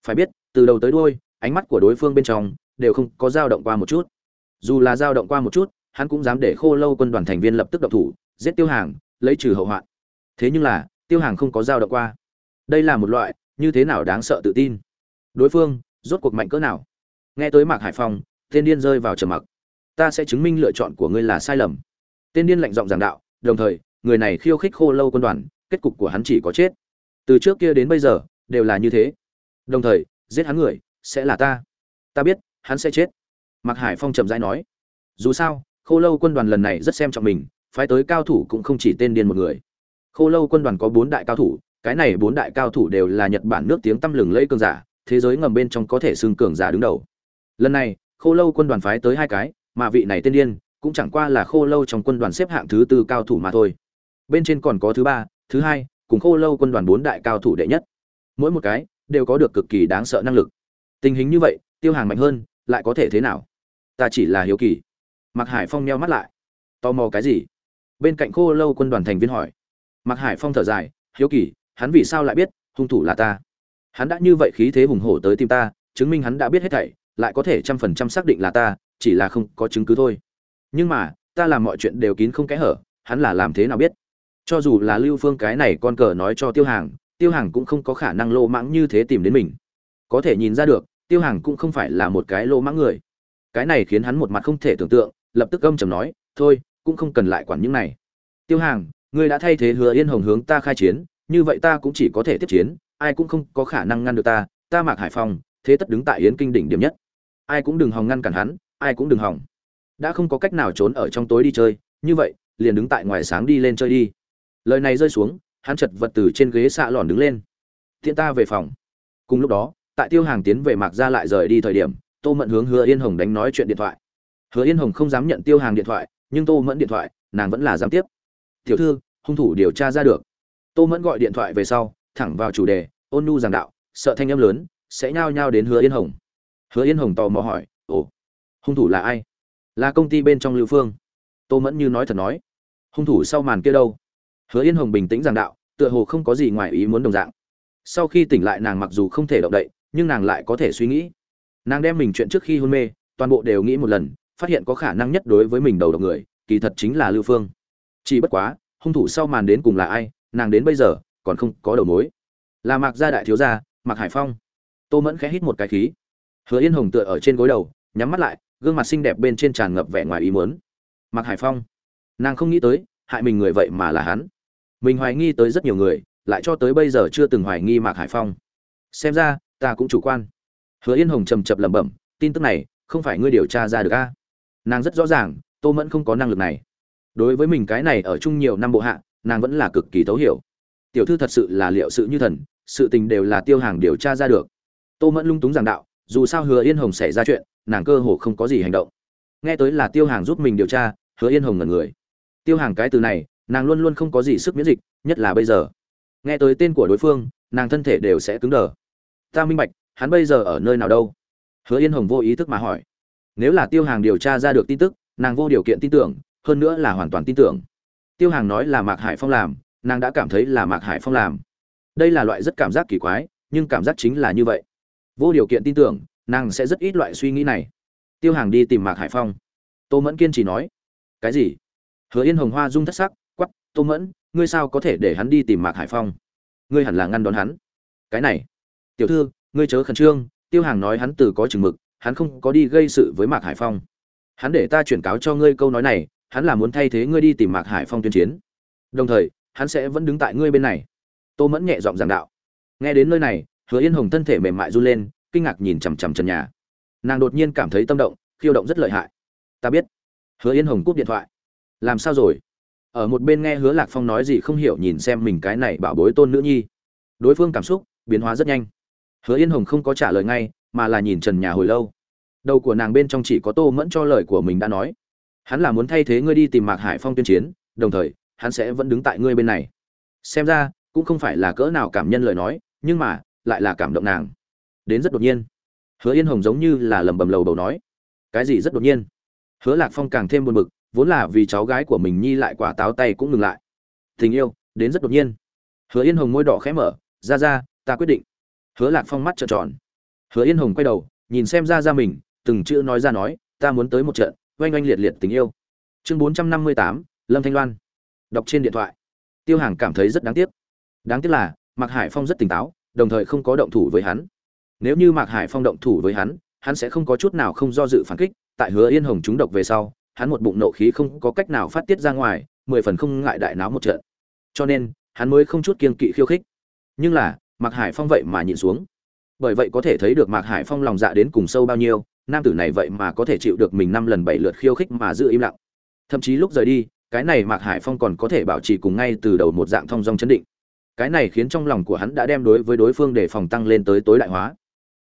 Phải biết, từ đầu tới đuôi, ánh mắt của đối phương bên trong đều không có dao động qua một chút. Dù là dao động qua một chút, hắn cũng dám để khô lâu quân đoàn thành viên lập tức động thủ, giết tiêu hàng, lấy trừ hậu hoạn thế nhưng là, tiêu hàng không có dao động qua. Đây là một loại, như thế nào đáng sợ tự tin. Đối phương, rốt cuộc mạnh cỡ nào? Nghe tới mạc hải phong, tên điên rơi vào trầm mặc. Ta sẽ chứng minh lựa chọn của ngươi là sai lầm. Tên điên lạnh giọng giảng đạo, đồng thời, người này khiêu khích khô lâu quân đoàn, kết cục của hắn chỉ có chết. Từ trước kia đến bây giờ, đều là như thế. Đồng thời, giết hắn người, sẽ là ta. Ta biết, hắn sẽ chết. Mạc hải phong trầm rãi nói. Dù sao, khô lâu quân đoàn lần này rất xem trọng mình, phái tới cao thủ cũng không chỉ tên điên một người khô lâu quân đoàn có bốn đại cao thủ, cái này bốn đại cao thủ đều là nhật bản nước tiếng tăm lừng lẫy cường giả, thế giới ngầm bên trong có thể xưng cường giả đứng đầu. Lần này, khô lâu quân đoàn phái tới hai cái, mà vị này tên điên, cũng chẳng qua là khô lâu trong quân đoàn xếp hạng thứ tư cao thủ mà thôi. Bên trên còn có thứ ba, thứ hai, cùng khô lâu quân đoàn bốn đại cao thủ đệ nhất. Mỗi một cái, đều có được cực kỳ đáng sợ năng lực. Tình hình như vậy, tiêu hàng mạnh hơn, lại có thể thế nào? Ta chỉ là hiếu kỳ. Mặc hải phong meo mắt lại. Tò mò cái gì? Bên cạnh khô lâu quân đoàn thành viên hỏi. Mạc hải phong thở dài, hiếu kỳ, hắn vì sao lại biết hung thủ là ta? Hắn đã như vậy khí thế hùng hổ tới tìm ta, chứng minh hắn đã biết hết thảy, lại có thể trăm phần trăm xác định là ta, chỉ là không có chứng cứ thôi. Nhưng mà, ta làm mọi chuyện đều kín không kẽ hở, hắn là làm thế nào biết? Cho dù là lưu phương cái này con cờ nói cho tiêu hàng tiêu hàng cũng không có khả năng lô mãng như thế tìm đến mình. Có thể nhìn ra được, tiêu hàng cũng không phải là một cái lô mãng người. Cái này khiến hắn một mặt không thể tưởng tượng, lập tức âm chầm nói, thôi, cũng không cần lại quản những này. Tiêu hàng ngươi đã thay thế hứa yên hồng hướng ta khai chiến, như vậy ta cũng chỉ có thể tiếp chiến, ai cũng không có khả năng ngăn được ta ta mạc hải phòng, thế tất đứng tại yến kinh đỉnh điểm nhất. Ai cũng đừng hòng ngăn cản hắn, ai cũng đừng hòng. Đã không có cách nào trốn ở trong tối đi chơi, như vậy, liền đứng tại ngoài sáng đi lên chơi đi. Lời này rơi xuống, hắn chật vật từ trên ghế xạ lòn đứng lên. Tiện ta về phòng. Cùng lúc đó, tại tiêu hàng tiến về mạc ra lại rời đi thời điểm, tô mẫn hướng hứa yên hồng đánh nói chuyện điện thoại. Hứa yên hồng không dám nhận tiêu hàng điện thoại, nhưng tô mẫn điện thoại, nàng vẫn là dám tiếp tiểu thư, hung thủ điều tra ra được. Tô mẫn gọi điện thoại về sau, thẳng vào chủ đề, ôn nhu giảng đạo, sợ thanh âm lớn, sẽ nhao nhao đến hứa yên hồng. Hứa yên hồng tò mò hỏi, ồ, hung thủ là ai? Là công ty bên trong lưu phương. Tô mẫn như nói thật nói, hung thủ sau màn kia đâu? Hứa yên hồng bình tĩnh giảng đạo, tựa hồ không có gì ngoài ý muốn đồng dạng. Sau khi tỉnh lại nàng mặc dù không thể động đậy, nhưng nàng lại có thể suy nghĩ. Nàng đem mình chuyện trước khi hôn mê, toàn bộ đều nghĩ một lần, phát hiện có khả năng nhất đối với mình đầu độc người, kỳ thật chính là lưu phương chỉ bất quá, hung thủ sau màn đến cùng là ai, nàng đến bây giờ còn không có đầu mối. Là mạc gia đại thiếu gia, mạc hải phong. Tô mẫn khẽ hít một cái khí. Hứa yên hồng tựa ở trên gối đầu, nhắm mắt lại, gương mặt xinh đẹp bên trên tràn ngập vẻ ngoài ý muốn. Mạc hải phong. Nàng không nghĩ tới, hại mình người vậy mà là hắn. Mình hoài nghi tới rất nhiều người, lại cho tới bây giờ chưa từng hoài nghi mạc hải phong. Xem ra, ta cũng chủ quan. Hứa yên hồng trầm chập lẩm bẩm, tin tức này không phải ngươi điều tra ra được a. Nàng rất rõ ràng, tô mẫn không có năng lực này đối với mình cái này ở chung nhiều năm bộ hạ, nàng vẫn là cực kỳ thấu hiểu. Tiểu thư thật sự là liệu sự như thần, sự tình đều là tiêu hàng điều tra ra được. Tô mẫn lung túng giảng đạo, dù sao hứa yên hồng xảy ra chuyện, nàng cơ hồ không có gì hành động. Nghe tới là tiêu hàng giúp mình điều tra, hứa yên hồng ngần người. Tiêu hàng cái từ này, nàng luôn luôn không có gì sức miễn dịch, nhất là bây giờ. Nghe tới tên của đối phương, nàng thân thể đều sẽ cứng đờ. Ta minh bạch, hắn bây giờ ở nơi nào đâu? Hứa yên hồng vô ý thức mà hỏi. Nếu là tiêu hàng điều tra ra được tin tức, nàng vô điều kiện tin tưởng hơn nữa là hoàn toàn tin tưởng. Tiêu hàng nói là mạc hải phong làm, nàng đã cảm thấy là mạc hải phong làm. Đây là loại rất cảm giác kỳ quái, nhưng cảm giác chính là như vậy. Vô điều kiện tin tưởng, nàng sẽ rất ít loại suy nghĩ này. Tiêu hàng đi tìm mạc hải phong. Tô mẫn kiên trì nói. Cái gì? Hứa yên hồng hoa rung thất sắc quắp tô mẫn, ngươi sao có thể để hắn đi tìm mạc hải phong? Ngươi hẳn là ngăn đón hắn. Cái này, tiểu thư, ngươi chớ khẩn trương. Tiêu hàng nói hắn từ có chừng mực, hắn không có đi gây sự với mạc hải phong. Hắn để ta chuyển cáo cho ngươi câu nói này hắn là muốn thay thế ngươi đi tìm mạc hải phong tuyên chiến. Đồng thời, hắn sẽ vẫn đứng tại ngươi bên này. Tô mẫn nhẹ giọng giảng đạo. Nghe đến nơi này, hứa yên hồng thân thể mềm mại run lên, kinh ngạc nhìn chằm chằm trần nhà. Nàng đột nhiên cảm thấy tâm động, khiêu động rất lợi hại. Ta biết. Hứa yên hồng cúp điện thoại. Làm sao rồi? Ở một bên nghe hứa lạc phong nói gì không hiểu nhìn xem mình cái này bảo bối tôn nữ nhi. Đối phương cảm xúc biến hóa rất nhanh. Hứa yên hồng không có trả lời ngay, mà là nhìn trần nhà hồi lâu. Đầu của nàng bên trong chỉ có tô mẫn cho lời của mình đã nói hắn là muốn thay thế ngươi đi tìm mạc hải phong tuyên chiến, đồng thời, hắn sẽ vẫn đứng tại ngươi bên này. Xem ra, cũng không phải là cỡ nào cảm nhân lời nói, nhưng mà, lại là cảm động nàng. Đến rất đột nhiên. Hứa yên hồng giống như là lầm bầm lầu đầu nói. Cái gì rất đột nhiên? Hứa lạc phong càng thêm buồn bực, vốn là vì cháu gái của mình nhi lại quả táo tay cũng ngừng lại. Tình yêu, đến rất đột nhiên. Hứa yên hồng môi đỏ khẽ mở, ra ra, ta quyết định. Hứa lạc phong mắt trợn tròn. Hứa yên hồng quay đầu, nhìn xem ra ra mình, từng chữ nói ra nói, ta muốn tới một trận oanh oanh liệt liệt tình yêu. Chương bốn trăm năm mươi tám, lâm thanh loan. Đọc trên điện thoại. Tiêu hàng cảm thấy rất đáng tiếc. Đáng tiếc là, mạc hải phong rất tỉnh táo, đồng thời không có động thủ với hắn. Nếu như mạc hải phong động thủ với hắn hắn sẽ không có chút nào không do dự phản kích. Tại hứa yên hồng trúng độc về sau, hắn một bụng nộ khí không có cách nào phát tiết ra ngoài, mười phần không ngại đại náo một trận. Cho nên, hắn mới không chút kiên kỵ khiêu khích. Nhưng là, mạc hải phong vậy mà nhịn xuống. Bởi vậy có thể thấy được mạc hải phong lòng dạ đến cùng sâu bao nhiêu nam tử này vậy mà có thể chịu được mình năm lần bảy lượt khiêu khích mà giữ im lặng. Thậm chí lúc rời đi, cái này mạc hải phong còn có thể bảo trì cùng ngay từ đầu một dạng thong dong chấn định. Cái này khiến trong lòng của hắn đã đem đối với đối phương đề phòng tăng lên tới tối đại hóa.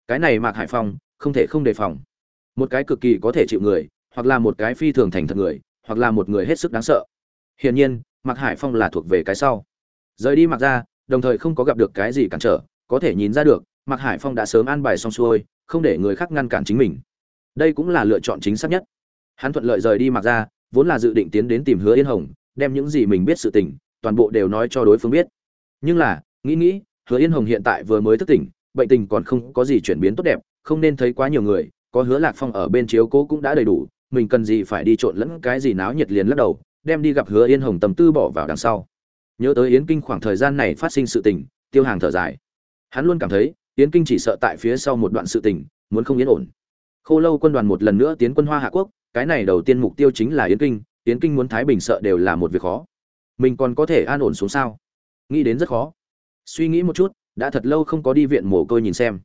Cái này mạc hải phong, không thể không đề phòng. Một cái cực kỳ có thể chịu người, hoặc là một cái phi thường thành thật người, hoặc là một người hết sức đáng sợ. Hiển nhiên, mạc hải phong là thuộc về cái sau. Rời đi mặc ra, đồng thời không có gặp được cái gì cản trở, có thể nhìn ra được, mạc hải phong đã sớm an bài xong xuôi, không để người khác ngăn cản chính mình đây cũng là lựa chọn chính xác nhất. Hắn thuận lợi rời đi mặc ra vốn là dự định tiến đến tìm hứa yên hồng, đem những gì mình biết sự tình, toàn bộ đều nói cho đối phương biết. Nhưng là, nghĩ nghĩ, hứa yên hồng hiện tại vừa mới thức tỉnh, bệnh tình còn không có gì chuyển biến tốt đẹp, không nên thấy quá nhiều người, có hứa lạc phong ở bên chiếu cố cũng đã đầy đủ, mình cần gì phải đi trộn lẫn cái gì náo nhiệt liền lắc đầu, đem đi gặp hứa yên hồng tầm tư bỏ vào đằng sau. Nhớ tới yến kinh khoảng thời gian này phát sinh sự tình, tiêu hàng thở dài. Hắn luôn cảm thấy, yến kinh chỉ sợ tại phía sau một đoạn sự tình, muốn không yên ổn khô lâu quân đoàn một lần nữa tiến quân hoa hạ quốc, cái này đầu tiên mục tiêu chính là yến kinh yến kinh muốn thái bình sợ đều là một việc khó. Mình còn có thể an ổn xuống sao? Nghĩ đến rất khó. Suy nghĩ một chút, đã thật lâu không có đi viện mồ côi nhìn xem.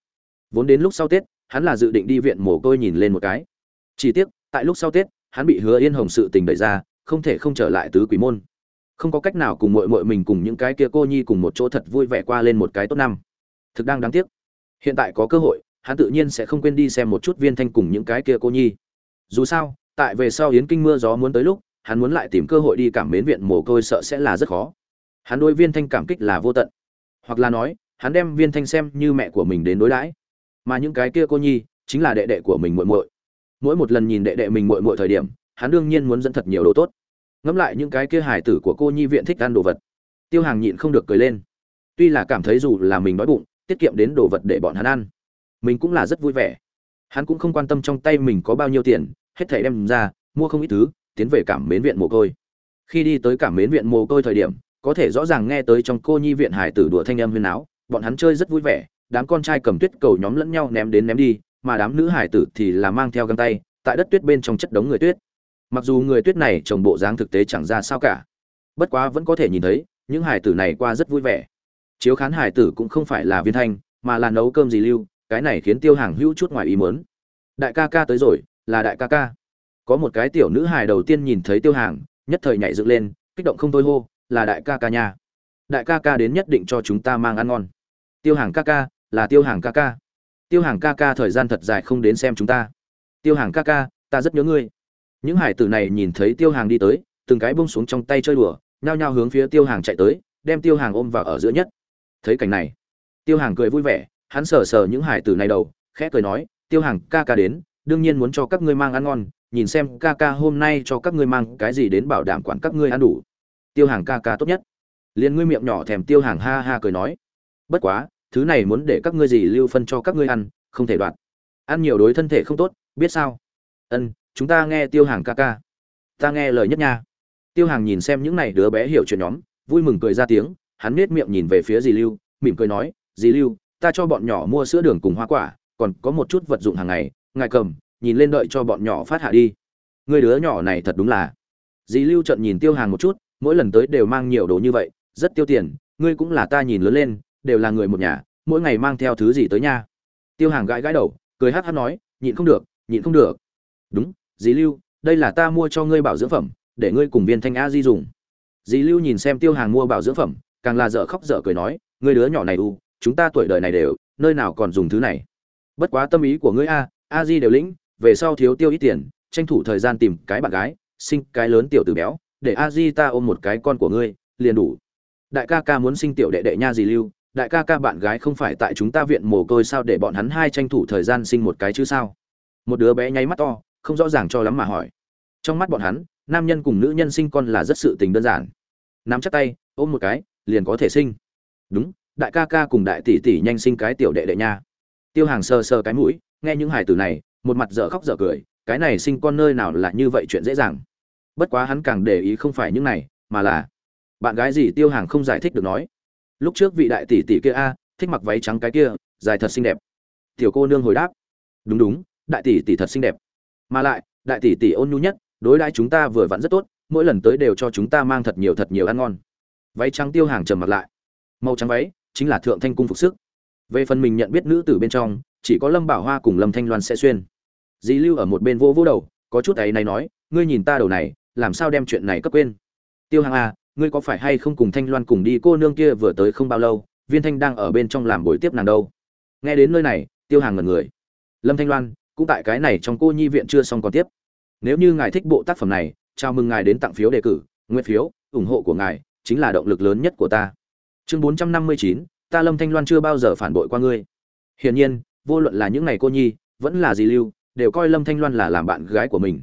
Vốn đến lúc sau tết, hắn là dự định đi viện mồ côi nhìn lên một cái. Chỉ tiếc, tại lúc sau tết, hắn bị hứa yên hồng sự tình đẩy ra, không thể không trở lại tứ quỷ môn. Không có cách nào cùng mội mội mình cùng những cái kia cô nhi cùng một chỗ thật vui vẻ qua lên một cái tốt năm. Thực đang đáng tiếc. Hiện tại có cơ hội hắn tự nhiên sẽ không quên đi xem một chút viên thanh cùng những cái kia cô nhi. Dù sao, tại về sau yến kinh mưa gió muốn tới lúc, hắn muốn lại tìm cơ hội đi cảm mến viện mồ côi sợ sẽ là rất khó. Hắn đối viên thanh cảm kích là vô tận. Hoặc là nói, hắn đem viên thanh xem như mẹ của mình đến đối đãi. Mà những cái kia cô nhi, chính là đệ đệ của mình muội muội. Mỗi một lần nhìn đệ đệ mình muội muội thời điểm, hắn đương nhiên muốn dẫn thật nhiều đồ tốt. Ngẫm lại những cái kia hài tử của cô nhi viện thích ăn đồ vật. Tiêu hàng nhịn không được cười lên. Tuy là cảm thấy dù là mình đói bụng, tiết kiệm đến đồ vật để bọn hắn ăn mình cũng là rất vui vẻ. Hắn cũng không quan tâm trong tay mình có bao nhiêu tiền, hết thảy đem ra, mua không ít thứ, tiến về cảm mến viện mồ côi. Khi đi tới cảm mến viện mồ côi thời điểm, có thể rõ ràng nghe tới trong cô nhi viện hải tử đùa thanh âm huyên áo bọn hắn chơi rất vui vẻ, đám con trai cầm tuyết cầu nhóm lẫn nhau ném đến ném đi, mà đám nữ hải tử thì là mang theo găng tay, tại đất tuyết bên trong chất đống người tuyết. Mặc dù người tuyết này trồng bộ dáng thực tế chẳng ra sao cả, bất quá vẫn có thể nhìn thấy, những hải tử này qua rất vui vẻ. Chiếu khán hải tử cũng không phải là viên thanh, mà là nấu cơm gì lưu cái này khiến tiêu hàng hữu chút ngoài ý mớn đại ca ca tới rồi, là đại ca ca. Có một cái tiểu nữ hài đầu tiên nhìn thấy tiêu hàng, nhất thời nhảy dựng lên, kích động không thôi hô, là đại ca ca nha. Đại ca ca đến nhất định cho chúng ta mang ăn ngon. Tiêu hàng ca ca, là tiêu hàng ca ca. Tiêu hàng ca ca, thời gian thật dài không đến xem chúng ta. Tiêu hàng ca ca, ta rất nhớ ngươi. Những hải tử này nhìn thấy tiêu hàng đi tới, từng cái bông xuống trong tay chơi đùa, nhao nhao hướng phía tiêu hàng chạy tới, đem tiêu hàng ôm vào ở giữa nhất. Thấy cảnh này, tiêu hàng cười vui vẻ hắn sờ sờ những hải tử này đầu, khẽ cười nói, tiêu hàng ca ca đến, đương nhiên muốn cho các ngươi mang ăn ngon, nhìn xem ca ca hôm nay cho các ngươi mang cái gì đến bảo đảm quản các ngươi ăn đủ. Tiêu hàng ca ca tốt nhất. Liền ngươi miệng nhỏ thèm tiêu hàng ha ha cười nói, bất quá, thứ này muốn để các ngươi gì lưu phân cho các ngươi ăn, không thể đoạt. Ăn nhiều đối thân thể không tốt, biết sao? Ân, chúng ta nghe tiêu hàng ca ca. Ta nghe lời nhất nha. Tiêu hàng nhìn xem những này đứa bé hiểu chuyện nhóm, vui mừng cười ra tiếng, hắn nết miệng nhìn về phía dì lưu, mỉm cười nói, dì lưu ta cho bọn nhỏ mua sữa đường cùng hoa quả, còn có một chút vật dụng hàng ngày, ngài cầm, nhìn lên đợi cho bọn nhỏ phát hạ đi. Người đứa nhỏ này thật đúng là. Dì lưu trận nhìn tiêu hàng một chút, mỗi lần tới đều mang nhiều đồ như vậy, rất tiêu tiền, ngươi cũng là ta nhìn lớn lên, đều là người một nhà, mỗi ngày mang theo thứ gì tới nha. Tiêu hàng gãi gãi đầu, cười hát hát nói, nhịn không được, nhịn không được. Đúng, dì lưu, đây là ta mua cho ngươi bảo dưỡng phẩm, để ngươi cùng viên thanh a di dùng. Dì lưu nhìn xem tiêu hàng mua bảo dưỡng phẩm, càng là dở khóc dở cười nói, ngươi đứa nhỏ này u chúng ta tuổi đời này đều, nơi nào còn dùng thứ này? Bất quá tâm ý của ngươi a a di đều lĩnh, về sau thiếu tiêu ít tiền, tranh thủ thời gian tìm cái bạn gái, sinh cái lớn tiểu tử béo, để a di ta ôm một cái con của ngươi, liền đủ. Đại ca ca muốn sinh tiểu đệ đệ nha gì lưu, đại ca ca bạn gái không phải tại chúng ta viện mồ côi sao để bọn hắn hai tranh thủ thời gian sinh một cái chứ sao? Một đứa bé nháy mắt to, không rõ ràng cho lắm mà hỏi. Trong mắt bọn hắn, nam nhân cùng nữ nhân sinh con là rất sự tình đơn giản. Nắm chắc tay, ôm một cái, liền có thể sinh. Đúng đại ca ca cùng đại tỷ tỷ nhanh sinh cái tiểu đệ đệ nha. Tiêu hàng sờ sờ cái mũi, nghe những hải tử này, một mặt dở khóc dở cười, cái này sinh con nơi nào là như vậy chuyện dễ dàng. Bất quá hắn càng để ý không phải những này, mà là, bạn gái gì tiêu hàng không giải thích được nói. Lúc trước vị đại tỷ tỷ kia a, thích mặc váy trắng cái kia, dài thật xinh đẹp. Tiểu cô nương hồi đáp, đúng đúng, đại tỷ tỷ thật xinh đẹp. Mà lại, đại tỷ tỷ ôn nhu nhất, đối đãi chúng ta vừa vặn rất tốt, mỗi lần tới đều cho chúng ta mang thật nhiều thật nhiều ăn ngon. Váy trắng tiêu hàng trầm mặt lại. Màu trắng váy chính là thượng thanh cung phục sức. Về phần mình nhận biết nữ tử bên trong chỉ có lâm bảo hoa cùng lâm thanh loan sẽ xuyên. Dì lưu ở một bên vô vô đầu có chút ấy này nói ngươi nhìn ta đầu này làm sao đem chuyện này cấp quên? Tiêu hàng a à, ngươi có phải hay không cùng thanh loan cùng đi cô nương kia vừa tới không bao lâu viên thanh đang ở bên trong làm buổi tiếp nàng đâu? Nghe đến nơi này tiêu hàng ngần người. Lâm thanh loan cũng tại cái này trong cô nhi viện chưa xong còn tiếp. Nếu như ngài thích bộ tác phẩm này chào mừng ngài đến tặng phiếu đề cử nguyên phiếu ủng hộ của ngài chính là động lực lớn nhất của ta chương bốn trăm năm mươi chín, ta lâm thanh loan chưa bao giờ phản bội qua ngươi. Hiển nhiên, vô luận là những ngày cô nhi, vẫn là gì lưu, đều coi lâm thanh loan là làm bạn gái của mình.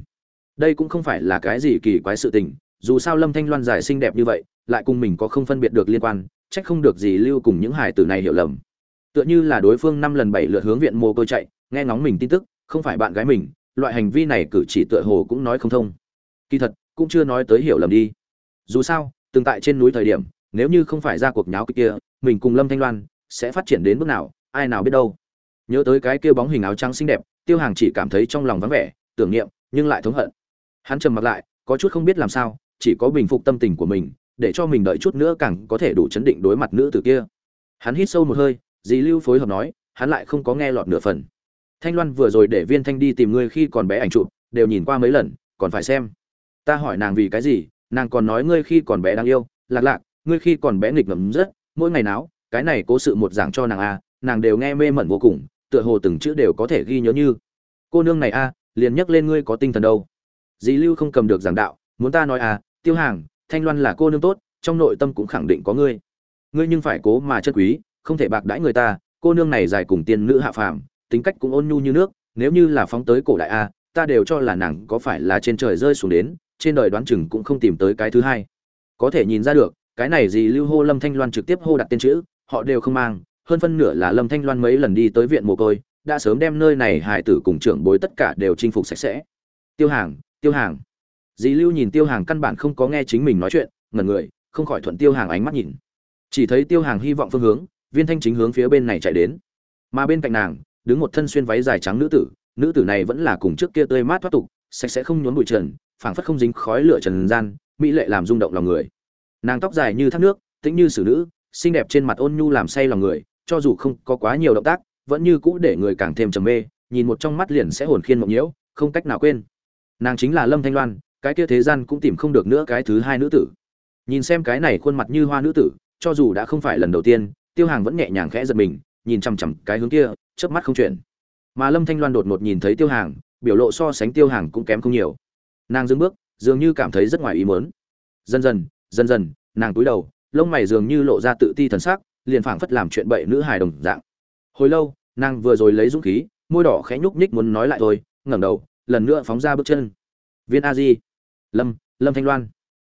Đây cũng không phải là cái gì kỳ quái sự tình, dù sao lâm thanh loan giải xinh đẹp như vậy, lại cùng mình có không phân biệt được liên quan trách không được gì lưu cùng những hải tử này hiểu lầm. Tựa như là đối phương năm lần bảy lượt hướng viện mồ côi chạy, nghe ngóng mình tin tức, không phải bạn gái mình, loại hành vi này cử chỉ tựa hồ cũng nói không thông. Kỳ thật, cũng chưa nói tới hiểu lầm đi. Dù sao, từng tại trên núi thời điểm nếu như không phải ra cuộc nháo kia, mình cùng lâm thanh loan sẽ phát triển đến bước nào, ai nào biết đâu. Nhớ tới cái kia bóng hình áo trắng xinh đẹp, tiêu hàng chỉ cảm thấy trong lòng vắng vẻ, tưởng niệm, nhưng lại thống hận. Hắn trầm mặt lại, có chút không biết làm sao, chỉ có bình phục tâm tình của mình, để cho mình đợi chút nữa càng có thể đủ chấn định đối mặt nữ tử kia. Hắn hít sâu một hơi, dì lưu phối hợp nói, hắn lại không có nghe lọt nửa phần. Thanh loan vừa rồi để viên thanh đi tìm ngươi khi còn bé ảnh chụp, đều nhìn qua mấy lần, còn phải xem. Ta hỏi nàng vì cái gì, nàng còn nói ngươi khi còn bé đang yêu, lạc lạc ngươi khi còn bé nghịch ngầm rất, mỗi ngày náo, cái này cố sự một giảng cho nàng a, nàng đều nghe mê mẩn vô cùng, tựa hồ từng chữ đều có thể ghi nhớ như, cô nương này a, liền nhắc lên ngươi có tinh thần đâu. Dì lưu không cầm được giảng đạo, muốn ta nói à tiêu hàng, thanh loan là cô nương tốt, trong nội tâm cũng khẳng định có ngươi. Ngươi nhưng phải cố mà chân quý, không thể bạc đãi người ta, cô nương này dài cùng tiên nữ hạ phàm, tính cách cũng ôn nhu như nước, nếu như là phóng tới cổ đại a, ta đều cho là nàng có phải là trên trời rơi xuống đến, trên đời đoán chừng cũng không tìm tới cái thứ hai. Có thể nhìn ra được cái này gì lưu hô lâm thanh loan trực tiếp hô đặt tên chữ, họ đều không mang, hơn phân nửa là lâm thanh loan mấy lần đi tới viện mồ côi, đã sớm đem nơi này hải tử cùng trưởng bối tất cả đều chinh phục sạch sẽ. Tiêu hàng tiêu hàng. Dì lưu nhìn tiêu hàng căn bản không có nghe chính mình nói chuyện, ngẩn người, không khỏi thuận tiêu hàng ánh mắt nhìn. Chỉ thấy tiêu hàng hy vọng phương hướng, viên thanh chính hướng phía bên này chạy đến. Mà bên cạnh nàng, đứng một thân xuyên váy dài trắng nữ tử nữ tử này vẫn là cùng trước kia tươi mát thoát tục, sạch sẽ không nhốn bụi trần, phảng phất không dính khói lửa trần gian, mỹ lệ làm rung động lòng người nàng tóc dài như thác nước, tĩnh như xử nữ, xinh đẹp trên mặt ôn nhu làm say lòng người, cho dù không có quá nhiều động tác, vẫn như cũ để người càng thêm trầm mê, nhìn một trong mắt liền sẽ hồn khiên mộng nhiễu, không cách nào quên. Nàng chính là lâm thanh loan, cái kia thế gian cũng tìm không được nữa cái thứ hai nữ tử. Nhìn xem cái này khuôn mặt như hoa nữ tử, cho dù đã không phải lần đầu tiên, tiêu hàng vẫn nhẹ nhàng khẽ giật mình, nhìn chằm chằm cái hướng kia, chớp mắt không chuyển. Mà lâm thanh loan đột ngột nhìn thấy tiêu hàng, biểu lộ so sánh tiêu hàng cũng kém không nhiều. Nàng dừng bước, dường như cảm thấy rất ngoài ý mớn dần dần dần dần, nàng túi đầu, lông mày dường như lộ ra tự ti thần sắc, liền phảng phất làm chuyện bậy nữ hài đồng dạng. Hồi lâu, nàng vừa rồi lấy dũng khí, môi đỏ khẽ nhúc nhích muốn nói lại thôi, ngẩng đầu, lần nữa phóng ra bước chân. Viên a di. Lâm lâm thanh loan.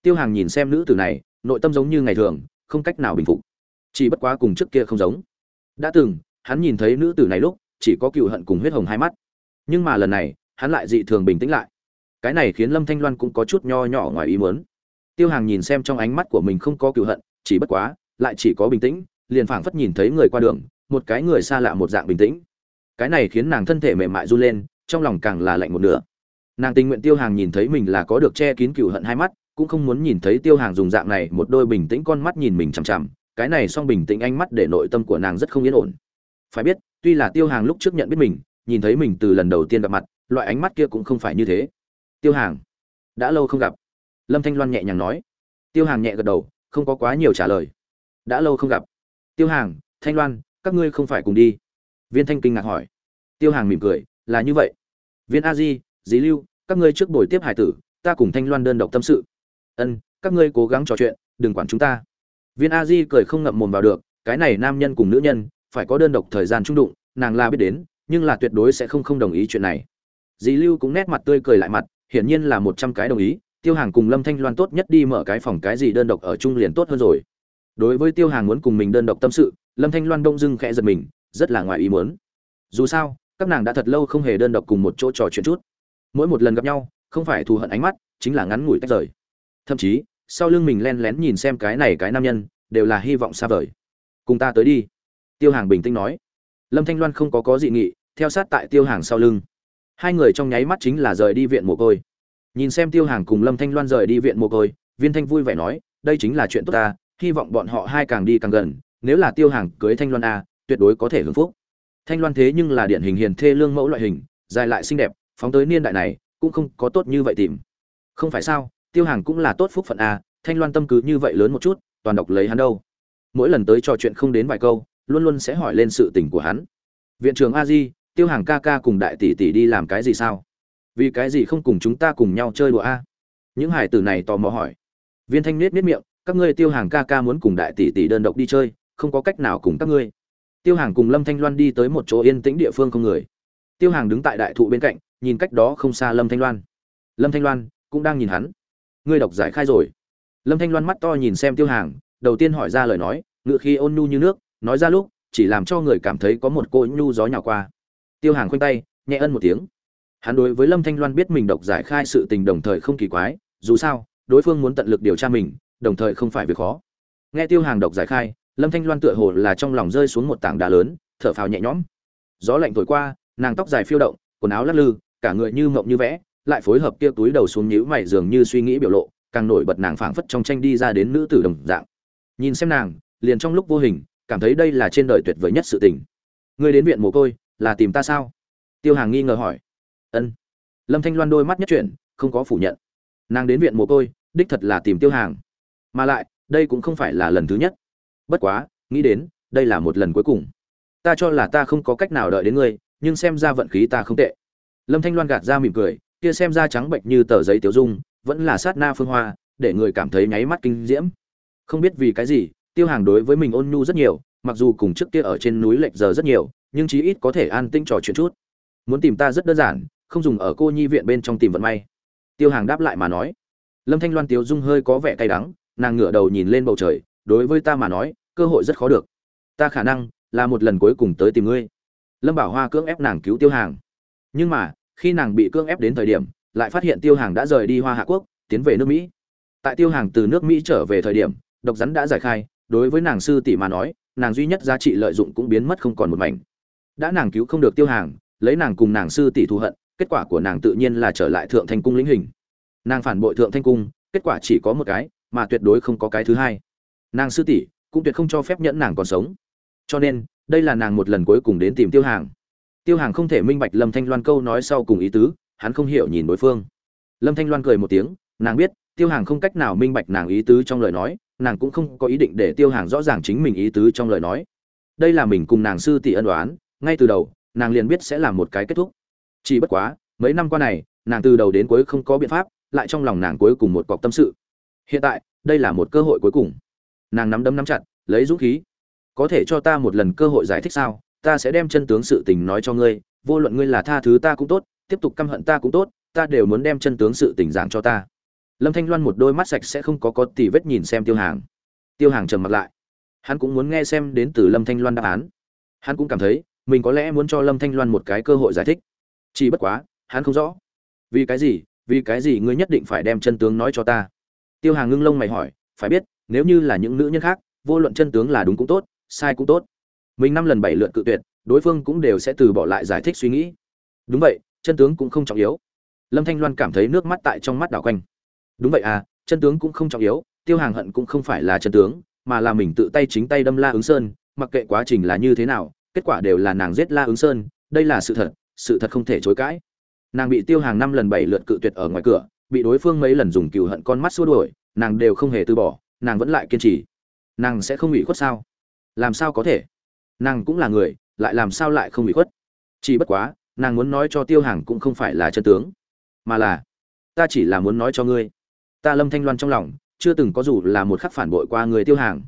Tiêu hàng nhìn xem nữ tử này, nội tâm giống như ngày thường, không cách nào bình phục. Chỉ bất quá cùng trước kia không giống. Đã từng, hắn nhìn thấy nữ tử này lúc, chỉ có cựu hận cùng huyết hồng hai mắt. Nhưng mà lần này, hắn lại dị thường bình tĩnh lại. Cái này khiến lâm thanh loan cũng có chút nho nhỏ ngoài ý muốn tiêu hàng nhìn xem trong ánh mắt của mình không có cựu hận, chỉ bất quá, lại chỉ có bình tĩnh, liền phảng phất nhìn thấy người qua đường, một cái người xa lạ một dạng bình tĩnh. Cái này khiến nàng thân thể mềm mại run lên, trong lòng càng là lạnh một nửa. Nàng tình nguyện tiêu hàng nhìn thấy mình là có được che kín cựu hận hai mắt, cũng không muốn nhìn thấy tiêu hàng dùng dạng này một đôi bình tĩnh con mắt nhìn mình chằm chằm, cái này song bình tĩnh ánh mắt để nội tâm của nàng rất không yên ổn. Phải biết, tuy là tiêu hàng lúc trước nhận biết mình, nhìn thấy mình từ lần đầu tiên gặp mặt, loại ánh mắt kia cũng không phải như thế. Tiêu hàng, đã lâu không gặp lâm thanh loan nhẹ nhàng nói. Tiêu hàng nhẹ gật đầu, không có quá nhiều trả lời. Đã lâu không gặp. Tiêu hàng, thanh loan, các ngươi không phải cùng đi. Viên thanh kinh ngạc hỏi. Tiêu hàng mỉm cười, là như vậy. Viên a di dí lưu, các ngươi trước buổi tiếp hải tử, ta cùng thanh loan đơn độc tâm sự. Ân, các ngươi cố gắng trò chuyện, đừng quản chúng ta. Viên a di cười không ngậm mồm vào được, cái này nam nhân cùng nữ nhân, phải có đơn độc thời gian trung đụng, nàng la biết đến, nhưng là tuyệt đối sẽ không không đồng ý chuyện này. Dì lưu cũng nét mặt tươi cười lại mặt, hiển nhiên là một trăm cái đồng ý tiêu hàng cùng lâm thanh loan tốt nhất đi mở cái phòng cái gì đơn độc ở chung liền tốt hơn rồi. Đối với tiêu hàng muốn cùng mình đơn độc tâm sự, lâm thanh loan đông dưng khẽ giật mình, rất là ngoài ý muốn. Dù sao, các nàng đã thật lâu không hề đơn độc cùng một chỗ trò chuyện chút. Mỗi một lần gặp nhau, không phải thù hận ánh mắt, chính là ngắn ngủi tách rời. Thậm chí, sau lưng mình len lén nhìn xem cái này cái nam nhân, đều là hy vọng xa vời. Cùng ta tới đi. Tiêu hàng bình tĩnh nói. Lâm thanh loan không có có dị nghị, theo sát tại tiêu hàng sau lưng. Hai người trong nháy mắt chính là rời đi viện mồ côi nhìn xem tiêu hàng cùng lâm thanh loan rời đi viện mồ côi, viên thanh vui vẻ nói, đây chính là chuyện tốt ta, hy vọng bọn họ hai càng đi càng gần, nếu là tiêu hàng cưới thanh loan a, tuyệt đối có thể hưởng phúc. Thanh loan thế nhưng là điển hình hiền thê lương mẫu loại hình, dài lại xinh đẹp, phóng tới niên đại này, cũng không có tốt như vậy tìm. Không phải sao, tiêu hàng cũng là tốt phúc phận a, thanh loan tâm cứ như vậy lớn một chút, toàn độc lấy hắn đâu. Mỗi lần tới trò chuyện không đến vài câu, luôn luôn sẽ hỏi lên sự tình của hắn. Viện trưởng a di, tiêu hàng ca ca cùng đại tỷ tỷ đi làm cái gì sao? Vì cái gì không cùng chúng ta cùng nhau chơi đùa a? Những hải tử này tò mò hỏi. Viên thanh nết nết miệng, các ngươi tiêu hàng ca ca muốn cùng đại tỷ tỷ đơn độc đi chơi, không có cách nào cùng các ngươi. Tiêu hàng cùng lâm thanh loan đi tới một chỗ yên tĩnh địa phương không người. Tiêu hàng đứng tại đại thụ bên cạnh, nhìn cách đó không xa lâm thanh loan. Lâm thanh loan cũng đang nhìn hắn. Ngươi đọc giải khai rồi. Lâm thanh loan mắt to nhìn xem tiêu hàng, đầu tiên hỏi ra lời nói, ngựa khi ôn nhu như nước, nói ra lúc, chỉ làm cho người cảm thấy có một cô nhu gió nhào qua. Tiêu hàng khoanh tay, nhẹ ân một tiếng hắn đối với lâm thanh loan biết mình độc giải khai sự tình đồng thời không kỳ quái, dù sao, đối phương muốn tận lực điều tra mình, đồng thời không phải việc khó. Nghe tiêu hàng độc giải khai, lâm thanh loan tựa hồ là trong lòng rơi xuống một tảng đá lớn, thở phào nhẹ nhõm. Gió lạnh thổi qua, nàng tóc dài phiêu động, quần áo lắc lư, cả người như mộng như vẽ, lại phối hợp kia túi đầu xuống nhíu mày dường như suy nghĩ biểu lộ, càng nổi bật nàng phảng phất trong tranh đi ra đến nữ tử đồng dạng. Nhìn xem nàng, liền trong lúc vô hình, cảm thấy đây là trên đời tuyệt vời nhất sự tình. Ngươi đến viện mồ côi, là tìm ta sao? Tiêu hàng nghi ngờ hỏi ân. Lâm thanh loan đôi mắt nhất chuyển, không có phủ nhận. Nàng đến viện mồ côi, đích thật là tìm tiêu hàng. Mà lại, đây cũng không phải là lần thứ nhất. Bất quá, nghĩ đến, đây là một lần cuối cùng. Ta cho là ta không có cách nào đợi đến ngươi, nhưng xem ra vận khí ta không tệ. Lâm thanh loan gạt ra mỉm cười, kia xem ra trắng bệnh như tờ giấy tiêu dung, vẫn là sát na phương hoa, để người cảm thấy nháy mắt kinh diễm. Không biết vì cái gì, tiêu hàng đối với mình ôn nhu rất nhiều, mặc dù cùng trước kia ở trên núi lệch giờ rất nhiều, nhưng chí ít có thể an tĩnh trò chuyện chút. Muốn tìm ta rất đơn giản không dùng ở cô nhi viện bên trong tìm vận may. Tiêu hàng đáp lại mà nói. Lâm thanh loan, tiếu dung hơi có vẻ cay đắng, nàng ngửa đầu nhìn lên bầu trời, đối với ta mà nói, cơ hội rất khó được. Ta khả năng là một lần cuối cùng tới tìm ngươi. Lâm bảo hoa cưỡng ép nàng cứu tiêu hàng. Nhưng mà, khi nàng bị cưỡng ép đến thời điểm, lại phát hiện tiêu hàng đã rời đi hoa hạ quốc, tiến về nước mỹ. Tại tiêu hàng từ nước mỹ trở về thời điểm, độc rắn đã giải khai, đối với nàng sư tỷ mà nói, nàng duy nhất giá trị lợi dụng cũng biến mất không còn một mảnh. Đã nàng cứu không được tiêu hàng, lấy nàng cùng nàng sư tỷ thù hận kết quả của nàng tự nhiên là trở lại thượng thanh cung lĩnh hình. Nàng phản bội thượng thanh cung, kết quả chỉ có một cái, mà tuyệt đối không có cái thứ hai. Nàng sư tỷ cũng tuyệt không cho phép nhẫn nàng còn sống. Cho nên, đây là nàng một lần cuối cùng đến tìm tiêu hàng. Tiêu hàng không thể minh bạch lâm thanh loan câu nói sau cùng ý tứ, hắn không hiểu nhìn đối phương. Lâm thanh loan cười một tiếng, nàng biết, tiêu hàng không cách nào minh bạch nàng ý tứ trong lời nói, nàng cũng không có ý định để tiêu hàng rõ ràng chính mình ý tứ trong lời nói. Đây là mình cùng nàng sư tỷ ân đoán ngay từ đầu, nàng liền biết sẽ là một cái kết thúc chỉ bất quá, mấy năm qua này, nàng từ đầu đến cuối không có biện pháp, lại trong lòng nàng cuối cùng một cọc tâm sự. Hiện tại, đây là một cơ hội cuối cùng. Nàng nắm đấm nắm chặt, lấy dũng khí. Có thể cho ta một lần cơ hội giải thích sao? Ta sẽ đem chân tướng sự tình nói cho ngươi, vô luận ngươi là tha thứ ta cũng tốt, tiếp tục căm hận ta cũng tốt, ta đều muốn đem chân tướng sự tình giảng cho ta. Lâm thanh loan một đôi mắt sạch sẽ không có có tì vết nhìn xem tiêu hàng. Tiêu hàng trầm mặt lại. Hắn cũng muốn nghe xem đến từ lâm thanh loan đáp án. Hắn cũng cảm thấy, mình có lẽ muốn cho lâm thanh loan một cái cơ hội giải thích chỉ bất quá, hắn không rõ. Vì cái gì, vì cái gì ngươi nhất định phải đem chân tướng nói cho ta? Tiêu hàng ngưng lông mày hỏi, phải biết, nếu như là những nữ nhân khác, vô luận chân tướng là đúng cũng tốt, sai cũng tốt. Mình năm lần bảy lượt cự tuyệt, đối phương cũng đều sẽ từ bỏ lại giải thích suy nghĩ. Đúng vậy, chân tướng cũng không trọng yếu. Lâm thanh loan cảm thấy nước mắt tại trong mắt đảo quanh. Đúng vậy à chân tướng cũng không trọng yếu, tiêu hàng hận cũng không phải là chân tướng, mà là mình tự tay chính tay đâm la ứng sơn, mặc kệ quá trình là như thế nào, kết quả đều là nàng giết la ứng sơn, đây là sự thật sự thật không thể chối cãi. Nàng bị tiêu hàng năm lần bảy lượt cự tuyệt ở ngoài cửa, bị đối phương mấy lần dùng cừu hận con mắt xua đuổi, nàng đều không hề từ bỏ, nàng vẫn lại kiên trì. Nàng sẽ không bị khuất sao? Làm sao có thể? Nàng cũng là người, lại làm sao lại không bị khuất? Chỉ bất quá, nàng muốn nói cho tiêu hàng cũng không phải là chân tướng, mà là, ta chỉ là muốn nói cho ngươi. Ta lâm thanh loan trong lòng, chưa từng có dù là một khắc phản bội qua người tiêu hàng.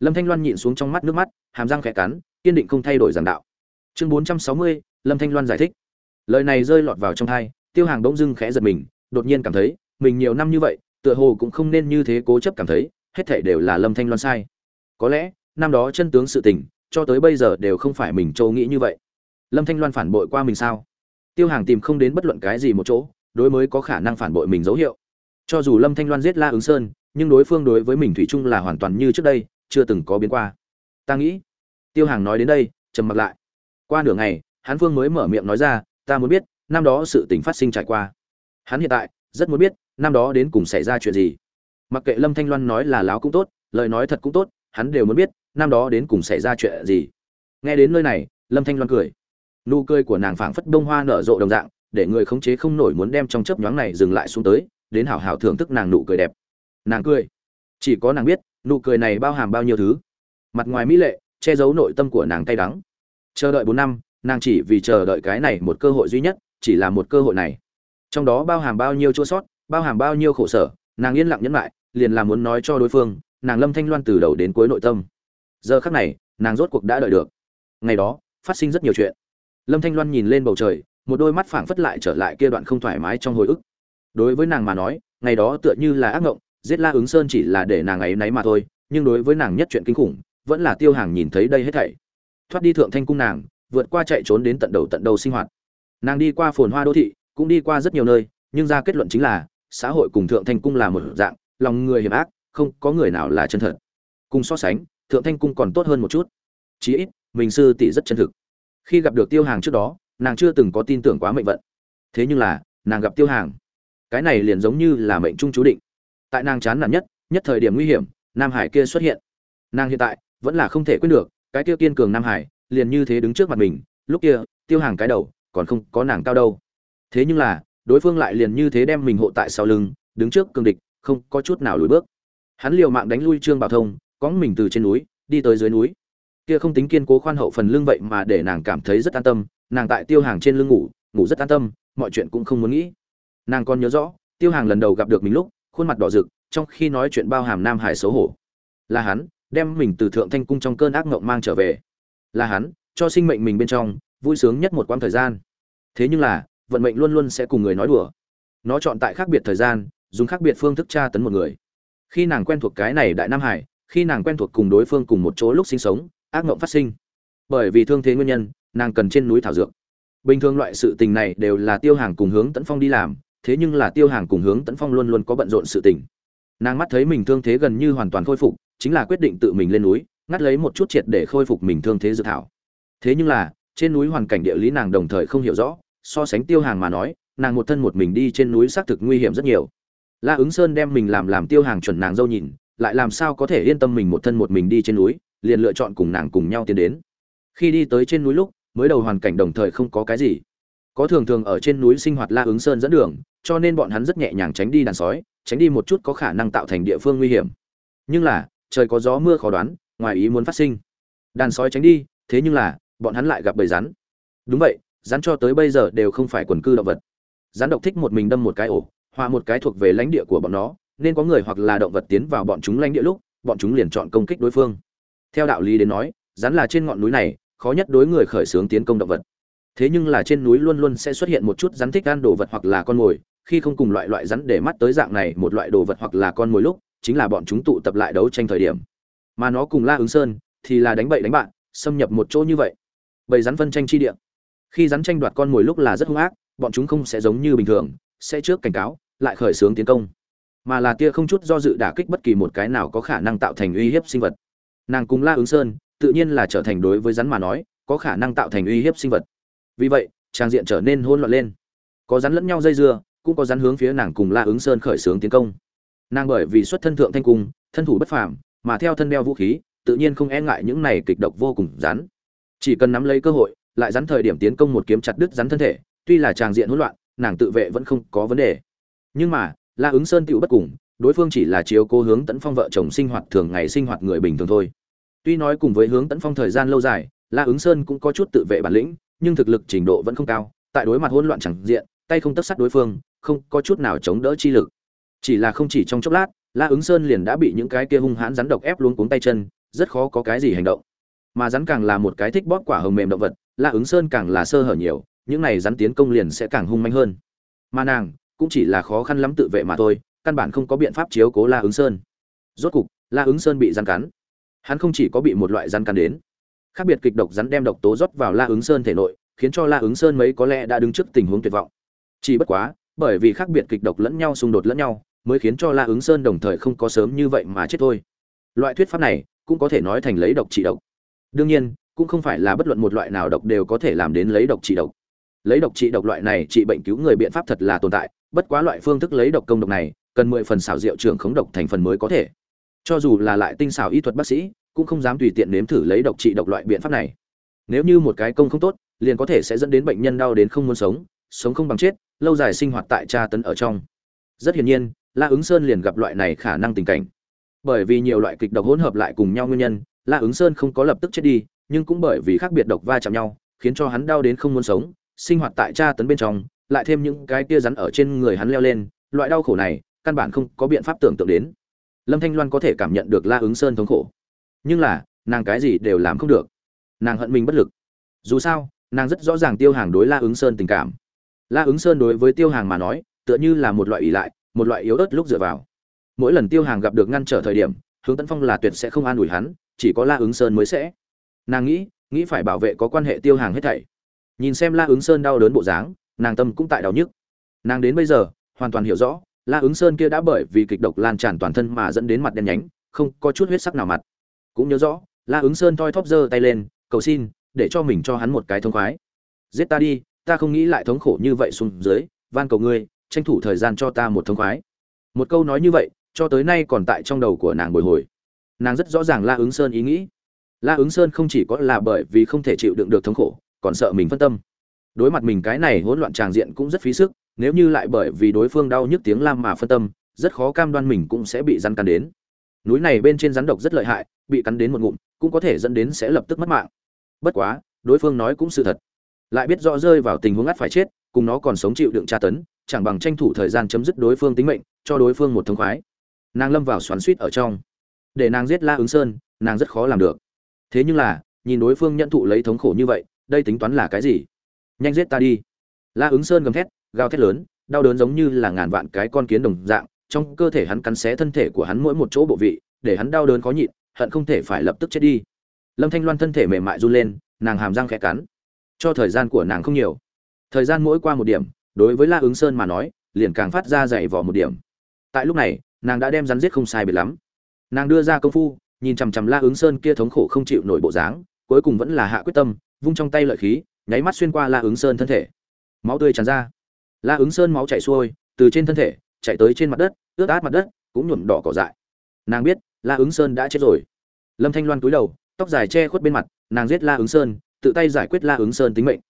Lâm thanh loan nhịn xuống trong mắt nước mắt, hàm răng khẽ cắn, kiên định không thay đổi giảng đạo. Chương bốn trăm sáu mươi lâm thanh loan giải thích. Lời này rơi lọt vào trong thai, tiêu hàng bỗng dưng khẽ giật mình, đột nhiên cảm thấy, mình nhiều năm như vậy, tựa hồ cũng không nên như thế cố chấp cảm thấy, hết thảy đều là lâm thanh loan sai. Có lẽ, năm đó chân tướng sự tình, cho tới bây giờ đều không phải mình châu nghĩ như vậy. Lâm thanh loan phản bội qua mình sao? Tiêu hàng tìm không đến bất luận cái gì một chỗ, đối mới có khả năng phản bội mình dấu hiệu. Cho dù lâm thanh loan giết la ứng sơn, nhưng đối phương đối với mình thủy chung là hoàn toàn như trước đây, chưa từng có biến qua. Ta nghĩ, tiêu hàng nói đến đây, trầm mặc lại. Qua nửa ngày hắn phương mới mở miệng nói ra, ta muốn biết, năm đó sự tình phát sinh trải qua. Hắn hiện tại, rất muốn biết, năm đó đến cùng xảy ra chuyện gì. Mặc kệ lâm thanh loan nói là láo cũng tốt, lời nói thật cũng tốt, hắn đều muốn biết, năm đó đến cùng xảy ra chuyện gì. Nghe đến nơi này, lâm thanh loan cười. Nụ cười của nàng phảng phất bông hoa nở rộ đồng dạng, để người khống chế không nổi muốn đem trong chớp nhoáng này dừng lại xuống tới, đến hảo hảo thưởng thức nàng nụ cười đẹp. Nàng cười. Chỉ có nàng biết, nụ cười này bao hàm bao nhiêu thứ. Mặt ngoài mỹ lệ, che giấu nội tâm của nàng cay đắng. Chờ đợi bốn năm nàng chỉ vì chờ đợi cái này một cơ hội duy nhất, chỉ là một cơ hội này. Trong đó bao hàm bao nhiêu chua sót, bao hàm bao nhiêu khổ sở, nàng yên lặng nhẫn lại, liền là muốn nói cho đối phương, nàng lâm thanh loan từ đầu đến cuối nội tâm. Giờ khắc này, nàng rốt cuộc đã đợi được. Ngày đó, phát sinh rất nhiều chuyện. Lâm thanh loan nhìn lên bầu trời, một đôi mắt phảng phất lại trở lại kia đoạn không thoải mái trong hồi ức. Đối với nàng mà nói, ngày đó tựa như là ác ngộng giết la ứng sơn chỉ là để nàng ấy náy mà thôi, nhưng đối với nàng nhất chuyện kinh khủng, vẫn là tiêu hàng nhìn thấy đây hết thảy. Thoát đi thượng thanh cung nàng vượt qua chạy trốn đến tận đầu tận đầu sinh hoạt. Nàng đi qua phồn hoa đô thị, cũng đi qua rất nhiều nơi, nhưng ra kết luận chính là, xã hội cùng thượng thanh cung là một dạng, lòng người hiểm ác, không có người nào là chân thật. Cùng so sánh, thượng thanh cung còn tốt hơn một chút. Chí ít, mình sư tỷ rất chân thực. Khi gặp được tiêu hàng trước đó, nàng chưa từng có tin tưởng quá mệnh vận. Thế nhưng là, nàng gặp tiêu hàng. Cái này liền giống như là mệnh trung chú định. Tại nàng chán nản nhất nhất thời điểm nguy hiểm, nam hải kia xuất hiện. Nàng hiện tại, vẫn là không thể quên được, cái kia kiên cường nam hải liền như thế đứng trước mặt mình, lúc kia, tiêu hàng cái đầu, còn không có nàng cao đâu. Thế nhưng là, đối phương lại liền như thế đem mình hộ tại sau lưng, đứng trước cương địch, không có chút nào lùi bước. Hắn liều mạng đánh lui trương bảo thông có mình từ trên núi, đi tới dưới núi. Kia không tính kiên cố khoan hậu phần lưng vậy mà để nàng cảm thấy rất an tâm, nàng tại tiêu hàng trên lưng ngủ ngủ rất an tâm, mọi chuyện cũng không muốn nghĩ. Nàng còn nhớ rõ, tiêu hàng lần đầu gặp được mình lúc, khuôn mặt đỏ rực, trong khi nói chuyện bao hàm nam hải xấu hổ. Là hắn, đem mình từ thượng thanh cung trong cơn ác mộng mang trở về là hắn, cho sinh mệnh mình bên trong, vui sướng nhất một quãng thời gian. Thế nhưng là, vận mệnh luôn luôn sẽ cùng người nói đùa. Nó chọn tại khác biệt thời gian, dùng khác biệt phương thức tra tấn một người. Khi nàng quen thuộc cái này đại nam hải, khi nàng quen thuộc cùng đối phương cùng một chỗ lúc sinh sống, ác mộng phát sinh. Bởi vì thương thế nguyên nhân, nàng cần trên núi thảo dược. Bình thường loại sự tình này đều là tiêu hàng cùng hướng tấn phong đi làm, thế nhưng là tiêu hàng cùng hướng tấn phong luôn luôn có bận rộn sự tình. Nàng mắt thấy mình thương thế gần như hoàn toàn khôi phục, chính là quyết định tự mình lên núi ngắt lấy một chút triệt để khôi phục mình thương thế dự thảo. Thế nhưng là, trên núi hoàn cảnh địa lý nàng đồng thời không hiểu rõ, so sánh tiêu hàng mà nói, nàng một thân một mình đi trên núi xác thực nguy hiểm rất nhiều. La ứng sơn đem mình làm làm tiêu hàng chuẩn nàng dâu nhìn, lại làm sao có thể yên tâm mình một thân một mình đi trên núi, liền lựa chọn cùng nàng cùng nhau tiến đến. Khi đi tới trên núi lúc, mới đầu hoàn cảnh đồng thời không có cái gì. Có thường thường ở trên núi sinh hoạt la ứng sơn dẫn đường, cho nên bọn hắn rất nhẹ nhàng tránh đi đàn sói, tránh đi một chút có khả năng tạo thành địa phương nguy hiểm. Nhưng là, trời có gió mưa khó đoán ngoài ý muốn phát sinh. Đàn sói tránh đi, thế nhưng là, bọn hắn lại gặp bầy rắn. Đúng vậy, rắn cho tới bây giờ đều không phải quần cư động vật. Rắn độc thích một mình đâm một cái ổ hòa một cái thuộc về lãnh địa của bọn nó, nên có người hoặc là động vật tiến vào bọn chúng lãnh địa lúc, bọn chúng liền chọn công kích đối phương. Theo đạo lý đến nói, rắn là trên ngọn núi này, khó nhất đối người khởi xướng tiến công động vật. Thế nhưng là trên núi luôn luôn sẽ xuất hiện một chút rắn thích ăn đồ vật hoặc là con mồi, khi không cùng loại loại rắn để mắt tới dạng này, một loại đồ vật hoặc là con mồi lúc, chính là bọn chúng tụ tập lại đấu tranh thời điểm mà nó cùng la ứng sơn thì là đánh bậy đánh bạn, xâm nhập một chỗ như vậy. Bầy rắn phân tranh chi địa. Khi rắn tranh đoạt con mồi lúc là rất hung ác, bọn chúng không sẽ giống như bình thường, sẽ trước cảnh cáo, lại khởi xướng tiến công. Mà là tia không chút do dự đả kích bất kỳ một cái nào có khả năng tạo thành uy hiếp sinh vật. Nàng cùng la ứng sơn tự nhiên là trở thành đối với rắn mà nói, có khả năng tạo thành uy hiếp sinh vật. Vì vậy, trang diện trở nên hỗn loạn lên. Có rắn lẫn nhau dây dưa, cũng có rắn hướng phía nàng cùng la ứng sơn khởi xướng tiến công. Nàng bởi vì xuất thân thượng thanh cung, thân thủ bất phàm mà theo thân đeo vũ khí, tự nhiên không e ngại những này kịch độc vô cùng rắn. Chỉ cần nắm lấy cơ hội, lại rắn thời điểm tiến công một kiếm chặt đứt rắn thân thể, tuy là tràng diện hỗn loạn, nàng tự vệ vẫn không có vấn đề. Nhưng mà, la ứng sơn tựu bất cùng, đối phương chỉ là chiếu cố hướng tấn phong vợ chồng sinh hoạt thường ngày sinh hoạt người bình thường thôi. Tuy nói cùng với hướng tấn phong thời gian lâu dài, la ứng sơn cũng có chút tự vệ bản lĩnh, nhưng thực lực trình độ vẫn không cao, tại đối mặt hỗn loạn chẳng diện, tay không tất sát đối phương, không có chút nào chống đỡ chi lực. Chỉ là không chỉ trong chốc lát la ứng sơn liền đã bị những cái kia hung hãn rắn độc ép luôn cuống tay chân, rất khó có cái gì hành động. Mà rắn càng là một cái thích bóp quả hồng mềm động vật, la ứng sơn càng là sơ hở nhiều, những này rắn tiến công liền sẽ càng hung manh hơn. Mà nàng, cũng chỉ là khó khăn lắm tự vệ mà thôi, căn bản không có biện pháp chiếu cố la ứng sơn. Rốt cục, la ứng sơn bị rắn cắn. Hắn không chỉ có bị một loại rắn cắn đến, khác biệt kịch độc rắn đem độc tố rót vào la ứng sơn thể nội, khiến cho la ứng sơn mấy có lẽ đã đứng trước tình huống tuyệt vọng. Chỉ bất quá, bởi vì khác biệt kịch độc lẫn nhau xung đột lẫn nhau mới khiến cho la ứng sơn đồng thời không có sớm như vậy mà chết thôi. Loại thuyết pháp này cũng có thể nói thành lấy độc trị độc. Đương nhiên, cũng không phải là bất luận một loại nào độc đều có thể làm đến lấy độc trị độc. Lấy độc trị độc loại này trị bệnh cứu người biện pháp thật là tồn tại, bất quá loại phương thức lấy độc công độc này, cần mười phần xảo diệu trưởng khống độc thành phần mới có thể. Cho dù là lại tinh xảo y thuật bác sĩ, cũng không dám tùy tiện nếm thử lấy độc trị độc loại biện pháp này. Nếu như một cái công không tốt, liền có thể sẽ dẫn đến bệnh nhân đau đến không muốn sống sống không bằng chết, lâu dài sinh hoạt tại tra tấn ở trong. Rất hiển nhiên la ứng sơn liền gặp loại này khả năng tình cảnh. Bởi vì nhiều loại kịch độc hỗn hợp lại cùng nhau nguyên nhân, la ứng sơn không có lập tức chết đi, nhưng cũng bởi vì khác biệt độc va chạm nhau, khiến cho hắn đau đến không muốn sống, sinh hoạt tại tra tấn bên trong, lại thêm những cái kia rắn ở trên người hắn leo lên, loại đau khổ này, căn bản không có biện pháp tưởng tượng đến. Lâm thanh loan có thể cảm nhận được la ứng sơn thống khổ. Nhưng là, nàng cái gì đều làm không được. Nàng hận mình bất lực. Dù sao, nàng rất rõ ràng tiêu hàng đối la ứng sơn tình cảm. La ứng sơn đối với tiêu hàng mà nói, tựa như là một loại ủy lại một loại yếu ớt lúc dựa vào. Mỗi lần tiêu hàng gặp được ngăn trở thời điểm, hướng tấn phong là tuyệt sẽ không an ủi hắn, chỉ có la ứng sơn mới sẽ. Nàng nghĩ nghĩ phải bảo vệ có quan hệ tiêu hàng hết thảy. Nhìn xem la ứng sơn đau đớn bộ dáng, nàng tâm cũng tại đau nhức. Nàng đến bây giờ, hoàn toàn hiểu rõ, la ứng sơn kia đã bởi vì kịch độc lan tràn toàn thân mà dẫn đến mặt đen nhánh, không có chút huyết sắc nào mặt. Cũng nhớ rõ, la ứng sơn thoi thóp giơ tay lên, cầu xin, để cho mình cho hắn một cái thông khoái. Giết ta đi, ta không nghĩ lại thống khổ như vậy xuống dưới, van cầu ngươi tranh thủ thời gian cho ta một thông khoái. Một câu nói như vậy, cho tới nay còn tại trong đầu của nàng bồi hồi. Nàng rất rõ ràng la ứng sơn ý nghĩ. La ứng sơn không chỉ có là bởi vì không thể chịu đựng được thống khổ, còn sợ mình phân tâm. Đối mặt mình cái này hỗn loạn tràng diện cũng rất phí sức, nếu như lại bởi vì đối phương đau nhức tiếng lam mà phân tâm, rất khó cam đoan mình cũng sẽ bị rắn cắn đến. Núi này bên trên rắn độc rất lợi hại, bị cắn đến một ngụm, cũng có thể dẫn đến sẽ lập tức mất mạng. Bất quá, đối phương nói cũng sự thật. Lại biết rõ rơi vào tình huống ngắt phải chết, cùng nó còn sống chịu đựng tra tấn chẳng bằng tranh thủ thời gian chấm dứt đối phương tính mệnh, cho đối phương một thông khoái. Nàng lâm vào xoắn suýt ở trong. Để nàng giết la ứng sơn, nàng rất khó làm được. Thế nhưng là, nhìn đối phương nhận thụ lấy thống khổ như vậy, đây tính toán là cái gì? Nhanh giết ta đi. La ứng sơn gầm thét, gào thét lớn, đau đớn giống như là ngàn vạn cái con kiến đồng dạng, trong cơ thể hắn cắn xé thân thể của hắn mỗi một chỗ bộ vị, để hắn đau đớn khó nhịn, hận không thể phải lập tức chết đi. Lâm thanh loan thân thể mềm mại run lên, nàng hàm răng khẽ cắn. Cho thời gian của nàng không nhiều. Thời gian mỗi qua một điểm đối với la ứng sơn mà nói, liền càng phát ra dày vỏ một điểm. Tại lúc này, nàng đã đem rắn giết không sai biệt lắm. Nàng đưa ra công phu, nhìn chằm chằm la ứng sơn kia thống khổ không chịu nổi bộ dáng, cuối cùng vẫn là hạ quyết tâm, vung trong tay lợi khí, nháy mắt xuyên qua la ứng sơn thân thể. Máu tươi tràn ra. La ứng sơn máu chảy xuôi, từ trên thân thể, chạy tới trên mặt đất, ướt át mặt đất, cũng nhuộm đỏ cỏ dại. Nàng biết, la ứng sơn đã chết rồi. Lâm thanh loan cúi đầu, tóc dài che khuất bên mặt, nàng giết la ứng sơn, tự tay giải quyết la ứng sơn tính mệnh.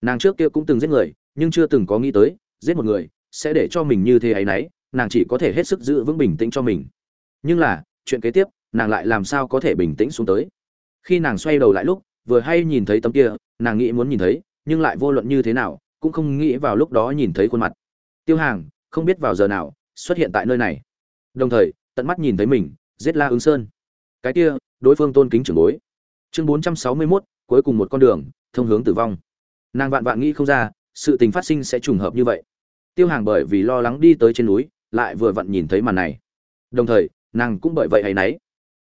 Nàng trước kia cũng từng giết người nhưng chưa từng có nghĩ tới, giết một người sẽ để cho mình như thế ấy nấy, nàng chỉ có thể hết sức giữ vững bình tĩnh cho mình. Nhưng là, chuyện kế tiếp, nàng lại làm sao có thể bình tĩnh xuống tới? Khi nàng xoay đầu lại lúc, vừa hay nhìn thấy tấm kia, nàng nghĩ muốn nhìn thấy, nhưng lại vô luận như thế nào, cũng không nghĩ vào lúc đó nhìn thấy khuôn mặt. Tiêu hàng, không biết vào giờ nào, xuất hiện tại nơi này. Đồng thời, tận mắt nhìn thấy mình, giết la ứng sơn. Cái kia, đối phương tôn kính trưởng bối. Chương bốn trăm sáu mươi mốt, cuối cùng một con đường, thông hướng tử vong. Nàng vạn vạn nghĩ không ra sự tình phát sinh sẽ trùng hợp như vậy. Tiêu hàng bởi vì lo lắng đi tới trên núi, lại vừa vặn nhìn thấy màn này. Đồng thời, nàng cũng bởi vậy hay nấy.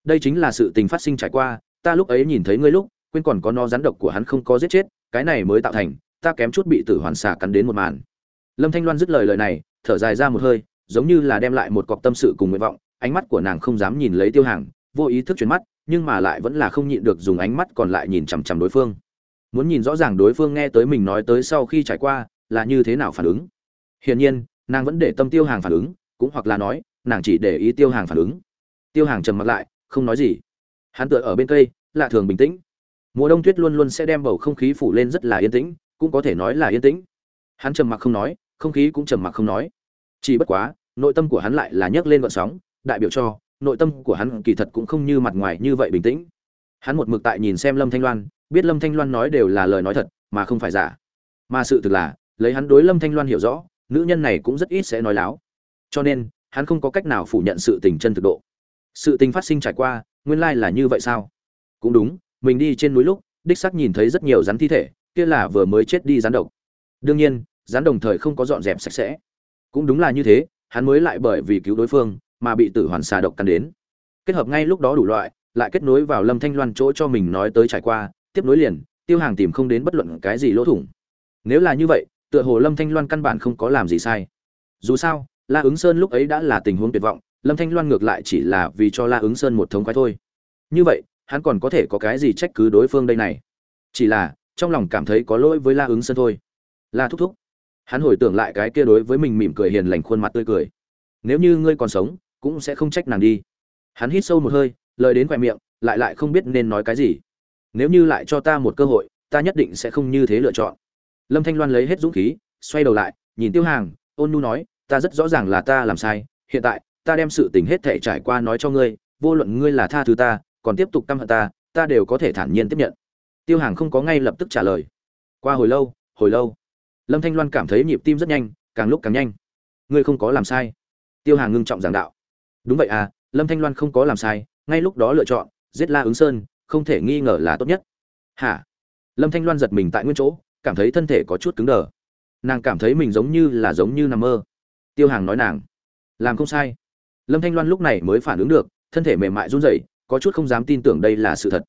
Đây chính là sự tình phát sinh trải qua, ta lúc ấy nhìn thấy ngươi lúc, quên còn có nó rắn độc của hắn không có giết chết, cái này mới tạo thành, ta kém chút bị tử hoàn xả cắn đến một màn. Lâm thanh loan dứt lời lời này, thở dài ra một hơi, giống như là đem lại một cọc tâm sự cùng nguyện vọng, ánh mắt của nàng không dám nhìn lấy tiêu hàng, vô ý thức chuyển mắt, nhưng mà lại vẫn là không nhịn được dùng ánh mắt còn lại nhìn chằm chằm đối phương muốn nhìn rõ ràng đối phương nghe tới mình nói tới sau khi trải qua là như thế nào phản ứng. Hiển nhiên, nàng vẫn để tâm tiêu hàng phản ứng, cũng hoặc là nói, nàng chỉ để ý tiêu hàng phản ứng. Tiêu hàng trầm mặt lại, không nói gì. Hắn tựa ở bên cây, lạ thường bình tĩnh. Mùa đông tuyết luôn luôn sẽ đem bầu không khí phủ lên rất là yên tĩnh, cũng có thể nói là yên tĩnh. Hắn trầm mặc không nói, không khí cũng trầm mặc không nói. Chỉ bất quá, nội tâm của hắn lại là nhấc lên gợn sóng, đại biểu cho, nội tâm của hắn kỳ thật cũng không như mặt ngoài như vậy bình tĩnh. Hắn một mực tại nhìn xem lâm thanh loan biết lâm thanh loan nói đều là lời nói thật, mà không phải giả. Mà sự thực là, lấy hắn đối lâm thanh loan hiểu rõ, nữ nhân này cũng rất ít sẽ nói láo. Cho nên, hắn không có cách nào phủ nhận sự tình chân thực độ. Sự tình phát sinh trải qua, nguyên lai là như vậy sao? Cũng đúng, mình đi trên núi lúc, đích xác nhìn thấy rất nhiều rắn thi thể, kia là vừa mới chết đi rắn độc. Đương nhiên, rắn đồng thời không có dọn dẹp sạch sẽ. Cũng đúng là như thế, hắn mới lại bởi vì cứu đối phương, mà bị tử hoàn xà độc cắn đến. Kết hợp ngay lúc đó đủ loại, lại kết nối vào lâm thanh loan chỗ cho mình nói tới trải qua tiếp nối liền, tiêu hàng tìm không đến bất luận cái gì lỗ thủng. Nếu là như vậy, tựa hồ lâm thanh loan căn bản không có làm gì sai. Dù sao, la ứng sơn lúc ấy đã là tình huống tuyệt vọng, lâm thanh loan ngược lại chỉ là vì cho la ứng sơn một thống khoái thôi. Như vậy, hắn còn có thể có cái gì trách cứ đối phương đây này? Chỉ là, trong lòng cảm thấy có lỗi với la ứng sơn thôi. La thúc thúc, hắn hồi tưởng lại cái kia đối với mình mỉm cười hiền lành khuôn mặt tươi cười. Nếu như ngươi còn sống, cũng sẽ không trách nàng đi. Hắn hít sâu một hơi, lời đến khoe miệng, lại lại không biết nên nói cái gì nếu như lại cho ta một cơ hội, ta nhất định sẽ không như thế lựa chọn. Lâm thanh loan lấy hết dũng khí, xoay đầu lại, nhìn tiêu hàng, ôn nu nói, ta rất rõ ràng là ta làm sai, hiện tại, ta đem sự tình hết thể trải qua nói cho ngươi, vô luận ngươi là tha thứ ta, còn tiếp tục căm hận ta ta đều có thể thản nhiên tiếp nhận. Tiêu hàng không có ngay lập tức trả lời. Qua hồi lâu hồi lâu, lâm thanh loan cảm thấy nhịp tim rất nhanh, càng lúc càng nhanh. Ngươi không có làm sai. Tiêu hàng ngưng trọng giảng đạo. Đúng vậy à lâm thanh loan không có làm sai, ngay lúc đó lựa chọn, giết la ứng sơn không thể nghi ngờ là tốt nhất. Hả? Lâm thanh loan giật mình tại nguyên chỗ, cảm thấy thân thể có chút cứng đờ. Nàng cảm thấy mình giống như là giống như nằm mơ. Tiêu hàng nói nàng, làm không sai. Lâm thanh loan lúc này mới phản ứng được, thân thể mềm mại run rẩy, có chút không dám tin tưởng đây là sự thật.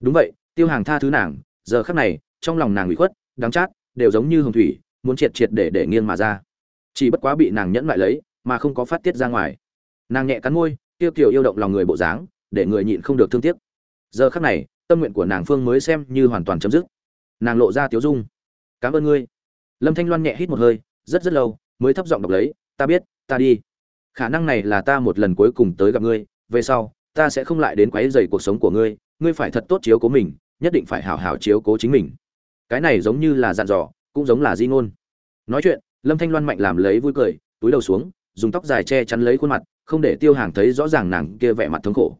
Đúng vậy, tiêu hàng tha thứ nàng, giờ khắc này, trong lòng nàng bị khuất đáng chát, đều giống như hồng thủy, muốn triệt triệt để để nghiêng mà ra. Chỉ bất quá bị nàng nhẫn lại lấy, mà không có phát tiết ra ngoài. Nàng nhẹ cắn môi, tiêu kiểu yêu động lòng người bộ dáng, để người nhịn không được thương tiếc giờ khắc này, tâm nguyện của nàng phương mới xem như hoàn toàn chấm dứt. Nàng lộ ra tiếu dung. Cảm ơn ngươi. Lâm thanh loan nhẹ hít một hơi, rất rất lâu, mới thấp giọng đọc lấy, ta biết, ta đi. Khả năng này là ta một lần cuối cùng tới gặp ngươi, về sau, ta sẽ không lại đến quấy rầy cuộc sống của ngươi ngươi phải thật tốt chiếu cố mình, nhất định phải hảo hảo chiếu cố chính mình. Cái này giống như là dặn dò, cũng giống là di ngôn. Nói chuyện, lâm thanh loan mạnh làm lấy vui cười, túi đầu xuống, dùng tóc dài che chắn lấy khuôn mặt, không để tiêu hàng thấy rõ ràng nàng kia vẻ mặt thống khổ.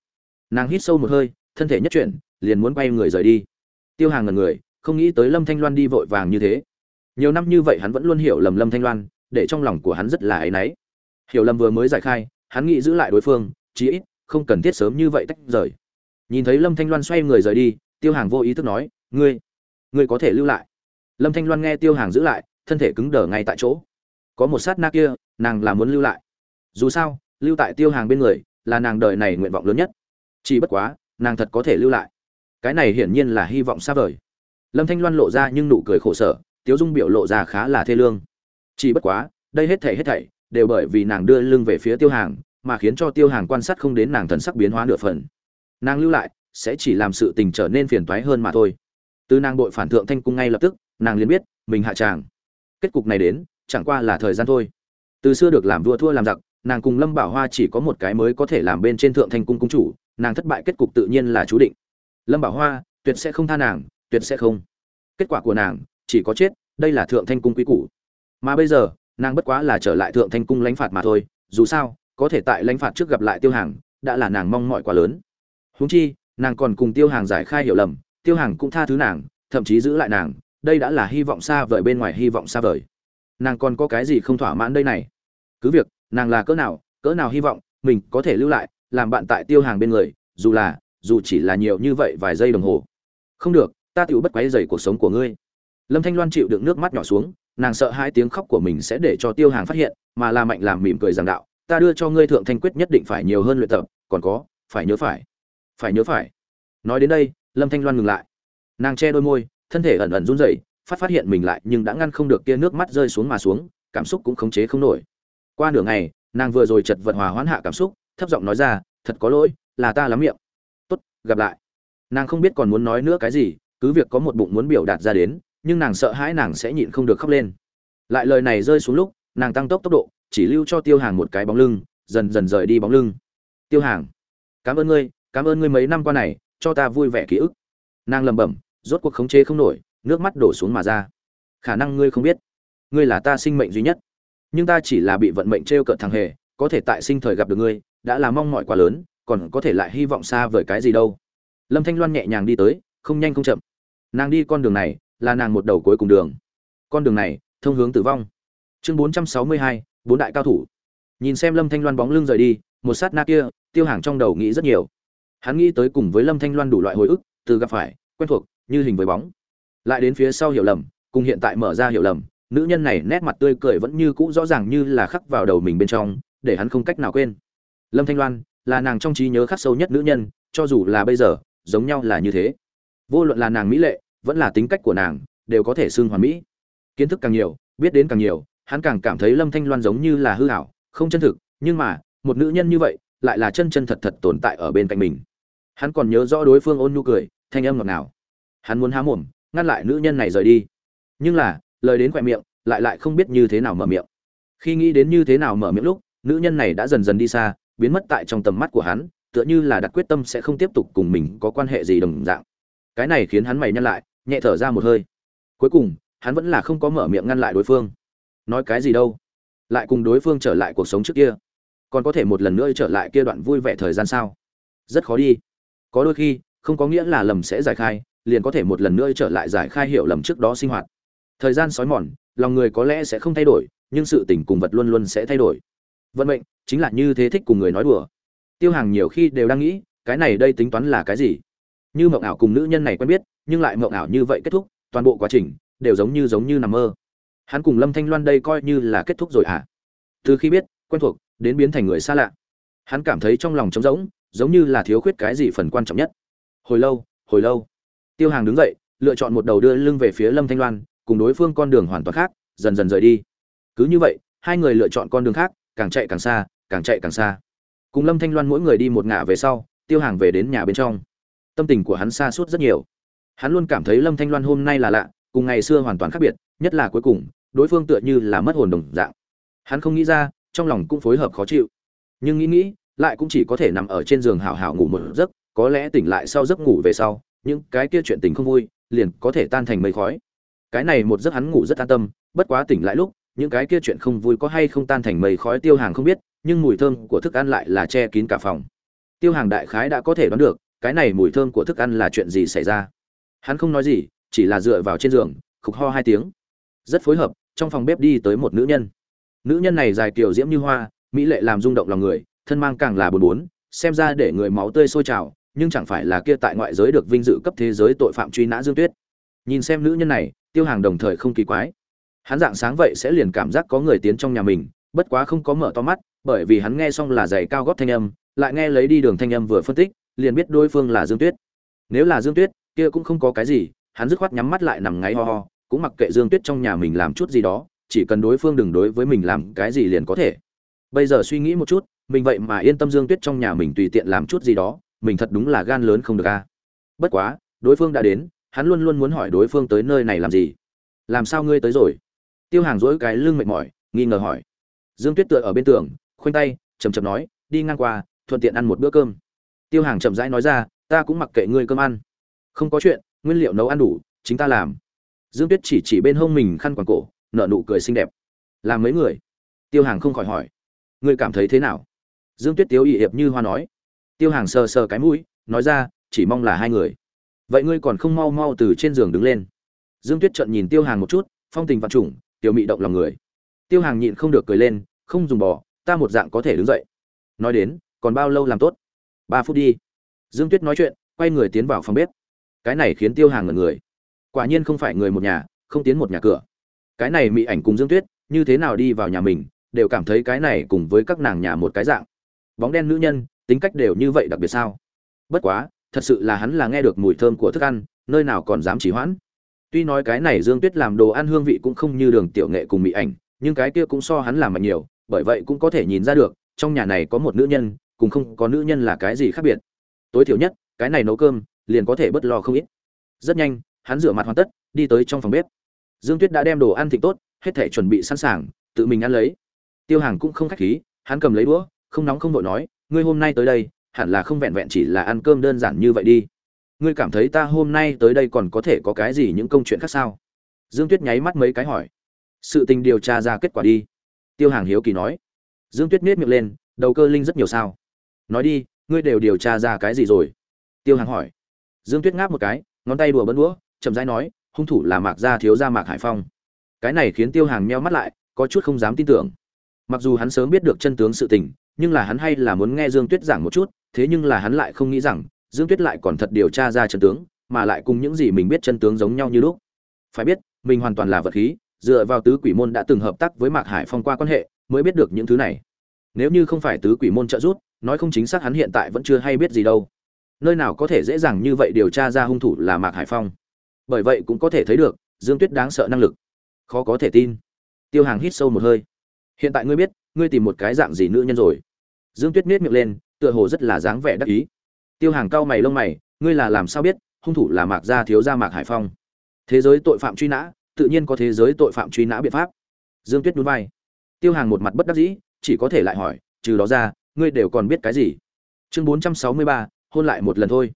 Nàng hít sâu một hơi thân thể nhất chuyển, liền muốn quay người rời đi. Tiêu hàng ngần người, không nghĩ tới lâm thanh loan đi vội vàng như thế. Nhiều năm như vậy hắn vẫn luôn hiểu lầm lâm thanh loan, để trong lòng của hắn rất là áy náy. Hiểu lầm vừa mới giải khai, hắn nghĩ giữ lại đối phương, chí ít không cần thiết sớm như vậy tách rời. Nhìn thấy lâm thanh loan xoay người rời đi, tiêu hàng vô ý thức nói, ngươi ngươi có thể lưu lại. Lâm thanh loan nghe tiêu hàng giữ lại, thân thể cứng đờ ngay tại chỗ. Có một sát na kia, nàng là muốn lưu lại. Dù sao, lưu tại tiêu hàng bên người là nàng đời này nguyện vọng lớn nhất. Chỉ bất quá nàng thật có thể lưu lại. Cái này hiển nhiên là hy vọng xa vời. Lâm thanh loan lộ ra nhưng nụ cười khổ sở, tiếu dung biểu lộ ra khá là thê lương. Chỉ bất quá, đây hết thảy hết thảy đều bởi vì nàng đưa lưng về phía tiêu hàng, mà khiến cho tiêu hàng quan sát không đến nàng thần sắc biến hóa nửa phần. Nàng lưu lại, sẽ chỉ làm sự tình trở nên phiền toái hơn mà thôi. Từ nàng đội phản thượng thanh cung ngay lập tức, nàng liền biết, mình hạ tràng. Kết cục này đến, chẳng qua là thời gian thôi. Từ xưa được làm vua thua làm giặc, nàng cùng lâm bảo hoa chỉ có một cái mới có thể làm bên trên thượng thanh cung cung chủ nàng thất bại kết cục tự nhiên là chú định. Lâm bảo hoa, tuyệt sẽ không tha nàng, tuyệt sẽ không. Kết quả của nàng, chỉ có chết, đây là thượng thanh cung quý củ. Mà bây giờ, nàng bất quá là trở lại thượng thanh cung lãnh phạt mà thôi, dù sao, có thể tại lãnh phạt trước gặp lại tiêu hàng, đã là nàng mong mọi quá lớn. Huống chi, nàng còn cùng tiêu hàng giải khai hiểu lầm, tiêu hàng cũng tha thứ nàng, thậm chí giữ lại nàng, đây đã là hy vọng xa vời bên ngoài hy vọng xa vời. Nàng còn có cái gì không thỏa mãn đây này? Cứ việc, nàng là cỡ nào cỡ nào hy vọng, mình có thể lưu lại làm bạn tại tiêu hàng bên người, dù là, dù chỉ là nhiều như vậy vài giây đồng hồ. Không được, ta tựu bất quấy dày cuộc sống của ngươi. Lâm thanh loan chịu đựng nước mắt nhỏ xuống, nàng sợ hai tiếng khóc của mình sẽ để cho tiêu hàng phát hiện, mà là mạnh làm mỉm cười giảng đạo, ta đưa cho ngươi thượng thanh quyết nhất định phải nhiều hơn luyện tập, còn có, phải nhớ phải phải nhớ phải. Nói đến đây, lâm thanh loan ngừng lại. Nàng che đôi môi, thân thể ẩn ẩn run rẩy, phát phát hiện mình lại nhưng đã ngăn không được kia nước mắt rơi xuống mà xuống, cảm xúc cũng khống chế không nổi. Qua nửa ngày, nàng vừa rồi chật vật hòa hoãn hạ cảm xúc thấp giọng nói ra, thật có lỗi, là ta lắm miệng. Tốt, gặp lại. Nàng không biết còn muốn nói nữa cái gì, cứ việc có một bụng muốn biểu đạt ra đến, nhưng nàng sợ hãi nàng sẽ nhịn không được khóc lên. Lại lời này rơi xuống lúc, nàng tăng tốc tốc độ, chỉ lưu cho tiêu hàng một cái bóng lưng, dần dần rời đi bóng lưng. Tiêu hàng, cảm ơn ngươi, cảm ơn ngươi mấy năm qua này, cho ta vui vẻ ký ức. Nàng lẩm bẩm, rốt cuộc khống chế không nổi, nước mắt đổ xuống mà ra. Khả năng ngươi không biết, ngươi là ta sinh mệnh duy nhất, nhưng ta chỉ là bị vận mệnh t r e o cợt thằng hề, có thể tại sinh thời gặp được ngươi đã là mong mỏi quá lớn, còn có thể lại hy vọng xa vời cái gì đâu. Lâm thanh loan nhẹ nhàng đi tới, không nhanh không chậm. Nàng đi con đường này, là nàng một đầu cuối cùng đường. Con đường này, thông hướng tử vong. Chương bốn trăm sáu mươi hai, bốn đại cao thủ. Nhìn xem lâm thanh loan bóng lưng rời đi, một sát na kia, tiêu hàng trong đầu nghĩ rất nhiều. Hắn nghĩ tới cùng với lâm thanh loan đủ loại hồi ức, từ gặp phải, quen thuộc, như hình với bóng. Lại đến phía sau hiểu lầm, cùng hiện tại mở ra hiểu lầm, nữ nhân này nét mặt tươi cười vẫn như cũ rõ ràng như là khắc vào đầu mình bên trong, để hắn không cách nào quên lâm thanh loan là nàng trong trí nhớ khắc sâu nhất nữ nhân, cho dù là bây giờ, giống nhau là như thế. Vô luận là nàng mỹ lệ, vẫn là tính cách của nàng, đều có thể xưng hoàn mỹ. Kiến thức càng nhiều, biết đến càng nhiều, hắn càng cảm thấy lâm thanh loan giống như là hư hảo không chân thực, nhưng mà, một nữ nhân như vậy, lại là chân chân thật thật tồn tại ở bên cạnh mình. Hắn còn nhớ rõ đối phương ôn nhu cười, thanh âm ngọt ngào. Hắn muốn há mồm, ngăn lại nữ nhân này rời đi. Nhưng là, lời đến khoe miệng, lại lại không biết như thế nào mở miệng. Khi nghĩ đến như thế nào mở miệng lúc, nữ nhân này đã dần dần đi xa biến mất tại trong tầm mắt của hắn, tựa như là đặt quyết tâm sẽ không tiếp tục cùng mình có quan hệ gì đồng dạng. Cái này khiến hắn mày nhăn lại, nhẹ thở ra một hơi. Cuối cùng, hắn vẫn là không có mở miệng ngăn lại đối phương. Nói cái gì đâu? Lại cùng đối phương trở lại cuộc sống trước kia. Còn có thể một lần nữa trở lại kia đoạn vui vẻ thời gian sao? Rất khó đi. Có đôi khi, không có nghĩa là lầm sẽ giải khai, liền có thể một lần nữa trở lại giải khai hiểu lầm trước đó sinh hoạt. Thời gian sói mòn, lòng người có lẽ sẽ không thay đổi, nhưng sự tình cùng vật luôn luôn sẽ thay đổi. Vận mệnh chính là như thế thích cùng người nói đùa. Tiêu hàng nhiều khi đều đang nghĩ, cái này đây tính toán là cái gì? Như mộng ảo cùng nữ nhân này quen biết, nhưng lại mộng ảo như vậy kết thúc, toàn bộ quá trình đều giống như giống như nằm mơ. Hắn cùng lâm thanh loan đây coi như là kết thúc rồi à từ khi biết, quen thuộc, đến biến thành người xa lạ. Hắn cảm thấy trong lòng trống rỗng, giống như là thiếu khuyết cái gì phần quan trọng nhất. Hồi lâu hồi lâu. Tiêu hàng đứng dậy, lựa chọn một đầu đưa lưng về phía lâm thanh loan, cùng đối phương con đường hoàn toàn khác, dần dần rời đi. Cứ như vậy, hai người lựa chọn con đường khác, càng chạy càng xa càng chạy càng xa. Cùng lâm thanh loan mỗi người đi một ngả về sau, tiêu hàng về đến nhà bên trong. Tâm tình của hắn xa suốt rất nhiều. Hắn luôn cảm thấy lâm thanh loan hôm nay là lạ, cùng ngày xưa hoàn toàn khác biệt, nhất là cuối cùng, đối phương tựa như là mất hồn đồng dạng. Hắn không nghĩ ra, trong lòng cũng phối hợp khó chịu. Nhưng nghĩ nghĩ, lại cũng chỉ có thể nằm ở trên giường hào hào ngủ một giấc, có lẽ tỉnh lại sau giấc ngủ về sau, những cái kia chuyện tình không vui, liền có thể tan thành mây khói. Cái này một giấc hắn ngủ rất an tâm, bất quá tỉnh lại lúc, những cái kia chuyện không vui có hay không tan thành mây khói tiêu hàng không biết nhưng mùi thơm của thức ăn lại là che kín cả phòng. Tiêu hàng đại khái đã có thể đoán được, cái này mùi thơm của thức ăn là chuyện gì xảy ra. Hắn không nói gì, chỉ là dựa vào trên giường, khục ho hai tiếng. Rất phối hợp, trong phòng bếp đi tới một nữ nhân. Nữ nhân này dài kiểu diễm như hoa, mỹ lệ làm rung động lòng người, thân mang càng là buồn bốn, xem ra để người máu tươi sôi trào, nhưng chẳng phải là kia tại ngoại giới được vinh dự cấp thế giới tội phạm truy nã dương tuyết. Nhìn xem nữ nhân này, tiêu hàng đồng thời không kỳ quái. Hắn dạng sáng vậy sẽ liền cảm giác có người tiến trong nhà mình, bất quá không có mở to mắt bởi vì hắn nghe xong là giày cao gót thanh âm, lại nghe lấy đi đường thanh âm vừa phân tích, liền biết đối phương là dương tuyết. Nếu là dương tuyết, kia cũng không có cái gì, hắn dứt khoát nhắm mắt lại nằm ngáy ho ho, cũng mặc kệ dương tuyết trong nhà mình làm chút gì đó, chỉ cần đối phương đừng đối với mình làm cái gì liền có thể. Bây giờ suy nghĩ một chút, mình vậy mà yên tâm dương tuyết trong nhà mình tùy tiện làm chút gì đó, mình thật đúng là gan lớn không được a. Bất quá, đối phương đã đến, hắn luôn luôn muốn hỏi đối phương tới nơi này làm gì. Làm sao ngươi tới rồi? Tiêu hàng dỗi cái lưng mệt mỏi, nghi ngờ hỏi. Dương tuyết tựa ở bên tường khoanh tay chầm chầm nói, đi ngang qua, thuận tiện ăn một bữa cơm. Tiêu hàng chậm rãi nói ra, ta cũng mặc kệ ngươi cơm ăn. Không có chuyện, nguyên liệu nấu ăn đủ, chính ta làm. Dương tuyết chỉ chỉ bên hông mình khăn quàng cổ, nở nụ cười xinh đẹp. Làm mấy người? Tiêu hàng không khỏi hỏi. Ngươi cảm thấy thế nào? Dương tuyết tiếu ỵ hiệp như hoa nói. Tiêu hàng sờ sờ cái mũi, nói ra, chỉ mong là hai người. Vậy ngươi còn không mau mau từ trên giường đứng lên. Dương tuyết trợn nhìn tiêu hàng một chút, phong tình vạn trùng, tiểu mị động lòng người. Tiêu hàng nhịn không được cười lên, không dùng bò ta một dạng có thể đứng dậy. Nói đến, còn bao lâu làm tốt? Ba phút đi. Dương tuyết nói chuyện, quay người tiến vào phòng bếp. Cái này khiến tiêu hàng ngẩn người. Quả nhiên không phải người một nhà, không tiến một nhà cửa. Cái này mị ảnh cùng dương tuyết, như thế nào đi vào nhà mình, đều cảm thấy cái này cùng với các nàng nhà một cái dạng. Bóng đen nữ nhân, tính cách đều như vậy đặc biệt sao? Bất quá, thật sự là hắn là nghe được mùi thơm của thức ăn, nơi nào còn dám chỉ hoãn. Tuy nói cái này dương tuyết làm đồ ăn hương vị cũng không như đường tiểu nghệ cùng mỹ ảnh, nhưng cái kia cũng so hắn làm mạnh nhiều bởi vậy cũng có thể nhìn ra được, trong nhà này có một nữ nhân, cùng không có nữ nhân là cái gì khác biệt. Tối thiểu nhất, cái này nấu cơm, liền có thể bớt lo không ít. Rất nhanh, hắn rửa mặt hoàn tất, đi tới trong phòng bếp. Dương tuyết đã đem đồ ăn thịnh tốt, hết thể chuẩn bị sẵn sàng, tự mình ăn lấy. Tiêu hàng cũng không khách khí, hắn cầm lấy đũa, không nóng không vội nói, ngươi hôm nay tới đây, hẳn là không vẹn vẹn chỉ là ăn cơm đơn giản như vậy đi. Ngươi cảm thấy ta hôm nay tới đây còn có thể có cái gì những công chuyện khác sao? Dương tuyết nháy mắt mấy cái hỏi. Sự tình điều tra ra kết quả đi tiêu hàng hiếu kỳ nói. Dương tuyết miết miệng lên, đầu cơ linh rất nhiều sao. Nói đi, ngươi đều điều tra ra cái gì rồi? Tiêu hàng hỏi. Dương tuyết ngáp một cái, ngón tay đùa bấn đũa, chậm rãi nói, hung thủ là mạc gia thiếu gia mạc hải phong. Cái này khiến tiêu hàng meo mắt lại, có chút không dám tin tưởng. Mặc dù hắn sớm biết được chân tướng sự tình, nhưng là hắn hay là muốn nghe dương tuyết giảng một chút, thế nhưng là hắn lại không nghĩ rằng, dương tuyết lại còn thật điều tra ra chân tướng, mà lại cùng những gì mình biết chân tướng giống nhau như lúc. Phải biết, mình hoàn toàn là vật khí dựa vào tứ quỷ môn đã từng hợp tác với mạc hải phong qua quan hệ, mới biết được những thứ này. Nếu như không phải tứ quỷ môn trợ giúp, nói không chính xác hắn hiện tại vẫn chưa hay biết gì đâu. Nơi nào có thể dễ dàng như vậy điều tra ra hung thủ là mạc hải phong. Bởi vậy cũng có thể thấy được, dương tuyết đáng sợ năng lực. Khó có thể tin. Tiêu hàng hít sâu một hơi. Hiện tại ngươi biết, ngươi tìm một cái dạng gì nữ nhân rồi? Dương tuyết miết miệng lên, tựa hồ rất là dáng vẻ đắc ý. Tiêu hàng cao mày lông mày, ngươi là làm sao biết, hung thủ là mạc gia thiếu gia mạc hải phong. Thế giới tội phạm truy nã tự nhiên có thế giới tội phạm truy nã biện pháp. Dương tuyết núi vai. Tiêu hàng một mặt bất đắc dĩ, chỉ có thể lại hỏi, trừ đó ra, ngươi đều còn biết cái gì? Chương bốn trăm sáu mươi ba, hôn lại một lần thôi.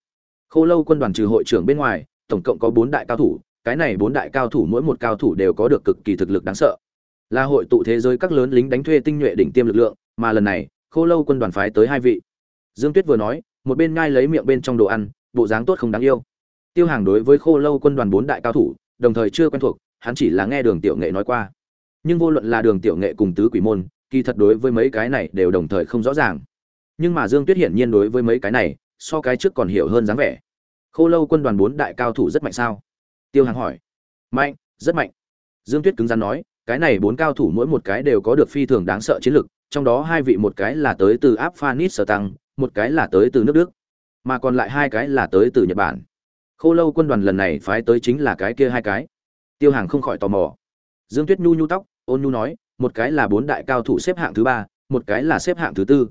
Khô lâu quân đoàn trừ hội trưởng bên ngoài, tổng cộng có bốn đại cao thủ, cái này bốn đại cao thủ mỗi một cao thủ đều có được cực kỳ thực lực đáng sợ. Là hội tụ thế giới các lớn lính đánh thuê tinh nhuệ đỉnh tiêm lực lượng, mà lần này, khô lâu quân đoàn phái tới hai vị. Dương tuyết vừa nói, một bên ngai lấy miệng bên trong đồ ăn, bộ dáng tốt không đáng yêu. Tiêu hàng đối với khô lâu quân đoàn bốn đại cao thủ, đồng thời chưa quen thuộc hắn chỉ là nghe đường tiểu nghệ nói qua. Nhưng vô luận là đường tiểu nghệ cùng tứ quỷ môn, kỳ thật đối với mấy cái này đều đồng thời không rõ ràng. Nhưng mà dương tuyết hiển nhiên đối với mấy cái này, so cái trước còn hiểu hơn dáng vẻ. Khô lâu quân đoàn bốn đại cao thủ rất mạnh sao? Tiêu hàng hỏi. Mạnh, rất mạnh. Dương tuyết cứng rắn nói, cái này bốn cao thủ mỗi một cái đều có được phi thường đáng sợ chiến lực, trong đó hai vị một cái là tới từ áp phanit sở tăng, một cái là tới từ nước đức, mà còn lại hai cái là tới từ nhật bản. Khô lâu quân đoàn lần này phái tới chính là cái kia hai cái tiêu hàng không khỏi tò mò. Dương tuyết nhu nhu tóc, ôn nhu nói, một cái là bốn đại cao thủ xếp hạng thứ ba, một cái là xếp hạng thứ tư.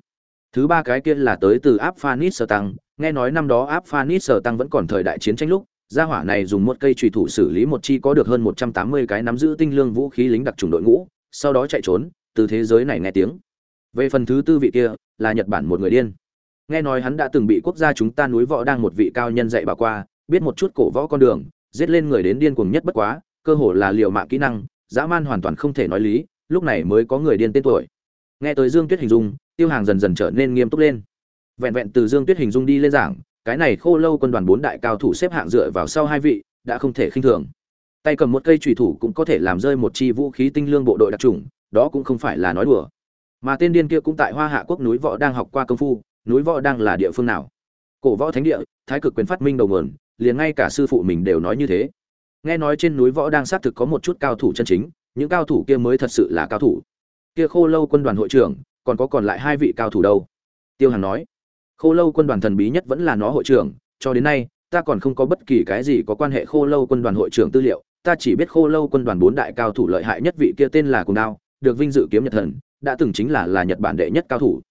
Thứ ba cái kia là tới từ áp phanit sơ tăng, nghe nói năm đó áp phanit sơ tăng vẫn còn thời đại chiến tranh lúc, gia hỏa này dùng một cây trùy thủ xử lý một chi có được hơn một trăm tám mươi cái nắm giữ tinh lương vũ khí lính đặc trùng đội ngũ, sau đó chạy trốn, từ thế giới này nghe tiếng. Về phần thứ tư vị kia, là nhật bản một người điên. Nghe nói hắn đã từng bị quốc gia chúng ta núi võ đang một vị cao nhân dạy bảo qua, biết một chút cổ võ con đường, giết lên người đến điên cuồng nhất bất quá cơ hồ là liệu mạng kỹ năng, dã man hoàn toàn không thể nói lý, lúc này mới có người điên tên tuổi. Nghe tới dương tuyết hình dung, tiêu hàng dần dần trở nên nghiêm túc lên. Vẹn vẹn từ dương tuyết hình dung đi lên giảng, cái này khô lâu quân đoàn bốn đại cao thủ xếp hạng dựa vào sau hai vị, đã không thể khinh thường. Tay cầm một cây trùy thủ cũng có thể làm rơi một chi vũ khí tinh lương bộ đội đặc trùng đó cũng không phải là nói đùa. Mà tên điên kia cũng tại hoa hạ quốc núi võ đang học qua công phu, núi võ đang là địa phương nào? Cổ võ thánh địa, thái cực quyền phát minh đầu nguồn, liền ngay cả sư phụ mình đều nói như thế nghe nói trên núi võ đang xác thực có một chút cao thủ chân chính, những cao thủ kia mới thật sự là cao thủ. Kia khô lâu quân đoàn hội trưởng, còn có còn lại hai vị cao thủ đâu? Tiêu Hằng nói. Khô lâu quân đoàn thần bí nhất vẫn là nó hội trưởng, cho đến nay, ta còn không có bất kỳ cái gì có quan hệ khô lâu quân đoàn hội trưởng tư liệu, ta chỉ biết khô lâu quân đoàn bốn đại cao thủ lợi hại nhất vị kia tên là cùng đao, được vinh dự kiếm nhật thần, đã từng chính là là nhật bản đệ nhất cao thủ.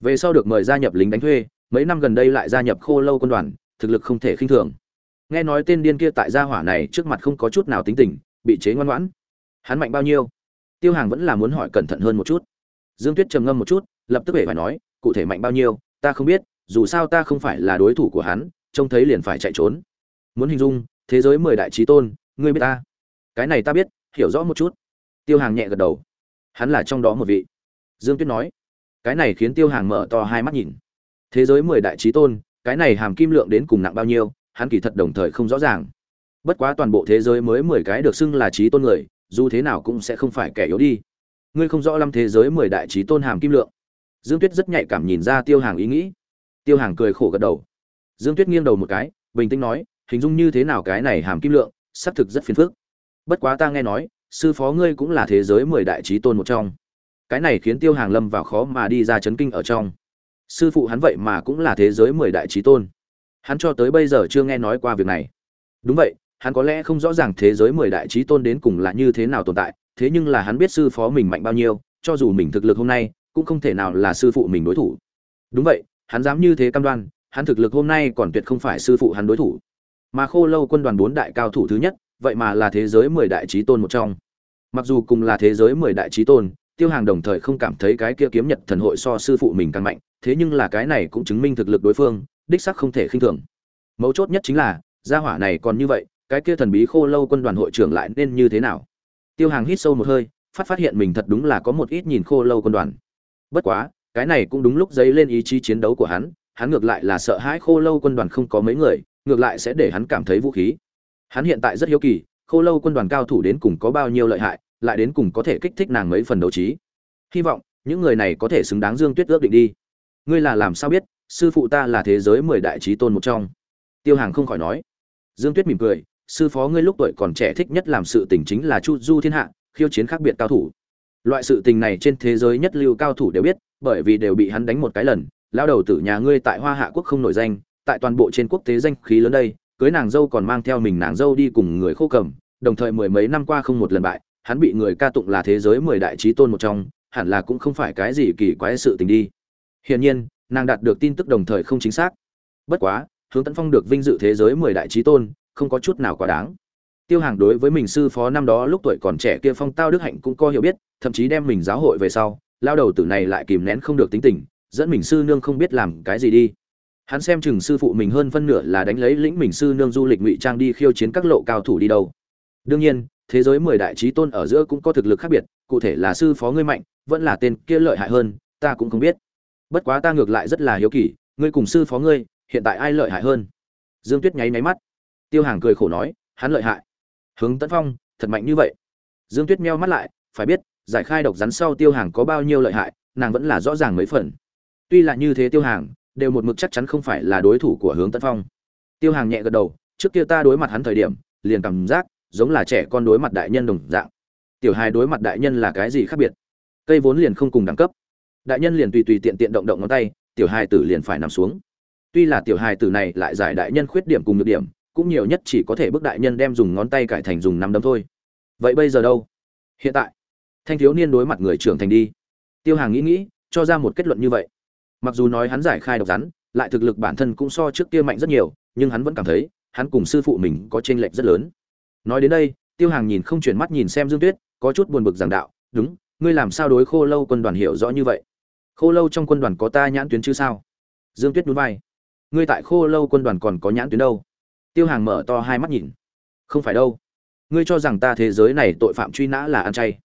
Về sau được mời gia nhập lính đánh thuê, mấy năm gần đây lại gia nhập khô lâu quân đoàn, thực lực không thể khinh thường nghe nói tên điên kia tại gia hỏa này trước mặt không có chút nào tính tình, bị chế ngoan ngoãn. Hắn mạnh bao nhiêu? Tiêu hàng vẫn là muốn hỏi cẩn thận hơn một chút. Dương tuyết trầm ngâm một chút, lập tức hề phải nói, cụ thể mạnh bao nhiêu, ta không biết, dù sao ta không phải là đối thủ của hắn, trông thấy liền phải chạy trốn. Muốn hình dung, thế giới mười đại trí tôn, ngươi biết ta? Cái này ta biết, hiểu rõ một chút. Tiêu hàng nhẹ gật đầu. Hắn là trong đó một vị. Dương tuyết nói. Cái này khiến tiêu hàng mở to hai mắt nhìn. Thế giới mười đại trí tôn, cái này hàm kim lượng đến cùng nặng bao nhiêu hắn kỳ thật đồng thời không rõ ràng. Bất quá toàn bộ thế giới mới mười cái được xưng là trí tôn người, dù thế nào cũng sẽ không phải kẻ yếu đi. Ngươi không rõ lâm thế giới mười đại trí tôn hàm kim lượng. Dương tuyết rất nhạy cảm nhìn ra tiêu hàng ý nghĩ. Tiêu hàng cười khổ gật đầu. Dương tuyết nghiêng đầu một cái, bình tĩnh nói, hình dung như thế nào cái này hàm kim lượng, xác thực rất phiền phức. Bất quá ta nghe nói, sư phó ngươi cũng là thế giới mười đại trí tôn một trong. Cái này khiến tiêu hàng lâm vào khó mà đi ra chấn kinh ở trong. Sư phụ hắn vậy mà cũng là thế giới mười đại trí tôn hắn cho tới bây giờ chưa nghe nói qua việc này. Đúng vậy, hắn có lẽ không rõ ràng thế giới mười đại trí tôn đến cùng là như thế nào tồn tại, thế nhưng là hắn biết sư phó mình mạnh bao nhiêu, cho dù mình thực lực hôm nay, cũng không thể nào là sư phụ mình đối thủ. Đúng vậy, hắn dám như thế cam đoan, hắn thực lực hôm nay còn tuyệt không phải sư phụ hắn đối thủ. Mà khô lâu quân đoàn bốn đại cao thủ thứ nhất, vậy mà là thế giới mười đại trí tôn một trong. Mặc dù cùng là thế giới mười đại trí tôn, tiêu hàng đồng thời không cảm thấy cái kia kiếm nhật thần hội so sư phụ mình càng mạnh, thế nhưng là cái này cũng chứng minh thực lực đối phương đích sắc không thể khinh thường. Mấu chốt nhất chính là, gia hỏa này còn như vậy, cái kia thần bí khô lâu quân đoàn hội trưởng lại nên như thế nào? Tiêu hàng hít sâu một hơi, phát phát hiện mình thật đúng là có một ít nhìn khô lâu quân đoàn. Bất quá, cái này cũng đúng lúc dấy lên ý chí chiến đấu của hắn hắn ngược lại là sợ hãi khô lâu quân đoàn không có mấy người, ngược lại sẽ để hắn cảm thấy vũ khí. Hắn hiện tại rất hiếu kỳ, khô lâu quân đoàn cao thủ đến cùng có bao nhiêu lợi hại, lại đến cùng có thể kích thích nàng mấy phần đấu trí. Hy vọng, những người này có thể xứng đáng dương tuyết ước định đi. Ngươi là làm sao biết? Sư phụ ta là thế giới mười đại trí tôn một trong. Tiêu hàng không khỏi nói. Dương tuyết mỉm cười, sư phó ngươi lúc tuổi còn trẻ thích nhất làm sự tình chính là chu du thiên hạ, khiêu chiến khác biệt cao thủ. Loại sự tình này trên thế giới nhất lưu cao thủ đều biết, bởi vì đều bị hắn đánh một cái lần lao đầu tử nhà ngươi tại hoa hạ quốc không nổi danh, tại toàn bộ trên quốc tế danh khí lớn đây, cưới nàng dâu còn mang theo mình nàng dâu đi cùng người khô cầm, đồng thời mười mấy năm qua không một lần bại, hắn bị người ca tụng là thế giới mười đại trí tôn một trong, hẳn là cũng không phải cái gì kỳ quái sự tình đi. Hiển nhiên nàng đạt được tin tức đồng thời không chính xác. Bất quá, hướng tấn phong được vinh dự thế giới mười đại trí tôn, không có chút nào quá đáng. Tiêu hàng đối với mình sư phó năm đó lúc tuổi còn trẻ kia phong tao đức hạnh cũng có hiểu biết, thậm chí đem mình giáo hội về sau, lao đầu tử này lại kìm nén không được tính tình, dẫn mình sư nương không biết làm cái gì đi. Hắn xem chừng sư phụ mình hơn phân nửa là đánh lấy lĩnh mình sư nương du lịch ngụy trang đi khiêu chiến các lộ cao thủ đi đâu. Đương nhiên, thế giới mười đại trí tôn ở giữa cũng có thực lực khác biệt, cụ thể là sư phó ngươi mạnh, vẫn là tên kia lợi hại hơn, ta cũng không biết bất quá ta ngược lại rất là hiếu kỳ, ngươi cùng sư phó ngươi, hiện tại ai lợi hại hơn? Dương tuyết nháy máy mắt. Tiêu hàng cười khổ nói, hắn lợi hại. Hướng tấn phong, thật mạnh như vậy. Dương tuyết meo mắt lại, phải biết, giải khai độc rắn sau tiêu hàng có bao nhiêu lợi hại, nàng vẫn là rõ ràng mấy phần. Tuy là như thế tiêu hàng, đều một mực chắc chắn không phải là đối thủ của hướng tấn phong. Tiêu hàng nhẹ gật đầu, trước kia ta đối mặt hắn thời điểm, liền cảm giác giống là trẻ con đối mặt đại nhân đồng dạng. Tiểu hài đối mặt đại nhân là cái gì khác biệt? Cây vốn liền không cùng đẳng cấp đại nhân liền tùy tùy tiện tiện động động ngón tay, tiểu hài tử liền phải nằm xuống. Tuy là tiểu hài tử này lại giải đại nhân khuyết điểm cùng nhược điểm, cũng nhiều nhất chỉ có thể bức đại nhân đem dùng ngón tay cải thành dùng nắm đấm thôi. Vậy bây giờ đâu? Hiện tại, thanh thiếu niên đối mặt người trưởng thành đi. Tiêu hàng nghĩ nghĩ, cho ra một kết luận như vậy. Mặc dù nói hắn giải khai độc rắn, lại thực lực bản thân cũng so trước kia mạnh rất nhiều, nhưng hắn vẫn cảm thấy, hắn cùng sư phụ mình có chênh lệch rất lớn. Nói đến đây, tiêu hàng nhìn không chuyển mắt nhìn xem dương tuyết, có chút buồn bực giảng đạo, đúng, ngươi làm sao đối khô lâu quân đoàn hiểu rõ như vậy? Khô lâu trong quân đoàn có ta nhãn tuyến chứ sao? Dương tuyết núi vai. Ngươi tại khô lâu quân đoàn còn có nhãn tuyến đâu? Tiêu hàng mở to hai mắt nhìn. Không phải đâu. Ngươi cho rằng ta thế giới này tội phạm truy nã là ăn chay.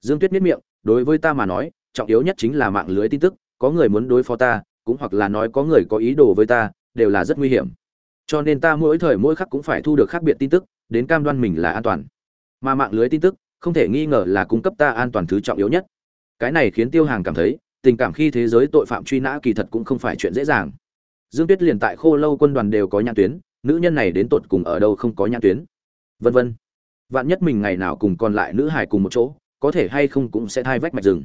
Dương tuyết miết miệng, đối với ta mà nói, trọng yếu nhất chính là mạng lưới tin tức, có người muốn đối phó ta, cũng hoặc là nói có người có ý đồ với ta, đều là rất nguy hiểm. Cho nên ta mỗi thời mỗi khắc cũng phải thu được khác biệt tin tức, đến cam đoan mình là an toàn. Mà mạng lưới tin tức, không thể nghi ngờ là cung cấp ta an toàn thứ trọng yếu nhất. Cái này khiến tiêu hàng cảm thấy tình cảm khi thế giới tội phạm truy nã kỳ thật cũng không phải chuyện dễ dàng. Dương tuyết liền tại khô lâu quân đoàn đều có nhãn tuyến, nữ nhân này đến tột cùng ở đâu không có nhãn tuyến. Vân vân. Vạn nhất mình ngày nào cùng còn lại nữ hải cùng một chỗ, có thể hay không cũng sẽ thai vách mạch rừng.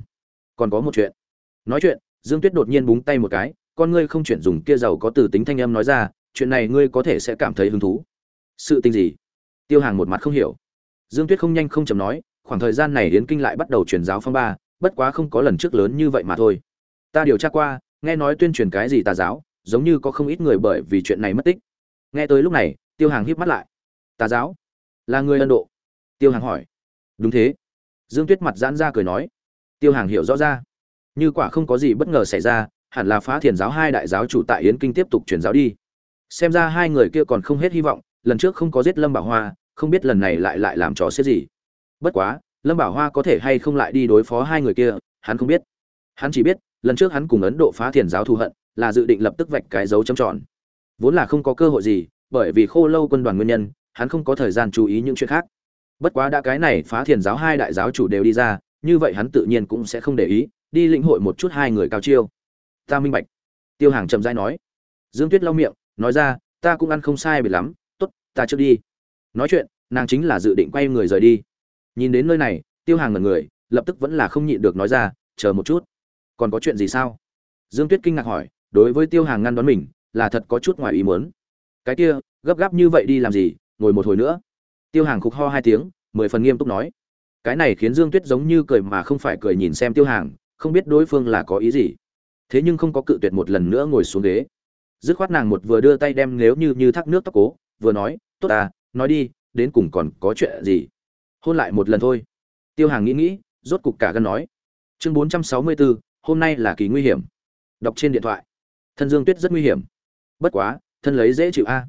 Còn có một chuyện. Nói chuyện, dương tuyết đột nhiên búng tay một cái, con ngươi không chuyển dùng kia giàu có từ tính thanh âm nói ra, chuyện này ngươi có thể sẽ cảm thấy hứng thú. Sự tình gì? Tiêu hàng một mặt không hiểu. Dương tuyết không nhanh không chầm nói, khoảng thời gian này hiến kinh lại bắt đầu truyền giáo phong ba bất quá không có lần trước lớn như vậy mà thôi. Ta điều tra qua, nghe nói tuyên truyền cái gì tà giáo, giống như có không ít người bởi vì chuyện này mất tích. Nghe tới lúc này, tiêu hàng híp mắt lại. Tà giáo? Là người ấn độ? Tiêu hàng hỏi. Đúng thế. Dương tuyết mặt giãn ra cười nói. Tiêu hàng hiểu rõ ra. Như quả không có gì bất ngờ xảy ra, hẳn là phá thiền giáo hai đại giáo chủ tại yến kinh tiếp tục truyền giáo đi. Xem ra hai người kia còn không hết hy vọng, lần trước không có giết lâm bảo hoa, không biết lần này lại lại làm trò xếp gì. Bất quá lâm bảo hoa có thể hay không lại đi đối phó hai người kia, hắn không biết. Hắn chỉ biết, lần trước hắn cùng ấn độ phá thiền giáo thù hận, là dự định lập tức vạch cái dấu trầm tròn. Vốn là không có cơ hội gì, bởi vì khô lâu quân đoàn nguyên nhân, hắn không có thời gian chú ý những chuyện khác. Bất quá đã cái này phá thiền giáo hai đại giáo chủ đều đi ra, như vậy hắn tự nhiên cũng sẽ không để ý, đi lĩnh hội một chút hai người cao chiêu. Ta minh bạch. Tiêu hàng trầm dai nói. Dương tuyết lau miệng, nói ra, ta cũng ăn không sai bị lắm t ố t ta trước đi. Nói chuyện, nàng chính là dự định quay người rời đi nhìn đến nơi này tiêu hàng ngần người lập tức vẫn là không nhịn được nói ra chờ một chút. Còn có chuyện gì sao? Dương tuyết kinh ngạc hỏi đối với tiêu hàng ngăn đón mình là thật có chút ngoài ý muốn. Cái kia gấp gáp như vậy đi làm gì ngồi một hồi nữa. Tiêu hàng khục ho hai tiếng mười phần nghiêm túc nói. Cái này khiến dương tuyết giống như cười mà không phải cười nhìn xem tiêu hàng không biết đối phương là có ý gì. Thế nhưng không có cự tuyệt một lần nữa ngồi xuống ghế. Dứt khoát nàng một vừa đưa tay đem nếu như như thác nước tóc cố vừa nói tốt à, nói đi đến cùng còn có chuyện gì? Hôn lại một lần thôi. Tiêu hàng nghĩ nghĩ, rốt cục cả gân nói. Chương bốn trăm sáu mươi bốn hôm nay là kỳ nguy hiểm. Đọc trên điện thoại. Thân dương tuyết rất nguy hiểm. Bất quá, thân lấy dễ chịu a.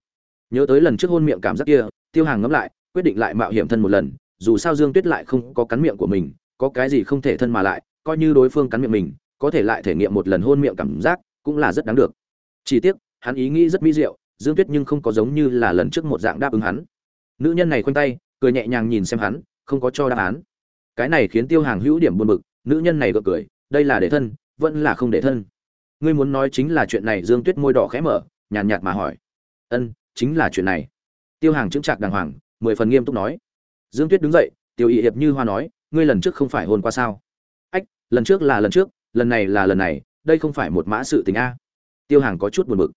Nhớ tới lần trước hôn miệng cảm giác kia, tiêu hàng ngẫm lại, quyết định lại mạo hiểm thân một lần, dù sao dương tuyết lại không có cắn miệng của mình, có cái gì không thể thân mà lại, coi như đối phương cắn miệng mình, có thể lại thể nghiệm một lần hôn miệng cảm giác, cũng là rất đáng được. Chỉ tiếc, hắn ý nghĩ rất mỹ diệu, dương tuyết nhưng không có giống như là lần trước một dạng đáp ứng hắn. Nữ nhân này khoanh tay cười nhẹ nhàng nhìn xem hắn, không có cho đáp án. Cái này khiến tiêu hàng hữu điểm buồn bực, nữ nhân này gượng cười, đây là để thân, vẫn là không để thân. Ngươi muốn nói chính là chuyện này dương tuyết môi đỏ khẽ mở, nhàn nhạt mà hỏi. Ân, chính là chuyện này. Tiêu hàng chững chạc đàng hoàng, mười phần nghiêm túc nói. Dương tuyết đứng dậy, tiêu y hiệp như hoa nói, ngươi lần trước không phải hôn qua sao? Ách, lần trước là lần trước, lần này là lần này, đây không phải một mã sự tình a. Tiêu hàng có chút buồn bực.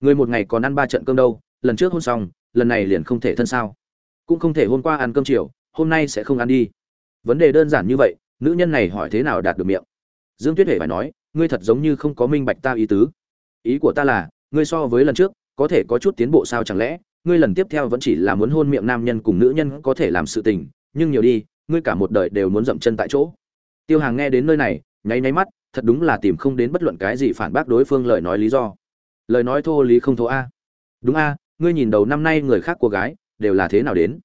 Người một ngày còn ăn ba trận cơm đâu, lần trước hôn xong, lần này liền không thể thân sao? Cũng không thể hôm qua ăn cơm chiều, hôm nay sẽ không ăn đi. Vấn đề đơn giản như vậy, nữ nhân này hỏi thế nào đạt được miệng? Dương tuyết hề phải nói, ngươi thật giống như không có minh bạch ta ý tứ. Ý của ta là, ngươi so với lần trước, có thể có chút tiến bộ sao chẳng lẽ, ngươi lần tiếp theo vẫn chỉ là muốn hôn miệng nam nhân cùng nữ nhân có thể làm sự tình, nhưng nhiều đi, ngươi cả một đời đều muốn dậm chân tại chỗ. Tiêu hàng nghe đến nơi này, nháy nháy mắt, thật đúng là tìm không đến bất luận cái gì phản bác đối phương lời nói lý do. Lời nói thô lý không thô a. Đúng a, ngươi nhìn đầu năm nay người khác cô gái đều là thế nào đến?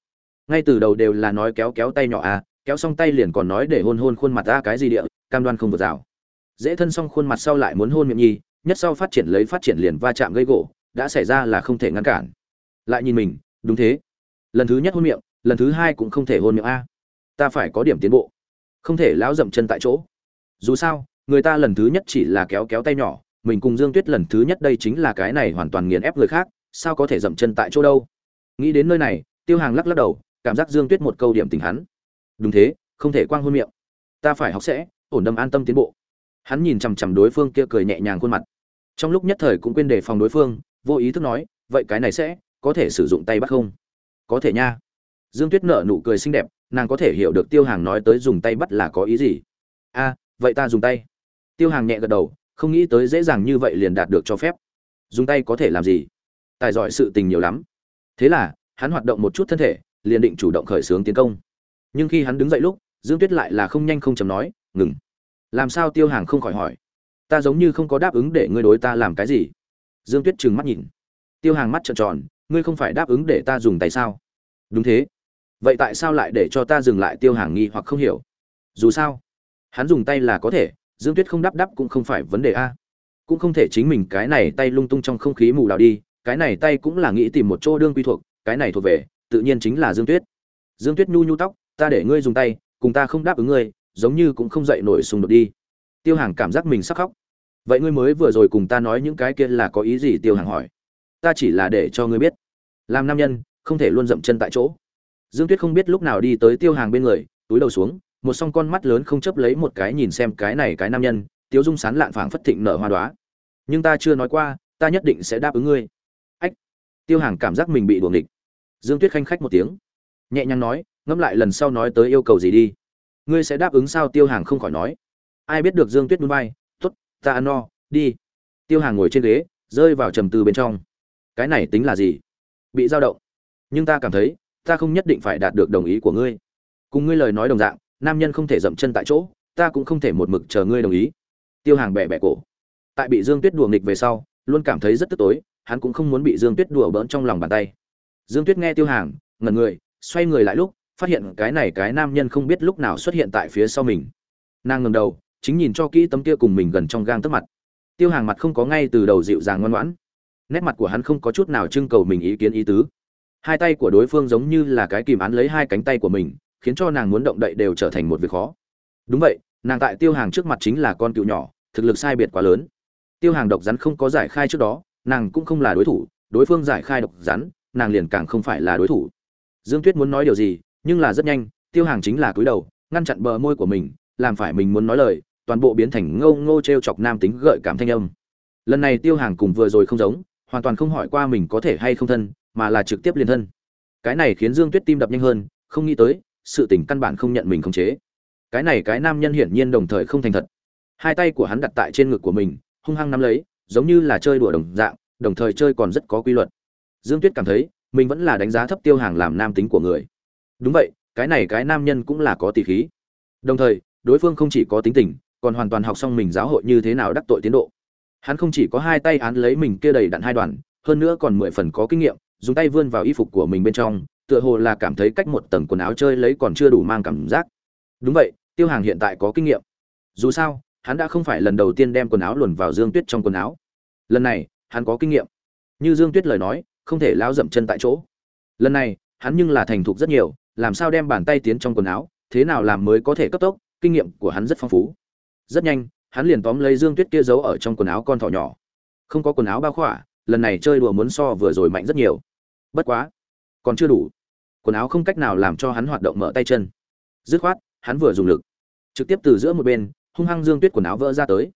Ngay từ đầu đều là nói kéo kéo tay nhỏ à kéo xong tay liền còn nói để hôn hôn khuôn mặt a cái gì địa, cam đoan không vượt rào. Dễ thân xong khuôn mặt sau lại muốn hôn miệng nhi nhất sau phát triển lấy phát triển liền va chạm gây gỗ, đã xảy ra là không thể ngăn cản. Lại nhìn mình, đúng thế. Lần thứ nhất hôn miệng, lần thứ hai cũng không thể hôn miệng a. Ta phải có điểm tiến bộ. Không thể lão dậm chân tại chỗ. Dù sao, người ta lần thứ nhất chỉ là kéo kéo tay nhỏ, mình cùng dương tuyết lần thứ nhất đây chính là cái này hoàn toàn nghiền ép người khác, sao có thể dậm chân tại chỗ đâu? Nghĩ đến nơi này, tiêu hàng lắc lắc đầu, cảm giác dương tuyết một câu điểm tình hắn. Đúng thế, không thể quang hôn miệng. Ta phải học sẽ, ổn đâm an tâm tiến bộ. Hắn nhìn chằm chằm đối phương kia cười nhẹ nhàng khuôn mặt. Trong lúc nhất thời cũng quên đề phòng đối phương, vô ý thức nói, vậy cái này sẽ, có thể sử dụng tay bắt không? Có thể nha. Dương tuyết nở nụ cười xinh đẹp, nàng có thể hiểu được tiêu hàng nói tới dùng tay bắt là có ý gì. A, vậy ta dùng tay. Tiêu hàng nhẹ gật đầu, không nghĩ tới dễ dàng như vậy liền đạt được cho phép. Dùng tay có thể làm gì? Tài giỏi sự tình nhiều lắm thế là, hắn hoạt động một chút thân thể, liền định chủ động khởi xướng tiến công. Nhưng khi hắn đứng dậy lúc, dương tuyết lại là không nhanh không chầm nói, ngừng. Làm sao tiêu hàng không khỏi hỏi? Ta giống như không có đáp ứng để ngươi đối ta làm cái gì. Dương tuyết trừng mắt nhìn. Tiêu hàng mắt trợn tròn, ngươi không phải đáp ứng để ta dùng tay sao? Đúng thế. Vậy tại sao lại để cho ta dừng lại? Tiêu hàng nghi hoặc không hiểu. Dù sao, hắn dùng tay là có thể, dương tuyết không đáp đáp cũng không phải vấn đề a. Cũng không thể chính mình cái này tay lung tung trong không khí mù đào đi cái này tay cũng là nghĩ tìm một chỗ đương quy thuộc, cái này thuộc về, tự nhiên chính là dương tuyết. Dương tuyết nhu nhu tóc, ta để ngươi dùng tay, cùng ta không đáp ứng ngươi, giống như cũng không dậy nổi xung đột đi. Tiêu hàng cảm giác mình sắp khóc. Vậy ngươi mới vừa rồi cùng ta nói những cái kia là có ý gì? Tiêu hàng hỏi. Ta chỉ là để cho ngươi biết. Làm nam nhân, không thể luôn dậm chân tại chỗ. Dương tuyết không biết lúc nào đi tới tiêu hàng bên người, túi đầu xuống, một song con mắt lớn không chấp lấy một cái nhìn xem cái này cái nam nhân tiêu dung sán lạn phảng phất thịnh nở hoa đoá nhưng ta chưa nói qua, ta nhất định sẽ đáp ứng ngươi tiêu hàng cảm giác mình bị đuồng địch dương tuyết khanh khách một tiếng. Nhẹ nhàng nói, ngẫm lại lần sau nói tới yêu cầu gì đi. Ngươi sẽ đáp ứng sao? Tiêu hàng không khỏi nói. Ai biết được dương tuyết núi bay t ố t ta ăn no, đi. Tiêu hàng ngồi trên ghế, rơi vào trầm tư bên trong. Cái này tính là gì? Bị dao động. Nhưng ta cảm thấy, ta không nhất định phải đạt được đồng ý của ngươi. Cùng ngươi lời nói đồng dạng, nam nhân không thể dậm chân tại chỗ, ta cũng không thể một mực chờ ngươi đồng ý. Tiêu hàng bẻ bẻ cổ. Tại bị dương tuyết đùa nghịch về sau, luôn cảm thấy rất tức tối hắn cũng không muốn bị dương tuyết đùa bỡn trong lòng bàn tay. Dương tuyết nghe tiêu hàng, ngẩn người, xoay người lại lúc, phát hiện cái này cái nam nhân không biết lúc nào xuất hiện tại phía sau mình. Nàng ngẩng đầu, chính nhìn cho kỹ tấm kia cùng mình gần trong gang tấc mặt. Tiêu hàng mặt không có ngay từ đầu dịu dàng ngoan ngoãn. Nét mặt của hắn không có chút nào trưng cầu mình ý kiến ý tứ. Hai tay của đối phương giống như là cái kìm án lấy hai cánh tay của mình, khiến cho nàng muốn động đậy đều trở thành một việc khó. Đúng vậy, nàng tại tiêu hàng trước mặt chính là con cựu nhỏ, thực lực sai biệt quá lớn. Tiêu hàng độc rắn không có giải khai trước đó nàng cũng không là đối thủ, đối phương giải khai độc rắn, nàng liền càng không phải là đối thủ. Dương tuyết muốn nói điều gì, nhưng là rất nhanh, tiêu hàng chính là cúi đầu, ngăn chặn bờ môi của mình, làm phải mình muốn nói lời, toàn bộ biến thành ngâu ngô t r e o chọc nam tính gợi cảm thanh âm. Lần này tiêu hàng cùng vừa rồi không giống, hoàn toàn không hỏi qua mình có thể hay không thân, mà là trực tiếp liền thân. Cái này khiến dương tuyết tim đập nhanh hơn, không nghĩ tới, sự tình căn bản không nhận mình khống chế. Cái này cái nam nhân hiển nhiên đồng thời không thành thật. Hai tay của hắn đặt tại trên ngực của mình, hung hăng nắm lấy giống như là chơi đùa đồng dạng, đồng thời chơi còn rất có quy luật. Dương tuyết cảm thấy, mình vẫn là đánh giá thấp tiêu hàng làm nam tính của người. Đúng vậy, cái này cái nam nhân cũng là có tỷ khí. Đồng thời, đối phương không chỉ có tính tình, còn hoàn toàn học xong mình giáo hội như thế nào đắc tội tiến độ. Hắn không chỉ có hai tay án lấy mình kia đầy đặn hai đoàn, hơn nữa còn mười phần có kinh nghiệm, dùng tay vươn vào y phục của mình bên trong, tựa hồ là cảm thấy cách một tầng quần áo chơi lấy còn chưa đủ mang cảm giác. Đúng vậy, tiêu hàng hiện tại có kinh nghiệm. Dù sao hắn đã không phải lần đầu tiên đem quần áo luồn vào dương tuyết trong quần áo. Lần này, hắn có kinh nghiệm. Như dương tuyết lời nói, không thể lao dậm chân tại chỗ. Lần này, hắn nhưng là thành thục rất nhiều, làm sao đem bàn tay tiến trong quần áo, thế nào làm mới có thể cấp tốc, kinh nghiệm của hắn rất phong phú. Rất nhanh, hắn liền tóm lấy dương tuyết kia giấu ở trong quần áo con thỏ nhỏ. Không có quần áo bao khỏa, lần này chơi đùa muốn so vừa rồi mạnh rất nhiều. Bất quá, còn chưa đủ. Quần áo không cách nào làm cho hắn hoạt động mở tay chân. Dứt khoát, hắn vừa dùng lực, trực tiếp từ giữa một bên hung hăng dương tuyết quần áo vỡ ra tới.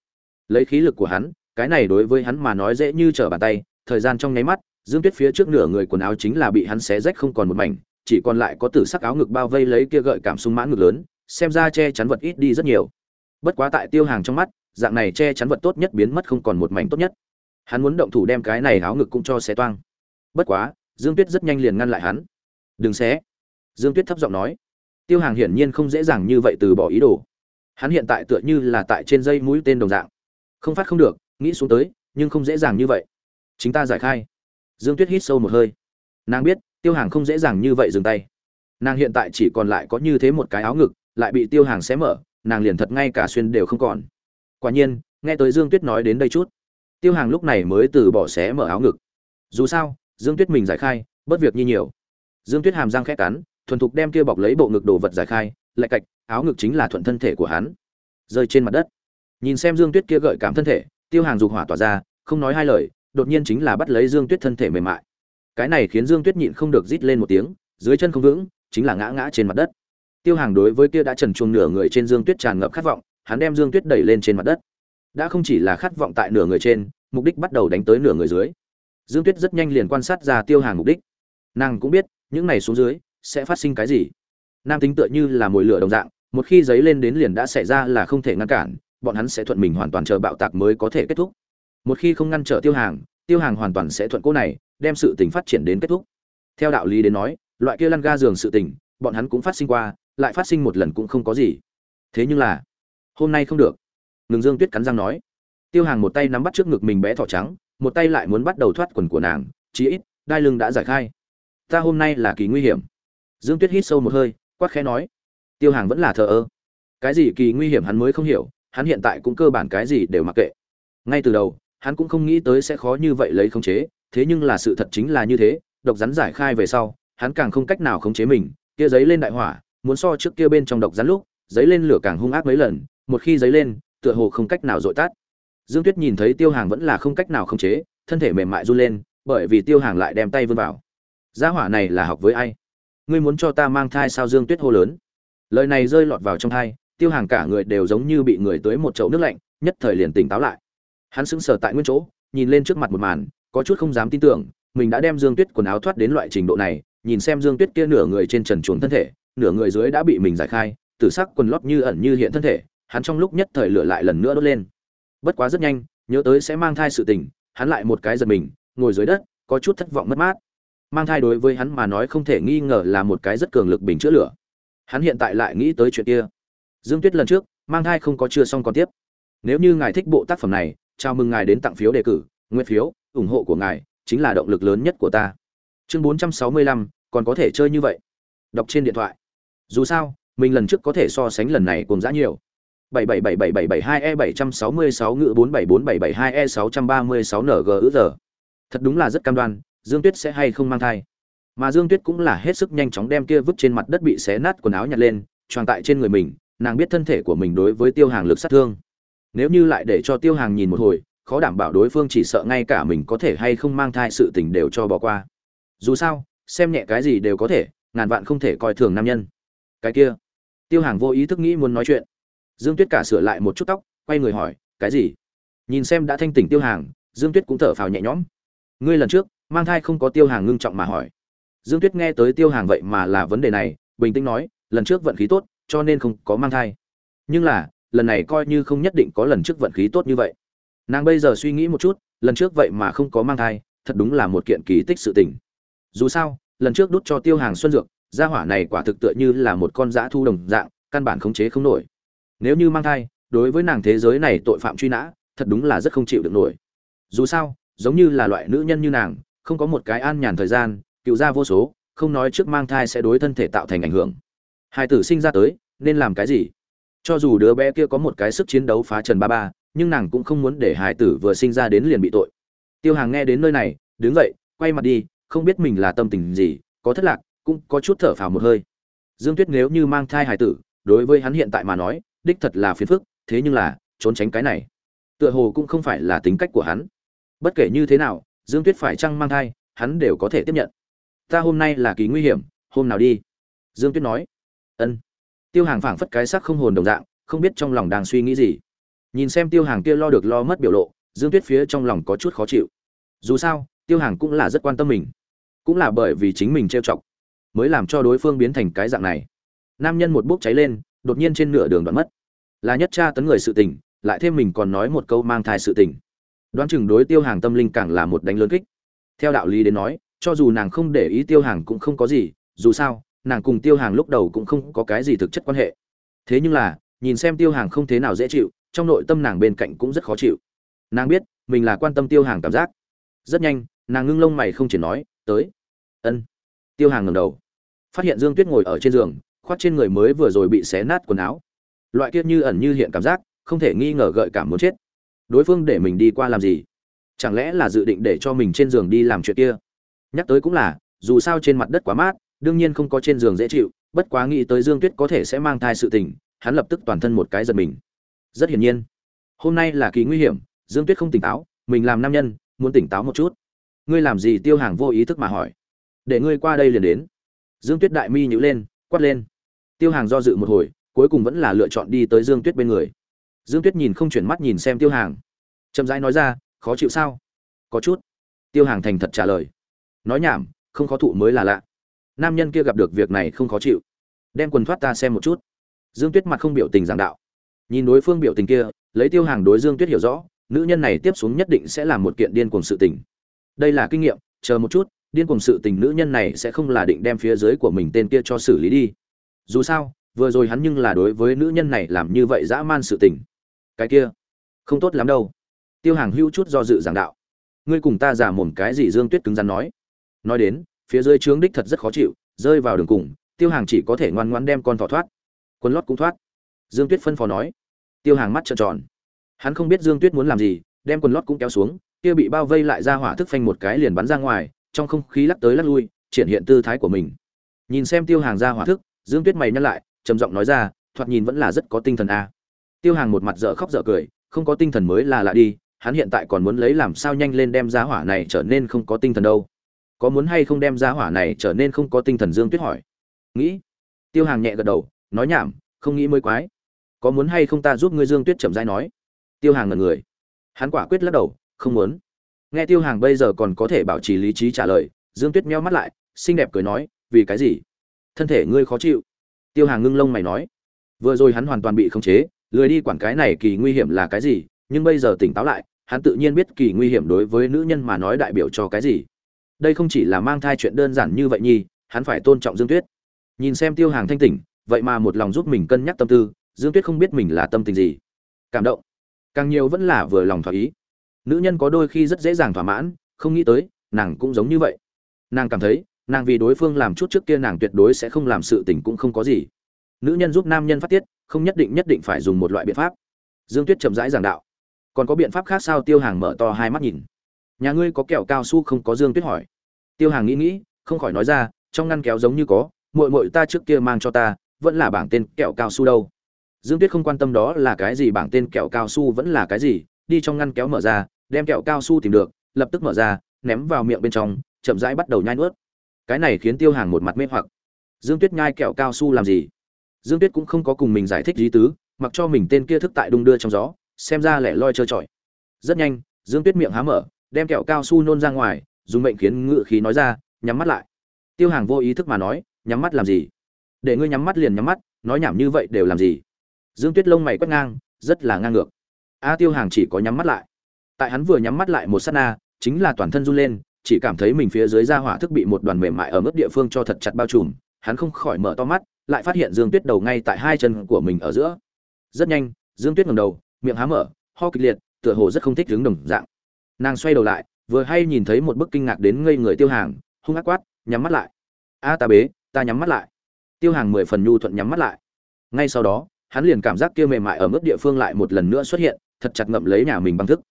Lấy khí lực của hắn, cái này đối với hắn mà nói dễ như trở bàn tay, thời gian trong nháy mắt, dương tuyết phía trước nửa người quần áo chính là bị hắn xé rách không còn một mảnh, chỉ còn lại có tử sắc áo ngực bao vây lấy kia gợi cảm sung mãn ngực lớn, xem ra che chắn vật ít đi rất nhiều. Bất quá tại tiêu hàng trong mắt, dạng này che chắn vật tốt nhất biến mất không còn một mảnh tốt nhất. Hắn muốn động thủ đem cái này áo ngực cũng cho xé toang. Bất quá, dương tuyết rất nhanh liền ngăn lại hắn. Đừng xé. Dương tuyết thấp giọng nói. Tiêu hàng hiển nhiên không dễ dàng như vậy từ bỏ ý đồ hắn hiện tại tựa như là tại trên dây mũi tên đồng dạng. Không phát không được, nghĩ xuống tới, nhưng không dễ dàng như vậy. Chính ta giải khai. Dương tuyết hít sâu một hơi. Nàng biết, tiêu hàng không dễ dàng như vậy dừng tay. Nàng hiện tại chỉ còn lại có như thế một cái áo ngực, lại bị tiêu hàng xé mở, nàng liền thật ngay cả xuyên đều không còn. Quả nhiên, nghe tới dương tuyết nói đến đây chút, tiêu hàng lúc này mới từ bỏ xé mở áo ngực. Dù sao, dương tuyết mình giải khai, bất việc như nhiều. Dương tuyết hàm răng khét cắn, thuần thục đem kia bọc lấy bộ ngực đồ vật giải khai lại cạch, áo ngực chính là thuận thân thể của hắn. Rơi trên mặt đất. Nhìn xem dương tuyết kia gợi cảm thân thể, tiêu hàng dục hỏa tỏa ra, không nói hai lời, đột nhiên chính là bắt lấy dương tuyết thân thể mềm mại. Cái này khiến dương tuyết nhịn không được rít lên một tiếng, dưới chân không vững, chính là ngã ngã trên mặt đất. Tiêu hàng đối với kia đã trần chuồng nửa người trên dương tuyết tràn ngập khát vọng, hắn đem dương tuyết đẩy lên trên mặt đất. Đã không chỉ là khát vọng tại nửa người trên, mục đích bắt đầu đánh tới nửa người dưới. Dương tuyết rất nhanh liền quan sát ra tiêu hàng mục đích. Nàng cũng biết, những này xuống dưới, sẽ phát sinh cái gì nam tính tựa như là mồi lửa đồng dạng, một khi giấy lên đến liền đã xảy ra là không thể ngăn cản, bọn hắn sẽ thuận mình hoàn toàn chờ bạo tạc mới có thể kết thúc. Một khi không ngăn trở tiêu hàng tiêu hàng hoàn toàn sẽ thuận cô này, đem sự tình phát triển đến kết thúc. Theo đạo lý đến nói, loại kia lăn ga giường sự tình, bọn hắn cũng phát sinh qua, lại phát sinh một lần cũng không có gì. Thế nhưng là, hôm nay không được. Ngừng dương tuyết cắn răng nói. Tiêu hàng một tay nắm bắt trước ngực mình bé thỏ trắng, một tay lại muốn bắt đầu thoát quần của nàng, chí ít, đai lưng đã giải khai. Ta hôm nay là kỳ nguy hiểm. Dương tuyết hít sâu một hơi quát khẽ nói, tiêu hàng vẫn là thờ ơ. Cái gì kỳ nguy hiểm hắn mới không hiểu, hắn hiện tại cũng cơ bản cái gì đều mặc kệ. Ngay từ đầu, hắn cũng không nghĩ tới sẽ khó như vậy lấy khống chế, thế nhưng là sự thật chính là như thế, độc rắn giải khai về sau, hắn càng không cách nào khống chế mình, kia giấy lên đại hỏa, muốn so trước kia bên trong độc rắn lúc, giấy lên lửa càng hung ác mấy lần, một khi giấy lên, tựa hồ không cách nào dội tắt. Dương tuyết nhìn thấy tiêu hàng vẫn là không cách nào khống chế, thân thể mềm mại run lên, bởi vì tiêu hàng lại đem tay vươn vào. Gia hỏa này là học với ai? Ngươi muốn cho ta mang thai sao dương tuyết hô lớn. Lời này rơi lọt vào trong thai, tiêu hàng cả người đều giống như bị người tới một chậu nước lạnh, nhất thời liền tỉnh táo lại. Hắn sững sờ tại nguyên chỗ, nhìn lên trước mặt một màn, có chút không dám tin tưởng, mình đã đem dương tuyết quần áo thoát đến loại trình độ này, nhìn xem dương tuyết kia nửa người trên trần chuồng thân thể, nửa người dưới đã bị mình giải khai, tử sắc quần lót như ẩn như hiện thân thể, hắn trong lúc nhất thời lửa lại lần nữa đốt lên. Bất quá rất nhanh, nhớ tới sẽ mang thai sự tình, hắn lại một cái giật mình, ngồi dưới đất, có chút thất vọng mất mát mang thai đối với hắn mà nói không thể nghi ngờ là một cái rất cường lực bình chữa lửa. Hắn hiện tại lại nghĩ tới chuyện kia. Dương tuyết lần trước mang thai không có chưa xong còn tiếp. Nếu như ngài thích bộ tác phẩm này chào mừng ngài đến tặng phiếu đề cử nguyên phiếu ủng hộ của ngài chính là động lực lớn nhất của ta. Chương 465, còn có thể chơi như vậy? Đọc trên điện thoại. Dù sao mình lần trước có thể so sánh lần này cùng dã nhiều. 777772 e 766 ngự 474772 e 636 ng giờ. Thật đúng là rất cam đoan dương tuyết sẽ hay không mang thai? Mà dương tuyết cũng là hết sức nhanh chóng đem kia vứt trên mặt đất bị xé nát quần áo nhặt lên, choàng tại trên người mình, nàng biết thân thể của mình đối với tiêu hàng lực sát thương. Nếu như lại để cho tiêu hàng nhìn một hồi, khó đảm bảo đối phương chỉ sợ ngay cả mình có thể hay không mang thai sự tình đều cho bỏ qua. Dù sao, xem nhẹ cái gì đều có thể, ngàn vạn không thể coi thường nam nhân. Cái kia, tiêu hàng vô ý thức nghĩ muốn nói chuyện. Dương tuyết cả sửa lại một chút tóc, quay người hỏi, cái gì? Nhìn xem đã thanh tỉnh tiêu hàng, dương tuyết cũng thở phào nhẹ nhõm. Ngươi lần trước mang thai không có tiêu hàng ngưng trọng mà hỏi. Dương tuyết nghe tới tiêu hàng vậy mà là vấn đề này, bình tĩnh nói, lần trước vận khí tốt, cho nên không có mang thai. Nhưng là, lần này coi như không nhất định có lần trước vận khí tốt như vậy. Nàng bây giờ suy nghĩ một chút, lần trước vậy mà không có mang thai, thật đúng là một kiện kỳ tích sự tình. Dù sao, lần trước đút cho tiêu hàng xuân dược, gia hỏa này quả thực tựa như là một con dã thu đồng dạng, căn bản khống chế không nổi. Nếu như mang thai, đối với nàng thế giới này tội phạm truy nã, thật đúng là rất không chịu được nổi. Dù sao, giống như là loại nữ nhân như nàng không có một cái an nhàn thời gian, cựu gia vô số, không nói trước mang thai sẽ đối thân thể tạo thành ảnh hưởng. Hai tử sinh ra tới, nên làm cái gì? Cho dù đứa bé kia có một cái sức chiến đấu phá trần ba ba, nhưng nàng cũng không muốn để hải tử vừa sinh ra đến liền bị tội. Tiêu hàng nghe đến nơi này, đứng dậy, quay mặt đi, không biết mình là tâm tình gì, có thất lạc, cũng có chút thở phào một hơi. Dương tuyết nếu như mang thai hải tử, đối với hắn hiện tại mà nói, đích thật là phiền phức, thế nhưng là, trốn tránh cái này. Tựa hồ cũng không phải là tính cách của hắn. Bất kể như thế nào dương tuyết phải chăng mang thai, hắn đều có thể tiếp nhận. Ta hôm nay là kỳ nguy hiểm, hôm nào đi? Dương tuyết nói. Ân. Tiêu hàng phảng phất cái sắc không hồn đồng dạng, không biết trong lòng đang suy nghĩ gì. Nhìn xem tiêu hàng kia lo được lo mất biểu lộ, dương tuyết phía trong lòng có chút khó chịu. Dù sao, tiêu hàng cũng là rất quan tâm mình. Cũng là bởi vì chính mình trêu chọc, mới làm cho đối phương biến thành cái dạng này. Nam nhân một bốc cháy lên, đột nhiên trên nửa đường đoạn mất. Là nhất tra tấn người sự tình, lại thêm mình còn nói một câu mang thai sự tình đoán chừng đối tiêu hàng tâm linh càng là một đánh lớn kích. Theo đạo lý đến nói, cho dù nàng không để ý tiêu hàng cũng không có gì, dù sao, nàng cùng tiêu hàng lúc đầu cũng không có cái gì thực chất quan hệ. Thế nhưng là, nhìn xem tiêu hàng không thế nào dễ chịu, trong nội tâm nàng bên cạnh cũng rất khó chịu. Nàng biết, mình là quan tâm tiêu hàng cảm giác. Rất nhanh, nàng ngưng lông mày không chỉ nói, tới. Ân. Tiêu hàng ngầm đầu. Phát hiện dương tuyết ngồi ở trên giường, khoác trên người mới vừa rồi bị xé nát quần áo. Loại kiết như ẩn như hiện cảm giác, không thể nghi ngờ gợi cảm muốn chết đối phương để mình đi qua làm gì? Chẳng lẽ là dự định để cho mình trên giường đi làm chuyện kia? Nhắc tới cũng là, dù sao trên mặt đất quá mát, đương nhiên không có trên giường dễ chịu, bất quá nghĩ tới dương tuyết có thể sẽ mang thai sự tình, hắn lập tức toàn thân một cái giật mình. Rất hiển nhiên, hôm nay là kỳ nguy hiểm, dương tuyết không tỉnh táo, mình làm nam nhân, muốn tỉnh táo một chút. Ngươi làm gì tiêu hàng vô ý thức mà hỏi. Để ngươi qua đây liền đến. Dương tuyết đại mi nhữ lên, quát lên. Tiêu hàng do dự một hồi, cuối cùng vẫn là lựa chọn đi tới dương tuyết bên người dương tuyết nhìn không chuyển mắt nhìn xem tiêu hàng. Chậm rãi nói ra, khó chịu sao? Có chút. Tiêu hàng thành thật trả lời. Nói nhảm, không khó thụ mới là lạ. Nam nhân kia gặp được việc này không khó chịu. Đem quần thoát ta xem một chút. Dương tuyết mặt không biểu tình giảng đạo. Nhìn đối phương biểu tình kia, lấy tiêu hàng đối dương tuyết hiểu rõ, nữ nhân này tiếp xuống nhất định sẽ là một kiện điên cuồng sự tình. Đây là kinh nghiệm, chờ một chút, điên cuồng sự tình nữ nhân này sẽ không là định đem phía dưới của mình tên kia cho xử lý đi. Dù sao, vừa rồi hắn nhưng là đối với nữ nhân này làm như vậy dã man sự tình cái kia. Không tốt lắm đâu. Tiêu hàng hữu chút do dự giảng đạo. Ngươi cùng ta giả mồm cái gì dương tuyết cứng rắn nói. Nói đến, phía dưới trướng đích thật rất khó chịu, rơi vào đường cùng, tiêu hàng chỉ có thể ngoan ngoan đem con thỏ thoát. Quân lót cũng thoát. Dương tuyết phân phó nói. Tiêu hàng mắt trợn tròn. Hắn không biết dương tuyết muốn làm gì, đem quần lót cũng kéo xuống, kia bị bao vây lại ra hỏa thức phanh một cái liền bắn ra ngoài, trong không khí lắc tới lắc lui, triển hiện tư thái của mình. Nhìn xem tiêu hàng ra hỏa thức, dương tuyết mày nhắc lại, trầm giọng nói ra, thoạt nhìn vẫn là rất có tinh thần a tiêu hàng một mặt dở khóc dở cười, không có tinh thần mới là lạ đi, hắn hiện tại còn muốn lấy làm sao nhanh lên đem giá hỏa này trở nên không có tinh thần đâu. Có muốn hay không đem giá hỏa này trở nên không có tinh thần dương tuyết hỏi. Nghĩ. Tiêu hàng nhẹ gật đầu, nói nhảm, không nghĩ mới quái. Có muốn hay không ta giúp ngươi dương tuyết chậm rãi nói. Tiêu hàng ngần người. Hắn quả quyết lắc đầu, không muốn. Nghe tiêu hàng bây giờ còn có thể bảo trì lý trí trả lời, dương tuyết meo mắt lại, xinh đẹp cười nói, vì cái gì? Thân thể ngươi khó chịu. Tiêu hàng ngưng lông mày nói. Vừa rồi hắn hoàn toàn bị khống chế lười đi quản cái này kỳ nguy hiểm là cái gì, nhưng bây giờ tỉnh táo lại, hắn tự nhiên biết kỳ nguy hiểm đối với nữ nhân mà nói đại biểu cho cái gì. Đây không chỉ là mang thai chuyện đơn giản như vậy nhi hắn phải tôn trọng dương tuyết. Nhìn xem tiêu hàng thanh tỉnh, vậy mà một lòng giúp mình cân nhắc tâm tư, dương tuyết không biết mình là tâm tình gì. Cảm động. Càng nhiều vẫn là vừa lòng thỏa ý. Nữ nhân có đôi khi rất dễ dàng thỏa mãn, không nghĩ tới, nàng cũng giống như vậy. Nàng cảm thấy, nàng vì đối phương làm chút trước kia nàng tuyệt đối sẽ không làm sự tình cũng không có gì nữ nhân giúp nam nhân phát tiết, không nhất định nhất định phải dùng một loại biện pháp. Dương tuyết chậm rãi giảng đạo. Còn có biện pháp khác sao? Tiêu hàng mở to hai mắt nhìn. Nhà ngươi có kẹo cao su không? Có dương tuyết hỏi. Tiêu hàng nghĩ nghĩ, không khỏi nói ra, trong ngăn kéo giống như có, muội muội ta trước kia mang cho ta, vẫn là bảng tên kẹo cao su đâu. Dương tuyết không quan tâm đó là cái gì, bảng tên kẹo cao su vẫn là cái gì, đi trong ngăn kéo mở ra, đem kẹo cao su tìm được, lập tức mở ra, ném vào miệng bên trong, chậm rãi bắt đầu nhai nuốt. Cái này khiến tiêu hàng một mặt mê hoặc. Dương tuyết nhai kẹo cao su làm gì? Dương tuyết cũng không có cùng mình giải thích lý tứ, mặc cho mình tên kia thức tại đung đưa trong gió, xem ra lẻ loi trơ trọi. Rất nhanh, dương tuyết miệng há mở, đem kẹo cao su nôn ra ngoài, dùng mệnh khiến ngự khí nói ra, nhắm mắt lại. Tiêu hàng vô ý thức mà nói, nhắm mắt làm gì? Để ngươi nhắm mắt liền nhắm mắt, nói nhảm như vậy đều làm gì? Dương tuyết lông mày quét ngang, rất là ngang ngược. A tiêu hàng chỉ có nhắm mắt lại. Tại hắn vừa nhắm mắt lại một sát na, chính là toàn thân run lên, chỉ cảm thấy mình phía dưới da hỏa thức bị một đoàn mềm mại ở mức địa phương cho thật chặt bao trùm, hắn không khỏi mở to mắt lại phát hiện dương tuyết đầu ngay tại hai chân của mình ở giữa. Rất nhanh, dương tuyết ngẩng đầu, miệng há mở, ho kịch liệt, tựa hồ rất không thích đứng đồng dạng. Nàng xoay đầu lại, vừa hay nhìn thấy một bức kinh ngạc đến ngây người tiêu hàng, hung ác quát, nhắm mắt lại. A ta bế, ta nhắm mắt lại. Tiêu hàng mười phần nhu thuận nhắm mắt lại. Ngay sau đó, hắn liền cảm giác kia mềm mại ở mức địa phương lại một lần nữa xuất hiện, thật chặt ngậm lấy nhà mình bằng thức.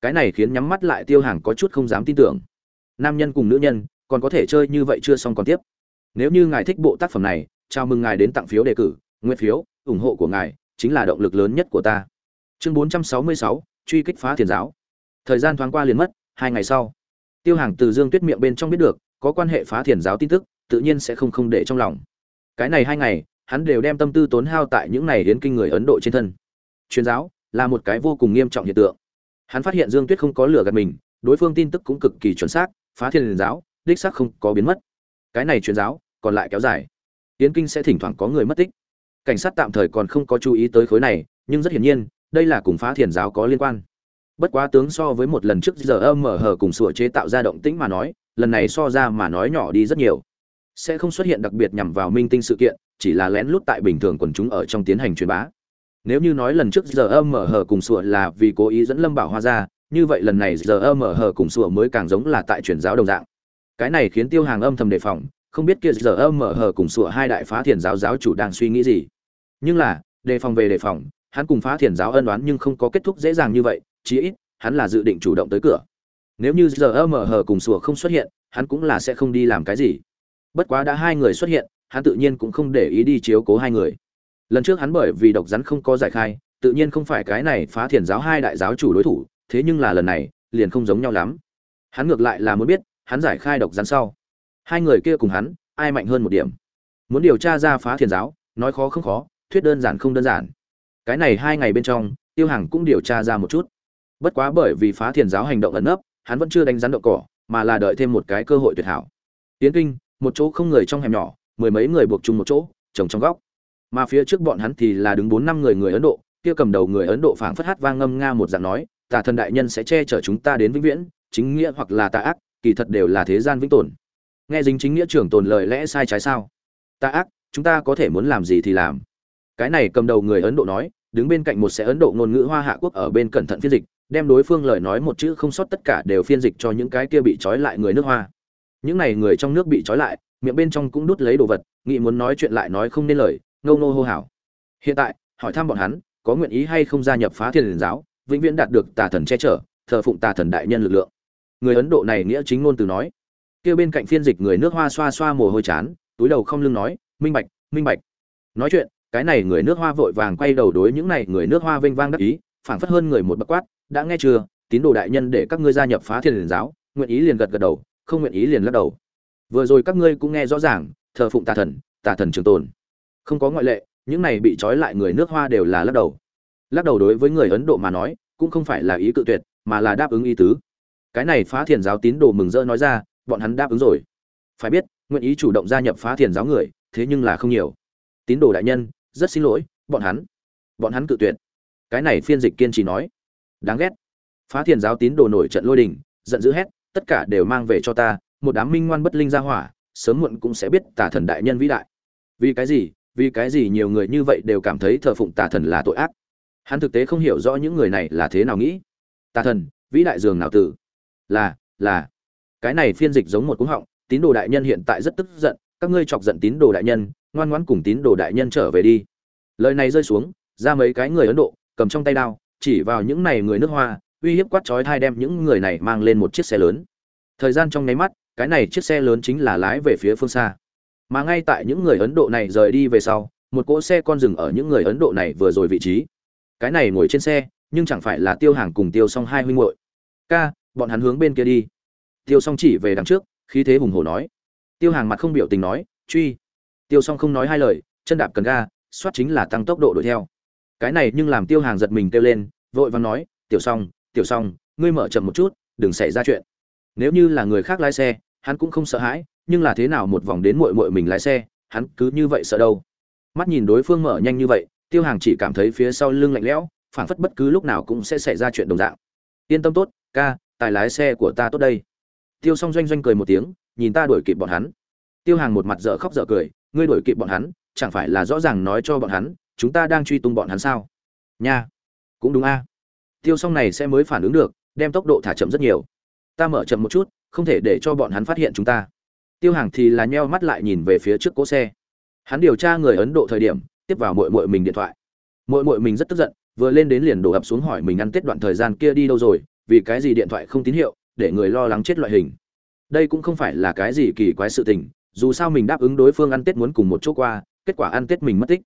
Cái này khiến nhắm mắt lại tiêu hàng có chút không dám tin tưởng. Nam nhân cùng nữ nhân, còn có thể chơi như vậy chưa xong còn tiếp. Nếu như ngài thích bộ tác phẩm này chào mừng ngài đến tặng phiếu đề cử nguyên phiếu ủng hộ của ngài chính là động lực lớn nhất của ta. Chương 466, truy kích phá thiền giáo. Thời gian thoáng qua liền mất hai ngày sau tiêu hàng từ dương tuyết miệng bên trong biết được có quan hệ phá thiền giáo tin tức tự nhiên sẽ không không để trong lòng. Cái này hai ngày hắn đều đem tâm tư tốn hao tại những này đến kinh người ấn độ trên thân. Truyền giáo là một cái vô cùng nghiêm trọng hiện tượng. Hắn phát hiện dương tuyết không có lừa gạt mình đối phương tin tức cũng cực kỳ chuẩn xác phá thiên giáo đích xác không có biến mất. Cái này truyền giáo còn lại kéo dài tiến kinh sẽ thỉnh thoảng có người mất tích. Cảnh sát tạm thời còn không có chú ý tới khối này, nhưng rất hiển nhiên, đây là cùng phá thiền giáo có liên quan. Bất quá tướng so với một lần trước giờ âm mở hờ cùng sửa chế tạo ra động tĩnh mà nói, lần này so ra mà nói nhỏ đi rất nhiều. Sẽ không xuất hiện đặc biệt nhằm vào minh tinh sự kiện, chỉ là lén lút tại bình thường quần chúng ở trong tiến hành truyền bá. Nếu như nói lần trước giờ âm mở hờ cùng sửa là vì cố ý dẫn lâm bảo hoa ra, như vậy lần này giờ âm mở hờ cùng sửa mới càng giống là tại truyền giáo đồng dạng. Cái này khiến tiêu hàng âm thầm đề phòng không biết kia giờ âm mở hờ cùng sủa hai đại phá thiền giáo giáo chủ đang suy nghĩ gì. Nhưng là, đề phòng về đề phòng, hắn cùng phá thiền giáo ân đoán nhưng không có kết thúc dễ dàng như vậy, chí ít, hắn là dự định chủ động tới cửa. Nếu như giờ âm mở hờ cùng sủa không xuất hiện, hắn cũng là sẽ không đi làm cái gì. Bất quá đã hai người xuất hiện, hắn tự nhiên cũng không để ý đi chiếu cố hai người. Lần trước hắn bởi vì độc rắn không có giải khai, tự nhiên không phải cái này phá thiền giáo hai đại giáo chủ đối thủ, thế nhưng là lần này, liền không giống nhau lắm. Hắn ngược lại là muốn biết, hắn giải khai độc rắn sau hai người kia cùng hắn, ai mạnh hơn một điểm? Muốn điều tra ra phá thiền giáo, nói khó không khó, thuyết đơn giản không đơn giản. Cái này hai ngày bên trong, tiêu hàng cũng điều tra ra một chút. Bất quá bởi vì phá thiền giáo hành động ẩn nấp, hắn vẫn chưa đánh rắn đậu cỏ, mà là đợi thêm một cái cơ hội tuyệt hảo. Tiến kinh, một chỗ không người trong hẻm nhỏ, mười mấy người buộc chung một chỗ, trồng trong góc. Mà phía trước bọn hắn thì là đứng bốn năm người người ấn độ, kia cầm đầu người ấn độ phảng phất hát vang ngâm nga một dạng nói, tà thần đại nhân sẽ che chở chúng ta đến vĩnh viễn, chính nghĩa hoặc là tà ác, kỳ thật đều là thế gian vĩnh tồn nghe dính chính nghĩa trưởng tồn lời lẽ sai trái sao? Ta ác, chúng ta có thể muốn làm gì thì làm. Cái này cầm đầu người ấn độ nói, đứng bên cạnh một sẽ ấn độ ngôn ngữ hoa hạ quốc ở bên cẩn thận phiên dịch, đem đối phương lời nói một chữ không sót tất cả đều phiên dịch cho những cái kia bị trói lại người nước hoa. Những này người trong nước bị trói lại, miệng bên trong cũng đút lấy đồ vật, nghị muốn nói chuyện lại nói không nên lời, ngâu nô hô hào. Hiện tại, hỏi thăm bọn hắn, có nguyện ý hay không gia nhập phá thiên giáo, vĩnh viễn đạt được tà thần che chở, thờ phụng tà thần đại nhân lực lượng. Người ấn độ này nghĩa chính ngôn từ nói kia bên cạnh phiên dịch người nước hoa xoa xoa mồ hôi chán, túi đầu không lưng nói, minh bạch minh bạch. Nói chuyện, cái này người nước hoa vội vàng quay đầu đối những này người nước hoa vênh vang đắc ý, phảng phất hơn người một bậc quát, đã nghe chưa? Tín đồ đại nhân để các ngươi gia nhập phá thiên liền giáo, nguyện ý liền gật gật đầu, không nguyện ý liền lắc đầu. Vừa rồi các ngươi cũng nghe rõ ràng, thờ phụng tà thần tà thần trường tồn. Không có ngoại lệ, những này bị trói lại người nước hoa đều là lắc đầu. Lắc đầu đối với người ấn độ mà nói, cũng không phải là ý cự tuyệt, mà là đáp ứng ý tứ. Cái này phá thiền giáo tín đồ mừng rỡ nói ra bọn hắn đáp ứng rồi. Phải biết, nguyện ý chủ động gia nhập phá thiền giáo người, thế nhưng là không nhiều. Tín đồ đại nhân, rất xin lỗi, bọn hắn bọn hắn cự tuyệt. Cái này phiên dịch kiên trì nói. Đáng ghét. Phá thiền giáo tín đồ nổi trận lôi đình, giận dữ hét, tất cả đều mang về cho ta, một đám minh ngoan bất linh ra hỏa, sớm muộn cũng sẽ biết tà thần đại nhân vĩ đại. Vì cái gì, vì cái gì nhiều người như vậy đều cảm thấy thờ phụng tà thần là tội ác? Hắn thực tế không hiểu rõ những người này là thế nào nghĩ. Tà thần, vĩ đại dường nào tử? Là là cái này phiên dịch giống một cú họng, tín đồ đại nhân hiện tại rất tức giận, các ngươi chọc giận tín đồ đại nhân, ngoan ngoãn cùng tín đồ đại nhân trở về đi. Lời này rơi xuống, ra mấy cái người ấn độ, cầm trong tay đao, chỉ vào những này người nước hoa, uy hiếp quát chói thai đem những người này mang lên một chiếc xe lớn. Thời gian trong nháy mắt, cái này chiếc xe lớn chính là lái về phía phương xa. Mà ngay tại những người ấn độ này rời đi về sau, một cỗ xe con dừng ở những người ấn độ này vừa rồi vị trí. Cái này ngồi trên xe, nhưng chẳng phải là tiêu hàng cùng tiêu xong hai huynh muội. Ca, bọn hắn hướng bên kia đi tiêu xong chỉ về đằng trước, khí thế hùng hổ nói. Tiêu hàng mặt không biểu tình nói, truy. Tiêu xong không nói hai lời, chân đạp cần ga, soát chính là tăng tốc độ đuổi theo. Cái này nhưng làm tiêu hàng giật mình kêu lên, vội và nói, tiểu xong tiểu xong ngươi mở chậm một chút, đừng xảy ra chuyện. Nếu như là người khác lái xe, hắn cũng không sợ hãi, nhưng là thế nào một vòng đến muội muội mình lái xe, hắn cứ như vậy sợ đâu. Mắt nhìn đối phương mở nhanh như vậy, tiêu hàng chỉ cảm thấy phía sau lưng lạnh lẽo, phảng phất bất cứ lúc nào cũng sẽ xảy ra chuyện đồng dạng. Yên tâm tốt, ca, tài lái xe của ta tốt đây tiêu s o n g doanh doanh cười một tiếng, nhìn ta đuổi kịp bọn hắn. Tiêu hàng một mặt dở khóc dở cười, ngươi đuổi kịp bọn hắn, chẳng phải là rõ ràng nói cho bọn hắn, chúng ta đang truy tung bọn hắn sao? Nha, cũng đúng a. Tiêu s o n g này sẽ mới phản ứng được, đem tốc độ thả chậm rất nhiều. Ta mở chậm một chút, không thể để cho bọn hắn phát hiện chúng ta. Tiêu hàng thì là nheo mắt lại nhìn về phía trước cỗ xe. Hắn điều tra người ấn độ thời điểm, tiếp vào mội mội mình điện thoại. Mội mội mình rất tức giận, vừa lên đến liền đổ ập xuống hỏi mình ăn tết đoạn thời gian kia đi đâu rồi, vì cái gì điện thoại không tín hiệu? Để người lo lắng chết loại hình. Đây cũng không phải là cái gì kỳ quái sự tình, dù sao mình đáp ứng đối phương ăn tết muốn cùng một chỗ qua, kết quả ăn tết mình mất tích.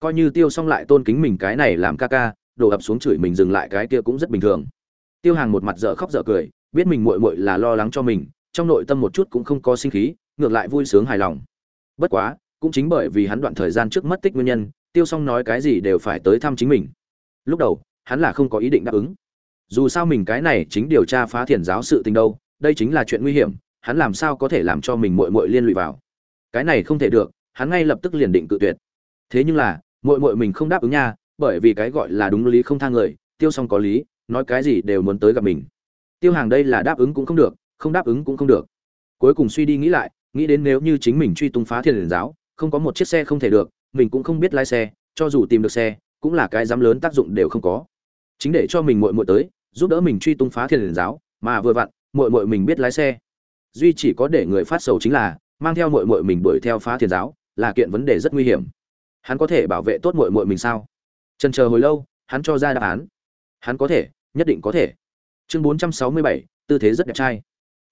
Coi như tiêu xong lại tôn kính mình cái này làm ca ca, đổ ập xuống chửi mình dừng lại cái kia cũng rất bình thường. Tiêu hàng một mặt dở khóc dở cười, biết mình muội muội là lo lắng cho mình, trong nội tâm một chút cũng không có sinh khí, ngược lại vui sướng hài lòng. Bất quá, cũng chính bởi vì hắn đoạn thời gian trước mất tích nguyên nhân, tiêu xong nói cái gì đều phải tới thăm chính mình. Lúc đầu, hắn là không có ý định đáp ứng dù sao mình cái này chính điều tra phá thiền giáo sự tình đâu, đây chính là chuyện nguy hiểm, hắn làm sao có thể làm cho mình muội muội liên lụy vào? Cái này không thể được, hắn ngay lập tức liền định cự tuyệt. Thế nhưng là, muội muội mình không đáp ứng nha, bởi vì cái gọi là đúng lý không thang người, tiêu xong có lý, nói cái gì đều muốn tới gặp mình. Tiêu hàng đây là đáp ứng cũng không được, không đáp ứng cũng không được. Cuối cùng suy đi nghĩ lại, nghĩ đến nếu như chính mình truy tung phá thiền giáo, không có một chiếc xe không thể được, mình cũng không biết lái xe, cho dù tìm được xe, cũng là cái dám lớn tác dụng đều không có. Chính để cho mình muội muội tới giúp đỡ mình truy tung phá thiền giáo, mà vừa vặn, muội muội mình biết lái xe. Duy chỉ có để người phát sầu chính là, mang theo muội muội mình đuổi theo phá thiền giáo, là kiện vấn đề rất nguy hiểm. Hắn có thể bảo vệ tốt muội muội mình sao? Trần chờ hồi lâu, hắn cho ra đáp án. Hắn có thể, nhất định có thể. Chương bốn trăm sáu mươi bảy, tư thế rất đẹp trai.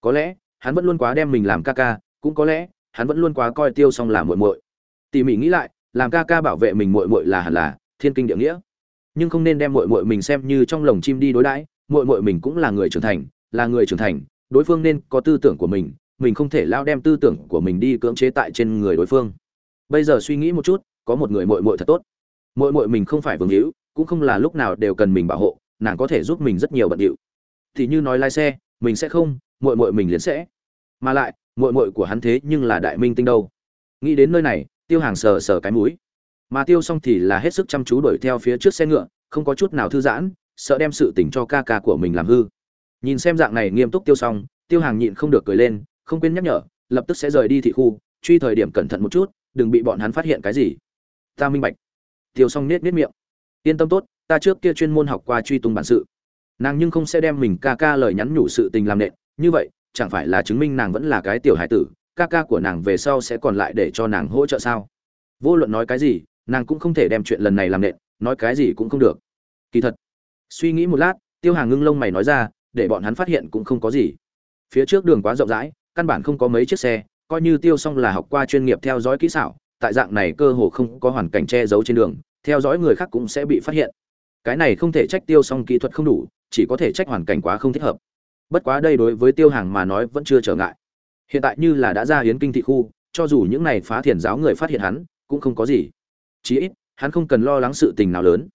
Có lẽ, hắn vẫn luôn quá đem mình làm ca ca, cũng có lẽ, hắn vẫn luôn quá coi tiêu xong làm muội muội. Tỉ mỉ nghĩ lại, làm ca ca bảo vệ mình muội muội là hẳn là thiên kinh địa nghĩa. Nhưng không nên đem muội muội mình xem như trong lồng chim đi đối đãi muội muội mình cũng là người trưởng thành, là người trưởng thành, đối phương nên có tư tưởng của mình mình không thể lao đem tư tưởng của mình đi cưỡng chế tại trên người đối phương. Bây giờ suy nghĩ một chút, có một người muội muội thật tốt. Muội muội mình không phải vương hữu, cũng không là lúc nào đều cần mình bảo hộ, nàng có thể giúp mình rất nhiều bận điệu. Thì như nói lái xe, mình sẽ không, muội muội mình liền sẽ. Mà lại, muội muội của hắn thế nhưng là đại minh tinh đâu. Nghĩ đến nơi này, tiêu hàng sờ sờ cái mũi. Mà tiêu xong thì là hết sức chăm chú đuổi theo phía trước xe ngựa, không có chút nào thư giãn sợ đem sự tình cho ca ca của mình làm hư. Nhìn xem dạng này nghiêm túc tiêu xong, tiêu hàng nhịn không được cười lên, không quên nhắc nhở, lập tức sẽ rời đi thị khu, truy thời điểm cẩn thận một chút, đừng bị bọn hắn phát hiện cái gì. Ta minh bạch. Tiêu xong nết nết miệng. Yên tâm tốt, ta trước kia chuyên môn học qua truy tung bản sự. Nàng nhưng không sẽ đem mình ca ca lời nhắn nhủ sự tình làm nện. Như vậy, chẳng phải là chứng minh nàng vẫn là cái tiểu hải tử, ca ca của nàng về sau sẽ còn lại để cho nàng hỗ trợ sao? Vô luận nói cái gì, nàng cũng không thể đem chuyện lần này làm nện, nói cái gì cũng không được. Kỳ thật suy nghĩ một lát, tiêu hàng ngưng lông mày nói ra, để bọn hắn phát hiện cũng không có gì. Phía trước đường quá rộng rãi, căn bản không có mấy chiếc xe, coi như tiêu xong là học qua chuyên nghiệp theo dõi kỹ xảo, tại dạng này cơ hồ không có hoàn cảnh che giấu trên đường, theo dõi người khác cũng sẽ bị phát hiện. Cái này không thể trách tiêu xong kỹ thuật không đủ, chỉ có thể trách hoàn cảnh quá không thích hợp. Bất quá đây đối với tiêu hàng mà nói vẫn chưa trở ngại. Hiện tại như là đã ra hiến kinh thị khu, cho dù những này phá thiền giáo người phát hiện hắn, cũng không có gì. Chí ít, hắn không cần lo lắng sự tình nào lớn.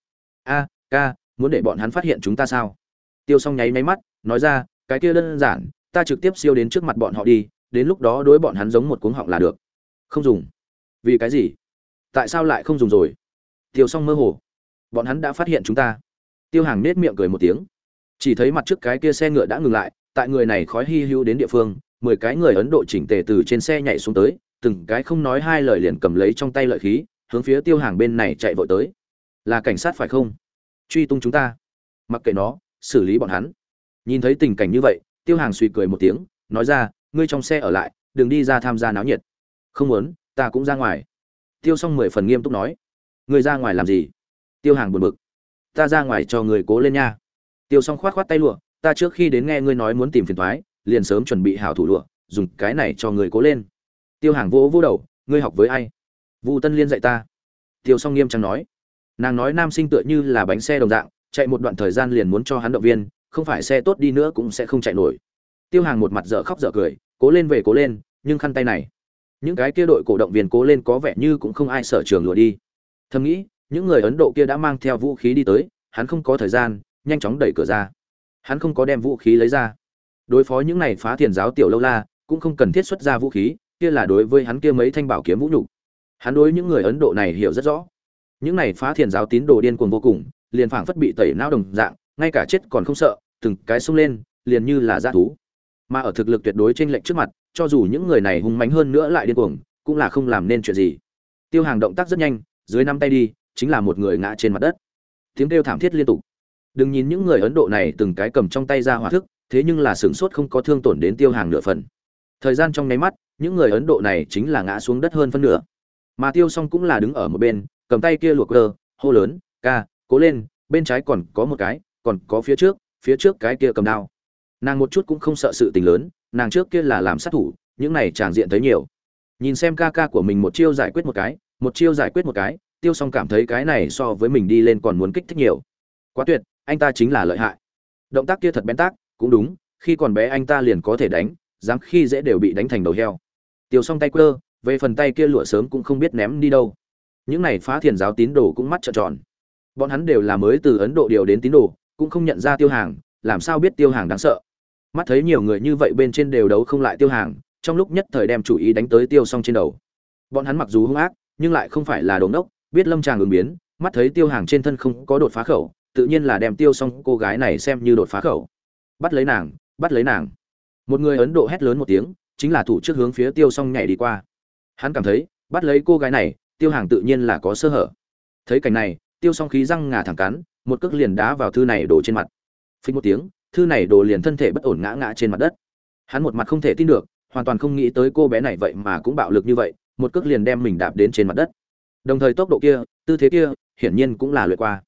A, ca muốn để bọn hắn phát hiện chúng ta sao? Tiêu s o n g nháy máy mắt, nói ra, cái kia đơn giản, ta trực tiếp siêu đến trước mặt bọn họ đi, đến lúc đó đối bọn hắn giống một cuống họng là được. Không dùng. Vì cái gì? Tại sao lại không dùng rồi? Tiêu s o n g mơ hồ. Bọn hắn đã phát hiện chúng ta. Tiêu hàng nết miệng cười một tiếng. Chỉ thấy mặt trước cái kia xe ngựa đã ngừng lại, tại người này khói hy hữu đến địa phương, mười cái người ấn độ chỉnh tề từ trên xe nhảy xuống tới, từng cái không nói hai lời liền cầm lấy trong tay lợi khí, hướng phía tiêu hàng bên này chạy vội tới. Là cảnh sát phải không? Truy tung chúng ta. Mặc kệ nó, xử lý bọn hắn. Nhìn thấy tình cảnh như vậy, tiêu hàng suy cười một tiếng, nói ra, ngươi trong xe ở lại, đừng đi ra tham gia náo nhiệt. Không muốn, ta cũng ra ngoài. Tiêu s o n g mười phần nghiêm túc nói. Ngươi ra ngoài làm gì? Tiêu hàng buồn bực. Ta ra ngoài cho người cố lên nha. Tiêu s o n g khoát khoát tay lụa, ta trước khi đến nghe ngươi nói muốn tìm phiền thoái liền sớm chuẩn bị hảo thủ lụa, dùng cái này cho người cố lên. Tiêu hàng vỗ vỗ đầu, ngươi học với ai? Vu tân liên dạy ta. Tiêu song nghiêm trang nói nàng nói nam sinh tựa như là bánh xe đồng dạng, chạy một đoạn thời gian liền muốn cho hắn động viên, không phải xe tốt đi nữa cũng sẽ không chạy nổi. Tiêu hàng một mặt dở khóc dở cười, cố lên về cố lên, nhưng khăn tay này. Những cái kia đội cổ động viên cố lên có vẻ như cũng không ai sở trường lùa đi. Thầm nghĩ, những người ấn độ kia đã mang theo vũ khí đi tới, hắn không có thời gian, nhanh chóng đẩy cửa ra. Hắn không có đem vũ khí lấy ra. Đối phó những này phá thiền giáo tiểu lâu la, cũng không cần thiết xuất ra vũ khí, kia là đối với hắn kia mấy thanh bảo kiếm vũ nhục. Hắn đối những người ấn độ này hiểu rất rõ những này phá thiền giáo tín đồ điên cuồng vô cùng, liền phảng phất bị tẩy não đồng dạng, ngay cả chết còn không sợ, từng cái xông lên, liền như là dã thú. Mà ở thực lực tuyệt đối trên lệnh trước mặt, cho dù những người này hung mánh hơn nữa lại điên cuồng, cũng là không làm nên chuyện gì. Tiêu hàng động tác rất nhanh, dưới năm tay đi, chính là một người ngã trên mặt đất. Tiếng kêu thảm thiết liên tục. Đừng nhìn những người ấn độ này từng cái cầm trong tay ra hỏa thức, thế nhưng là sửng sốt không có thương tổn đến tiêu hàng nửa phần. Thời gian trong nháy mắt, những người ấn độ này chính là ngã xuống đất hơn phân nửa. Mà tiêu xong cũng là đứng ở một bên cầm tay kia luộc cơ hô lớn, ca, cố lên, bên trái còn có một cái, còn có phía trước phía trước cái kia cầm đao. Nàng một chút cũng không sợ sự tình lớn, nàng trước kia là làm sát thủ, những này tràng diện thấy nhiều. Nhìn xem ca ca của mình một chiêu giải quyết một cái, một chiêu giải quyết một cái, tiêu xong cảm thấy cái này so với mình đi lên còn muốn kích thích nhiều. Quá tuyệt, anh ta chính là lợi hại. Động tác kia thật bén tác, cũng đúng, khi còn bé anh ta liền có thể đánh, dám khi dễ đều bị đánh thành đầu heo. Tiêu xong tay quơ, về phần tay kia lụa sớm cũng không biết ném đi đâu những này phá thiền giáo tín đồ cũng mắt trợn tròn. Bọn hắn đều là mới từ ấn độ điều đến tín đồ, cũng không nhận ra tiêu hàng, làm sao biết tiêu hàng đáng sợ? Mắt thấy nhiều người như vậy bên trên đều đấu không lại tiêu hàng, trong lúc nhất thời đem chủ ý đánh tới tiêu xong trên đầu. Bọn hắn mặc dù hung ác, nhưng lại không phải là đồn đốc biết lâm tràng ứng biến, mắt thấy tiêu hàng trên thân không có đột phá khẩu, tự nhiên là đem tiêu xong cô gái này xem như đột phá khẩu. Bắt lấy nàng, bắt lấy nàng. Một người ấn độ hét lớn một tiếng, chính là thủ trước hướng phía tiêu xong nhảy đi qua. Hắn cảm thấy, bắt lấy cô gái này tiêu hàng tự nhiên là có sơ hở. Thấy cảnh này, tiêu song khí răng ngà thẳng cắn, một cước liền đá vào thư này đổ trên mặt. Phình một tiếng, thư này đổ liền thân thể bất ổn ngã ngã trên mặt đất. Hắn một mặt không thể tin được, hoàn toàn không nghĩ tới cô bé này vậy mà cũng bạo lực như vậy, một cước liền đem mình đạp đến trên mặt đất. Đồng thời tốc độ kia, tư thế kia, hiển nhiên cũng là lượt qua.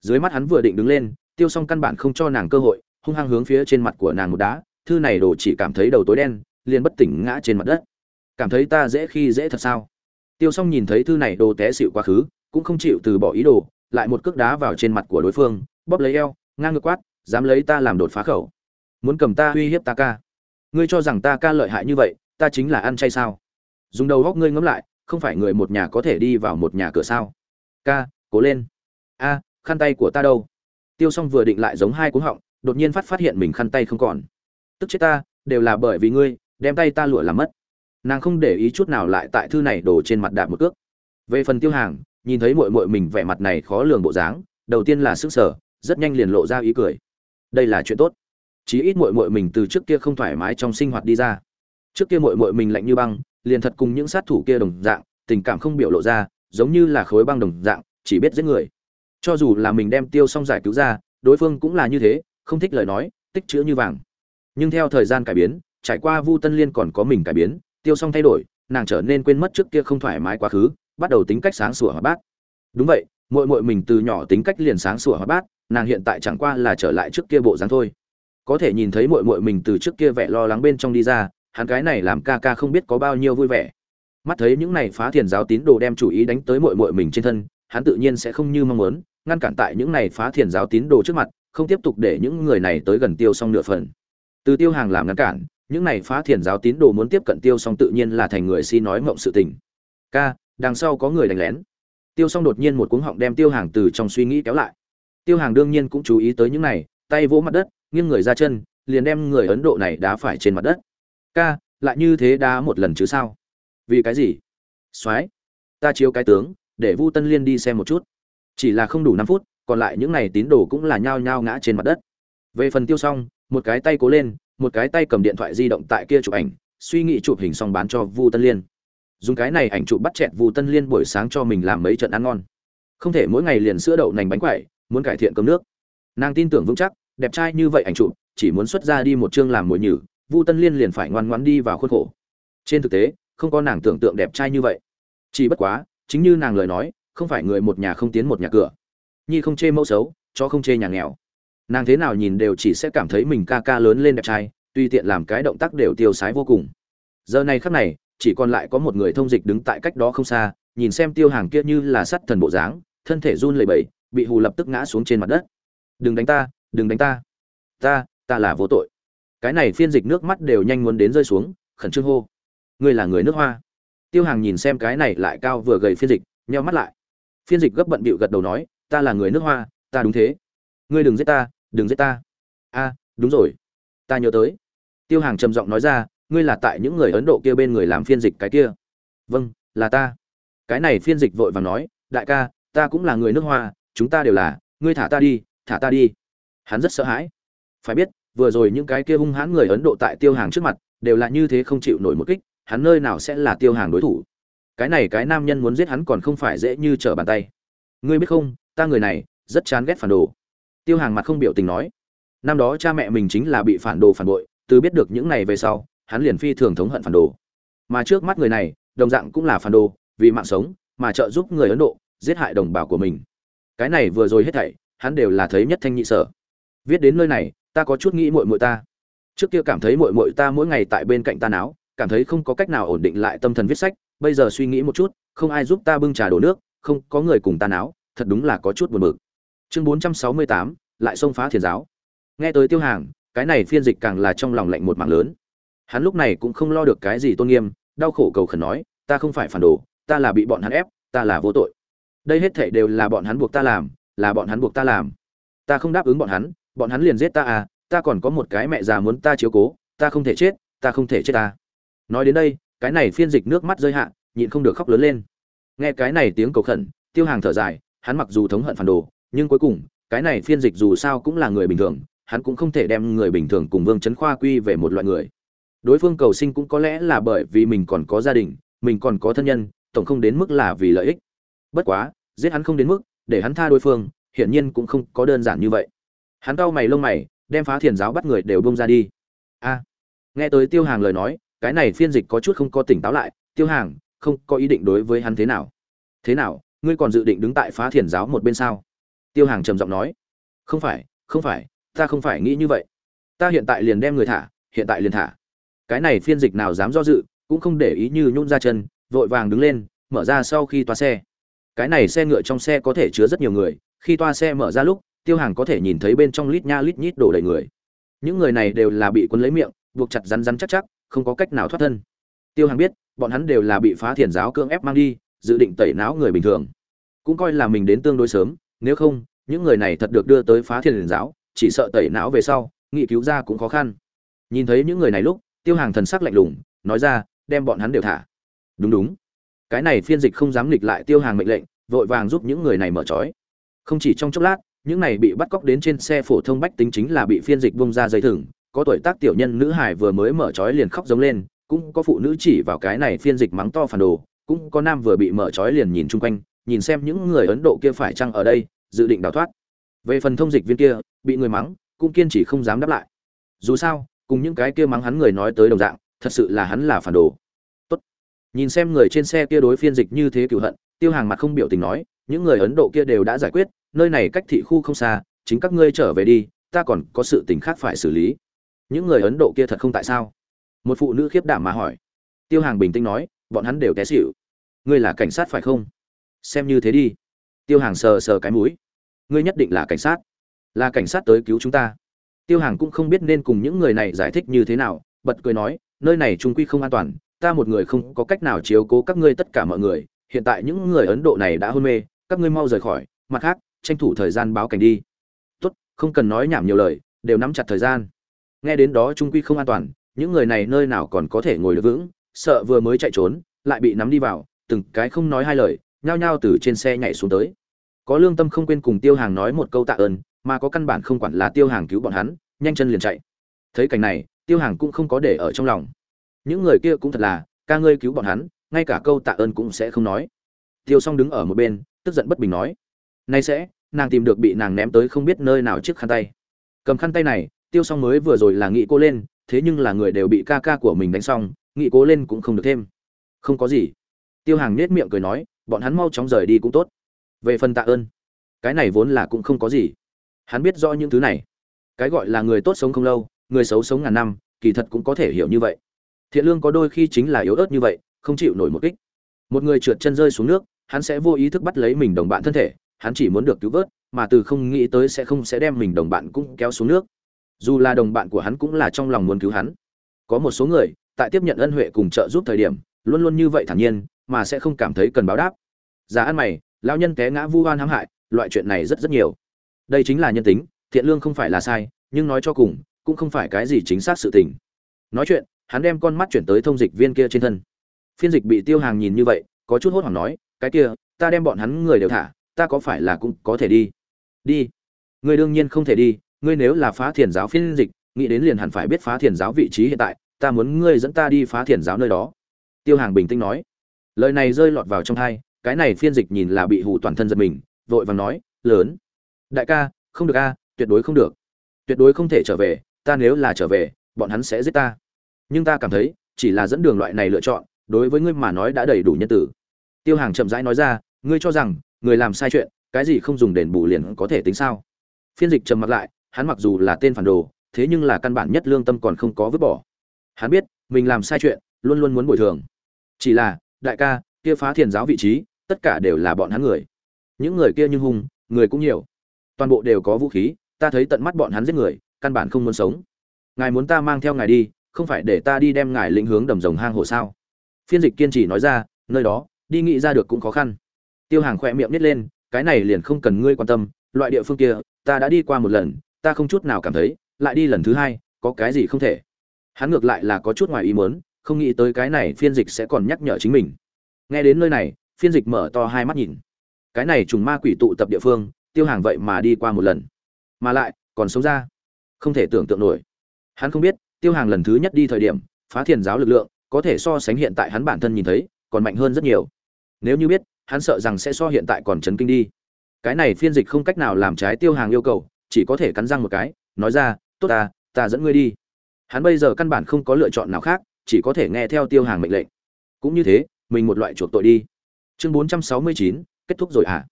Dưới mắt hắn vừa định đứng lên, tiêu song căn bản không cho nàng cơ hội, hung hăng hướng phía trên mặt của nàng một đá, thư này đổ chỉ cảm thấy đầu tối đen, liền bất tỉnh ngã trên mặt đất. Cảm thấy ta dễ khi dễ thật sao? Tiêu s o n g nhìn thấy thư này đồ té xịu quá khứ, cũng không chịu từ bỏ ý đồ, lại một cước đá vào trên mặt của đối phương, bóp lấy eo, ngang ngược quát, dám lấy ta làm đột phá khẩu? Muốn cầm ta uy hiếp ta ca? Ngươi cho rằng ta ca lợi hại như vậy, ta chính là ăn chay sao? Dùng đầu góc ngươi ngẫm lại, không phải người một nhà có thể đi vào một nhà cửa sao? Ca, cố lên. A, khăn tay của ta đâu? Tiêu s o n g vừa định lại giống hai cú họng, đột nhiên phát phát hiện mình khăn tay không còn. Tức chết ta, đều là bởi vì ngươi, đem tay ta lụa làm mất nàng không để ý chút nào lại tại thư này đổ trên mặt đạp một cước. Về phần tiêu hàng, nhìn thấy mội mội mình vẻ mặt này khó lường bộ dáng, đầu tiên là sức sở, rất nhanh liền lộ ra ý cười. Đây là chuyện tốt. Chí ít mội mội mình từ trước kia không thoải mái trong sinh hoạt đi ra. Trước kia mội mội mình lạnh như băng, liền thật cùng những sát thủ kia đồng dạng, tình cảm không biểu lộ ra, giống như là khối băng đồng dạng, chỉ biết giết người. Cho dù là mình đem tiêu xong giải cứu ra, đối phương cũng là như thế, không thích lời nói, tích chữ như vàng. Nhưng theo thời gian cải biến, trải qua vu tân liên còn có mình cải biến tiêu xong thay đổi, nàng trở nên quên mất trước kia không thoải mái quá khứ, bắt đầu tính cách sáng sủa hoạt bát. Đúng vậy, muội muội mình từ nhỏ tính cách liền sáng sủa hoạt bát, nàng hiện tại chẳng qua là trở lại trước kia bộ dáng thôi. Có thể nhìn thấy muội muội mình từ trước kia vẻ lo lắng bên trong đi ra, hắn cái này làm ca ca không biết có bao nhiêu vui vẻ. Mắt thấy những này phá thiền giáo tín đồ đem chủ ý đánh tới mội mội mình trên thân, hắn tự nhiên sẽ không như mong muốn, ngăn cản tại những này phá thiền giáo tín đồ trước mặt, không tiếp tục để những người này tới gần tiêu xong nửa phần. Từ tiêu hàng làm ngăn cản những này phá thiền giáo tín đồ muốn tiếp cận tiêu xong tự nhiên là thành người si nói mộng sự tình. Ca, đằng sau có người đánh lén. Tiêu xong đột nhiên một cuống họng đem tiêu hàng từ trong suy nghĩ kéo lại. Tiêu hàng đương nhiên cũng chú ý tới những này, tay vỗ mặt đất, nghiêng người ra chân, liền đem người ấn độ này đá phải trên mặt đất. Ca, lại như thế đá một lần chứ sao? Vì cái gì? Soái ta chiếu cái tướng, để vu tân liên đi xem một chút. Chỉ là không đủ năm phút, còn lại những này tín đồ cũng là nhao nhao ngã trên mặt đất. Về phần tiêu xong một cái tay cố lên một cái tay cầm điện thoại di động tại kia chụp ảnh, suy nghĩ chụp hình xong bán cho vu tân liên. Dùng cái này ảnh chụp bắt chẹt vu tân liên buổi sáng cho mình làm mấy trận ăn ngon. Không thể mỗi ngày liền sữa đậu nành bánh quẩy, muốn cải thiện cơm nước. Nàng tin tưởng vững chắc, đẹp trai như vậy ảnh chụp, chỉ muốn xuất ra đi một chương làm mồi nhử, vu tân liên liền phải ngoan ngoãn đi vào khuôn khổ. Trên thực tế, không có nàng tưởng tượng đẹp trai như vậy. Chỉ bất quá, chính như nàng lời nói, không phải người một nhà không tiến một nhà cửa. Nhi không chê mẫu xấu cho không chê nhà nghèo nàng thế nào nhìn đều chỉ sẽ cảm thấy mình ca ca lớn lên đẹp trai, tuy tiện làm cái động tác đều tiêu sái vô cùng. Giờ này khắc này, chỉ còn lại có một người thông dịch đứng tại cách đó không xa, nhìn xem tiêu hàng kia như là sắt thần bộ dáng, thân thể run lẩy bẩy, bị hù lập tức ngã xuống trên mặt đất. Đừng đánh ta, đừng đánh ta. Ta ta là vô tội. Cái này phiên dịch nước mắt đều nhanh muốn đến rơi xuống, khẩn trương hô. Ngươi là người nước hoa. Tiêu hàng nhìn xem cái này lại cao vừa gầy phiên dịch, nheo mắt lại. Phiên dịch gấp bận bịu gật đầu nói, ta là người nước hoa, ta đúng thế. Ngươi đừng giết ta đừng giết ta. A, đúng rồi. Ta nhớ tới. Tiêu hàng trầm giọng nói ra, ngươi là tại những người ấn độ kia bên người làm phiên dịch cái kia. Vâng là ta. Cái này phiên dịch vội vàng nói, đại ca, ta cũng là người nước hoa, chúng ta đều là, ngươi thả ta đi, thả ta đi. Hắn rất sợ hãi. Phải biết, vừa rồi những cái kia hung hãn người ấn độ tại tiêu hàng trước mặt, đều là như thế không chịu nổi một kích, hắn nơi nào sẽ là tiêu hàng đối thủ? Cái này cái nam nhân muốn giết hắn còn không phải dễ như trở bàn tay. Ngươi biết không, ta người này, rất chán ghét phản đồ tiêu hàng mặt không biểu tình nói, năm đó cha mẹ mình chính là bị phản đồ phản bội, từ biết được những này về sau, hắn liền phi thường thống hận phản đồ. Mà trước mắt người này, đồng dạng cũng là phản đồ, vì mạng sống, mà trợ giúp người ấn độ, giết hại đồng bào của mình. Cái này vừa rồi hết thảy, hắn đều là thấy nhất thanh nhị sở. Viết đến nơi này, ta có chút nghĩ muội muội ta. Trước kia cảm thấy muội muội ta mỗi ngày tại bên cạnh ta náo, cảm thấy không có cách nào ổn định lại tâm thần viết sách, bây giờ suy nghĩ một chút, không ai giúp ta bưng trà đổ nước, không có người cùng ta náo, thật đúng là có chút buồn bực chương bốn trăm sáu mươi tám, lại xông phá thiền giáo. Nghe tới tiêu hàng, cái này phiên dịch càng là trong lòng lạnh một mạng lớn. Hắn lúc này cũng không lo được cái gì tôn nghiêm, đau khổ cầu khẩn nói, ta không phải phản đồ, ta là bị bọn hắn ép, ta là vô tội. Đây hết thể đều là bọn hắn buộc ta làm, là bọn hắn buộc ta làm. Ta không đáp ứng bọn hắn bọn hắn liền giết ta à ta còn có một cái mẹ già muốn ta chiếu cố, ta không thể chết, ta không thể chết ta. Nói đến đây, cái này phiên dịch nước mắt rơi hạ, nhịn không được khóc lớn lên. Nghe cái này tiếng cầu khẩn, tiêu hàng thở dài, hắn mặc dù thống hận phản đồ nhưng cuối cùng, cái này phiên dịch dù sao cũng là người bình thường, hắn cũng không thể đem người bình thường cùng vương chấn khoa quy về một loại người. Đối phương cầu sinh cũng có lẽ là bởi vì mình còn có gia đình, mình còn có thân nhân, tổng không đến mức là vì lợi ích. Bất quá, giết hắn không đến mức, để hắn tha đối phương, hiển nhiên cũng không có đơn giản như vậy. Hắn cau mày lông mày, đem phá thiền giáo bắt người đều bông ra đi. A, nghe tới tiêu hàng lời nói, cái này phiên dịch có chút không có tỉnh táo lại. Tiêu hàng, không có ý định đối với hắn thế nào? Thế nào, ngươi còn dự định đứng tại phá thiền giáo một bên sao? Tiêu hàng trầm giọng nói, không phải không phải, ta không phải nghĩ như vậy. Ta hiện tại liền đem người thả, hiện tại liền thả. Cái này phiên dịch nào dám do dự, cũng không để ý như nhún ra chân, vội vàng đứng lên, mở ra sau khi toa xe. Cái này xe ngựa trong xe có thể chứa rất nhiều người, khi toa xe mở ra lúc, tiêu hàng có thể nhìn thấy bên trong lít nha lít nhít đổ đầy người. Những người này đều là bị quân lấy miệng, buộc chặt rắn rắn chắc chắc, không có cách nào thoát thân. Tiêu hàng biết, bọn hắn đều là bị phá thiền giáo cưỡng ép mang đi, dự định tẩy não người bình thường. Cũng coi là mình đến tương đối sớm nếu không, những người này thật được đưa tới phá thiền giáo, chỉ sợ tẩy não về sau, nghị cứu ra cũng khó khăn. Nhìn thấy những người này lúc, tiêu hàng thần sắc lạnh lùng, nói ra, đem bọn hắn đều thả. Đúng đúng. Cái này phiên dịch không dám nghịch lại tiêu hàng mệnh lệnh, vội vàng giúp những người này mở trói. Không chỉ trong chốc lát, những này bị bắt cóc đến trên xe phổ thông bách tính chính là bị phiên dịch bông ra dây thừng, có tuổi tác tiểu nhân nữ hải vừa mới mở trói liền khóc giống lên, cũng có phụ nữ chỉ vào cái này phiên dịch mắng to phản đồ, cũng có nam vừa bị mở trói liền nhìn chung quanh nhìn xem những người ấn độ kia phải chăng ở đây, dự định đào thoát. Về phần thông dịch viên kia, bị người mắng, cũng kiên trì không dám đáp lại. Dù sao, cùng những cái kia mắng hắn người nói tới đồng dạng, thật sự là hắn là phản đồ. Tốt. Nhìn xem người trên xe kia đối phiên dịch như thế cựu hận, tiêu hàng mặt không biểu tình nói, những người ấn độ kia đều đã giải quyết, nơi này cách thị khu không xa, chính các ngươi trở về đi, ta còn có sự tình khác phải xử lý. Những người ấn độ kia thật không tại sao? Một phụ nữ khiếp đảm mà hỏi. Tiêu hàng bình tĩnh nói, bọn hắn đều té xỉu. Ngươi là cảnh sát phải không? Xem như thế đi. Tiêu hàng sờ sờ cái mũi. Ngươi nhất định là cảnh sát. Là cảnh sát tới cứu chúng ta. Tiêu hàng cũng không biết nên cùng những người này giải thích như thế nào, bật cười nói, nơi này trung quy không an toàn, ta một người không có cách nào chiếu cố các ngươi tất cả mọi người, hiện tại những người ấn độ này đã hôn mê, các ngươi mau rời khỏi, mặt khác, tranh thủ thời gian báo cảnh đi. Tốt, không cần nói nhảm nhiều lời, đều nắm chặt thời gian. Nghe đến đó trung quy không an toàn, những người này nơi nào còn có thể ngồi được vững, sợ vừa mới chạy trốn, lại bị nắm đi vào, từng cái không nói hai lời nhao nhao từ trên xe nhảy xuống tới. Có lương tâm không quên cùng tiêu hàng nói một câu tạ ơn, mà có căn bản không quản là tiêu hàng cứu bọn hắn, nhanh chân liền chạy. Thấy cảnh này, tiêu hàng cũng không có để ở trong lòng. Những người kia cũng thật là, ca ngươi cứu bọn hắn, ngay cả câu tạ ơn cũng sẽ không nói. Tiêu s o n g đứng ở một bên, tức giận bất bình nói. Nay sẽ, nàng tìm được bị nàng ném tới không biết nơi nào chiếc khăn tay. Cầm khăn tay này, tiêu s o n g mới vừa rồi là nghĩ cô lên, thế nhưng là người đều bị ca ca của mình đánh xong, nghĩ cố lên cũng không được thêm. Không có gì. Tiêu hàng nết miệng cười nói bọn hắn mau chóng rời đi cũng tốt. Về phần tạ ơn, cái này vốn là cũng không có gì. Hắn biết rõ những thứ này. Cái gọi là người tốt sống không lâu, người xấu sống ngàn năm, kỳ thật cũng có thể hiểu như vậy. Thiện lương có đôi khi chính là yếu ớt như vậy, không chịu nổi một kích. Một người trượt chân rơi xuống nước, hắn sẽ vô ý thức bắt lấy mình đồng bạn thân thể, hắn chỉ muốn được cứu vớt, mà từ không nghĩ tới sẽ không sẽ đem mình đồng bạn cũng kéo xuống nước. Dù là đồng bạn của hắn cũng là trong lòng muốn cứu hắn. Có một số người, tại tiếp nhận ân huệ cùng trợ giúp thời điểm, luôn luôn như vậy thản nhiên mà sẽ không cảm thấy cần báo đáp. Giá ăn mày lao nhân té ngã vu oan hãm hại, loại chuyện này rất rất nhiều. Đây chính là nhân tính, thiện lương không phải là sai, nhưng nói cho cùng, cũng không phải cái gì chính xác sự tình. Nói chuyện, hắn đem con mắt chuyển tới thông dịch viên kia trên thân. Phiên dịch bị tiêu hàng nhìn như vậy, có chút hốt hoảng nói, cái kia, ta đem bọn hắn người đều thả, ta có phải là cũng có thể đi? Đi. Ngươi đương nhiên không thể đi, ngươi nếu là phá thiền giáo phiên dịch, nghĩ đến liền hẳn phải biết phá thiền giáo vị trí hiện tại, ta muốn ngươi dẫn ta đi phá thiền giáo nơi đó. Tiêu hàng bình tĩnh nói lời này rơi lọt vào trong hai cái này phiên dịch nhìn là bị hù toàn thân giật mình, vội vàng nói, lớn, đại ca, không được a, tuyệt đối không được. Tuyệt đối không thể trở về, ta nếu là trở về, bọn hắn sẽ giết ta. Nhưng ta cảm thấy, chỉ là dẫn đường loại này lựa chọn, đối với ngươi mà nói đã đầy đủ nhân tử. Tiêu hàng chậm rãi nói ra, ngươi cho rằng, người làm sai chuyện, cái gì không dùng đền bù liền có thể tính sao? Phiên dịch trầm mặt lại, hắn mặc dù là tên phản đồ, thế nhưng là căn bản nhất lương tâm còn không có vứt bỏ. Hắn biết, mình làm sai chuyện, luôn luôn muốn bồi thường. Chỉ là đại ca, kia phá thiền giáo vị trí, tất cả đều là bọn hắn người. Những người kia nhưng hung, người cũng nhiều. Toàn bộ đều có vũ khí, ta thấy tận mắt bọn hắn giết người, căn bản không muốn sống. Ngài muốn ta mang theo ngài đi, không phải để ta đi đem ngài lĩnh hướng đầm rồng hang hồ sao? Phiên dịch kiên trì nói ra, nơi đó, đi nghĩ ra được cũng khó khăn. Tiêu hàng khỏe miệng nít lên, cái này liền không cần ngươi quan tâm, loại địa phương kia, ta đã đi qua một lần, ta không chút nào cảm thấy, lại đi lần thứ hai, có cái gì không thể. Hắn ngược lại là có chút ngoài ý muốn không nghĩ tới cái này phiên dịch sẽ còn nhắc nhở chính mình. Nghe đến nơi này, phiên dịch mở to hai mắt nhìn. Cái này trùng ma quỷ tụ tập địa phương, tiêu hàng vậy mà đi qua một lần. Mà lại, còn sống ra. Không thể tưởng tượng nổi. Hắn không biết, tiêu hàng lần thứ nhất đi thời điểm, phá thiền giáo lực lượng, có thể so sánh hiện tại hắn bản thân nhìn thấy, còn mạnh hơn rất nhiều. Nếu như biết, hắn sợ rằng sẽ so hiện tại còn chấn kinh đi. Cái này phiên dịch không cách nào làm trái tiêu hàng yêu cầu, chỉ có thể cắn răng một cái, nói ra, tốt ta ta dẫn ngươi đi. Hắn bây giờ căn bản không có lựa chọn nào khác chỉ có thể nghe theo tiêu hàng mệnh lệnh. Cũng như thế, mình một loại chuộc tội đi. Chương bốn trăm sáu mươi chín, kết thúc rồi ạ à?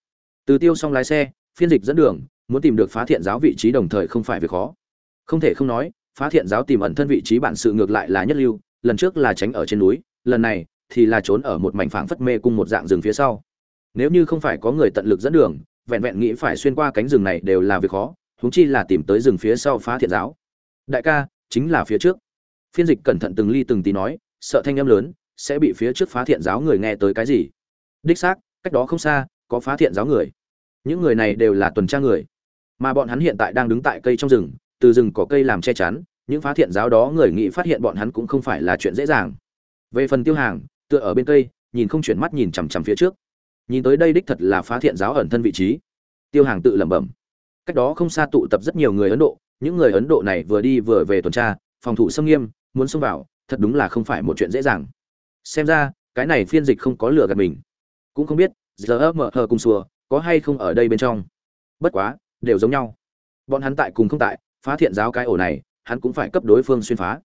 từ tiêu xong lái xe, phiên dịch dẫn đường, muốn tìm được phá thiện giáo vị trí đồng thời không phải việc khó. Không thể không nói, phá thiện giáo tìm ẩn thân vị trí bản sự ngược lại là nhất lưu, lần trước là tránh ở trên núi, lần này thì là trốn ở một mảnh phảng phất mê cung một dạng rừng phía sau. Nếu như không phải có người tận lực dẫn đường, vẹn vẹn nghĩ phải xuyên qua cánh rừng này đều là việc khó, huống chi là tìm tới rừng phía sau phá thiện giáo. Đại ca, chính là phía trước phiên dịch cẩn thận từng ly từng tí nói, sợ thanh âm lớn, sẽ bị phía trước phá thiện giáo người nghe tới cái gì? Đích xác, cách đó không xa, có phá thiện giáo người. Những người này đều là tuần tra người. Mà bọn hắn hiện tại đang đứng tại cây trong rừng, từ rừng có cây làm che chắn, những phá thiện giáo đó người nghĩ phát hiện bọn hắn cũng không phải là chuyện dễ dàng. Về phần tiêu hàng, tựa ở bên cây, nhìn không chuyển mắt nhìn chằm chằm phía trước. Nhìn tới đây đích thật là phá thiện giáo ẩn thân vị trí. Tiêu hàng tự lẩm bẩm. Cách đó không xa tụ tập rất nhiều người ấn độ, những người ấn độ này vừa đi vừa về tuần tra, phòng thủ xâm nghiêm muốn xông vào, thật đúng là không phải một chuyện dễ dàng. Xem ra, cái này phiên dịch không có lừa gạt mình. Cũng không biết, giờ mở hờ cùng xùa có hay không ở đây bên trong. Bất quá, đều giống nhau. Bọn hắn tại cùng không tại, phá thiện giáo cái ổ này, hắn cũng phải cấp đối phương xuyên phá.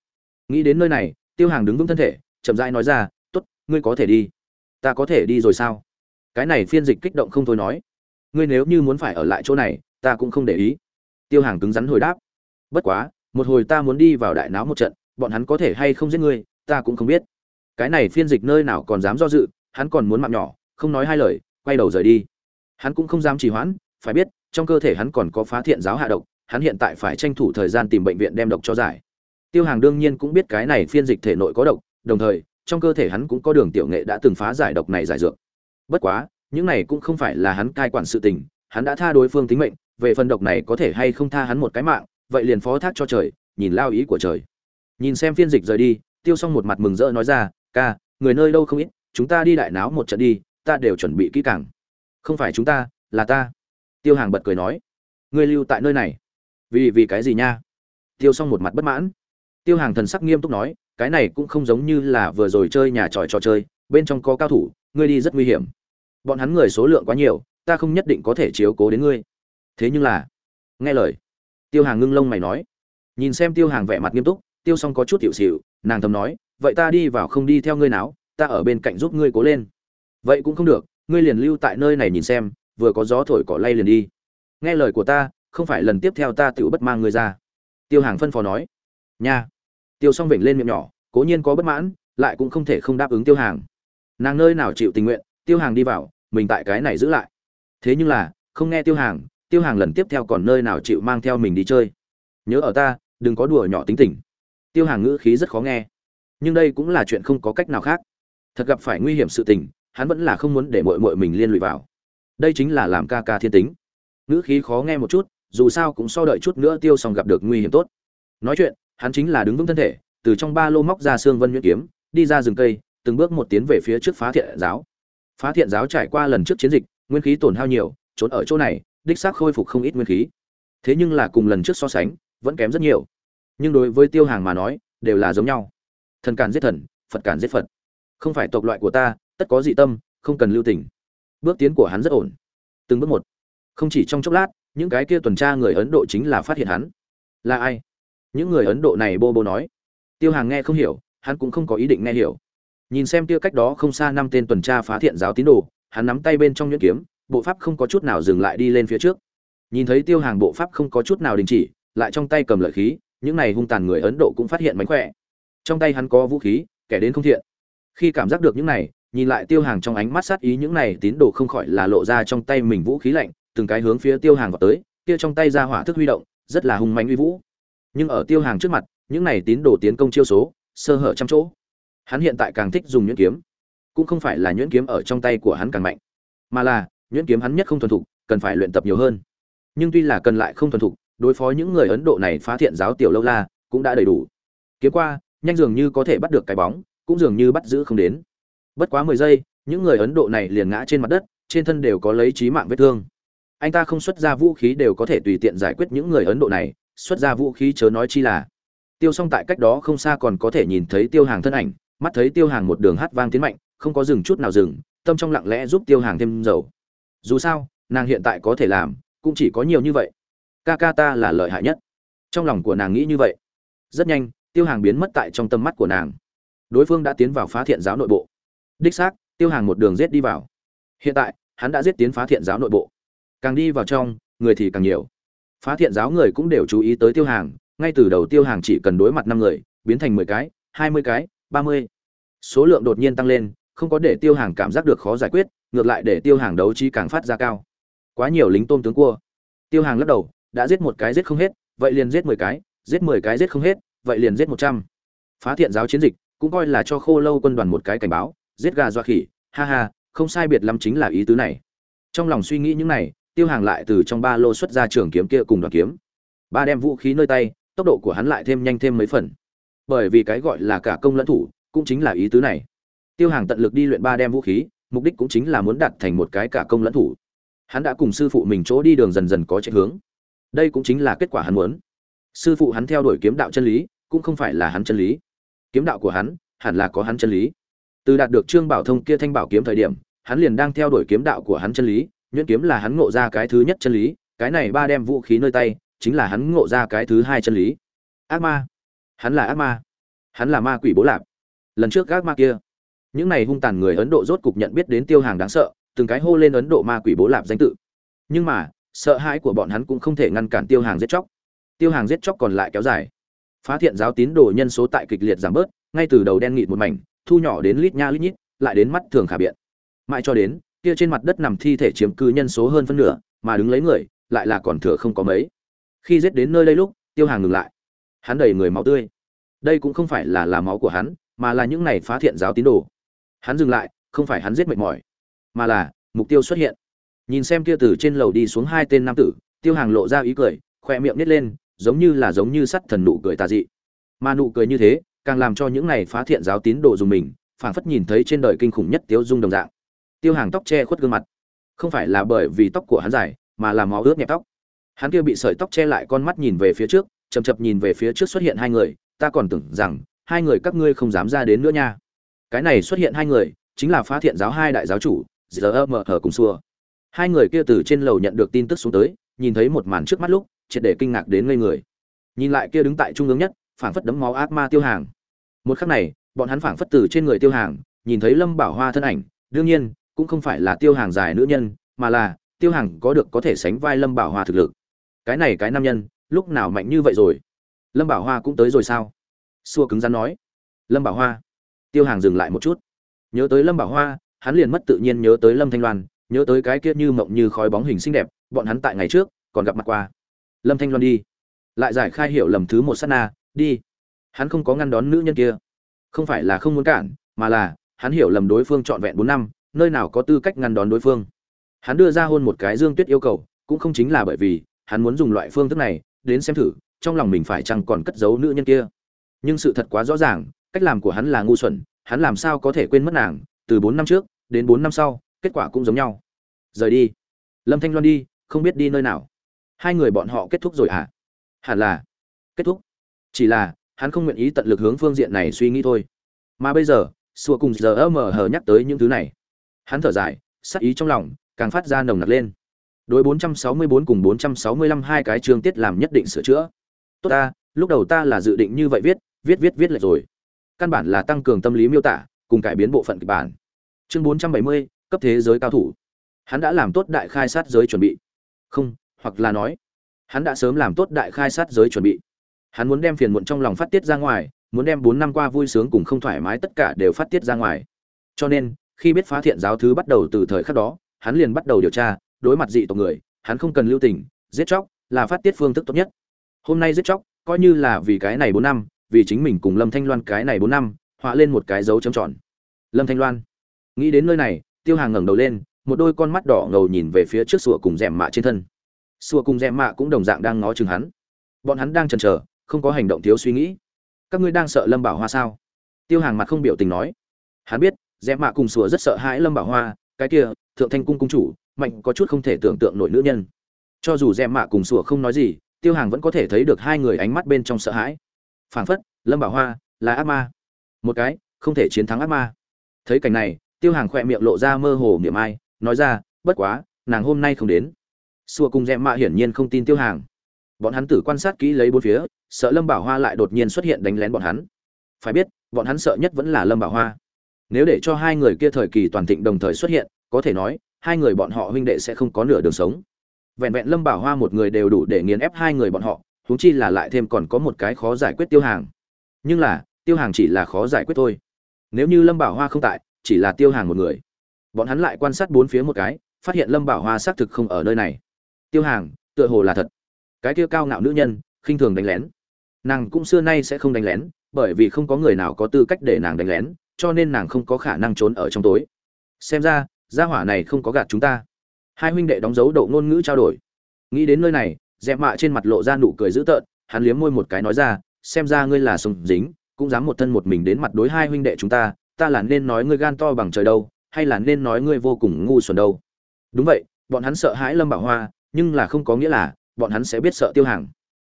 Nghĩ đến nơi này, tiêu hàng đứng vững thân thể, chậm rãi nói ra, tốt, ngươi có thể đi. Ta có thể đi rồi sao? Cái này phiên dịch kích động không thôi nói. Ngươi nếu như muốn phải ở lại chỗ này, ta cũng không để ý. Tiêu hàng cứng rắn hồi đáp. Bất quá, một hồi ta muốn đi vào đại náo một trận bọn hắn có thể hay không giết ngươi, ta cũng không biết. Cái này phiên dịch nơi nào còn dám do dự, hắn còn muốn mạng nhỏ, không nói hai lời, quay đầu rời đi. Hắn cũng không dám trì hoãn, phải biết, trong cơ thể hắn còn có phá thiện giáo hạ độc, hắn hiện tại phải tranh thủ thời gian tìm bệnh viện đem độc cho giải. Tiêu hàng đương nhiên cũng biết cái này phiên dịch thể nội có độc, đồng thời, trong cơ thể hắn cũng có đường tiểu nghệ đã từng phá giải độc này giải dược. Bất quá, những này cũng không phải là hắn cai quản sự tình, hắn đã tha đối phương tính mệnh, về phần độc này có thể hay không tha hắn một cái mạng, vậy liền phó thác cho trời, nhìn lao ý của trời nhìn xem phiên dịch rời đi, tiêu xong một mặt mừng rỡ nói ra, ca, người nơi đâu không ít, chúng ta đi đại náo một trận đi, ta đều chuẩn bị kỹ càng. Không phải chúng ta, là ta. Tiêu hàng bật cười nói, ngươi lưu tại nơi này. Vì vì cái gì nha? Tiêu xong một mặt bất mãn. Tiêu hàng thần sắc nghiêm túc nói, cái này cũng không giống như là vừa rồi chơi nhà tròi trò chơi, bên trong có cao thủ, ngươi đi rất nguy hiểm. Bọn hắn người số lượng quá nhiều, ta không nhất định có thể chiếu cố đến ngươi. Thế nhưng là, nghe lời, tiêu hàng ngưng lông mày nói. Nhìn xem tiêu hàng vẻ mặt nghiêm túc tiêu xong có chút hiệu xịu nàng thầm nói, vậy ta đi vào không đi theo ngươi nào, ta ở bên cạnh giúp ngươi cố lên. Vậy cũng không được, ngươi liền lưu tại nơi này nhìn xem, vừa có gió thổi cỏ lay liền đi. Nghe lời của ta, không phải lần tiếp theo ta tự bất mang ngươi ra. Tiêu hàng phân phó nói. Nha. Tiêu xong vểnh lên miệng nhỏ, cố nhiên có bất mãn, lại cũng không thể không đáp ứng tiêu hàng. Nàng nơi nào chịu tình nguyện, tiêu hàng đi vào, mình tại cái này giữ lại. Thế nhưng là, không nghe tiêu hàng tiêu hàng lần tiếp theo còn nơi nào chịu mang theo mình đi chơi. Nhớ ở ta, đừng có đùa nhỏ tính tình tiêu hàng ngữ khí rất khó nghe. Nhưng đây cũng là chuyện không có cách nào khác. Thật gặp phải nguy hiểm sự tình, hắn vẫn là không muốn để mội mội mình liên lụy vào. Đây chính là làm ca ca thiên tính. Ngữ khí khó nghe một chút, dù sao cũng so đợi chút nữa tiêu xong gặp được nguy hiểm tốt. Nói chuyện, hắn chính là đứng vững thân thể, từ trong ba lô móc ra xương vân nhuyễn kiếm, đi ra rừng cây, từng bước một tiến về phía trước phá thiện giáo. Phá thiện giáo trải qua lần trước chiến dịch, nguyên khí tổn hao nhiều, trốn ở chỗ này, đích xác khôi phục không ít nguyên khí. Thế nhưng là cùng lần trước so sánh, vẫn kém rất nhiều nhưng đối với tiêu hàng mà nói, đều là giống nhau. Thần càn giết thần, phật càn giết phật. Không phải tộc loại của ta, tất có dị tâm, không cần lưu tình. Bước tiến của hắn rất ổn. Từng bước một. Không chỉ trong chốc lát, những cái kia tuần tra người ấn độ chính là phát hiện hắn. Là ai? Những người ấn độ này bô bô nói. Tiêu hàng nghe không hiểu, hắn cũng không có ý định nghe hiểu. Nhìn xem kia cách đó không xa năm tên tuần tra phá thiện giáo tín đồ, hắn nắm tay bên trong nhuyễn kiếm, bộ pháp không có chút nào dừng lại đi lên phía trước. Nhìn thấy tiêu hàng bộ pháp không có chút nào đình chỉ, lại trong tay cầm lợi khí những này hung tàn người ấn độ cũng phát hiện mánh khỏe. Trong tay hắn có vũ khí, kẻ đến không thiện. Khi cảm giác được những này, nhìn lại tiêu hàng trong ánh mắt sát ý những này tín đồ không khỏi là lộ ra trong tay mình vũ khí lạnh, từng cái hướng phía tiêu hàng vào tới, kia trong tay ra hỏa thức huy động, rất là hung mạnh uy vũ. Nhưng ở tiêu hàng trước mặt, những này tín đồ tiến công chiêu số, sơ hở trăm chỗ. Hắn hiện tại càng thích dùng nhuyễn kiếm. Cũng không phải là nhuyễn kiếm ở trong tay của hắn càng mạnh, mà là nhuyễn kiếm hắn nhất không thuần thục, cần phải luyện tập nhiều hơn. Nhưng tuy là cần lại không thuần thục đối phó những người ấn độ này phá thiện giáo tiểu lâu la cũng đã đầy đủ. Kiếm qua, nhanh dường như có thể bắt được cái bóng, cũng dường như bắt giữ không đến. Bất quá mười giây, những người ấn độ này liền ngã trên mặt đất, trên thân đều có lấy trí mạng vết thương. Anh ta không xuất ra vũ khí đều có thể tùy tiện giải quyết những người ấn độ này, xuất ra vũ khí chớ nói chi là. Tiêu s tại cách đó không xa còn có thể nhìn thấy tiêu hàng thân ảnh, mắt thấy tiêu hàng một đường hát vang tiến mạnh, không có dừng chút nào dừng, tâm trong lặng lẽ giúp tiêu hàng thêm dầu. Dù sao, nàng hiện tại có thể làm, cũng chỉ có nhiều như vậy ca ca ta là lợi hại nhất. Trong lòng của nàng nghĩ như vậy. Rất nhanh, tiêu hàng biến mất tại trong tâm mắt của nàng. Đối phương đã tiến vào phá thiện giáo nội bộ. Đích xác, tiêu hàng một đường giết đi vào. Hiện tại, hắn đã giết tiến phá thiện giáo nội bộ. Càng đi vào trong, người thì càng nhiều. Phá thiện giáo người cũng đều chú ý tới tiêu hàng, ngay từ đầu tiêu hàng chỉ cần đối mặt năm người, biến thành mười cái, hai mươi cái, ba mươi. Số lượng đột nhiên tăng lên, không có để tiêu hàng cảm giác được khó giải quyết, ngược lại để tiêu hàng đấu trí càng phát ra cao. Quá nhiều lính tôm tướng cua. Tiêu hàng lắc đầu đã giết một cái giết không hết, vậy liền giết mười cái, giết mười cái giết không hết, vậy liền giết một trăm. Phá thiện giáo chiến dịch cũng coi là cho khô lâu quân đoàn một cái cảnh báo, giết gà dọa khỉ, ha ha, không sai biệt lắm chính là ý tứ này. Trong lòng suy nghĩ những này, tiêu hàng lại từ trong ba lô xuất ra trường kiếm kia cùng đoản kiếm. Ba đem vũ khí nơi tay, tốc độ của hắn lại thêm nhanh thêm mấy phần. Bởi vì cái gọi là cả công lẫn thủ, cũng chính là ý tứ này. Tiêu hàng tận lực đi luyện ba đem vũ khí, mục đích cũng chính là muốn đạt thành một cái cả công lẫn thủ. Hắn đã cùng sư phụ mình chỗ đi đường dần dần có chạy hướng đây cũng chính là kết quả hắn muốn. Sư phụ hắn theo đuổi kiếm đạo chân lý, cũng không phải là hắn chân lý. Kiếm đạo của hắn, hẳn là có hắn chân lý. Từ đạt được trương bảo thông kia thanh bảo kiếm thời điểm, hắn liền đang theo đuổi kiếm đạo của hắn chân lý, nhuyễn kiếm là hắn ngộ ra cái thứ nhất chân lý, cái này ba đem vũ khí nơi tay, chính là hắn ngộ ra cái thứ hai chân lý. Ác ma. Hắn là ác ma. Hắn là ma quỷ bố lạp. Lần trước ác ma kia, những này hung tàn người ấn độ rốt cục nhận biết đến tiêu hàng đáng sợ, từng cái hô lên ấn độ ma quỷ bố lạp danh tự. Nhưng mà sợ hãi của bọn hắn cũng không thể ngăn cản tiêu hàng giết chóc. Tiêu hàng giết chóc còn lại kéo dài. Phá thiện giáo tín đồ nhân số tại kịch liệt giảm bớt, ngay từ đầu đen nghịt một mảnh, thu nhỏ đến lít nha lít nhít, lại đến mắt thường khả biện. Mãi cho đến, kia trên mặt đất nằm thi thể chiếm cư nhân số hơn phân nửa, mà đứng lấy người, lại là còn thừa không có mấy. Khi giết đến nơi đây lúc, tiêu hàng ngừng lại. Hắn đầy người máu tươi. Đây cũng không phải là là máu của hắn, mà là những này phá thiện giáo tín đồ. Hắn dừng lại, không phải hắn giết mệt mỏi, mà là mục tiêu xuất hiện nhìn xem kia từ trên lầu đi xuống hai tên nam tử, tiêu hàng lộ ra ý cười khoe miệng nít lên, giống như là giống như sắt thần nụ cười tà dị. Mà nụ cười như thế, càng làm cho những này phá thiện giáo tín đồ dùng mình, phảng phất nhìn thấy trên đời kinh khủng nhất tiêu dung đồng dạng. Tiêu hàng tóc che khuất gương mặt. Không phải là bởi vì tóc của hắn dài, mà là máu ướt nhẹp tóc. Hắn kia bị sợi tóc che lại con mắt nhìn về phía trước chầm chập nhìn về phía trước xuất hiện hai người, ta còn tưởng rằng, hai người các ngươi không dám ra đến nữa nha. Cái này xuất hiện hai người, chính là phá thiện giáo hai đại giáo chủ giờ mờ hờ cùng xua hai người kia từ trên lầu nhận được tin tức xuống tới, nhìn thấy một màn trước mắt lúc, triệt để kinh ngạc đến ngây người. Nhìn lại kia đứng tại trung ương nhất, phảng phất đấm máu ác ma tiêu hàng. Một khắc này, bọn hắn phảng phất từ trên người tiêu hàng, nhìn thấy lâm bảo hoa thân ảnh, đương nhiên, cũng không phải là tiêu hàng dài nữ nhân, mà là, tiêu hàng có được có thể sánh vai lâm bảo hoa thực lực. Cái này cái nam nhân, lúc nào mạnh như vậy rồi? Lâm bảo hoa cũng tới rồi sao? Xua cứng rắn nói. Lâm bảo hoa. Tiêu hàng dừng lại một chút. Nhớ tới lâm bảo hoa, hắn liền mất tự nhiên nhớ tới lâm thanh loan nhớ tới cái kia như mộng như khói bóng hình xinh đẹp, bọn hắn tại ngày trước, còn gặp mặt qua. Lâm thanh loan đi. Lại giải khai hiểu lầm thứ một sát na, đi. Hắn không có ngăn đón nữ nhân kia. Không phải là không muốn cản, mà là, hắn hiểu lầm đối phương trọn vẹn bốn năm, nơi nào có tư cách ngăn đón đối phương. Hắn đưa ra hôn một cái dương tuyết yêu cầu, cũng không chính là bởi vì, hắn muốn dùng loại phương thức này, đến xem thử, trong lòng mình phải chăng còn cất giấu nữ nhân kia. Nhưng sự thật quá rõ ràng, cách làm của hắn là ngu xuẩn, hắn làm sao có thể quên mất nàng, từ bốn năm trước, đến bốn năm sau kết quả cũng giống nhau. Rời đi. Lâm thanh loan đi không biết đi nơi nào. Hai người bọn họ kết thúc rồi hả? Hẳn là kết thúc. Chỉ là hắn không nguyện ý tận lực hướng phương diện này suy nghĩ thôi. Mà bây giờ sùa cùng giờ mờ hờ nhắc tới những thứ này. Hắn thở dài sắc ý trong lòng càng phát ra nồng nặc lên. Đối 464 cùng 465 hai cái chương tiết làm nhất định sửa chữa. Tốt ta lúc đầu ta là dự định như vậy viết viết viết viết lại rồi. Căn bản là tăng cường tâm lý miêu tả cùng cải biến bộ phận kịch bản. Chương 470, cấp thế giới cao thủ. Hắn đã làm tốt đại khai sát giới chuẩn bị. Không, hoặc là nói, hắn đã sớm làm tốt đại khai sát giới chuẩn bị. Hắn muốn đem phiền muộn trong lòng phát tiết ra ngoài, muốn đem bốn năm qua vui sướng cùng không thoải mái tất cả đều phát tiết ra ngoài. Cho nên, khi biết phá thiện giáo thứ bắt đầu từ thời khắc đó, hắn liền bắt đầu điều tra, đối mặt dị tộc người, hắn không cần lưu tình, giết chóc là phát tiết phương thức tốt nhất. Hôm nay giết chóc, coi như là vì cái này bốn năm, vì chính mình cùng lâm thanh loan cái này bốn năm, họa lên một cái dấu chấm tròn. Lâm thanh loan, nghĩ đến nơi này tiêu hàng ngẩng đầu lên, một đôi con mắt đỏ ngầu nhìn về phía trước sủa cùng rèm mạ trên thân. Sủa cùng rèm mạ cũng đồng dạng đang ngó chừng hắn. Bọn hắn đang chần chờ, không có hành động thiếu suy nghĩ. Các ngươi đang sợ lâm bảo hoa sao? Tiêu hàng mặt không biểu tình nói. Hắn biết, rèm mạ cùng sủa rất sợ hãi lâm bảo hoa, cái kia, thượng thanh cung cung chủ, mạnh có chút không thể tưởng tượng nổi nữ nhân. Cho dù rèm mạ cùng sủa không nói gì, tiêu hàng vẫn có thể thấy được hai người ánh mắt bên trong sợ hãi. Phảng phất, lâm bảo hoa là ác ma. Một cái, không thể chiến thắng ác ma. Thấy cảnh này tiêu hàng khỏe miệng lộ ra mơ hồ miệng ai, nói ra, bất quá, nàng hôm nay không đến. Xua cùng rèm mạ hiển nhiên không tin tiêu hàng. Bọn hắn tử quan sát kỹ lấy bốn phía, sợ lâm bảo hoa lại đột nhiên xuất hiện đánh lén bọn hắn. Phải biết, bọn hắn sợ nhất vẫn là lâm bảo hoa. Nếu để cho hai người kia thời kỳ toàn thịnh đồng thời xuất hiện, có thể nói, hai người bọn họ huynh đệ sẽ không có nửa đường sống. Vẹn vẹn lâm bảo hoa một người đều đủ để nghiền ép hai người bọn họ, huống chi là lại thêm còn có một cái khó giải quyết tiêu hàng. Nhưng là, tiêu hàng chỉ là khó giải quyết thôi. Nếu như lâm bảo hoa không tại chỉ là tiêu hàng một người. Bọn hắn lại quan sát bốn phía một cái, phát hiện lâm bảo hoa xác thực không ở nơi này. Tiêu hàng, tựa hồ là thật. Cái kia cao ngạo nữ nhân, khinh thường đánh lén. Nàng cũng xưa nay sẽ không đánh lén, bởi vì không có người nào có tư cách để nàng đánh lén, cho nên nàng không có khả năng trốn ở trong tối. Xem ra, gia hỏa này không có gạt chúng ta. Hai huynh đệ đóng dấu độ ngôn ngữ trao đổi. Nghĩ đến nơi này, dẹp mạ trên mặt lộ ra nụ cười dữ tợn, hắn liếm môi một cái nói ra, xem ra ngươi là sùng dính, cũng dám một thân một mình đến mặt đối hai huynh đệ chúng ta ta là nên nói ngươi gan to bằng trời đâu, hay là nên nói ngươi vô cùng ngu xuẩn đâu? Đúng vậy, bọn hắn sợ hãi lâm bảo hoa, nhưng là không có nghĩa là bọn hắn sẽ biết sợ tiêu hàng.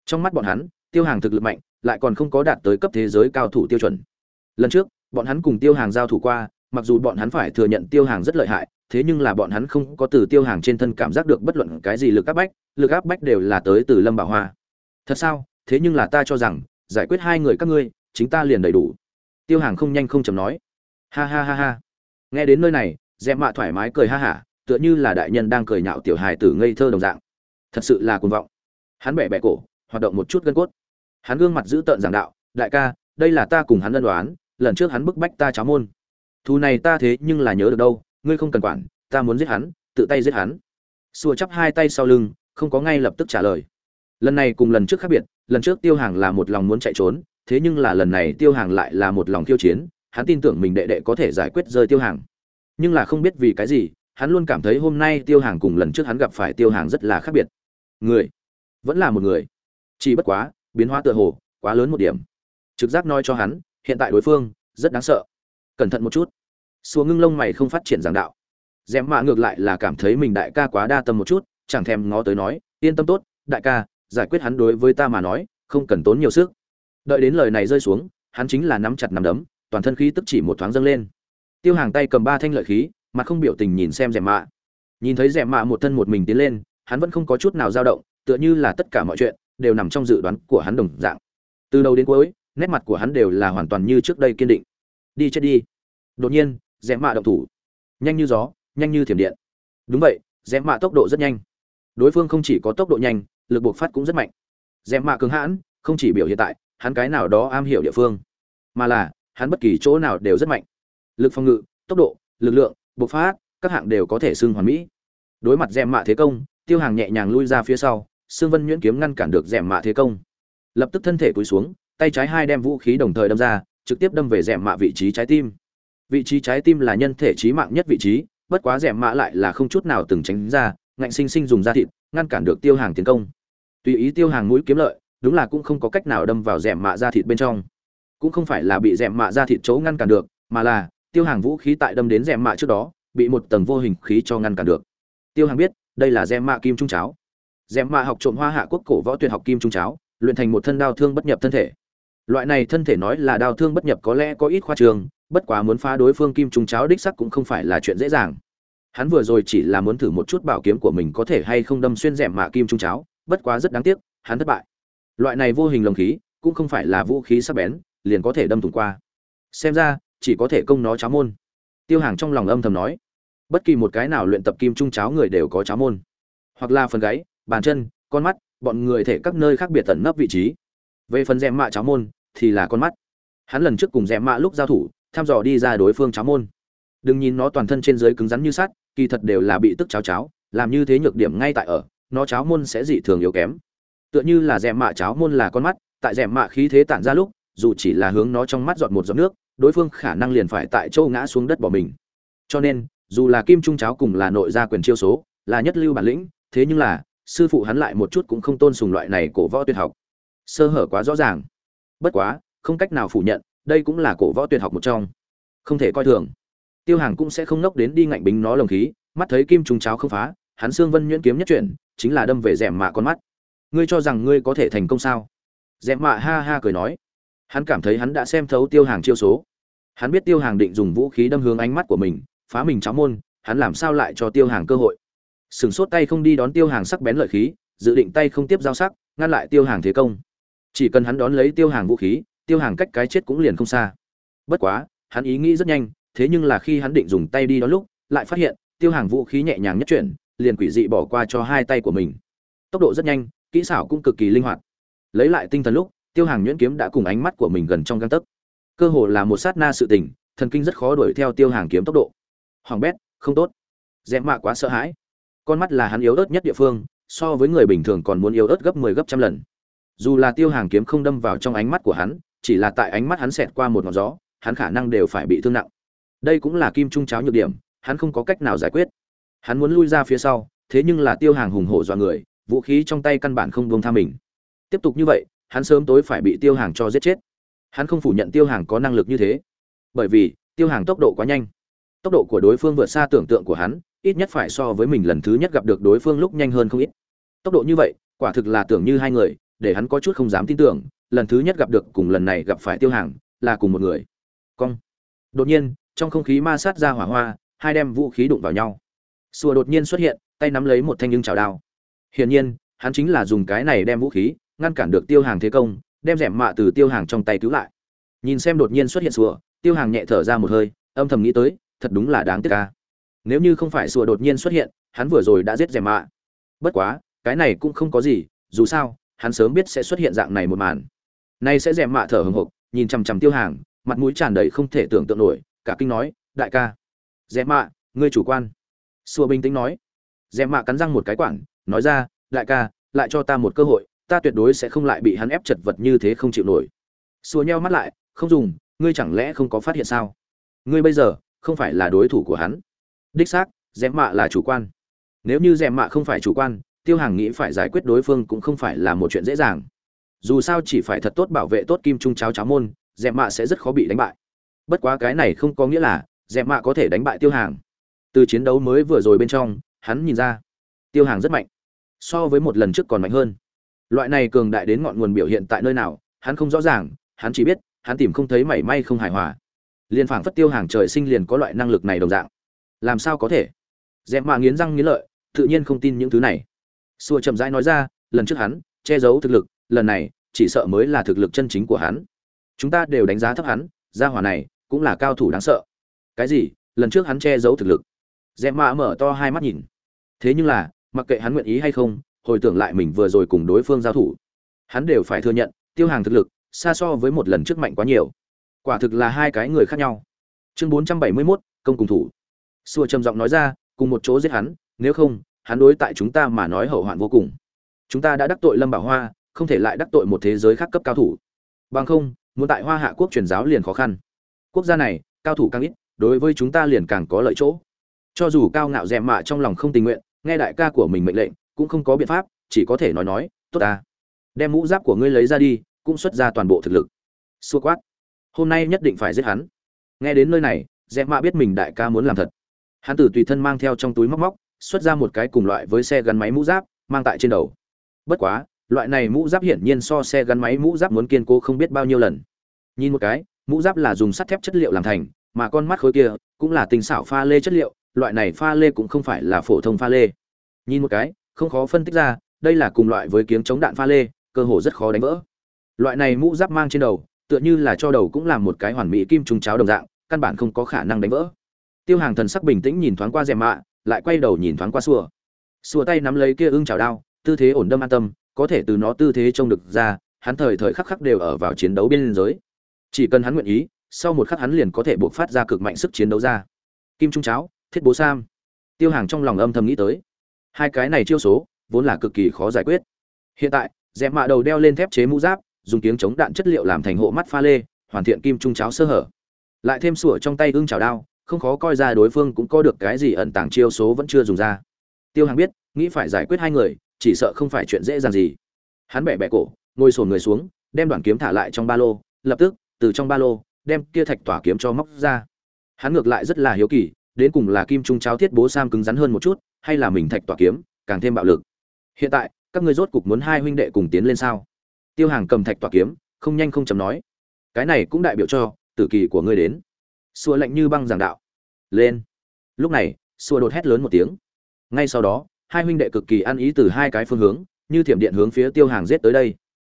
Trong mắt bọn hắn, tiêu hàng thực lực mạnh, lại còn không có đạt tới cấp thế giới cao thủ tiêu chuẩn. Lần trước, bọn hắn cùng tiêu hàng giao thủ qua, mặc dù bọn hắn phải thừa nhận tiêu hàng rất lợi hại, thế nhưng là bọn hắn không có từ tiêu hàng trên thân cảm giác được bất luận cái gì lực áp bách, lực áp bách đều là tới từ lâm bảo hoa. Thật sao? Thế nhưng là ta cho rằng, giải quyết hai người các ngươi, chính ta liền đầy đủ. Tiêu hàng không nhanh không chầm nói ha ha ha ha. Nghe đến nơi này, dẹp mạ thoải mái cười ha hả, tựa như là đại nhân đang cười nhạo tiểu hài tử ngây thơ đồng dạng. Thật sự là cuồng vọng. Hắn bẻ bẻ cổ, hoạt động một chút gân cốt. Hắn gương mặt giữ tợn giảng đạo, đại ca, đây là ta cùng hắn ân đoán lần trước hắn bức bách ta cháo môn. Thù này ta thế nhưng là nhớ được đâu, ngươi không cần quản, ta muốn giết hắn, tự tay giết hắn. Xua chắp hai tay sau lưng, không có ngay lập tức trả lời. Lần này cùng lần trước khác biệt, lần trước tiêu hàng là một lòng muốn chạy trốn, thế nhưng là lần này tiêu hàng lại là một lòng khiêu chiến hắn tin tưởng mình đệ đệ có thể giải quyết rơi tiêu hàng. Nhưng là không biết vì cái gì, hắn luôn cảm thấy hôm nay tiêu hàng cùng lần trước hắn gặp phải tiêu hàng rất là khác biệt. Người, vẫn là một người. Chỉ bất quá, biến hóa tựa hồ, quá lớn một điểm. Trực giác nói cho hắn, hiện tại đối phương, rất đáng sợ. Cẩn thận một chút. Xua ngưng lông mày không phát triển giảng đạo. Dèm mạ ngược lại là cảm thấy mình đại ca quá đa tâm một chút, chẳng thèm ngó tới nói, yên tâm tốt, đại ca, giải quyết hắn đối với ta mà nói, không cần tốn nhiều sức. Đợi đến lời này rơi xuống, hắn chính là nắm chặt nắm đấm toàn thân khí tức chỉ một thoáng dâng lên. Tiêu hàng tay cầm ba thanh lợi khí, mặt không biểu tình nhìn xem rèm mạ. Nhìn thấy rèm mạ một thân một mình tiến lên, hắn vẫn không có chút nào dao động, tựa như là tất cả mọi chuyện đều nằm trong dự đoán của hắn đồng dạng. Từ đầu đến cuối, nét mặt của hắn đều là hoàn toàn như trước đây kiên định. Đi chết đi. Đột nhiên rèm mạ động thủ. Nhanh như gió, nhanh như thiểm điện. Đúng vậy rèm mạ tốc độ rất nhanh. Đối phương không chỉ có tốc độ nhanh, lực buộc phát cũng rất mạnh. Rèm mạ cứng hãn, không chỉ biểu hiện tại hắn cái nào đó am hiểu địa phương, mà là hắn bất kỳ chỗ nào đều rất mạnh. Lực phòng ngự, tốc độ, lực lượng, bộc phát, các hạng đều có thể xưng hoàn mỹ. Đối mặt rèm mạ thế công, tiêu hàng nhẹ nhàng lui ra phía sau, sương vân nhuyễn kiếm ngăn cản được rèm mạ thế công. Lập tức thân thể cúi xuống, tay trái hai đem vũ khí đồng thời đâm ra, trực tiếp đâm về rèm mạ vị trí trái tim. Vị trí trái tim là nhân thể trí mạng nhất vị trí, bất quá rèm mạ lại là không chút nào từng tránh ra, ngạnh sinh sinh dùng da thịt, ngăn cản được tiêu hàng tiến công. Tùy ý tiêu hàng mũi kiếm lợi, đúng là cũng không có cách nào đâm vào rèm mạ da thịt bên trong cũng không phải là bị rèm mạ ra thịt chỗ ngăn cản được, mà là, tiêu hàng vũ khí tại đâm đến rèm mạ trước đó, bị một tầng vô hình khí cho ngăn cản được. Tiêu hàng biết, đây là rèm mạ kim trung cháo. Rèm mạ học trộm hoa hạ quốc cổ võ tuyệt học kim trung cháo, luyện thành một thân đao thương bất nhập thân thể. Loại này thân thể nói là đao thương bất nhập có lẽ có ít khoa trường, bất quá muốn phá đối phương kim trung cháo đích sắc cũng không phải là chuyện dễ dàng. Hắn vừa rồi chỉ là muốn thử một chút bảo kiếm của mình có thể hay không đâm xuyên rèm mạ kim trung cháo, bất quá rất đáng tiếc, hắn thất bại. Loại này vô hình lồng khí, cũng không phải là vũ khí sắc bén liền có thể đâm thủng qua. Xem ra, chỉ có thể công nó cháo môn. Tiêu hàng trong lòng âm thầm nói, bất kỳ một cái nào luyện tập kim trung cháo người đều có cháo môn. Hoặc là phần gáy, bàn chân, con mắt, bọn người thể các nơi khác biệt tận nấp vị trí. Về phần rèm mạ cháo môn, thì là con mắt. Hắn lần trước cùng rèm mạ lúc giao thủ, thăm dò đi ra đối phương cháo môn. Đừng nhìn nó toàn thân trên dưới cứng rắn như sắt, kỳ thật đều là bị tức cháo cháo, làm như thế nhược điểm ngay tại ở, nó cháo môn sẽ dị thường yếu kém. Tựa như là rèm mạ cháo môn là con mắt, tại rèm mạ khí thế tản ra lúc dù chỉ là hướng nó trong mắt giọt một giọt nước, đối phương khả năng liền phải tại châu ngã xuống đất bỏ mình. Cho nên, dù là kim trung cháo cùng là nội gia quyền chiêu số, là nhất lưu bản lĩnh, thế nhưng là, sư phụ hắn lại một chút cũng không tôn sùng loại này cổ võ tuyệt học. Sơ hở quá rõ ràng. Bất quá, không cách nào phủ nhận, đây cũng là cổ võ tuyệt học một trong. Không thể coi thường. Tiêu hàng cũng sẽ không nốc đến đi ngạnh bính nó lồng khí, mắt thấy kim trung cháo không phá, hắn xương vân nhuyễn kiếm nhất chuyển, chính là đâm về rèm mạ con mắt. Ngươi cho rằng ngươi có thể thành công sao? Rèm mạ ha ha cười nói hắn cảm thấy hắn đã xem thấu tiêu hàng chiêu số. Hắn biết tiêu hàng định dùng vũ khí đâm hướng ánh mắt của mình, phá mình cháo môn, hắn làm sao lại cho tiêu hàng cơ hội? Sừng sốt tay không đi đón tiêu hàng sắc bén lợi khí, dự định tay không tiếp giao sắc, ngăn lại tiêu hàng thế công. Chỉ cần hắn đón lấy tiêu hàng vũ khí, tiêu hàng cách cái chết cũng liền không xa. Bất quá, hắn ý nghĩ rất nhanh, thế nhưng là khi hắn định dùng tay đi đón lúc, lại phát hiện, tiêu hàng vũ khí nhẹ nhàng nhất chuyển, liền quỷ dị bỏ qua cho hai tay của mình. Tốc độ rất nhanh, kỹ xảo cũng cực kỳ linh hoạt. Lấy lại tinh thần lúc tiêu hàng nhuyễn kiếm đã cùng ánh mắt của mình gần trong găng tấc. Cơ hồ là một sát na sự tình, thần kinh rất khó đuổi theo tiêu hàng kiếm tốc độ. Hoàng bét, không tốt. Dẹp mạ quá sợ hãi. Con mắt là hắn yếu ớt nhất địa phương, so với người bình thường còn muốn yếu ớt gấp 10 gấp trăm lần. Dù là tiêu hàng kiếm không đâm vào trong ánh mắt của hắn, chỉ là tại ánh mắt hắn xẹt qua một ngọn gió, hắn khả năng đều phải bị thương nặng. Đây cũng là kim trung cháo nhược điểm, hắn không có cách nào giải quyết. Hắn muốn lui ra phía sau, thế nhưng là tiêu hàng hùng hổ dọa người, vũ khí trong tay căn bản không buông tha mình. Tiếp tục như vậy hắn sớm tối phải bị tiêu hàng cho giết chết. Hắn không phủ nhận tiêu hàng có năng lực như thế. Bởi vì, tiêu hàng tốc độ quá nhanh. Tốc độ của đối phương vượt xa tưởng tượng của hắn, ít nhất phải so với mình lần thứ nhất gặp được đối phương lúc nhanh hơn không ít. Tốc độ như vậy, quả thực là tưởng như hai người, để hắn có chút không dám tin tưởng, lần thứ nhất gặp được cùng lần này gặp phải tiêu hàng, là cùng một người. Cong. Đột nhiên, trong không khí ma sát ra hỏa hoa, hai đem vũ khí đụng vào nhau. Xùa đột nhiên xuất hiện, tay nắm lấy một thanh nhưng chảo đao. Hiển nhiên, hắn chính là dùng cái này đem vũ khí ngăn cản được tiêu hàng thế công, đem rẻm mạ từ tiêu hàng trong tay cứu lại. Nhìn xem đột nhiên xuất hiện sùa tiêu hàng nhẹ thở ra một hơi, âm thầm nghĩ tới, thật đúng là đáng tiếc ca nếu như không phải sùa đột nhiên xuất hiện, hắn vừa rồi đã giết rẻm mạ. Bất quá, cái này cũng không có gì, dù sao, hắn sớm biết sẽ xuất hiện dạng này một màn. Nay sẽ rẻm mạ thở hừng hực, nhìn chằm chằm tiêu hàng, mặt mũi tràn đầy không thể tưởng tượng nổi, cả kinh nói, đại ca dẹ mạ, ngươi chủ quan. Xua bình tĩnh nói. Dẹ mạ cắn răng một cái quản nói ra, đại ca, lại cho ta một cơ hội ta tuyệt đối sẽ không lại bị hắn ép chật vật như thế không chịu nổi. Xua nheo mắt lại, không dùng, ngươi chẳng lẽ không có phát hiện sao? Ngươi bây giờ, không phải là đối thủ của hắn. Đích xác dèm mạ là chủ quan. Nếu như dèm mạ không phải chủ quan, tiêu hàng nghĩ phải giải quyết đối phương cũng không phải là một chuyện dễ dàng. Dù sao chỉ phải thật tốt bảo vệ tốt kim trung cháo cháo môn dèm mạ sẽ rất khó bị đánh bại. Bất quá cái này không có nghĩa là dèm mạ có thể đánh bại tiêu hàng từ chiến đấu mới vừa rồi bên trong, hắn nhìn ra, tiêu hàng rất mạnh, so với một lần trước còn mạnh hơn loại này cường đại đến ngọn nguồn biểu hiện tại nơi nào, hắn không rõ ràng, hắn chỉ biết, hắn tìm không thấy mảy may không hài hòa. Liền phảng phất tiêu hàng trời sinh liền có loại năng lực này đồng dạng. Làm sao có thể? Dẹp mạ nghiến răng nghiến lợi, tự nhiên không tin những thứ này. Xua chậm rãi nói ra, lần trước hắn, che giấu thực lực, lần này, chỉ sợ mới là thực lực chân chính của hắn. Chúng ta đều đánh giá thấp hắn, gia hỏa này, cũng là cao thủ đáng sợ. Cái gì? Lần trước hắn che giấu thực lực. Dẹp mạ mở to hai mắt nhìn. Thế nhưng là, mặc kệ hắn nguyện ý hay không hồi tưởng lại mình vừa rồi cùng đối phương giao thủ. Hắn đều phải thừa nhận tiêu hàng thực lực xa so với một lần trước mạnh quá nhiều. Quả thực là hai cái người khác nhau. Chương bốn trăm bảy mươi 471, công cùng thủ. Xua trầm giọng nói ra cùng một chỗ giết hắn nếu không hắn đối tại chúng ta mà nói hậu hoạn vô cùng. Chúng ta đã đắc tội lâm bảo hoa không thể lại đắc tội một thế giới khác cấp cao thủ. Bằng không muốn tại hoa hạ quốc truyền giáo liền khó khăn. Quốc gia này cao thủ càng ít đối với chúng ta liền càng có lợi chỗ. Cho dù cao ngạo dèm mạ trong lòng không tình nguyện nghe đại ca của mình mệnh lệnh cũng không có biện pháp, chỉ có thể nói nói, tốt ta, đem mũ giáp của ngươi lấy ra đi, cũng xuất ra toàn bộ thực lực. Xua quát, hôm nay nhất định phải giết hắn. Nghe đến nơi này, dẹp mạ biết mình đại ca muốn làm thật. Hắn tử tùy thân mang theo trong túi móc móc, xuất ra một cái cùng loại với xe gắn máy mũ giáp, mang tại trên đầu. Bất quá, loại này mũ giáp hiển nhiên so xe gắn máy mũ giáp muốn kiên cố không biết bao nhiêu lần. Nhìn một cái, mũ giáp là dùng sắt thép chất liệu làm thành, mà con mắt khối kia cũng là tình xảo pha lê chất liệu, loại này pha lê cũng không phải là phổ thông pha lê. Nhìn một cái không khó phân tích ra, đây là cùng loại với kiếm chống đạn pha lê, cơ hồ rất khó đánh vỡ. Loại này mũ giáp mang trên đầu, tựa như là cho đầu cũng làm một cái hoàn mỹ kim trùng cháo đồng dạng, căn bản không có khả năng đánh vỡ. Tiêu hàng thần sắc bình tĩnh nhìn thoáng qua rèm mạ, lại quay đầu nhìn thoáng qua xua xua tay nắm lấy kia ưng chảo đao, tư thế ổn đâm an tâm, có thể từ nó tư thế trông được ra, hắn thời thời khắc khắc đều ở vào chiến đấu biên giới. Chỉ cần hắn nguyện ý, sau một khắc hắn liền có thể buộc phát ra cực mạnh sức chiến đấu ra. Kim trung cháo, thiết bố sam. Tiêu hàng trong lòng âm thầm nghĩ tới hai cái này chiêu số, vốn là cực kỳ khó giải quyết. Hiện tại, dẹp mạ đầu đeo lên thép chế mũ giáp, dùng tiếng chống đạn chất liệu làm thành hộ mắt pha lê, hoàn thiện kim trung cháo sơ hở. Lại thêm sủa trong tay ưng chảo đao, không khó coi ra đối phương cũng có được cái gì ẩn tàng chiêu số vẫn chưa dùng ra. Tiêu hàng biết, nghĩ phải giải quyết hai người, chỉ sợ không phải chuyện dễ dàng gì. Hắn bẻ bẻ cổ, ngồi sồn người xuống, đem đoạn kiếm thả lại trong ba lô, lập tức, từ trong ba lô, đem kia thạch tỏa kiếm cho móc ra. Hắn ngược lại rất là hiếu kỳ, đến cùng là kim trung cháo thiết bố sam cứng rắn hơn một chút hay là mình thạch tỏa kiếm, càng thêm bạo lực. Hiện tại, các ngươi rốt cục muốn hai huynh đệ cùng tiến lên sao? Tiêu hàng cầm thạch tỏa kiếm, không nhanh không chấm nói. Cái này cũng đại biểu cho, tử kỳ của ngươi đến. Xua lạnh như băng giảng đạo. Lên. Lúc này, xua đột hét lớn một tiếng. Ngay sau đó, hai huynh đệ cực kỳ ăn ý từ hai cái phương hướng, như thiểm điện hướng phía tiêu hàng giết tới đây.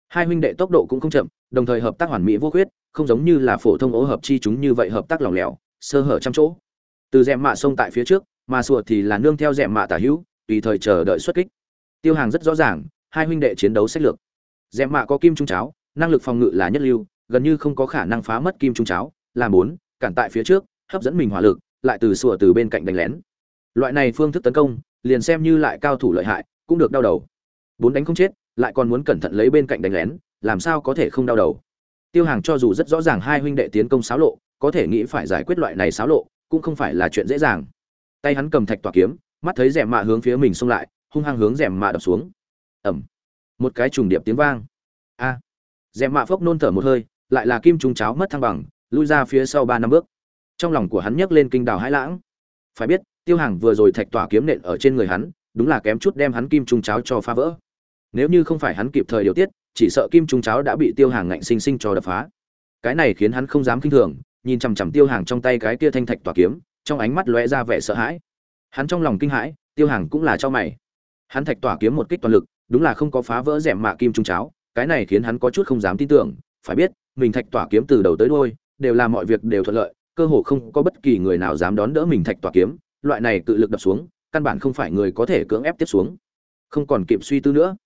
Hai huynh đệ tốc độ cũng không chậm, đồng thời hợp tác hoàn mỹ vô khuyết, không giống như là phổ thông ố hợp chi chúng như vậy hợp tác lỏng lẻo, sơ hở trăm chỗ. Từ rèm mạ sông tại phía trước mà sùa thì là nương theo rèm mạ tả hữu, tùy thời chờ đợi xuất kích. Tiêu hàng rất rõ ràng, hai huynh đệ chiến đấu sách lược. Rèm mạ có kim trung cháo, năng lực phòng ngự là nhất lưu, gần như không có khả năng phá mất kim trung cháo làm bốn, cản tại phía trước, hấp dẫn mình hỏa lực, lại từ sùa từ bên cạnh đánh lén. Loại này phương thức tấn công, liền xem như lại cao thủ lợi hại, cũng được đau đầu. Bốn đánh không chết, lại còn muốn cẩn thận lấy bên cạnh đánh lén, làm sao có thể không đau đầu? Tiêu hàng cho dù rất rõ ràng hai huynh đệ tiến công xáo lộ, có thể nghĩ phải giải quyết loại này xáo lộ, cũng không phải là chuyện dễ dàng tay hắn cầm thạch tỏa kiếm, mắt thấy rèm mạ hướng phía mình xông lại, hung hăng hướng rèm mạ đập xuống. Ẩm một cái trùng điệp tiếng vang. A. À. rèm mạ phốc nôn thở một hơi, lại là kim trung cháo mất thăng bằng, lui ra phía sau ba năm bước. Trong lòng của hắn nhấc lên kinh đào hãi lãng. Phải biết, tiêu hàng vừa rồi thạch tỏa kiếm nện ở trên người hắn, đúng là kém chút đem hắn kim trung cháo cho phá vỡ. Nếu như không phải hắn kịp thời điều tiết, chỉ sợ kim trung cháo đã bị tiêu hàng ngạnh sinh sinh cho đập phá. Cái này khiến hắn không dám kinh thường, nhìn chằm chằm tiêu hàng trong tay cái kia thanh thạch tỏa kiếm trong ánh mắt lóe ra vẻ sợ hãi. Hắn trong lòng kinh hãi, tiêu hàng cũng là cho mày. Hắn thạch tỏa kiếm một kích toàn lực, đúng là không có phá vỡ rèm mạ kim trung cháo, cái này khiến hắn có chút không dám tin tưởng, phải biết, mình thạch tỏa kiếm từ đầu tới đuôi, đều là mọi việc đều thuận lợi, cơ hồ không có bất kỳ người nào dám đón đỡ mình thạch tỏa kiếm, loại này tự lực đập xuống, căn bản không phải người có thể cưỡng ép tiếp xuống. Không còn kịp suy tư nữa.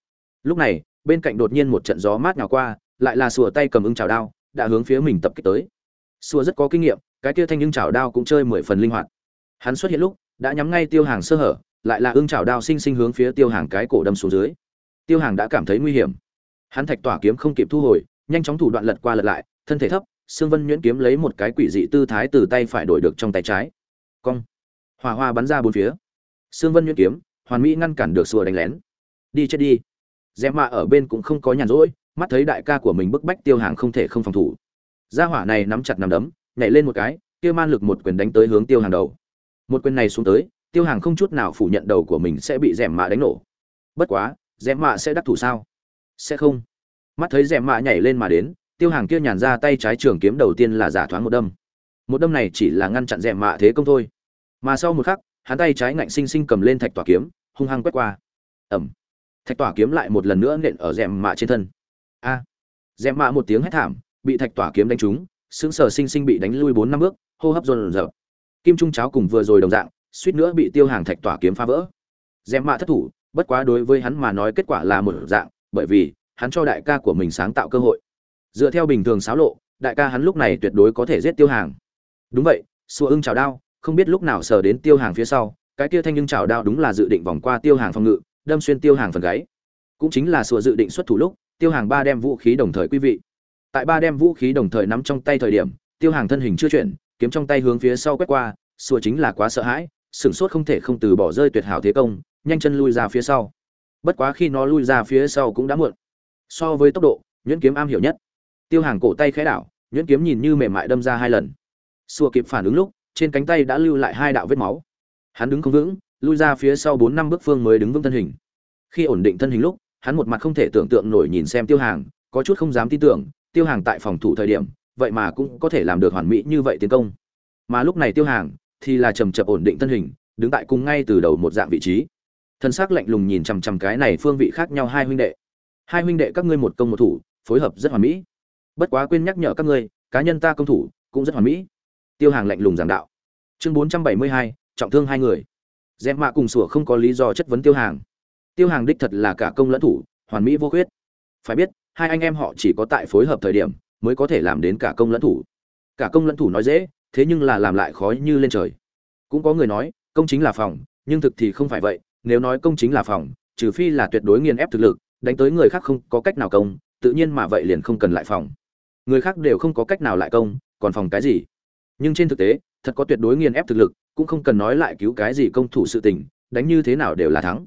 Lúc này, bên cạnh đột nhiên một trận gió mát nhào qua, lại là sùa tay cầm ưng chảo đao, đã hướng phía mình tập kích tới. Xua rất có kinh nghiệm cái kia thanh nhưng chảo đao cũng chơi mười phần linh hoạt. Hắn xuất hiện lúc, đã nhắm ngay tiêu hàng sơ hở, lại là ương chảo đao sinh sinh hướng phía tiêu hàng cái cổ đâm xuống dưới. Tiêu hàng đã cảm thấy nguy hiểm. Hắn thạch tỏa kiếm không kịp thu hồi, nhanh chóng thủ đoạn lật qua lật lại, thân thể thấp sương vân nhuyễn kiếm lấy một cái quỷ dị tư thái từ tay phải đổi được trong tay trái. Cong. Hỏa hoa bắn ra bốn phía. Sương vân nhuyễn kiếm, hoàn mỹ ngăn cản được sùa đánh lén. Đi chết đi. Rẽ mạ ở bên cũng không có nhàn rỗi, mắt thấy đại ca của mình bức bách tiêu hàng không thể không phòng thủ. Gia hỏa này nắm chặt nắm đấm nhảy lên một cái, kia man lực một quyền đánh tới hướng tiêu hàng đầu. Một quyền này xuống tới, tiêu hàng không chút nào phủ nhận đầu của mình sẽ bị dẻm mạ đánh nổ. Bất quá dẻm mạ sẽ đắc thủ sao? Sẽ không. Mắt thấy dẻm mạ nhảy lên mà đến, tiêu hàng kia nhàn ra tay trái trường kiếm đầu tiên là giả thoáng một đâm. Một đâm này chỉ là ngăn chặn dẻm mạ thế công thôi. Mà sau một khắc, hắn tay trái ngạnh sinh sinh cầm lên thạch tỏa kiếm, hung hăng quét qua. Ẩm thạch tỏa kiếm lại một lần nữa nện ở rèm mạ trên thân. A. À. rèm mạ một tiếng hét thảm, bị thạch tỏa kiếm đánh trúng sững sờ sinh sinh bị đánh lui bốn năm bước, hô hấp dồn dập kim trung cháo cùng vừa rồi đồng dạng, suýt nữa bị tiêu hàng thạch tỏa kiếm phá vỡ. Rèm mạ thất thủ, bất quá đối với hắn mà nói kết quả là một dạng, bởi vì hắn cho đại ca của mình sáng tạo cơ hội. Dựa theo bình thường xáo lộ, đại ca hắn lúc này tuyệt đối có thể giết tiêu hàng. Đúng vậy, xua ưng chào đao, không biết lúc nào sờ đến tiêu hàng phía sau, cái kia thanh nhưng chào đao đúng là dự định vòng qua tiêu hàng phòng ngự, đâm xuyên tiêu hàng phần gáy. Cũng chính là sùa dự định xuất thủ lúc, tiêu hàng ba đem vũ khí đồng thời quý vị tại ba đem vũ khí đồng thời nắm trong tay thời điểm, tiêu hàng thân hình chưa chuyển, kiếm trong tay hướng phía sau quét qua xua chính là quá sợ hãi, sửng sốt không thể không từ bỏ rơi tuyệt hảo thế công, nhanh chân lui ra phía sau. Bất quá khi nó lui ra phía sau cũng đã muộn. So với tốc độ, nhuyễn kiếm am hiểu nhất. Tiêu hàng cổ tay khẽ đảo, nhuyễn kiếm nhìn như mềm mại đâm ra hai lần. Xua kịp phản ứng lúc, trên cánh tay đã lưu lại hai đạo vết máu. Hắn đứng không vững, lui ra phía sau bốn năm bước phương mới đứng vững thân hình. Khi ổn định thân hình lúc, hắn một mặt không thể tưởng tượng nổi nhìn xem tiêu hàng, có chút không dám tin tưởng tiêu hàng tại phòng thủ thời điểm, vậy mà cũng có thể làm được hoàn mỹ như vậy tiến công. Mà lúc này tiêu hàng thì là chầm chập ổn định thân hình, đứng tại cùng ngay từ đầu một dạng vị trí. Thân xác lạnh lùng nhìn chằm chằm cái này phương vị khác nhau hai huynh đệ. Hai huynh đệ các ngươi một công một thủ, phối hợp rất hoàn mỹ. Bất quá quên nhắc nhở các ngươi, cá nhân ta công thủ cũng rất hoàn mỹ. Tiêu hàng lạnh lùng giảng đạo. Chương bốn trăm bảy mươi hai, trọng thương hai người. Dèm mạ cùng sủa không có lý do chất vấn tiêu hàng. Tiêu hàng đích thật là cả công lẫn thủ, hoàn mỹ vô khuyết. Phải biết hai anh em họ chỉ có tại phối hợp thời điểm mới có thể làm đến cả công lẫn thủ. Cả công lẫn thủ nói dễ, thế nhưng là làm lại khó như lên trời. Cũng có người nói, công chính là phòng, nhưng thực thì không phải vậy, nếu nói công chính là phòng, trừ phi là tuyệt đối nghiền ép thực lực, đánh tới người khác không có cách nào công, tự nhiên mà vậy liền không cần lại phòng. Người khác đều không có cách nào lại công, còn phòng cái gì? Nhưng trên thực tế, thật có tuyệt đối nghiền ép thực lực, cũng không cần nói lại cứu cái gì công thủ sự tình, đánh như thế nào đều là thắng.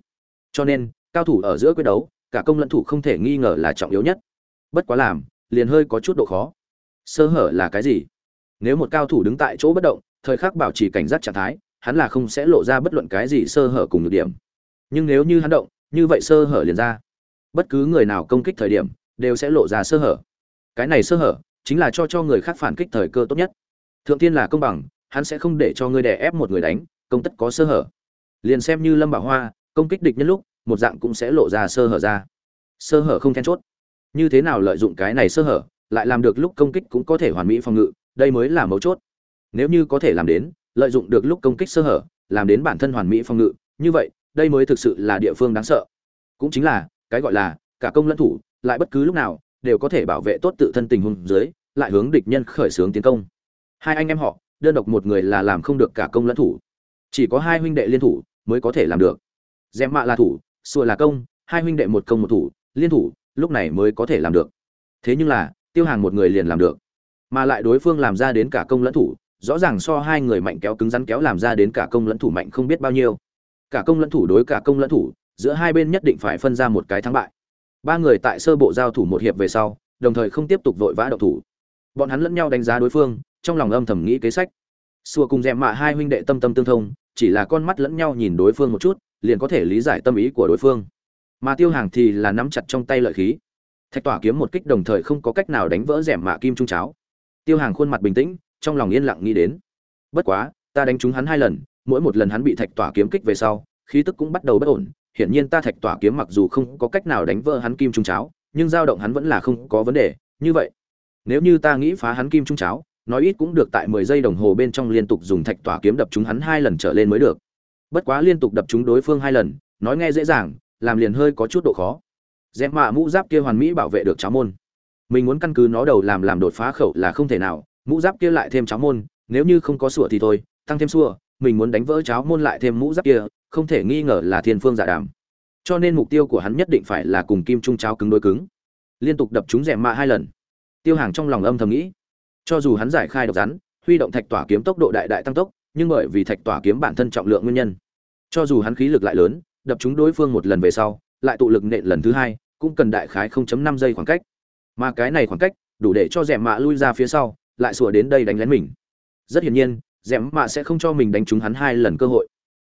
Cho nên, cao thủ ở giữa quyết đấu cả công lẫn thủ không thể nghi ngờ là trọng yếu nhất. Bất quá làm, liền hơi có chút độ khó. Sơ hở là cái gì? Nếu một cao thủ đứng tại chỗ bất động, thời khắc bảo trì cảnh giác trạng thái, hắn là không sẽ lộ ra bất luận cái gì sơ hở cùng nhược điểm. Nhưng nếu như hắn động, như vậy sơ hở liền ra. Bất cứ người nào công kích thời điểm, đều sẽ lộ ra sơ hở. Cái này sơ hở, chính là cho cho người khác phản kích thời cơ tốt nhất. Thượng tiên là công bằng, hắn sẽ không để cho ngươi đè ép một người đánh, công tất có sơ hở. Liền xem như lâm bảo hoa, công kích địch nhân lúc một dạng cũng sẽ lộ ra sơ hở ra. Sơ hở không then chốt. Như thế nào lợi dụng cái này sơ hở, lại làm được lúc công kích cũng có thể hoàn mỹ phòng ngự, đây mới là mấu chốt. Nếu như có thể làm đến, lợi dụng được lúc công kích sơ hở, làm đến bản thân hoàn mỹ phòng ngự, như vậy, đây mới thực sự là địa phương đáng sợ. Cũng chính là, cái gọi là, cả công lẫn thủ, lại bất cứ lúc nào, đều có thể bảo vệ tốt tự thân tình huống dưới, lại hướng địch nhân khởi xướng tiến công. Hai anh em họ, đơn độc một người là làm không được cả công lẫn thủ. Chỉ có hai huynh đệ liên thủ mới có thể làm được. Dèm mạ là thủ sùa là công, hai huynh đệ một công một thủ, liên thủ, lúc này mới có thể làm được. Thế nhưng là, tiêu hàng một người liền làm được. Mà lại đối phương làm ra đến cả công lẫn thủ, rõ ràng so hai người mạnh kéo cứng rắn kéo làm ra đến cả công lẫn thủ mạnh không biết bao nhiêu. Cả công lẫn thủ đối cả công lẫn thủ, giữa hai bên nhất định phải phân ra một cái thắng bại. Ba người tại sơ bộ giao thủ một hiệp về sau, đồng thời không tiếp tục vội vã độc thủ. Bọn hắn lẫn nhau đánh giá đối phương, trong lòng âm thầm nghĩ kế sách. Xua cùng dèm mạ hai huynh đệ tâm tâm tương thông, chỉ là con mắt lẫn nhau nhìn đối phương một chút liền có thể lý giải tâm ý của đối phương. Mà tiêu hàng thì là nắm chặt trong tay lợi khí. Thạch tỏa kiếm một kích đồng thời không có cách nào đánh vỡ rẻm mạ kim trung cháo. Tiêu hàng khuôn mặt bình tĩnh, trong lòng yên lặng nghĩ đến. Bất quá, ta đánh trúng hắn hai lần, mỗi một lần hắn bị thạch tỏa kiếm kích về sau, khí tức cũng bắt đầu bất ổn. Hiển nhiên ta thạch tỏa kiếm mặc dù không có cách nào đánh vỡ hắn kim trung cháo, nhưng dao động hắn vẫn là không có vấn đề. Như vậy, nếu như ta nghĩ phá hắn kim trung cháo, nói ít cũng được tại mười giây đồng hồ bên trong liên tục dùng thạch tỏa kiếm đập chúng hắn hai lần trở lên mới được bất quá liên tục đập chúng đối phương hai lần, nói nghe dễ dàng, làm liền hơi có chút độ khó. Dẹp mạ mũ giáp kia hoàn mỹ bảo vệ được cháo môn. Mình muốn căn cứ nó đầu làm làm đột phá khẩu là không thể nào, mũ giáp kia lại thêm cháo môn, nếu như không có sủa thì thôi, tăng thêm xua mình muốn đánh vỡ cháo môn lại thêm mũ giáp kia, không thể nghi ngờ là thiên phương giả đàm. Cho nên mục tiêu của hắn nhất định phải là cùng kim trung cháo cứng đối cứng. Liên tục đập chúng rèm mạ hai lần. Tiêu hàng trong lòng âm thầm nghĩ. Cho dù hắn giải khai độc rắn, huy động thạch tỏa kiếm tốc độ đại đại tăng tốc nhưng bởi vì thạch tỏa kiếm bản thân trọng lượng nguyên nhân. Cho dù hắn khí lực lại lớn, đập chúng đối phương một lần về sau, lại tụ lực nện lần thứ hai, cũng cần đại khái 0.5 giây khoảng cách. Mà cái này khoảng cách, đủ để cho rèm mạ lui ra phía sau, lại sủa đến đây đánh lén mình. Rất hiển nhiên rèm mạ sẽ không cho mình đánh trúng hắn hai lần cơ hội.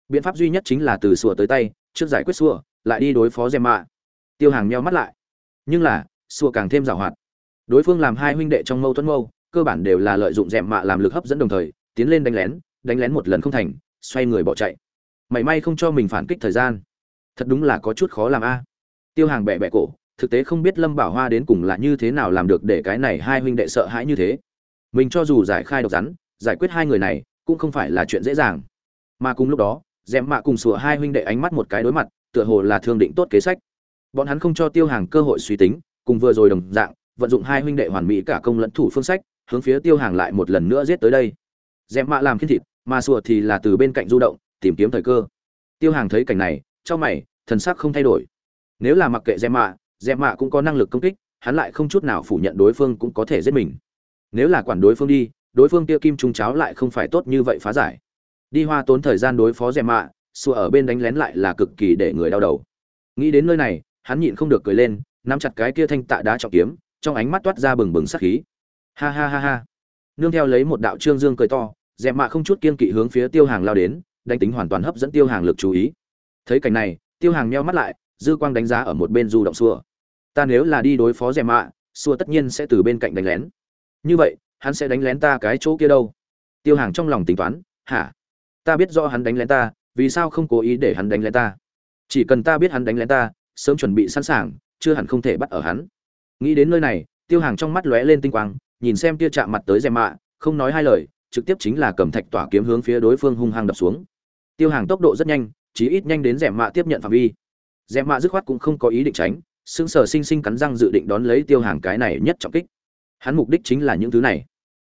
Biện pháp duy nhất chính là từ sủa tới tay, trước giải quyết sủa, lại đi đối phó rèm mạ. Tiêu hàng meo mắt lại. Nhưng là, sủa càng thêm giàu hoạt. Đối phương làm hai huynh đệ trong mâu thuẫn mâu, cơ bản đều là lợi dụng rèm mạ làm lực hấp dẫn đồng thời, tiến lên đánh lén đánh lén một lần không thành, xoay người bỏ chạy. Mảy may không cho mình phản kích thời gian. Thật đúng là có chút khó làm a. Tiêu hàng bẹ bẹ cổ, thực tế không biết lâm bảo hoa đến cùng là như thế nào làm được để cái này hai huynh đệ sợ hãi như thế. Mình cho dù giải khai độc rắn, giải quyết hai người này, cũng không phải là chuyện dễ dàng. Mà cùng lúc đó dèm mạ cùng sủa hai huynh đệ ánh mắt một cái đối mặt, tựa hồ là thương định tốt kế sách. Bọn hắn không cho tiêu hàng cơ hội suy tính, cùng vừa rồi đồng dạng, vận dụng hai huynh đệ hoàn mỹ cả công lẫn thủ phương sách, hướng phía tiêu hàng lại một lần nữa giết tới đây dẹp mạ làm khiên thịt, mà sùa thì là từ bên cạnh du động, tìm kiếm thời cơ. Tiêu hàng thấy cảnh này, trong mày, thần sắc không thay đổi. Nếu là mặc kệ dẹp mạ dẹp mạ cũng có năng lực công kích, hắn lại không chút nào phủ nhận đối phương cũng có thể giết mình. Nếu là quản đối phương đi, đối phương kia kim trung cháo lại không phải tốt như vậy phá giải. Đi hoa tốn thời gian đối phó dẹp mạ xua ở bên đánh lén lại là cực kỳ để người đau đầu. Nghĩ đến nơi này, hắn nhịn không được cười lên, nắm chặt cái kia thanh tạ đá trọng kiếm, trong ánh mắt toát ra bừng bừng sắc khí. Ha ha ha ha. Nương theo lấy một đạo trương dương cười to dẹp mạ không chút kiên kỵ hướng phía tiêu hàng lao đến, đánh tính hoàn toàn hấp dẫn tiêu hàng lực chú ý. Thấy cảnh này, tiêu hàng meo mắt lại, dư quang đánh giá ở một bên du động xua. Ta nếu là đi đối phó dẹp mạ, xua tất nhiên sẽ từ bên cạnh đánh lén. Như vậy, hắn sẽ đánh lén ta cái chỗ kia đâu? Tiêu hàng trong lòng tính toán, hả? Ta biết do hắn đánh lén ta, vì sao không cố ý để hắn đánh lén ta? Chỉ cần ta biết hắn đánh lén ta, sớm chuẩn bị sẵn sàng, chưa hẳn không thể bắt ở hắn. Nghĩ đến nơi này, tiêu hàng trong mắt lóe lên tinh quang, nhìn xem tia chạm mặt tới dèm mạ, không nói hai lời trực tiếp chính là cầm thạch tỏa kiếm hướng phía đối phương hung hăng đập xuống. Tiêu hàng tốc độ rất nhanh, chí ít nhanh đến dèm mạ tiếp nhận phạm vi. Dèm mạ dứt khoát cũng không có ý định tránh, sững sờ sinh sinh cắn răng dự định đón lấy tiêu hàng cái này nhất trọng kích. Hắn mục đích chính là những thứ này.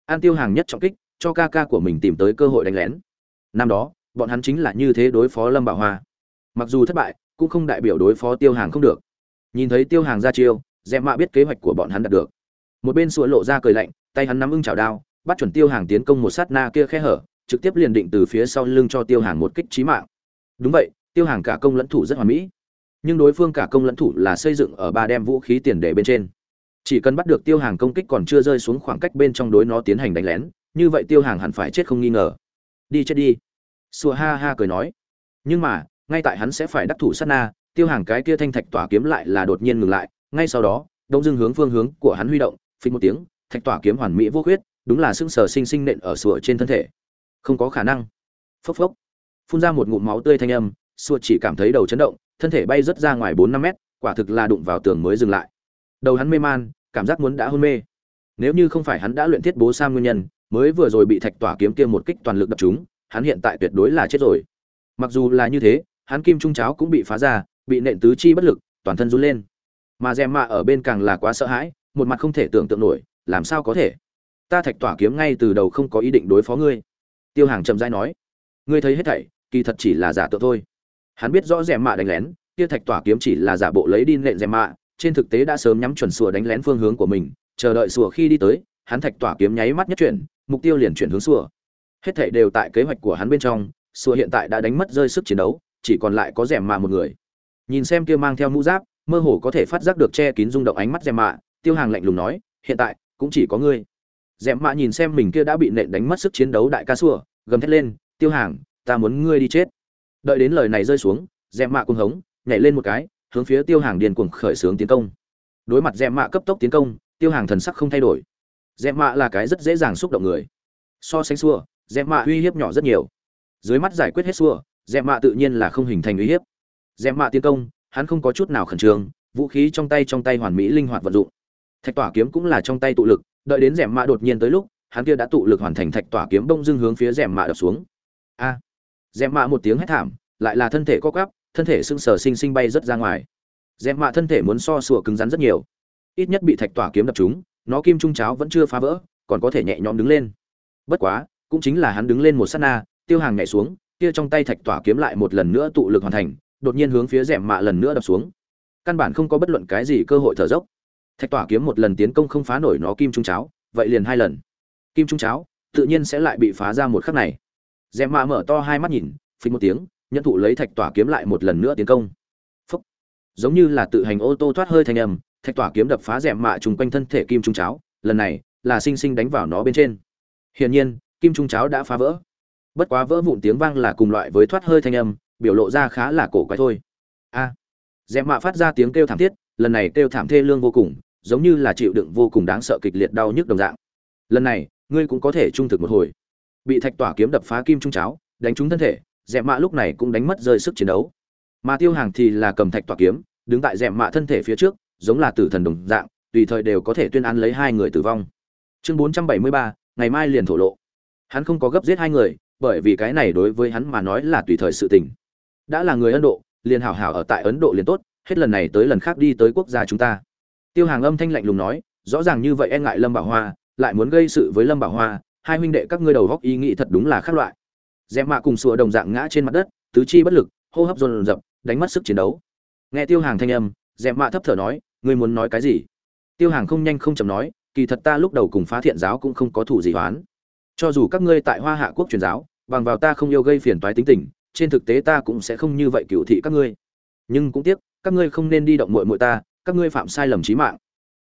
An tiêu hàng nhất trọng kích, cho ca ca của mình tìm tới cơ hội đánh lén. Năm đó, bọn hắn chính là như thế đối phó lâm bảo hoa. Mặc dù thất bại, cũng không đại biểu đối phó tiêu hàng không được. Nhìn thấy tiêu hàng ra chiêu dẹp mạ biết kế hoạch của bọn hắn đạt được. Một bên sủa lộ ra cười lạnh, tay hắn nắm ưng chảo đao bắt chuẩn tiêu hàng tiến công một sát na kia khe hở, trực tiếp liền định từ phía sau lưng cho tiêu hàng một kích trí mạng. Đúng vậy, tiêu hàng cả công lẫn thủ rất hoàn mỹ. Nhưng đối phương cả công lẫn thủ là xây dựng ở ba đem vũ khí tiền đề bên trên. Chỉ cần bắt được tiêu hàng công kích còn chưa rơi xuống khoảng cách bên trong đối nó tiến hành đánh lén, như vậy tiêu hàng hẳn phải chết không nghi ngờ. Đi chết đi. Sùa ha ha cười nói. Nhưng mà, ngay tại hắn sẽ phải đắc thủ sát na, tiêu hàng cái kia thanh thạch tỏa kiếm lại là đột nhiên ngừng lại. Ngay sau đó, đông dưng hướng phương hướng của hắn huy động phình một tiếng, thạch tỏa kiếm hoàn mỹ vô khuyết đúng là xương sờ sinh sinh nện ở sủa trên thân thể. Không có khả năng. Phốc phốc. Phun ra một ngụm máu tươi thanh âm, sủa chỉ cảm thấy đầu chấn động, thân thể bay rất ra ngoài bốn năm mét, quả thực là đụng vào tường mới dừng lại. Đầu hắn mê man, cảm giác muốn đã hôn mê. Nếu như không phải hắn đã luyện thiết bố sam nguyên nhân, mới vừa rồi bị thạch tỏa kiếm kia một kích toàn lực đập chúng hắn hiện tại tuyệt đối là chết rồi. Mặc dù là như thế, hắn kim trung cháo cũng bị phá ra, bị nện tứ chi bất lực, toàn thân run lên. Mà dèm mạ ở bên càng là quá sợ hãi, một mặt không thể tưởng tượng nổi, làm sao có thể? Ta thạch tỏa kiếm ngay từ đầu không có ý định đối phó ngươi. Tiêu hàng trầm dai nói, ngươi thấy hết thảy, kỳ thật chỉ là giả tượng thôi. Hắn biết rõ dèm mạ đánh lén, kia thạch tỏa kiếm chỉ là giả bộ lấy đi nện dèm mạ, trên thực tế đã sớm nhắm chuẩn sùa đánh lén phương hướng của mình, chờ đợi sùa khi đi tới, hắn thạch tỏa kiếm nháy mắt nhất chuyển, mục tiêu liền chuyển hướng sùa hết thảy đều tại kế hoạch của hắn bên trong sùa hiện tại đã đánh mất rơi sức chiến đấu, chỉ còn lại có rèm mạ một người. Nhìn xem kia mang theo mũ giáp, mơ hồ có thể phát giác được che kín rung động ánh mắt rèm mạ, tiêu hàng lạnh lùng nói, hiện tại, cũng chỉ có ngươi rèm mạ nhìn xem mình kia đã bị nện đánh mất sức chiến đấu đại ca sủa gầm thét lên, tiêu hàng, ta muốn ngươi đi chết. Đợi đến lời này rơi xuống rèm mạ cuồng hống, nhảy lên một cái, hướng phía tiêu hàng điền cuồng khởi xướng tiến công. Đối mặt dẹm mạ cấp tốc tiến công, tiêu hàng thần sắc không thay đổi. Dẹm mạ là cái rất dễ dàng xúc động người. So sánh xua dẹm mạ uy hiếp nhỏ rất nhiều. Dưới mắt giải quyết hết xua dẹm mạ tự nhiên là không hình thành uy hiếp. Dẹm mạ tiến công, hắn không có chút nào khẩn trương, vũ khí trong tay trong tay hoàn mỹ linh hoạt vận dụng. Thạch tỏa kiếm cũng là trong tay tụ lực đợi đến rèm mạ đột nhiên tới lúc hắn kia đã tụ lực hoàn thành thạch tỏa kiếm bông dưng hướng phía rèm mạ đập xuống. A! À. mạ một tiếng hét thảm lại là thân thể co cắp, thân thể sưng sờ sinh sinh bay rất ra ngoài. Rèm mạ thân thể muốn so sủa cứng rắn rất nhiều. Ít nhất bị thạch tỏa kiếm đập chúng nó kim trung cháo vẫn chưa phá vỡ còn có thể nhẹ nhõm đứng lên. Bất quá cũng chính là hắn đứng lên một sát na tiêu hàng nhảy xuống kia trong tay thạch tỏa kiếm lại một lần nữa tụ lực hoàn thành đột nhiên hướng phía rèm mạ lần nữa đập xuống. Căn bản không có bất luận cái gì cơ hội thở dốc thạch tỏa kiếm một lần tiến công không phá nổi nó kim trung cháo, vậy liền hai lần. Kim trung cháo, tự nhiên sẽ lại bị phá ra một khắc này. Rèm mạ mở to hai mắt nhìn, phình một tiếng nhận thụ lấy thạch tỏa kiếm lại một lần nữa tiến công. Phúc. giống như là tự hành ô tô thoát hơi thành âm, thạch tỏa kiếm đập phá rèm mạ chung quanh thân thể kim trung cháo, lần này là sinh sinh đánh vào nó bên trên. Hiển nhiên, kim trung cháo đã phá vỡ. Bất quá vỡ vụn tiếng vang là cùng loại với thoát hơi thanh âm, biểu lộ ra khá là cổ quái thôi. A. À. dẹp mạ phát ra tiếng kêu thảm thiết, lần này kêu thảm thê lương vô cùng giống như là chịu đựng vô cùng đáng sợ kịch liệt đau nhức đồng dạng. Lần này, ngươi cũng có thể trung thực một hồi. Bị thạch tỏa kiếm đập phá kim trung cháo, đánh trúng thân thể, dẹp mạ lúc này cũng đánh mất rơi sức chiến đấu. Mà tiêu hàng thì là cầm thạch tỏa kiếm, đứng tại dẹp mạ thân thể phía trước, giống là tử thần đồng dạng, tùy thời đều có thể tuyên án lấy hai người tử vong. Chương bốn trăm bảy mươi ba, ngày mai liền thổ lộ. Hắn không có gấp giết hai người, bởi vì cái này đối với hắn mà nói là tùy thời sự tình. Đã là người ấn độ, liền hảo hảo ở tại ấn độ liền tốt, hết lần này tới lần khác đi tới quốc gia chúng ta tiêu hàng âm thanh lạnh lùng nói, rõ ràng như vậy e ngại lâm bảo hoa, lại muốn gây sự với lâm bảo hoa, hai huynh đệ các ngươi đầu góc ý nghĩ thật đúng là khác loại. Dẹp mạ cùng sủa đồng dạng ngã trên mặt đất, tứ chi bất lực, hô hấp dồn dập, đánh mất sức chiến đấu. Nghe tiêu hàng thanh âm, dẹp mạ thấp thở nói, ngươi muốn nói cái gì? Tiêu hàng không nhanh không chậm nói, kỳ thật ta lúc đầu cùng phá thiện giáo cũng không có thủ gì hoán. Cho dù các ngươi tại hoa hạ quốc truyền giáo, bằng vào ta không yêu gây phiền toái tính tình, trên thực tế ta cũng sẽ không như vậy cựu thị các ngươi. Nhưng cũng tiếc, các ngươi không nên đi động muội muội ta các ngươi phạm sai lầm chí mạng.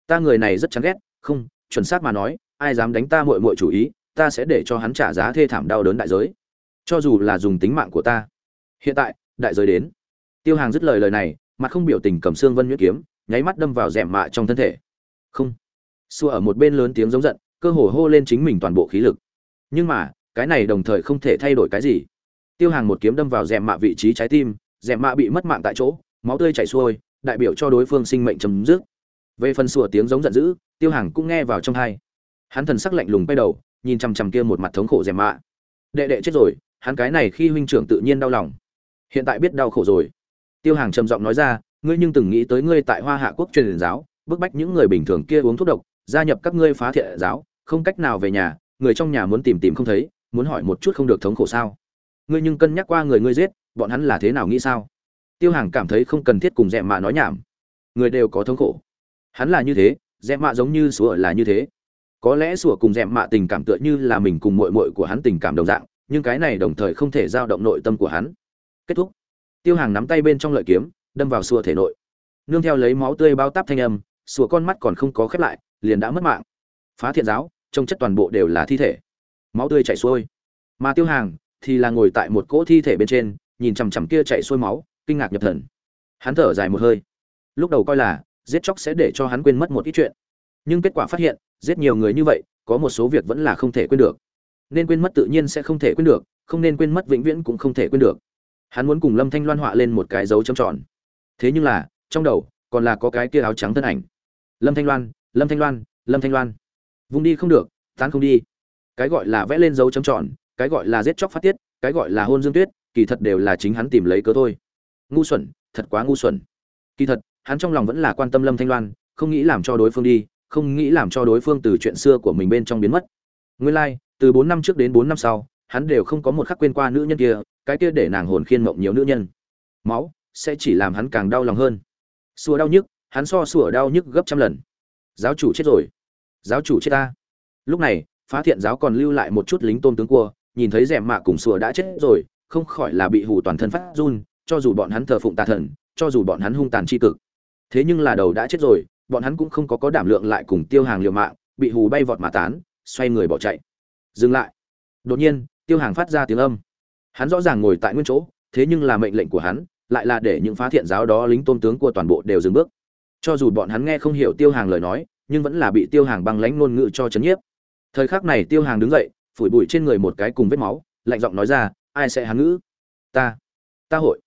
Ta người này rất chán ghét, không, chuẩn xác mà nói, ai dám đánh ta muội muội chủ ý, ta sẽ để cho hắn trả giá thê thảm đau đớn đại giới. Cho dù là dùng tính mạng của ta. Hiện tại, đại giới đến. Tiêu hàng dứt lời lời này, mặt không biểu tình cầm xương vân nhuyễn kiếm, nháy mắt đâm vào rèm mạ trong thân thể. Không. Xua ở một bên lớn tiếng giống giận, cơ hồ hô lên chính mình toàn bộ khí lực. Nhưng mà, cái này đồng thời không thể thay đổi cái gì. Tiêu hàng một kiếm đâm vào rèm mạ vị trí trái tim, rèm mạ bị mất mạng tại chỗ, máu tươi chảy xuôi đại biểu cho đối phương sinh mệnh chấm dứt. Về phần sủa tiếng giống giận dữ, tiêu hàng cũng nghe vào trong hai. Hắn thần sắc lạnh lùng quay đầu, nhìn chằm chằm kia một mặt thống khổ rèm mạ. Đệ đệ chết rồi, hắn cái này khi huynh trưởng tự nhiên đau lòng. Hiện tại biết đau khổ rồi. Tiêu hàng trầm giọng nói ra, ngươi nhưng từng nghĩ tới ngươi tại hoa hạ quốc truyền giáo, bức bách những người bình thường kia uống thuốc độc, gia nhập các ngươi phá thiện giáo, không cách nào về nhà, người trong nhà muốn tìm tìm không thấy, muốn hỏi một chút không được thống khổ sao? Ngươi nhưng cân nhắc qua người ngươi giết, bọn hắn là thế nào nghĩ sao? Tiêu hàng cảm thấy không cần thiết cùng dẹ mạ nói nhảm. Người đều có thống khổ. Hắn là như thế dẹ mạ giống như sủa là như thế. Có lẽ sủa cùng dẹ mạ tình cảm tựa như là mình cùng mội mội của hắn tình cảm đồng dạng, nhưng cái này đồng thời không thể giao động nội tâm của hắn. Kết thúc. Tiêu hàng nắm tay bên trong lợi kiếm, đâm vào sủa thể nội. Nương theo lấy máu tươi bao táp thanh âm, sủa con mắt còn không có khép lại, liền đã mất mạng. Phá thiện giáo trong chất toàn bộ đều là thi thể. Máu tươi chảy xuôi. Mà tiêu hàng thì là ngồi tại một cỗ thi thể bên trên, nhìn chằm chằm kia chạy xuôi máu kinh ngạc nhập thần. Hắn thở dài một hơi. Lúc đầu coi là, giết chóc sẽ để cho hắn quên mất một ít chuyện. Nhưng kết quả phát hiện, giết nhiều người như vậy, có một số việc vẫn là không thể quên được. Nên quên mất tự nhiên sẽ không thể quên được, không nên quên mất vĩnh viễn cũng không thể quên được. Hắn muốn cùng lâm thanh loan họa lên một cái dấu trầm tròn. Thế nhưng là, trong đầu, còn là có cái kia áo trắng thân ảnh. Lâm thanh loan, lâm thanh loan, lâm thanh loan. Vùng đi không được, tán không đi. Cái gọi là vẽ lên dấu trầm tròn, cái gọi là giết chóc phát tiết, cái gọi là hôn dương tuyết, kỳ thật đều là chính hắn tìm lấy cớ thôi ngu xuẩn thật quá ngu xuẩn. Kỳ thật hắn trong lòng vẫn là quan tâm lâm thanh loan không nghĩ làm cho đối phương đi không nghĩ làm cho đối phương từ chuyện xưa của mình bên trong biến mất. Nguyên lai、like, từ bốn năm trước đến bốn năm sau hắn đều không có một khắc quên qua nữ nhân kia cái kia để nàng hồn khiên mộng nhiều nữ nhân. Máu sẽ chỉ làm hắn càng đau lòng hơn. Sùa đau nhức hắn so sùa đau nhức gấp trăm lần. Giáo chủ chết rồi. Giáo chủ chết ta. Lúc này phá thiện giáo còn lưu lại một chút lính tôn tướng cua nhìn thấy rèm mạ cùng sùa đã chết rồi không khỏi là bị hù toàn thân phát run cho dù bọn hắn thờ phụng tà thần, cho dù bọn hắn hung tàn tri cực. Thế nhưng là đầu đã chết rồi, bọn hắn cũng không có có đảm lượng lại cùng tiêu hàng liều mạng, bị hù bay vọt mà tán, xoay người bỏ chạy. Dừng lại. Đột nhiên, tiêu hàng phát ra tiếng âm. Hắn rõ ràng ngồi tại nguyên chỗ, thế nhưng là mệnh lệnh của hắn, lại là để những phá thiện giáo đó lính tôn tướng của toàn bộ đều dừng bước. Cho dù bọn hắn nghe không hiểu tiêu hàng lời nói, nhưng vẫn là bị tiêu hàng băng lãnh ngôn ngữ cho chấn nhiếp. Thời khắc này tiêu hàng đứng dậy, phủi bụi trên người một cái cùng vết máu, lạnh giọng nói ra, ai sẽ hán ngữ? Ta ta hội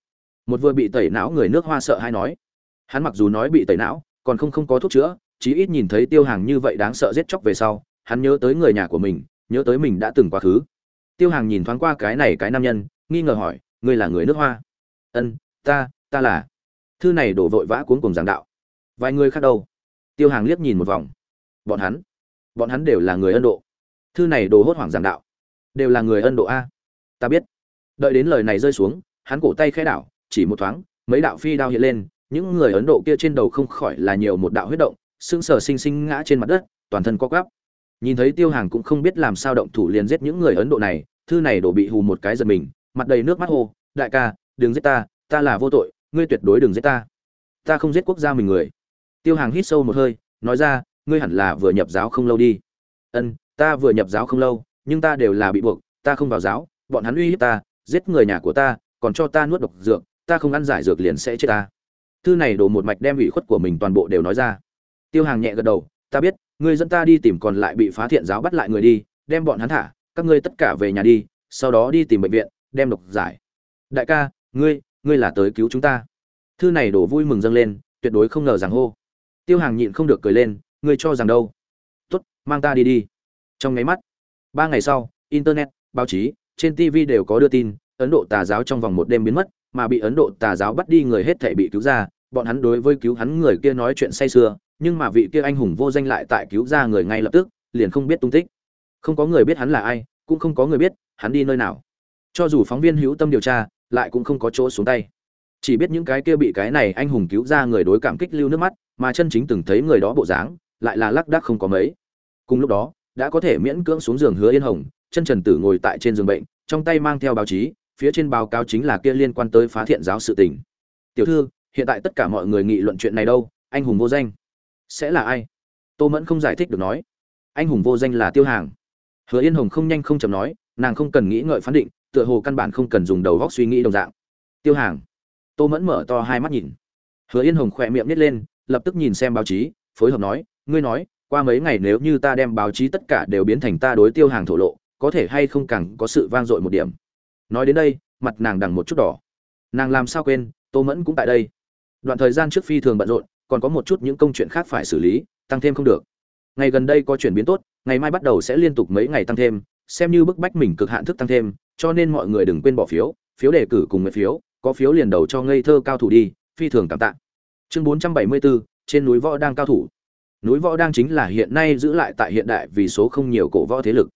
một vừa bị tẩy não người nước hoa sợ hay nói. Hắn mặc dù nói bị tẩy não, còn không không có thuốc chữa, chí ít nhìn thấy tiêu hàng như vậy đáng sợ giết chóc về sau, hắn nhớ tới người nhà của mình, nhớ tới mình đã từng quá khứ. Tiêu hàng nhìn thoáng qua cái này cái nam nhân, nghi ngờ hỏi, ngươi là người nước hoa? Ân, ta ta là. Thư này đổ vội vã cuốn cùng giảng đạo. Vài người khác đâu? Tiêu hàng liếc nhìn một vòng. Bọn hắn bọn hắn đều là người ấn độ. Thư này đồ hốt hoảng giảng đạo. Đều là người ấn độ a? Ta biết. Đợi đến lời này rơi xuống, hắn cổ tay khẽ đảo chỉ một thoáng, mấy đạo phi đao hiện lên, những người ấn độ kia trên đầu không khỏi là nhiều một đạo huyết động xương sờ sinh sinh ngã trên mặt đất, toàn thân co quắp. Nhìn thấy tiêu hàng cũng không biết làm sao động thủ liền giết những người ấn độ này, thư này đổ bị hù một cái giật mình, mặt đầy nước mắt hô, đại ca, đừng giết ta ta là vô tội, ngươi tuyệt đối đừng giết ta. Ta không giết quốc gia mình người. Tiêu hàng hít sâu một hơi, nói ra, ngươi hẳn là vừa nhập giáo không lâu đi. Ân, ta vừa nhập giáo không lâu, nhưng ta đều là bị buộc, ta không vào giáo, bọn hắn uy hiếp ta, giết người nhà của ta, còn cho ta nuốt độc dược ta không ăn giải dược liền sẽ chết ta. Thư này đổ một mạch đem ủy khuất của mình toàn bộ đều nói ra. Tiêu hàng nhẹ gật đầu, ta biết, ngươi dẫn ta đi tìm còn lại bị phá thiện giáo bắt lại người đi, đem bọn hắn thả, các ngươi tất cả về nhà đi, sau đó đi tìm bệnh viện, đem độc giải. Đại ca, ngươi ngươi là tới cứu chúng ta. Thư này đổ vui mừng dâng lên, tuyệt đối không ngờ rằng hô. Tiêu hàng nhịn không được cười lên, ngươi cho rằng đâu? Tốt, mang ta đi đi. Trong nháy mắt, ba ngày sau, internet, báo chí, trên tv đều có đưa tin, ấn độ tà giáo trong vòng một đêm biến mất mà bị ấn độ tà giáo bắt đi người hết thể bị cứu ra, bọn hắn đối với cứu hắn người kia nói chuyện say sưa, nhưng mà vị kia anh hùng vô danh lại tại cứu ra người ngay lập tức, liền không biết tung tích. Không có người biết hắn là ai, cũng không có người biết hắn đi nơi nào. Cho dù phóng viên hữu tâm điều tra, lại cũng không có chỗ xuống tay. Chỉ biết những cái kia bị cái này anh hùng cứu ra người đối cảm kích lưu nước mắt, mà chân chính từng thấy người đó bộ dáng, lại là lác đác không có mấy. Cùng lúc đó, đã có thể miễn cưỡng xuống giường hứa yên hồng, chân trần tử ngồi tại trên giường bệnh, trong tay mang theo báo chí phía trên báo cáo chính là kia liên quan tới phá thiện giáo sự tình. Tiểu thư, hiện tại tất cả mọi người nghị luận chuyện này đâu, anh hùng vô danh. Sẽ là ai? Tô mẫn không giải thích được nói. Anh hùng vô danh là tiêu hàng. Hứa yên hồng không nhanh không chậm nói, nàng không cần nghĩ ngợi phán định, tựa hồ căn bản không cần dùng đầu óc suy nghĩ đồng dạng. Tiêu hàng. Tô mẫn mở to hai mắt nhìn. Hứa yên hồng khỏe miệng nhếch lên, lập tức nhìn xem báo chí, phối hợp nói, ngươi nói, qua mấy ngày nếu như ta đem báo chí tất cả đều biến thành ta đối tiêu hàng thổ lộ, có thể hay không càng có sự vang dội một điểm? Nói đến đây mặt nàng đằng một chút đỏ. Nàng làm sao quên tô mẫn cũng tại đây. Đoạn thời gian trước phi thường bận rộn còn có một chút những công chuyện khác phải xử lý tăng thêm không được. Ngày gần đây có chuyển biến tốt ngày mai bắt đầu sẽ liên tục mấy ngày tăng thêm xem như bức bách mình cực hạn thức tăng thêm cho nên mọi người đừng quên bỏ phiếu phiếu đề cử cùng nguyện phiếu có phiếu liền đầu cho ngây thơ cao thủ đi phi thường cảm tạ. Chương 474, trên núi võ đang cao thủ. Núi võ đang chính là hiện nay giữ lại tại hiện đại vì số không nhiều cổ võ thế lực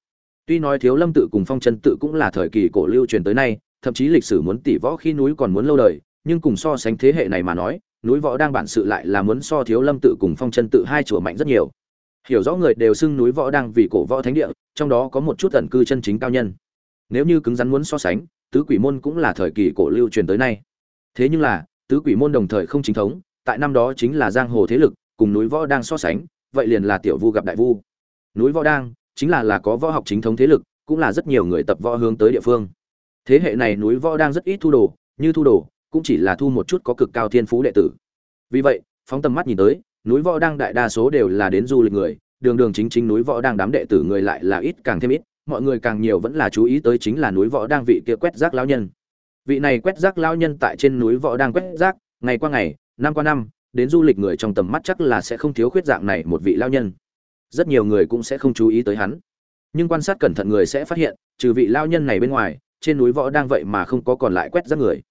tuy nói thiếu lâm tự cùng phong chân tự cũng là thời kỳ cổ lưu truyền tới nay, thậm chí lịch sử muốn tỷ võ khi núi còn muốn lâu đời, nhưng cùng so sánh thế hệ này mà nói, núi võ đang bản sự lại là muốn so thiếu lâm tự cùng phong chân tự hai chùa mạnh rất nhiều. Hiểu rõ người đều xưng núi võ đang vì cổ võ thánh địa, trong đó có một chút ẩn cư chân chính cao nhân. Nếu như cứng rắn muốn so sánh, tứ quỷ môn cũng là thời kỳ cổ lưu truyền tới nay. Thế nhưng là, tứ quỷ môn đồng thời không chính thống, tại năm đó chính là giang hồ thế lực, cùng núi võ đang so sánh, vậy liền là tiểu vu gặp đại vu. Núi võ đang chính là là có võ học chính thống thế lực, cũng là rất nhiều người tập võ hướng tới địa phương. Thế hệ này núi võ đang rất ít thu đồ, như thu đồ, cũng chỉ là thu một chút có cực cao thiên phú đệ tử. Vì vậy, phóng tầm mắt nhìn tới, núi võ đang đại đa số đều là đến du lịch người, đường đường chính chính núi võ đang đám đệ tử người lại là ít càng thêm ít, mọi người càng nhiều vẫn là chú ý tới chính là núi võ đang vị kia quét rác lão nhân. Vị này quét rác lão nhân tại trên núi võ đang quét rác, ngày qua ngày, năm qua năm, đến du lịch người trong tầm mắt chắc là sẽ không thiếu khuyết dạng này một vị lão nhân rất nhiều người cũng sẽ không chú ý tới hắn. Nhưng quan sát cẩn thận người sẽ phát hiện, trừ vị lão nhân này bên ngoài, trên núi võ đang vậy mà không có còn lại quét rác người.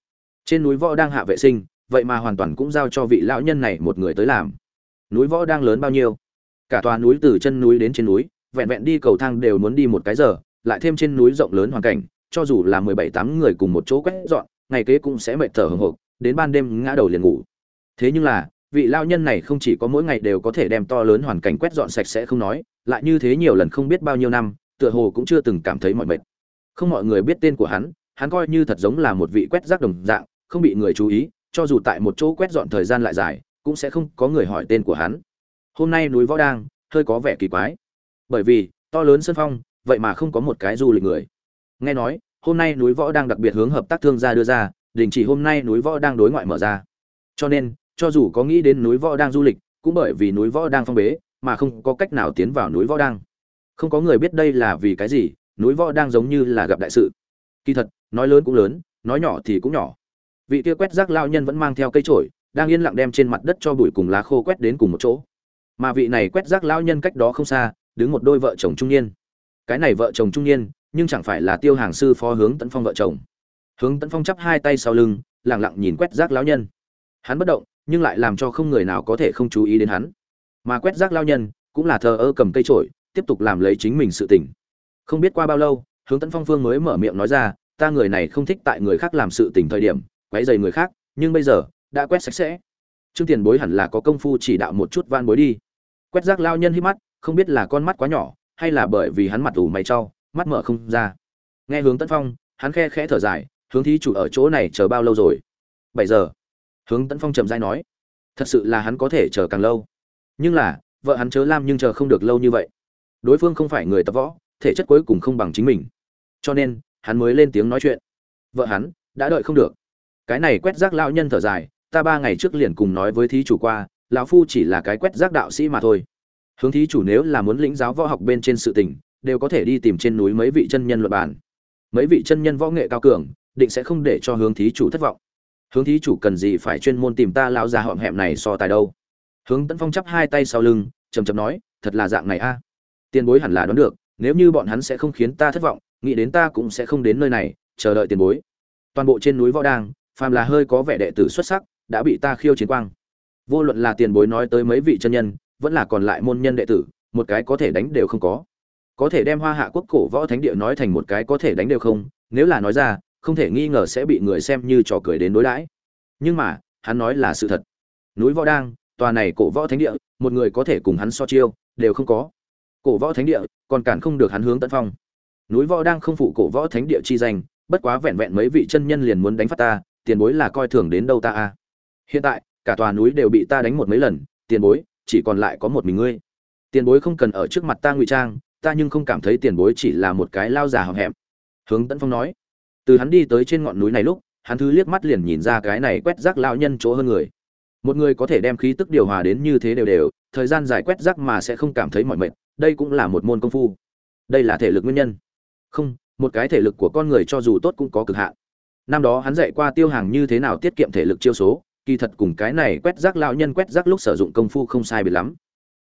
Trên núi võ đang hạ vệ sinh, vậy mà hoàn toàn cũng giao cho vị lão nhân này một người tới làm. Núi võ đang lớn bao nhiêu? Cả tòa núi từ chân núi đến trên núi, vẹn vẹn đi cầu thang đều muốn đi một cái giờ, lại thêm trên núi rộng lớn hoàn cảnh, cho dù là mười bảy tám người cùng một chỗ quét dọn, ngày kế cũng sẽ mệt thở hồng hộc, đến ban đêm ngã đầu liền ngủ. Thế nhưng là vị lao nhân này không chỉ có mỗi ngày đều có thể đem to lớn hoàn cảnh quét dọn sạch sẽ không nói, lại như thế nhiều lần không biết bao nhiêu năm, tựa hồ cũng chưa từng cảm thấy mọi mệt. Không mọi người biết tên của hắn hắn coi như thật giống là một vị quét rác đồng dạng, không bị người chú ý, cho dù tại một chỗ quét dọn thời gian lại dài, cũng sẽ không có người hỏi tên của hắn. Hôm nay núi võ đang, hơi có vẻ kỳ quái. Bởi vì, to lớn sân phong, vậy mà không có một cái du lịch người. Nghe nói, hôm nay núi võ đang đặc biệt hướng hợp tác thương gia đưa ra, đình chỉ hôm nay núi võ đang đối ngoại mở ra. Cho nên cho dù có nghĩ đến núi võ đang du lịch, cũng bởi vì núi võ đang phong bế mà không có cách nào tiến vào núi võ đang. Không có người biết đây là vì cái gì, núi võ đang giống như là gặp đại sự. Kỳ thật, nói lớn cũng lớn, nói nhỏ thì cũng nhỏ. Vị kia quét rác lao nhân vẫn mang theo cây trổi đang yên lặng đem trên mặt đất cho bụi cùng lá khô quét đến cùng một chỗ. Mà vị này quét rác lao nhân cách đó không xa, đứng một đôi vợ chồng trung niên. Cái này vợ chồng trung niên, nhưng chẳng phải là tiêu hàng sư phó hướng tấn phong vợ chồng. Hướng tấn phong chắp hai tay sau lưng lẳng lặng nhìn quét rác lao nhân. Hắn bất động nhưng lại làm cho không người nào có thể không chú ý đến hắn. Mà quét rác lao nhân cũng là thờ ơ cầm cây trổi tiếp tục làm lấy chính mình sự tỉnh không biết qua bao lâu, hướng tấn phong phương mới mở miệng nói ra, ta người này không thích tại người khác làm sự tỉnh thời điểm, quấy dày người khác, nhưng bây giờ đã quét sạch sẽ. Trương tiền bối hẳn là có công phu chỉ đạo một chút van bối đi. Quét rác lao nhân hít mắt, không biết là con mắt quá nhỏ, hay là bởi vì hắn mặt ủ mày trau mắt mở không ra. Nghe hướng tấn phong, hắn khe khẽ thở dài, hướng thí chủ ở chỗ này chờ bao lâu rồi? Bảy giờ hướng tấn phong trầm dai nói, thật sự là hắn có thể chờ càng lâu. Nhưng là, vợ hắn chớ lam nhưng chờ không được lâu như vậy. Đối phương không phải người tập võ, thể chất cuối cùng không bằng chính mình. Cho nên, hắn mới lên tiếng nói chuyện. Vợ hắn, đã đợi không được. Cái này quét rác lão nhân thở dài, ta ba ngày trước liền cùng nói với thí chủ qua, lão phu chỉ là cái quét rác đạo sĩ mà thôi. Hướng thí chủ nếu là muốn lĩnh giáo võ học bên trên sự tình, đều có thể đi tìm trên núi mấy vị chân nhân luật bản mấy vị chân nhân võ nghệ cao cường, định sẽ không để cho hướng thí chủ thất vọng hướng thí chủ cần gì phải chuyên môn tìm ta lão già họm hẹm này so tài đâu. Hướng tấn phong chắp hai tay sau lưng trầm trầm nói, thật là dạng này a. Tiền bối hẳn là đoán được, nếu như bọn hắn sẽ không khiến ta thất vọng, nghĩ đến ta cũng sẽ không đến nơi này, chờ đợi tiền bối. Toàn bộ trên núi võ đang phàm là hơi có vẻ đệ tử xuất sắc, đã bị ta khiêu chiến quang. Vô luận là tiền bối nói tới mấy vị chân nhân, vẫn là còn lại môn nhân đệ tử, một cái có thể đánh đều không có. Có thể đem hoa hạ quốc cổ võ thánh địa nói thành một cái có thể đánh đều không, nếu là nói ra không thể nghi ngờ sẽ bị người xem như trò cười đến đối đãi. Nhưng mà, hắn nói là sự thật. Núi võ đang, tòa này cổ võ thánh địa, một người có thể cùng hắn so chiêu, đều không có. Cổ võ thánh địa, còn cản không được hắn hướng tấn phong. Núi võ đang không phụ cổ võ thánh địa chi danh, bất quá vẹn vẹn mấy vị chân nhân liền muốn đánh phát ta, tiền bối là coi thường đến đâu ta a? Hiện tại, cả tòa núi đều bị ta đánh một mấy lần, tiền bối, chỉ còn lại có một mình ngươi. Tiền bối không cần ở trước mặt ta ngụy trang, ta nhưng không cảm thấy tiền bối chỉ là một cái lao già hậm hẹm. Hướng tấn phong nói từ hắn đi tới trên ngọn núi này lúc, hắn thứ liếc mắt liền nhìn ra cái này quét rác lao nhân chỗ hơn người. Một người có thể đem khí tức điều hòa đến như thế đều đều, thời gian dài quét rác mà sẽ không cảm thấy mỏi mệt, đây cũng là một môn công phu. Đây là thể lực nguyên nhân. Không, một cái thể lực của con người cho dù tốt cũng có cực hạn. Năm đó hắn dạy qua tiêu hàng như thế nào tiết kiệm thể lực chiêu số, kỳ thật cùng cái này quét rác lão nhân quét rác lúc sử dụng công phu không sai biệt lắm.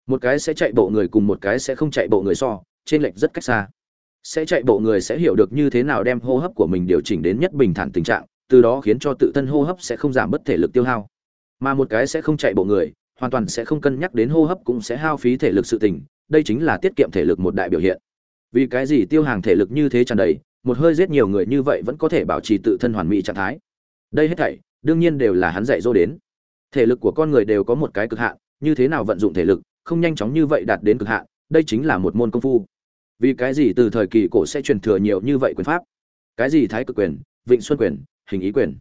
Một cái sẽ chạy bộ người cùng một cái sẽ không chạy bộ người so, trên lệch rất cách xa sẽ chạy bộ người sẽ hiểu được như thế nào đem hô hấp của mình điều chỉnh đến nhất bình thản tình trạng, từ đó khiến cho tự thân hô hấp sẽ không giảm bất thể lực tiêu hao. Mà một cái sẽ không chạy bộ người, hoàn toàn sẽ không cân nhắc đến hô hấp cũng sẽ hao phí thể lực sự tình, đây chính là tiết kiệm thể lực một đại biểu hiện. Vì cái gì tiêu hàng thể lực như thế tràn đầy, một hơi giết nhiều người như vậy vẫn có thể bảo trì tự thân hoàn mỹ trạng thái. Đây hết thảy, đương nhiên đều là hắn dạy dỗ đến. Thể lực của con người đều có một cái cực hạn, như thế nào vận dụng thể lực, không nhanh chóng như vậy đạt đến cực hạn, đây chính là một môn công phu vì cái gì từ thời kỳ cổ sẽ truyền thừa nhiều như vậy quyền pháp? Cái gì thái cực quyền, vịnh xuân quyền, hình ý quyền?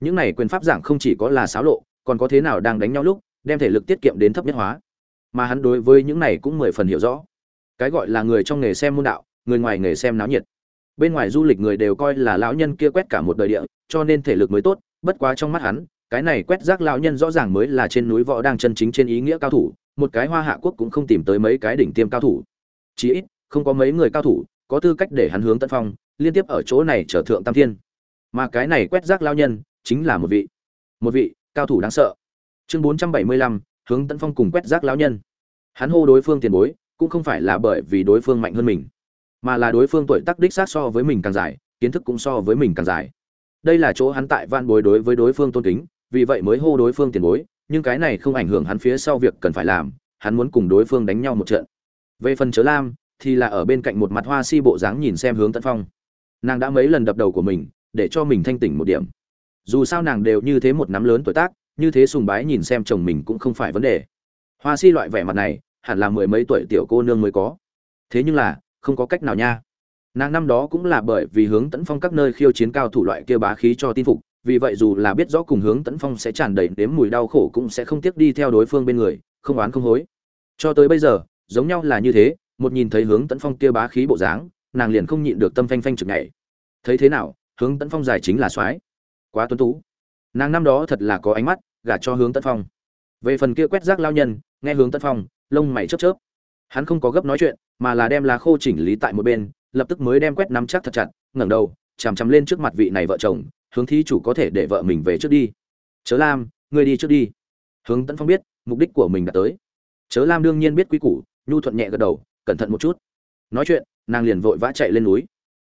Những này quyền pháp giảng không chỉ có là xáo lộ, còn có thế nào đang đánh nhau lúc, đem thể lực tiết kiệm đến thấp nhất hóa. Mà hắn đối với những này cũng mười phần hiểu rõ. Cái gọi là người trong nghề xem môn đạo, người ngoài nghề xem náo nhiệt. Bên ngoài du lịch người đều coi là lão nhân kia quét cả một đời địa, cho nên thể lực mới tốt, bất quá trong mắt hắn, cái này quét rác lão nhân rõ ràng mới là trên núi võ đang chân chính trên ý nghĩa cao thủ, một cái hoa hạ quốc cũng không tìm tới mấy cái đỉnh tiêm cao thủ. Chí ít không có mấy người cao thủ, có tư cách để hắn hướng tân phong, liên tiếp ở chỗ này trở thượng tam thiên. Mà cái này quét rác lao nhân, chính là một vị. Một vị, cao thủ đáng sợ. Chương bốn trăm bảy mươi lăm, hướng tân phong cùng quét rác lao nhân. Hắn hô đối phương tiền bối, cũng không phải là bởi vì đối phương mạnh hơn mình, mà là đối phương tuổi tác đích xác so với mình càng dài, kiến thức cũng so với mình càng dài. Đây là chỗ hắn tại van bối đối với đối phương tôn kính, vì vậy mới hô đối phương tiền bối, nhưng cái này không ảnh hưởng hắn phía sau việc cần phải làm, hắn muốn cùng đối phương đánh nhau một trận. Về phần chớ lam thì là ở bên cạnh một mặt hoa si bộ dáng nhìn xem hướng tấn phong. Nàng đã mấy lần đập đầu của mình, để cho mình thanh tỉnh một điểm. Dù sao nàng đều như thế một nắm lớn tuổi tác, như thế sùng bái nhìn xem chồng mình cũng không phải vấn đề. Hoa si loại vẻ mặt này, hẳn là mười mấy tuổi tiểu cô nương mới có. Thế nhưng là, không có cách nào nha. Nàng năm đó cũng là bởi vì hướng tấn phong các nơi khiêu chiến cao thủ loại kia bá khí cho tin phục, vì vậy dù là biết rõ cùng hướng tấn phong sẽ tràn đầy đếm mùi đau khổ cũng sẽ không tiếc đi theo đối phương bên người, không oán không hối. Cho tới bây giờ, giống nhau là như thế một nhìn thấy hướng tấn phong kia bá khí bộ dáng, nàng liền không nhịn được tâm phanh phanh trực nhảy. Thấy thế nào, hướng tấn phong dài chính là soái. Quá tuấn tú. Nàng năm đó thật là có ánh mắt, gả cho hướng tấn phong. Về phần kia quét rác lao nhân, nghe hướng tấn phong, lông mày chớp chớp. Hắn không có gấp nói chuyện, mà là đem lá khô chỉnh lý tại một bên, lập tức mới đem quét nắm chắc thật chặt, ngẩng đầu, chằm chằm lên trước mặt vị này vợ chồng, hướng thí chủ có thể để vợ mình về trước đi. Chớ lam, ngươi đi trước đi. Hướng tấn phong biết, mục đích của mình đã tới. Chớ lam đương nhiên biết quý củ, nhu thuận nhẹ gật đầu cẩn thận một chút. Nói chuyện, nàng liền vội vã chạy lên núi.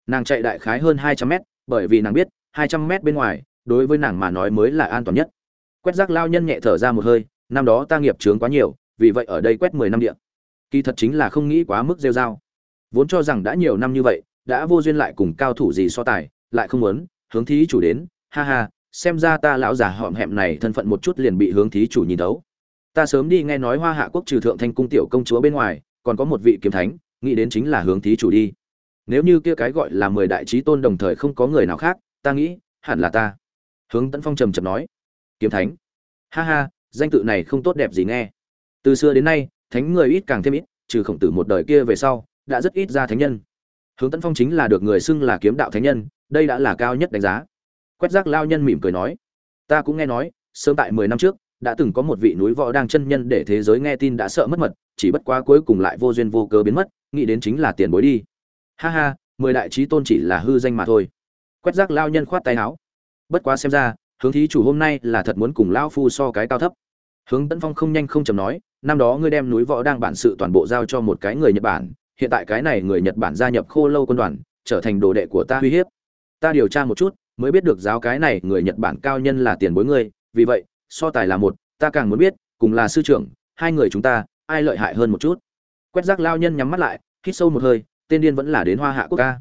Nàng chạy đại khái hơn hai trăm mét, bởi vì nàng biết, hai trăm mét bên ngoài, đối với nàng mà nói mới là an toàn nhất. Quét rác lao nhân nhẹ thở ra một hơi, năm đó ta nghiệp trướng quá nhiều, vì vậy ở đây quét mười năm điện kỳ thật chính là không nghĩ quá mức rêu dao vốn cho rằng đã nhiều năm như vậy, đã vô duyên lại cùng cao thủ gì so tài, lại không muốn, hướng thí chủ đến, ha ha, xem ra ta lão già họm hẹm này thân phận một chút liền bị hướng thí chủ nhìn đấu ta sớm đi nghe nói hoa hạ quốc trừ thượng thanh cung tiểu công chúa bên ngoài còn có một vị kiếm thánh, nghĩ đến chính là hướng thí chủ đi. Nếu như kia cái gọi là mười đại trí tôn đồng thời không có người nào khác, ta nghĩ, hẳn là ta. Hướng tấn phong trầm trầm nói. Kiếm thánh. Ha ha, danh tự này không tốt đẹp gì nghe. Từ xưa đến nay, thánh người ít càng thêm ít, trừ khổng tử một đời kia về sau, đã rất ít ra thánh nhân. Hướng tấn phong chính là được người xưng là kiếm đạo thánh nhân, đây đã là cao nhất đánh giá. Quét rác lao nhân mỉm cười nói. Ta cũng nghe nói, sớm tại mười năm trước đã từng có một vị núi võ đang chân nhân để thế giới nghe tin đã sợ mất mật, chỉ bất quá cuối cùng lại vô duyên vô cớ biến mất, nghĩ đến chính là tiền bối đi. Ha ha, mười đại trí tôn chỉ là hư danh mà thôi. Quét rác lao nhân khoát tay áo. Bất quá xem ra, hướng thí chủ hôm nay là thật muốn cùng lao phu so cái cao thấp. Hướng tấn phong không nhanh không chầm nói, năm đó ngươi đem núi võ đang bản sự toàn bộ giao cho một cái người nhật bản, hiện tại cái này người nhật bản gia nhập khô lâu quân đoàn, trở thành đồ đệ của ta uy hiếp. Ta điều tra một chút, mới biết được giáo cái này người nhật bản cao nhân là tiền bối ngươi, vì vậy so tài là một, ta càng muốn biết, cùng là sư trưởng, hai người chúng ta, ai lợi hại hơn một chút. Quét rác lao nhân nhắm mắt lại, hít sâu một hơi, tên điên vẫn là đến hoa hạ quốc ca.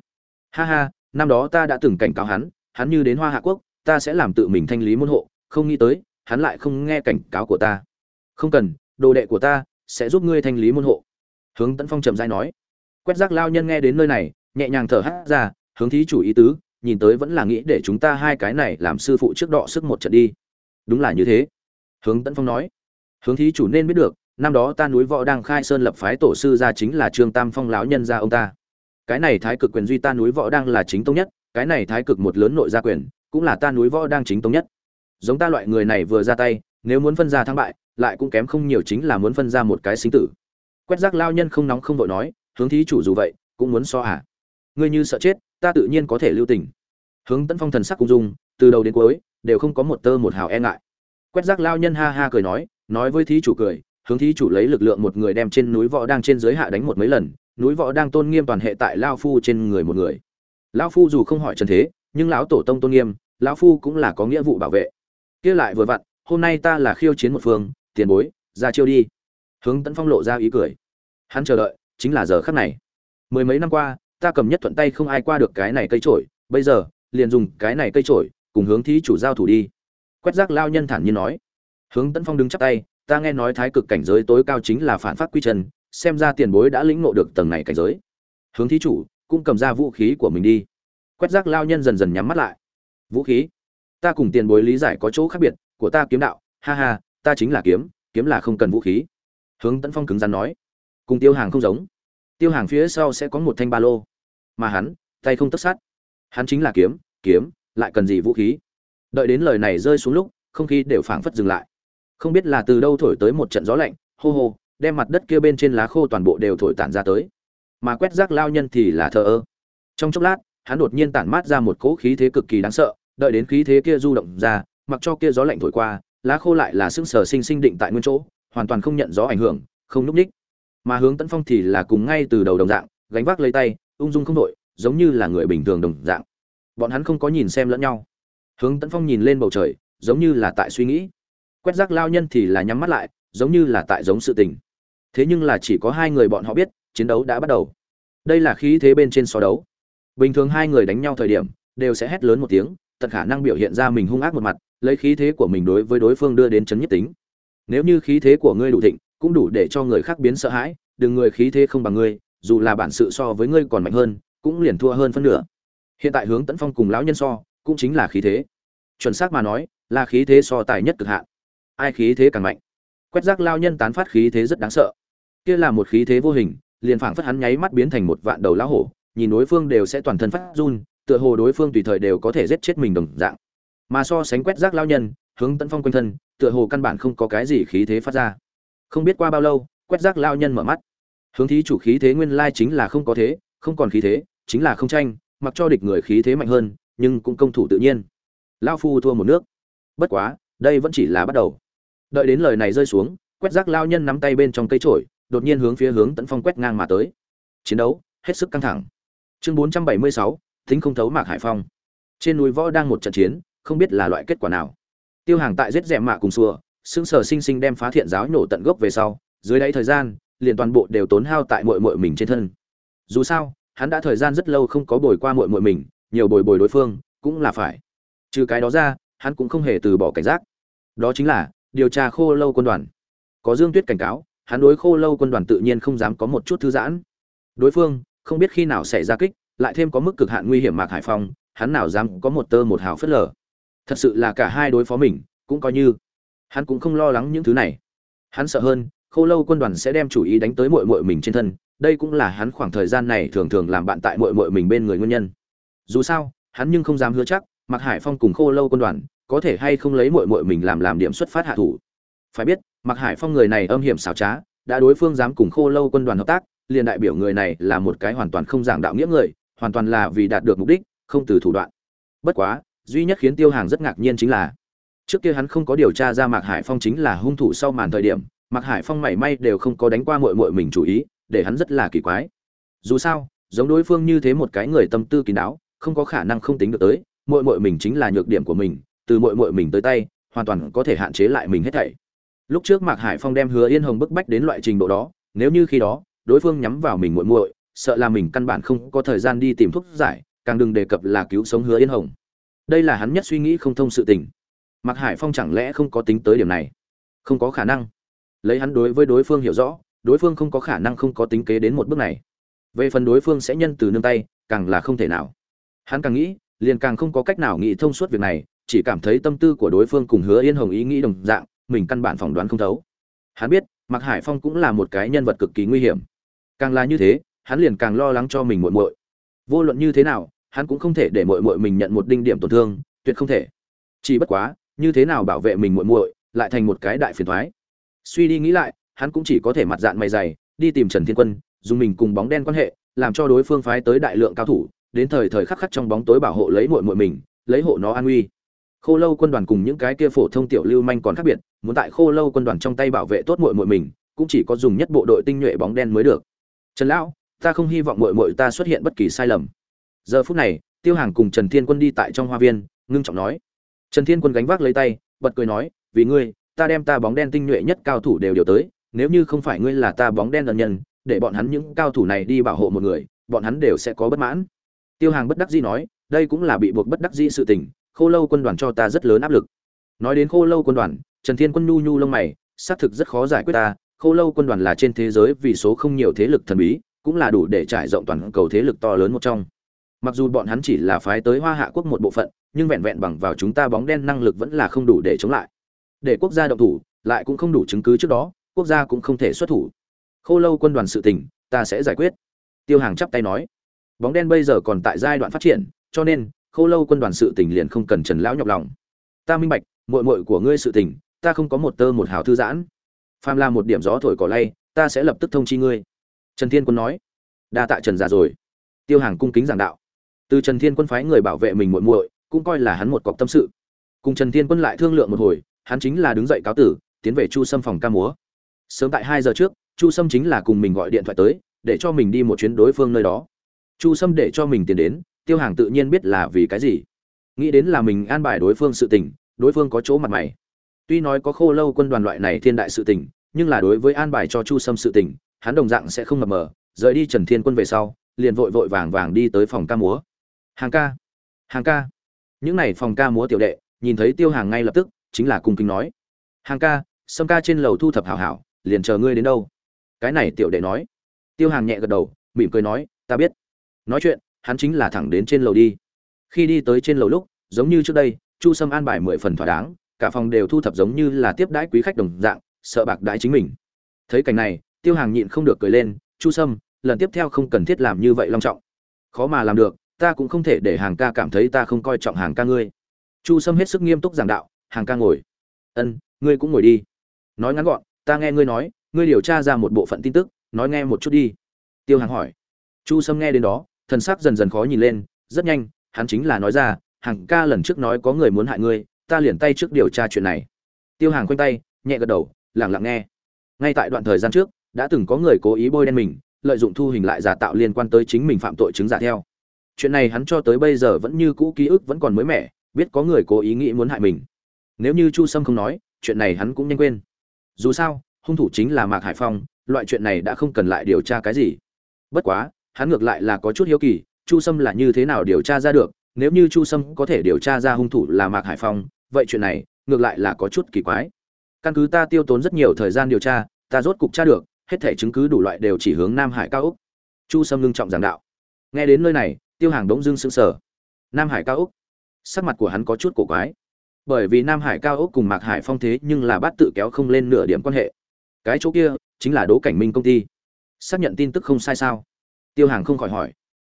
Ha ha, năm đó ta đã từng cảnh cáo hắn hắn như đến hoa hạ quốc, ta sẽ làm tự mình thanh lý môn hộ, không nghĩ tới, hắn lại không nghe cảnh cáo của ta. Không cần, đồ đệ của ta sẽ giúp ngươi thanh lý môn hộ. Hướng tấn phong trầm dai nói. Quét rác lao nhân nghe đến nơi này, nhẹ nhàng thở hát ra, hướng thí chủ ý tứ, nhìn tới vẫn là nghĩ để chúng ta hai cái này làm sư phụ trước đọ sức một trận đi đúng là như thế. Hướng tấn phong nói. Hướng thí chủ nên biết được, năm đó ta núi võ đang khai sơn lập phái tổ sư ra chính là trương tam phong lão nhân gia ông ta. Cái này thái cực quyền duy ta núi võ đang là chính tông nhất, cái này thái cực một lớn nội gia quyền, cũng là ta núi võ đang chính tông nhất. Giống ta loại người này vừa ra tay, nếu muốn phân ra thắng bại, lại cũng kém không nhiều chính là muốn phân ra một cái sinh tử. Quét rác lao nhân không nóng không vội nói, hướng thí chủ dù vậy, cũng muốn so à. Ngươi như sợ chết, ta tự nhiên có thể lưu tình. Hướng tấn phong thần sắc cung dung từ đầu đến cuối đều không có một tơ một hào e ngại. Quét rác lao nhân ha ha cười nói nói với thí chủ cười, hướng thí chủ lấy lực lượng một người đem trên núi võ đang trên dưới hạ đánh một mấy lần, núi võ đang tôn nghiêm toàn hệ tại lao phu trên người một người. Lão phu dù không hỏi trần thế, nhưng lão tổ tông tôn nghiêm, lão phu cũng là có nghĩa vụ bảo vệ. Kia lại vừa vặn, hôm nay ta là khiêu chiến một phương, tiền bối, ra chiêu đi. Hướng tấn phong lộ ra ý cười. Hắn chờ đợi, chính là giờ khắc này. Mười mấy năm qua, ta cầm nhất thuận tay không ai qua được cái này cây trổi bây giờ, liền dùng cái này cây trổi cùng hướng thí chủ giao thủ đi. Quét rác lao nhân thản nhiên nói. Hướng tấn phong đứng chắp tay, ta nghe nói thái cực cảnh giới tối cao chính là phản phát quy chân, xem ra tiền bối đã lĩnh ngộ được tầng này cảnh giới. Hướng thí chủ, cũng cầm ra vũ khí của mình đi. Quét rác lao nhân dần dần nhắm mắt lại. Vũ khí? Ta cùng tiền bối lý giải có chỗ khác biệt, của ta kiếm đạo. Ha ha, ta chính là kiếm kiếm là không cần vũ khí. Hướng tấn phong cứng rắn nói. Cùng tiêu hàng không giống. Tiêu hàng phía sau sẽ có một thanh ba lô. Mà hắn, tay không tất sát. Hắn chính là kiếm kiếm lại cần gì vũ khí. Đợi đến lời này rơi xuống lúc, không khí đều phảng phất dừng lại. Không biết là từ đâu thổi tới một trận gió lạnh, hô hô, đem mặt đất kia bên trên lá khô toàn bộ đều thổi tản ra tới. Mà quét rác lao nhân thì là thờ ơ. Trong chốc lát, hắn đột nhiên tản mát ra một cỗ khí thế cực kỳ đáng sợ, đợi đến khí thế kia du động ra, mặc cho kia gió lạnh thổi qua, lá khô lại là sững sờ sinh sinh định tại nguyên chỗ, hoàn toàn không nhận gió ảnh hưởng, không núp ních. Mà hướng tấn phong thì là cùng ngay từ đầu đồng dạng, gánh vác lấy tay, ung dung không đội, giống như là người bình thường đồng dạng bọn hắn không có nhìn xem lẫn nhau. Hướng tấn phong nhìn lên bầu trời, giống như là tại suy nghĩ. Quét rác lao nhân thì là nhắm mắt lại, giống như là tại giống sự tình. Thế nhưng là chỉ có hai người bọn họ biết, chiến đấu đã bắt đầu. Đây là khí thế bên trên so đấu. Bình thường hai người đánh nhau thời điểm, đều sẽ hét lớn một tiếng, tận khả năng biểu hiện ra mình hung ác một mặt, lấy khí thế của mình đối với đối phương đưa đến chấn nhất tính. Nếu như khí thế của ngươi đủ thịnh, cũng đủ để cho người khác biến sợ hãi, đừng người khí thế không bằng ngươi, dù là bản sự so với ngươi còn mạnh hơn, cũng liền thua hơn phân nửa hiện tại hướng tấn phong cùng lão nhân so, cũng chính là khí thế. Chuẩn xác mà nói, là khí thế so tài nhất cực hạn. Ai khí thế càng mạnh? Quét rác lao nhân tán phát khí thế rất đáng sợ. Kia là một khí thế vô hình, liền phảng phất hắn nháy mắt biến thành một vạn đầu lão hổ, nhìn đối phương đều sẽ toàn thân phát run, tựa hồ đối phương tùy thời đều có thể giết chết mình đồng dạng. Mà so sánh quét rác lao nhân, hướng tấn phong quanh thân, tựa hồ căn bản không có cái gì khí thế phát ra. Không biết qua bao lâu, quét rác lao nhân mở mắt. Hướng thí chủ khí thế nguyên lai chính là không có thế, không còn khí thế, chính là không tranh mặc cho địch người khí thế mạnh hơn, nhưng cũng công thủ tự nhiên. Lao phu thua một nước. Bất quá, đây vẫn chỉ là bắt đầu. Đợi đến lời này rơi xuống, quét rác lao nhân nắm tay bên trong cây trổi đột nhiên hướng phía hướng tấn phong quét ngang mà tới. Chiến đấu hết sức căng thẳng. Chương bốn trăm bảy mươi sáu, thính không thấu mạc hải phong. Trên núi võ đang một trận chiến, không biết là loại kết quả nào. Tiêu hàng tại giết rẻ mạ cùng xùa xứng sở sinh sinh đem phá thiện giáo nổ tận gốc về sau. Dưới đáy thời gian, liền toàn bộ đều tốn hao tại mội mội mình trên thân. Dù sao hắn đã thời gian rất lâu không có bồi qua muội muội mình, nhiều bồi bồi đối phương, cũng là phải. Trừ cái đó ra, hắn cũng không hề từ bỏ cảnh giác. Đó chính là, điều tra khô lâu quân đoàn. Có dương tuyết cảnh cáo, hắn đối khô lâu quân đoàn tự nhiên không dám có một chút thư giãn. Đối phương, không biết khi nào xảy ra kích, lại thêm có mức cực hạn nguy hiểm mạc hải phong, hắn nào dám có một tơ một hào phất lở thật sự là cả hai đối phó mình, cũng coi như. Hắn cũng không lo lắng những thứ này. Hắn sợ hơn khô lâu quân đoàn sẽ đem chủ ý đánh tới mội mội mình trên thân, đây cũng là hắn khoảng thời gian này thường thường làm bạn tại mội mội mình bên người nguyên nhân. Dù sao, hắn nhưng không dám hứa chắc mặc hải phong cùng khô lâu quân đoàn có thể hay không lấy mội mội mình làm làm điểm xuất phát hạ thủ. Phải biết mặc hải phong người này âm hiểm xảo trá, đã đối phương dám cùng khô lâu quân đoàn hợp tác, liền đại biểu người này là một cái hoàn toàn không giảng đạo nghĩa người, hoàn toàn là vì đạt được mục đích, không từ thủ đoạn. Bất quá, duy nhất khiến tiêu hàng rất ngạc nhiên chính là, trước kia hắn không có điều tra ra mạc hải phong chính là hung thủ sau màn thời điểm mạc hải phong mảy may đều không có đánh qua mội mội mình chủ ý, để hắn rất là kỳ quái. Dù sao, giống đối phương như thế một cái người tâm tư kín đáo, không có khả năng không tính được tới mội mội mình chính là nhược điểm của mình, từ mội mội mình tới tay, hoàn toàn có thể hạn chế lại mình hết thảy. Lúc trước mạc hải phong đem hứa yên hồng bức bách đến loại trình độ đó, nếu như khi đó, đối phương nhắm vào mình muội muội, sợ là mình căn bản không có thời gian đi tìm thuốc giải, càng đừng đề cập là cứu sống hứa yên hồng. Đây là hắn nhất suy nghĩ không thông sự tình. Mạc hải phong chẳng lẽ không có tính tới điểm này? Không có khả năng lấy hắn đối với đối phương hiểu rõ, đối phương không có khả năng không có tính kế đến một bước này. Về phần đối phương sẽ nhân từ nương tay, càng là không thể nào. Hắn càng nghĩ, liền càng không có cách nào nghĩ thông suốt việc này, chỉ cảm thấy tâm tư của đối phương cùng hứa yên hồng ý nghĩ đồng dạng, mình căn bản phỏng đoán không thấu. Hắn biết, mạc hải phong cũng là một cái nhân vật cực kỳ nguy hiểm. Càng là như thế, hắn liền càng lo lắng cho mình muội muội. Vô luận như thế nào, hắn cũng không thể để muội muội mình nhận một đinh điểm tổn thương, tuyệt không thể. Chỉ bất quá, như thế nào bảo vệ mình muội muội, lại thành một cái đại phiền toái suy đi nghĩ lại, hắn cũng chỉ có thể mặt dạng mày dày, đi tìm trần thiên quân, dùng mình cùng bóng đen quan hệ, làm cho đối phương phái tới đại lượng cao thủ, đến thời thời khắc khắc trong bóng tối bảo hộ lấy muội muội mình, lấy hộ nó an nguy khô lâu quân đoàn cùng những cái kia phổ thông tiểu lưu manh còn khác biệt, muốn tại khô lâu quân đoàn trong tay bảo vệ tốt muội muội mình, cũng chỉ có dùng nhất bộ đội tinh nhuệ bóng đen mới được. Trần lão, ta không hy vọng muội muội ta xuất hiện bất kỳ sai lầm. Giờ phút này, tiêu hàng cùng trần thiên quân đi tại trong hoa viên, ngưng trọng nói. Trần thiên quân gánh vác lấy tay, bật cười nói, vì ngươi ta đem ta bóng đen tinh nhuệ nhất cao thủ đều điều tới, nếu như không phải ngươi là ta bóng đen ân nhân, để bọn hắn những cao thủ này đi bảo hộ một người, bọn hắn đều sẽ có bất mãn. Tiêu hàng bất đắc dĩ nói, đây cũng là bị buộc bất đắc dĩ sự tình, khô lâu quân đoàn cho ta rất lớn áp lực. Nói đến khô lâu quân đoàn, trần thiên quân nhu nhu lông mày, xác thực rất khó giải quyết ta, khô lâu quân đoàn là trên thế giới vì số không nhiều thế lực thần bí, cũng là đủ để trải rộng toàn cầu thế lực to lớn một trong. Mặc dù bọn hắn chỉ là phái tới hoa hạ quốc một bộ phận, nhưng vẹn vẹn bằng vào chúng ta bóng đen năng lực vẫn là không đủ để chống lại để quốc gia động thủ, lại cũng không đủ chứng cứ trước đó, quốc gia cũng không thể xuất thủ. Khô lâu quân đoàn sự tình, ta sẽ giải quyết. Tiêu hàng chắp tay nói. Bóng đen bây giờ còn tại giai đoạn phát triển, cho nên, khô lâu quân đoàn sự tình liền không cần trần lão nhọc lòng. Ta minh bạch, muội muội của ngươi sự tình, ta không có một tơ một hào thư giãn. Phàm là một điểm gió thổi cỏ lay, ta sẽ lập tức thông chi ngươi. Trần thiên quân nói. Đa tạ trần già rồi. Tiêu hàng cung kính giảng đạo. Từ trần thiên quân phái người bảo vệ mình muội muội, cũng coi là hắn một cọc tâm sự. Cùng trần thiên quân lại thương lượng một hồi hắn chính là đứng dậy cáo tử, tiến về chu sâm phòng ca múa. Sớm tại hai giờ trước, chu sâm chính là cùng mình gọi điện thoại tới, để cho mình đi một chuyến đối phương nơi đó. Chu sâm để cho mình tiền đến, tiêu hàng tự nhiên biết là vì cái gì. Nghĩ đến là mình an bài đối phương sự tình, đối phương có chỗ mặt mày. Tuy nói có khô lâu quân đoàn loại này thiên đại sự tình, nhưng là đối với an bài cho chu sâm sự tình, hắn đồng dạng sẽ không mập mờ, rời đi trần thiên quân về sau, liền vội vội vàng vàng đi tới phòng ca múa. Hàng ca hàng ca. Những n à y phòng ca múa tiểu đệ, nhìn thấy tiêu hàng ngay lập tức chính là cung kính nói. Hàng ca, sâm ca trên lầu thu thập hảo hảo, liền chờ ngươi đến đâu? Cái này tiểu đệ nói. Tiêu hàng nhẹ gật đầu, mỉm cười nói, ta biết. Nói chuyện, hắn chính là thẳng đến trên lầu đi. Khi đi tới trên lầu lúc, giống như trước đây, chu sâm an bài mười phần thỏa đáng, cả phòng đều thu thập giống như là tiếp đãi quý khách đồng dạng, sợ bạc đãi chính mình. Thấy cảnh này, tiêu hàng nhịn không được cười lên, chu sâm, lần tiếp theo không cần thiết làm như vậy long trọng. Khó mà làm được, ta cũng không thể để hàng ca cảm thấy ta không coi trọng hàng ca ngươi. Chu sâm hết sức nghiêm túc giảng đạo hàng ca ngồi. Ân, ngươi cũng ngồi đi. Nói ngắn gọn, ta nghe ngươi nói, ngươi điều tra ra một bộ phận tin tức, nói nghe một chút đi. Tiêu hàng hỏi. Chu sâm nghe đến đó, thần sắc dần dần khó nhìn lên, rất nhanh, hắn chính là nói ra, hàng ca lần trước nói có người muốn hại ngươi, ta liền tay trước điều tra chuyện này. Tiêu hàng khoanh tay, nhẹ gật đầu, lẳng lặng nghe. Ngay tại đoạn thời gian trước, đã từng có người cố ý bôi đen mình, lợi dụng thu hình lại giả tạo liên quan tới chính mình phạm tội chứng giả theo. Chuyện này hắn cho tới bây giờ vẫn như cũ ký ức vẫn còn mới mẻ, biết có người cố ý nghĩ muốn hại mình nếu như chu sâm không nói, chuyện này hắn cũng nhanh quên. Dù sao, hung thủ chính là mạc hải phong, loại chuyện này đã không cần lại điều tra cái gì. Bất quá, hắn ngược lại là có chút hiếu kỳ, chu sâm là như thế nào điều tra ra được, nếu như chu sâm có thể điều tra ra hung thủ là mạc hải phong, vậy chuyện này ngược lại là có chút kỳ quái. Căn cứ ta tiêu tốn rất nhiều thời gian điều tra, ta rốt cục tra được, hết thể chứng cứ đủ loại đều chỉ hướng nam hải cao úc. Chu sâm ngưng trọng giảng đạo. Nghe đến nơi này, tiêu hàng đống dưng sững sờ. Nam hải cao úc? Sắc mặt của hắn có chút cổ quái bởi vì nam hải cao Ốc cùng mạc hải phong thế nhưng là bắt tự kéo không lên nửa điểm quan hệ. Cái chỗ kia chính là đỗ cảnh minh công ty. Xác nhận tin tức không sai sao? Tiêu hàng không khỏi hỏi.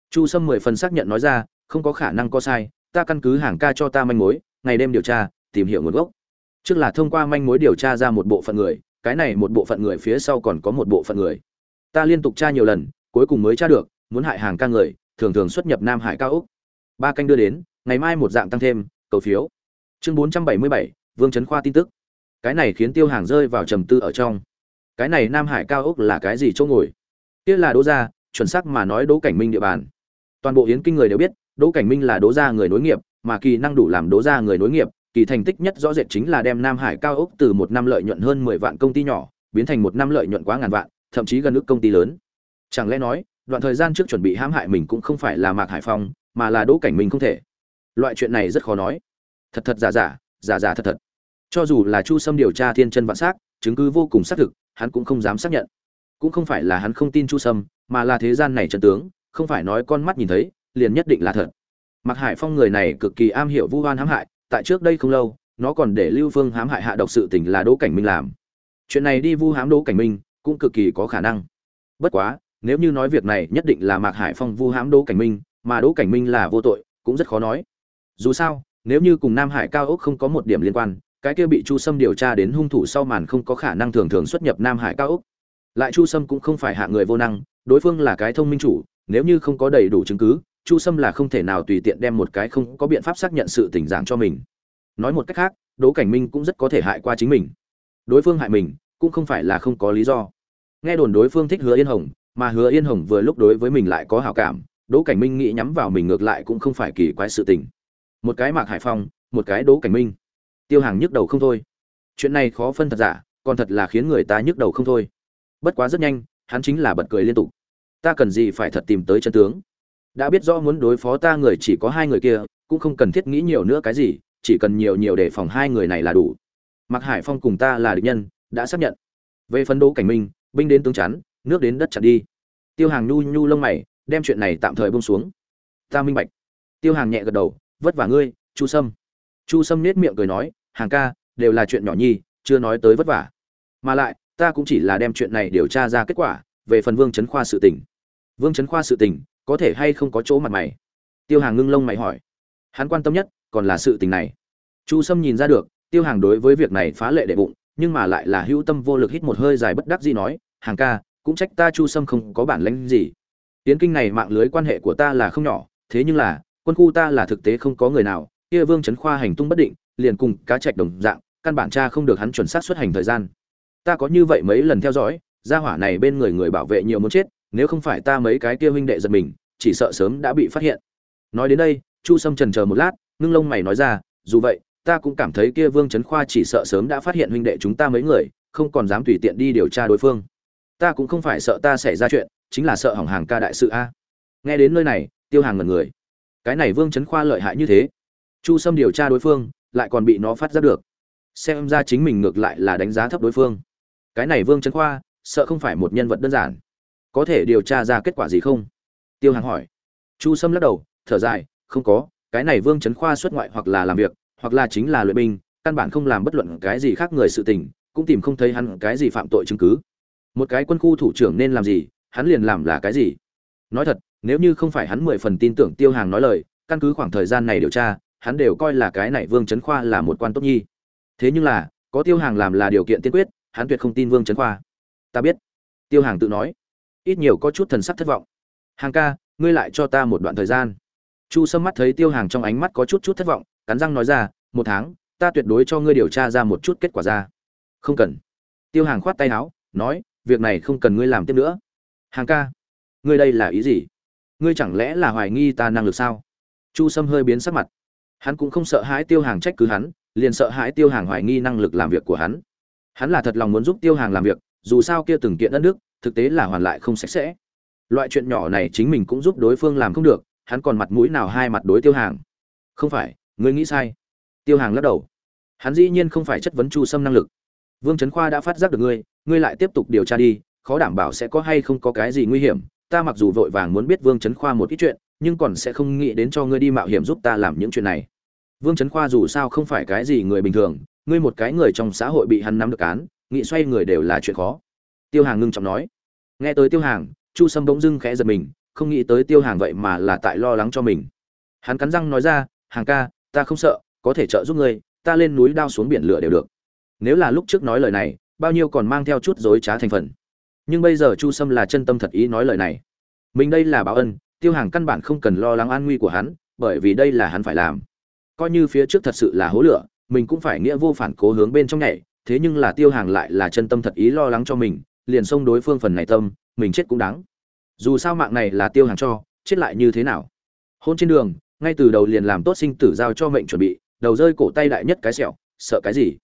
Chu sâm mười phần xác nhận nói ra, không có khả năng có sai, ta căn cứ hàng ca cho ta manh mối, ngày đêm điều tra, tìm hiểu nguồn gốc. Trước là thông qua manh mối điều tra ra một bộ phận người, cái này một bộ phận người phía sau còn có một bộ phận người. Ta liên tục tra nhiều lần, cuối cùng mới tra được, muốn hại hàng ca người, thường thường xuất nhập nam hải cao úc ba canh đưa đến, ngày mai một dạng tăng thêm, cầu phiếu chương bốn trăm bảy mươi bảy, vương trấn khoa tin tức. Cái này khiến tiêu hàng rơi vào trầm tư ở trong. Cái này nam hải cao ốc là cái gì chỗ ngồi? Kia là đỗ gia, chuẩn xác mà nói đỗ cảnh minh địa bàn. Toàn bộ yến kinh người đều biết, đỗ cảnh minh là đỗ gia người nối nghiệp, mà kỳ năng đủ làm đỗ gia người nối nghiệp, kỳ thành tích nhất rõ rệt chính là đem nam hải cao ốc từ một năm lợi nhuận hơn mười vạn công ty nhỏ, biến thành một năm lợi nhuận quá ngàn vạn, thậm chí gần ước công ty lớn. Chẳng lẽ nói, đoạn thời gian trước chuẩn bị hãm hại mình cũng không phải là mạc hải phong, mà là đỗ cảnh minh không thể? Loại chuyện này rất khó nói thật thật giả giả giả giả thật thật. Cho dù là chu sâm điều tra thiên chân vạn s á c chứng cứ vô cùng xác thực, hắn cũng không dám xác nhận. Cũng không phải là hắn không tin chu sâm, mà là thế gian này trần tướng, không phải nói con mắt nhìn thấy, liền nhất định là thật. Mặc hải phong người này cực kỳ am hiểu vu hoan hãm hại, tại trước đây không lâu, nó còn để lưu phương hãm hại hạ độc sự tình là đỗ cảnh minh làm. Chuyện này đi vu hãm đỗ cảnh minh, cũng cực kỳ có khả năng. Bất quá, nếu như nói việc này nhất định là mạc hải phong vu hãm đỗ cảnh minh, mà đỗ cảnh minh là vô tội, cũng rất khó nói. Dù sao nếu như cùng nam hải cao ốc không có một điểm liên quan, cái kia bị chu sâm điều tra đến hung thủ sau màn không có khả năng thường thường xuất nhập nam hải cao ốc. Lại chu sâm cũng không phải hạ người vô năng, đối phương là cái thông minh chủ, nếu như không có đầy đủ chứng cứ, chu sâm là không thể nào tùy tiện đem một cái không có biện pháp xác nhận sự tình dạng cho mình. Nói một cách khác, đỗ cảnh minh cũng rất có thể hại qua chính mình. Đối phương hại mình, cũng không phải là không có lý do. Nghe đồn đối phương thích hứa yên hồng, mà hứa yên hồng vừa lúc đối với mình lại có hảo cảm, đỗ cảnh minh nghĩ nhắm vào mình ngược lại cũng không phải kỳ quái sự tình một cái mạc hải phong, một cái đỗ cảnh minh. Tiêu hàng nhức đầu không thôi. Chuyện này khó phân thật giả, còn thật là khiến người ta nhức đầu không thôi. Bất quá rất nhanh, hắn chính là bật cười liên tục. Ta cần gì phải thật tìm tới chân tướng? Đã biết rõ muốn đối phó ta người chỉ có hai người kia, cũng không cần thiết nghĩ nhiều nữa cái gì, chỉ cần nhiều nhiều để phòng hai người này là đủ. Mặc hải phong cùng ta là địch nhân, đã xác nhận. Về phấn đấu cảnh minh, binh đến tướng chắn, nước đến đất chặt đi. Tiêu hàng nhu nhu lông mày, đem chuyện này tạm thời bông xuống. Ta minh bạch. Tiêu hàng nhẹ gật đầu vất vả ngươi, chu sâm. Chu sâm nết miệng cười nói, hàng ca, đều là chuyện nhỏ nhi chưa nói tới vất vả. Mà lại, ta cũng chỉ là đem chuyện này điều tra ra kết quả, về phần vương trấn khoa sự tình. Vương trấn khoa sự tình, có thể hay không có chỗ mặt mày? Tiêu hàng ngưng lông mày hỏi. Hắn quan tâm nhất, còn là sự tình này. Chu sâm nhìn ra được, tiêu hàng đối với việc này phá lệ đệ bụng, nhưng mà lại là hữu tâm vô lực hít một hơi dài bất đắc dĩ nói, hàng ca, cũng trách ta chu sâm không có bản lãnh gì. Tiến kinh này mạng lưới quan hệ của ta là không nhỏ, thế nhưng là quân khu ta là thực tế không có người nào, kia vương trấn khoa hành tung bất định, liền cùng cá trạch đồng dạng, căn bản cha không được hắn chuẩn xác xuất hành thời gian. Ta có như vậy mấy lần theo dõi, gia hỏa này bên người người bảo vệ nhiều muốn chết, nếu không phải ta mấy cái kia huynh đệ giật mình, chỉ sợ sớm đã bị phát hiện. Nói đến đây, chu sâm trần chờ một lát, ngưng lông mày nói ra, dù vậy, ta cũng cảm thấy kia vương trấn khoa chỉ sợ sớm đã phát hiện huynh đệ chúng ta mấy người, không còn dám tùy tiện đi điều tra đối phương. Ta cũng không phải sợ ta xảy ra chuyện, chính là sợ hỏng hàng ca đại sự a. Nghe đến nơi này, tiêu hàng ngần người cái này vương chấn khoa lợi hại như thế. Chu sâm điều tra đối phương, lại còn bị nó phát giác được. Xem ra chính mình ngược lại là đánh giá thấp đối phương. Cái này vương chấn khoa, sợ không phải một nhân vật đơn giản. Có thể điều tra ra kết quả gì không? Tiêu hàng hỏi. Chu sâm lắc đầu, thở dài, không có, cái này vương chấn khoa xuất ngoại hoặc là làm việc, hoặc là chính là luyện binh, căn bản không làm bất luận cái gì khác người sự tình, cũng tìm không thấy hắn cái gì phạm tội chứng cứ. Một cái quân khu thủ trưởng nên làm gì, hắn liền làm là cái gì? Nói thật nếu như không phải hắn mười phần tin tưởng tiêu hàng nói lời, căn cứ khoảng thời gian này điều tra, hắn đều coi là cái này vương trấn khoa là một quan tốt nhi. Thế nhưng là, có tiêu hàng làm là điều kiện tiên quyết, hắn tuyệt không tin vương trấn khoa. Ta biết. Tiêu hàng tự nói. Ít nhiều có chút thần sắc thất vọng. Hàng ca, ngươi lại cho ta một đoạn thời gian. Chu sâm mắt thấy tiêu hàng trong ánh mắt có chút chút thất vọng, cắn răng nói ra, một tháng, ta tuyệt đối cho ngươi điều tra ra một chút kết quả ra. Không cần. Tiêu hàng khoát tay áo, nói, việc này không cần ngươi làm tiếp nữa. Hàng ca, ngươi đây là ý gì? Ngươi chẳng lẽ là hoài nghi ta năng lực sao? Chu sâm hơi biến sắc mặt. Hắn cũng không sợ hãi tiêu hàng trách cứ hắn, liền sợ hãi tiêu hàng hoài nghi năng lực làm việc của hắn. Hắn là thật lòng muốn giúp tiêu hàng làm việc, dù sao kia từng kiện đất nước, thực tế là hoàn lại không sạch sẽ. Loại chuyện nhỏ này chính mình cũng giúp đối phương làm không được, hắn còn mặt mũi nào hai mặt đối tiêu hàng? Không phải, ngươi nghĩ sai. Tiêu hàng lắc đầu. Hắn dĩ nhiên không phải chất vấn chu sâm năng lực. Vương trấn khoa đã phát giác được ngươi ngươi lại tiếp tục điều tra đi, khó đảm bảo sẽ có hay không có cái gì nguy hiểm ta mặc dù vội vàng muốn biết vương Chấn khoa một ít chuyện, nhưng còn sẽ không nghĩ đến cho ngươi đi mạo hiểm giúp ta làm những chuyện này. Vương Chấn khoa dù sao không phải cái gì người bình thường, ngươi một cái người trong xã hội bị hắn nắm được án nghĩ xoay người đều là chuyện khó. Tiêu hàng ngưng trọng nói. Nghe tới tiêu hàng, chu sâm bỗng dưng khẽ giật mình, không nghĩ tới tiêu hàng vậy mà là tại lo lắng cho mình. Hắn cắn răng nói ra, hàng ca, ta không sợ, có thể trợ giúp ngươi, ta lên núi đao xuống biển lửa đều được. Nếu là lúc trước nói lời này, bao nhiêu còn mang theo chút dối trá thành phần nhưng bây giờ chu sâm là chân tâm thật ý nói lời này. Mình đây là báo ân, tiêu hàng căn bản không cần lo lắng an nguy của hắn, bởi vì đây là hắn phải làm. Coi như phía trước thật sự là hố lửa, mình cũng phải nghĩa vô phản cố hướng bên trong nhảy, thế nhưng là tiêu hàng lại là chân tâm thật ý lo lắng cho mình, liền xông đối phương phần này tâm, mình chết cũng đáng. Dù sao mạng này là tiêu hàng cho, chết lại như thế nào? Hôn trên đường, ngay từ đầu liền làm tốt sinh tử giao cho mệnh chuẩn bị, đầu rơi cổ tay đại nhất cái sẹo, sợ cái gì?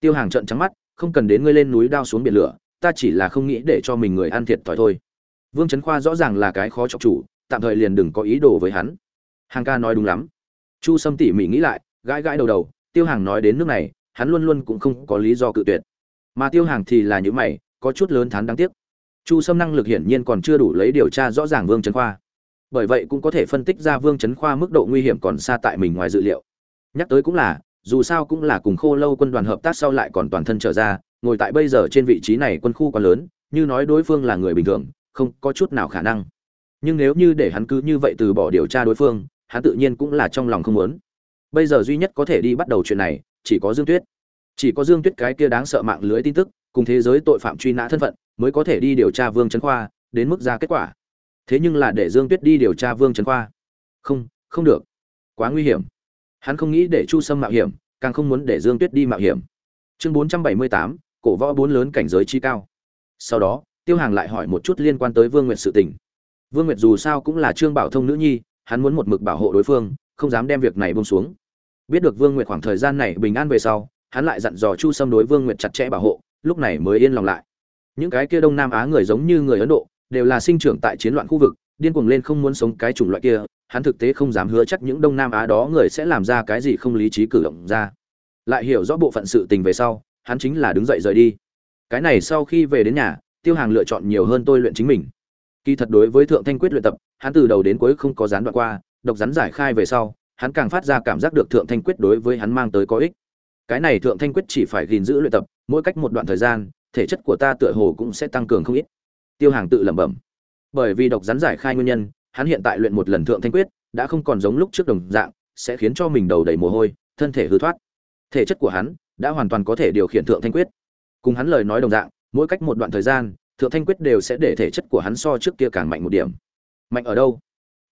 Tiêu hàng trợn trắng mắt, không cần đến ngươi lên núi đao xuống biển lửa ta chỉ là không nghĩ để cho mình người ăn thiệt thòi thôi. Vương trấn khoa rõ ràng là cái khó chọc chủ, tạm thời liền đừng có ý đồ với hắn. Hàng ca nói đúng lắm. Chu sâm tỉ mỉ nghĩ lại, gãi gãi đầu đầu, tiêu hàng nói đến nước này, hắn luôn luôn cũng không có lý do cự tuyệt. Mà tiêu hàng thì là những mày, có chút lớn thán đáng tiếc. Chu sâm năng lực hiển nhiên còn chưa đủ lấy điều tra rõ ràng vương trấn khoa. Bởi vậy cũng có thể phân tích ra vương trấn khoa mức độ nguy hiểm còn xa tại mình ngoài dự liệu. Nhắc tới cũng là, dù sao cũng là cùng khô lâu quân đoàn hợp tác sau lại còn toàn thân trở ra ngồi tại bây giờ trên vị trí này quân khu quá lớn, như nói đối phương là người bình thường, không có chút nào khả năng. Nhưng nếu như để hắn cứ như vậy từ bỏ điều tra đối phương, hắn tự nhiên cũng là trong lòng không muốn. Bây giờ duy nhất có thể đi bắt đầu chuyện này, chỉ có dương tuyết. Chỉ có dương tuyết cái kia đáng sợ mạng lưới tin tức, cùng thế giới tội phạm truy nã thân phận, mới có thể đi điều tra vương trấn khoa, đến mức ra kết quả. Thế nhưng là để dương tuyết đi điều tra vương trấn khoa. Không không được. Quá nguy hiểm. Hắn không nghĩ để chu sâm mạo hiểm, càng không muốn để dương tuyết đi mạo hiểm. Chương bốn trăm bảy mươi tám cổ võ bốn lớn cảnh giới chi cao. Sau đó, tiêu hàng lại hỏi một chút liên quan tới vương nguyệt sự tình. Vương nguyệt dù sao cũng là trương bảo thông nữ nhi, hắn muốn một mực bảo hộ đối phương, không dám đem việc này bông xuống. Biết được vương nguyệt khoảng thời gian này bình an về sau, hắn lại dặn dò chu sâm đối vương nguyệt chặt chẽ bảo hộ, lúc này mới yên lòng lại. Những cái kia đông nam á người giống như người ấn độ, đều là sinh trưởng tại chiến loạn khu vực, điên cuồng lên không muốn sống cái chủng loại kia, hắn thực tế không dám hứa chắc những đông nam á đó người sẽ làm ra cái gì không lý trí cử động ra. Lại hiểu rõ bộ phận sự tình về sau hắn chính là đứng dậy rời đi. Cái này sau khi về đến nhà, tiêu hàng lựa chọn nhiều hơn tôi luyện chính mình. Kỳ thật đối với thượng thanh quyết luyện tập, hắn từ đầu đến cuối không có gián đoạn qua, độc rắn giải khai về sau, hắn càng phát ra cảm giác được thượng thanh quyết đối với hắn mang tới có ích. Cái này thượng thanh quyết chỉ phải gìn giữ luyện tập, mỗi cách một đoạn thời gian, thể chất của ta tựa hồ cũng sẽ tăng cường không ít. Tiêu hàng tự lẩm bẩm. Bởi vì độc rắn giải khai nguyên nhân, hắn hiện tại luyện một lần thượng thanh quyết, đã không còn giống lúc trước đồng dạng, sẽ khiến cho mình đầu đầy mồ hôi, thân thể hư thoát. Thể chất của hắn đã hoàn toàn có thể điều khiển thượng thanh quyết. Cùng hắn lời nói đồng dạng, mỗi cách một đoạn thời gian, thượng thanh quyết đều sẽ để thể chất của hắn so trước kia càng mạnh một điểm. Mạnh ở đâu?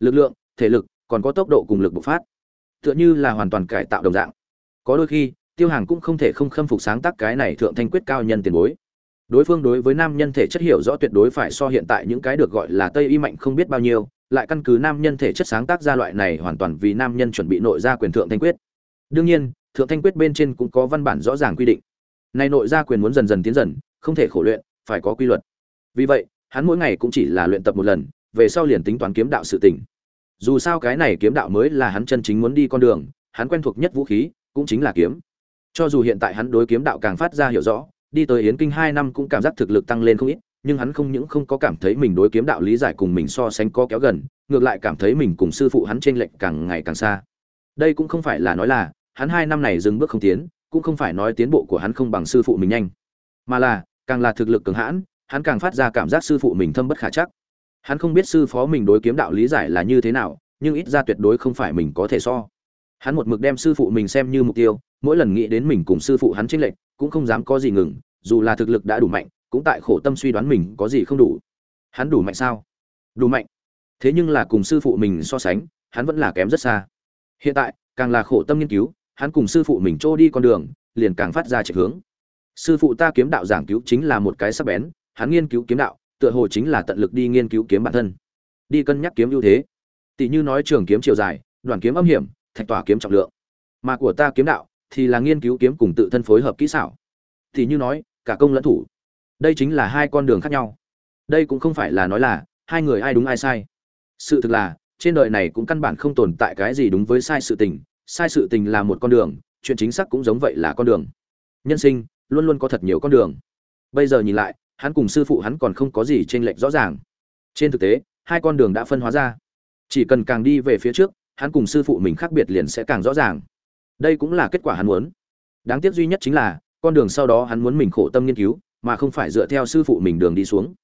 Lực lượng, thể lực, còn có tốc độ cùng lực bộc phát. Tựa như là hoàn toàn cải tạo đồng dạng. Có đôi khi, tiêu hàng cũng không thể không khâm phục sáng tác cái này thượng thanh quyết cao nhân tiền bối. Đối phương đối với nam nhân thể chất hiểu rõ tuyệt đối phải so hiện tại những cái được gọi là tây y mạnh không biết bao nhiêu, lại căn cứ nam nhân thể chất sáng tác ra loại này hoàn toàn vì nam nhân chuẩn bị nội ra quyền thượng thanh quyết. Đương nhiên thượng thanh quyết bên trên cũng có văn bản rõ ràng quy định. Này nội gia quyền muốn dần dần tiến dần, không thể khổ luyện, phải có quy luật. Vì vậy, hắn mỗi ngày cũng chỉ là luyện tập một lần, về sau liền tính toán kiếm đạo sự tỉnh dù sao cái này kiếm đạo mới là hắn chân chính muốn đi con đường, hắn quen thuộc nhất vũ khí, cũng chính là kiếm. Cho dù hiện tại hắn đối kiếm đạo càng phát ra hiểu rõ, đi tới yến kinh hai năm cũng cảm giác thực lực tăng lên không ít, nhưng hắn không những không có cảm thấy mình đối kiếm đạo lý giải cùng mình so sánh có kéo gần, ngược lại cảm thấy mình cùng sư phụ hắn trên lệnh càng ngày càng xa. Đây cũng không phải là nói là hắn hai năm này dừng bước không tiến, cũng không phải nói tiến bộ của hắn không bằng sư phụ mình nhanh, mà là, càng là thực lực cường hãn, hắn càng phát ra cảm giác sư phụ mình thâm bất khả chắc. Hắn không biết sư phó mình đối kiếm đạo lý giải là như thế nào, nhưng ít ra tuyệt đối không phải mình có thể so. Hắn một mực đem sư phụ mình xem như mục tiêu, mỗi lần nghĩ đến mình cùng sư phụ hắn chênh lệch, cũng không dám có gì ngừng, dù là thực lực đã đủ mạnh, cũng tại khổ tâm suy đoán mình có gì không đủ. Hắn đủ mạnh sao? Đủ mạnh. Thế nhưng là cùng sư phụ mình so sánh, hắn vẫn là kém rất xa. Hiện tại, càng là khổ tâm nghiên cứu hắn cùng sư phụ mình trôi đi con đường, liền càng phát ra trạch hướng. Sư phụ ta kiếm đạo giảng cứu chính là một cái sắc bén, hắn nghiên cứu kiếm đạo, tựa hồ chính là tận lực đi nghiên cứu kiếm bản thân. Đi cân nhắc kiếm ưu thế. Tỷ như nói trường kiếm chiều dài đoàn kiếm âm hiểm, thạch tỏa kiếm trọng lượng. Mà của ta kiếm đạo thì là nghiên cứu kiếm cùng tự thân phối hợp kỹ xảo. Tỷ như nói, cả công lẫn thủ. Đây chính là hai con đường khác nhau. Đây cũng không phải là nói là, hai người ai đúng ai sai. Sự thực là, trên đời này cũng căn bản không tồn tại cái gì đúng với sai sự tình sai sự tình là một con đường, chuyện chính xác cũng giống vậy là con đường. Nhân sinh, luôn luôn có thật nhiều con đường. Bây giờ nhìn lại, hắn cùng sư phụ hắn còn không có gì chênh lệch rõ ràng. Trên thực tế, hai con đường đã phân hóa ra. Chỉ cần càng đi về phía trước, hắn cùng sư phụ mình khác biệt liền sẽ càng rõ ràng. Đây cũng là kết quả hắn muốn. Đáng tiếc duy nhất chính là, con đường sau đó hắn muốn mình khổ tâm nghiên cứu, mà không phải dựa theo sư phụ mình đường đi xuống.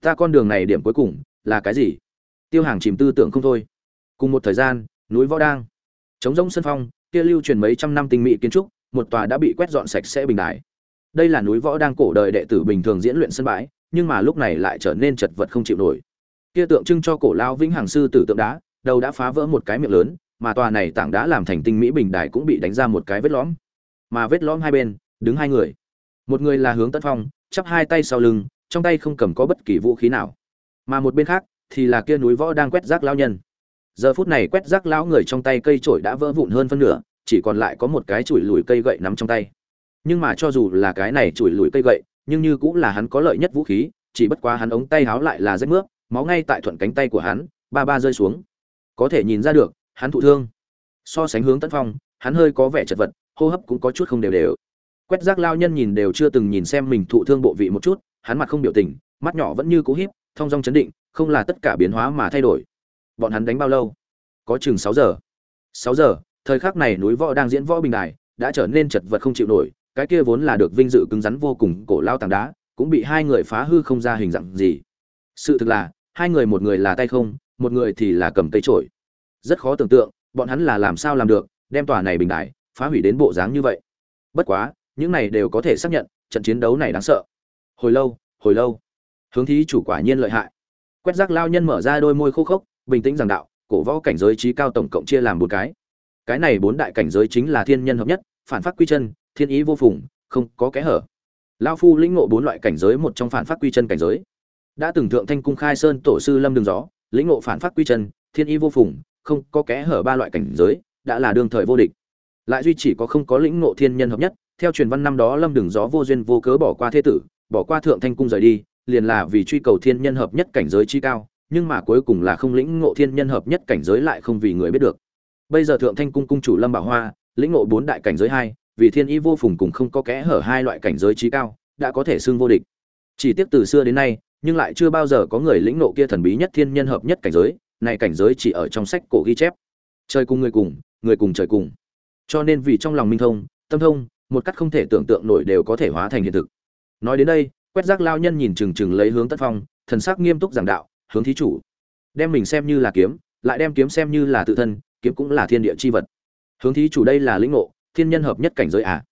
Ta con đường này điểm cuối cùng là cái gì? Tiêu hàng chìm tư tưởng không thôi. Cùng một thời gian, núi võ đang chống rỗng sân phong, kia lưu truyền mấy trăm năm tinh mỹ kiến trúc, một tòa đã bị quét dọn sạch sẽ bình đài. Đây là núi võ đang cổ đời đệ tử bình thường diễn luyện sân bãi, nhưng mà lúc này lại trở nên chật vật không chịu nổi. Kia tượng trưng cho cổ lao vĩnh hằng sư tử tượng đá, đầu đã phá vỡ một cái miệng lớn, mà tòa này tảng đá làm thành tinh mỹ bình đài cũng bị đánh ra một cái vết lõm. Mà vết lõm hai bên, đứng hai người. Một người là hướng Tấn phong, chắp hai tay sau lưng, trong tay không cầm có bất kỳ vũ khí nào. Mà một bên khác, thì là kia núi võ đang quét rác lao nhân giờ phút này quét rác lão người trong tay cây trổi đã vỡ vụn hơn phân nửa, chỉ còn lại có một cái chùi lùi cây gậy nắm trong tay. Nhưng mà cho dù là cái này chùi lùi cây gậy, nhưng như cũng là hắn có lợi nhất vũ khí, chỉ bất quá hắn ống tay háo lại là rách mướp, máu ngay tại thuận cánh tay của hắn, ba ba rơi xuống. Có thể nhìn ra được, hắn thụ thương. So sánh hướng tấn phong, hắn hơi có vẻ chật vật, hô hấp cũng có chút không đều đều. Quét rác lao nhân nhìn đều chưa từng nhìn xem mình thụ thương bộ vị một chút, hắn mặt không biểu tình, mắt nhỏ vẫn như cố híp thong dong chấn định, không là tất cả biến hóa mà thay đổi bọn hắn đánh bao lâu? Có chừng sáu giờ. Sáu giờ, thời khắc này núi võ đang diễn võ bình đài, đã trở nên chật vật không chịu nổi, cái kia vốn là được vinh dự cứng rắn vô cùng cổ lao tảng đá, cũng bị hai người phá hư không ra hình dạng gì. Sự thực là, hai người một người là tay không, một người thì là cầm tay trổi rất khó tưởng tượng, bọn hắn là làm sao làm được, đem tòa này bình đài, phá hủy đến bộ dáng như vậy. Bất quá, những này đều có thể xác nhận, trận chiến đấu này đáng sợ. Hồi lâu hồi lâu. Hướng thí chủ quả nhiên lợi hại. Quét rác lao nhân mở ra đôi môi khô khốc bình tĩnh giảng đạo, cổ võ cảnh giới trí cao tổng cộng chia làm bốn cái. Cái này bốn đại cảnh giới chính là thiên nhân hợp nhất, phản phát quy chân, thiên ý vô phùng, không có kẽ hở. Lao phu lĩnh ngộ bốn loại cảnh giới một trong phản phát quy chân cảnh giới. Đã từng thượng thanh cung khai sơn tổ sư lâm đường gió, lĩnh ngộ phản phát quy chân, thiên ý vô phùng, không có kẽ hở ba loại cảnh giới, đã là đương thời vô địch. Lại duy chỉ có không có lĩnh ngộ thiên nhân hợp nhất, theo truyền văn năm đó lâm đường gió vô duyên vô cớ bỏ qua thế tử, bỏ qua thượng thanh cung rời đi, liền là vì truy cầu thiên nhân hợp nhất cảnh giới chi cao nhưng mà cuối cùng là không lĩnh ngộ thiên nhân hợp nhất cảnh giới lại không vì người biết được. Bây giờ thượng thanh cung cung chủ lâm bảo hoa, lĩnh ngộ bốn đại cảnh giới hai, vì thiên y vô phùng cùng không có kẽ hở hai loại cảnh giới trí cao, đã có thể xưng vô địch. Chỉ tiếc từ xưa đến nay, nhưng lại chưa bao giờ có người lĩnh ngộ kia thần bí nhất thiên nhân hợp nhất cảnh giới, này cảnh giới chỉ ở trong sách cổ ghi chép. Trời cùng người cùng người cùng trời cùng. Cho nên vì trong lòng minh thông, tâm thông, một cách không thể tưởng tượng nổi đều có thể hóa thành hiện thực. Nói đến đây, quét rác lao nhân nhìn chừng chừng lấy hướng tất phong, thần sắc nghiêm túc giảng đạo hướng thí chủ. Đem mình xem như là kiếm, lại đem kiếm xem như là tự thân, kiếm cũng là thiên địa chi vật. Hướng thí chủ đây là lĩnh ngộ, thiên nhân hợp nhất cảnh giới à?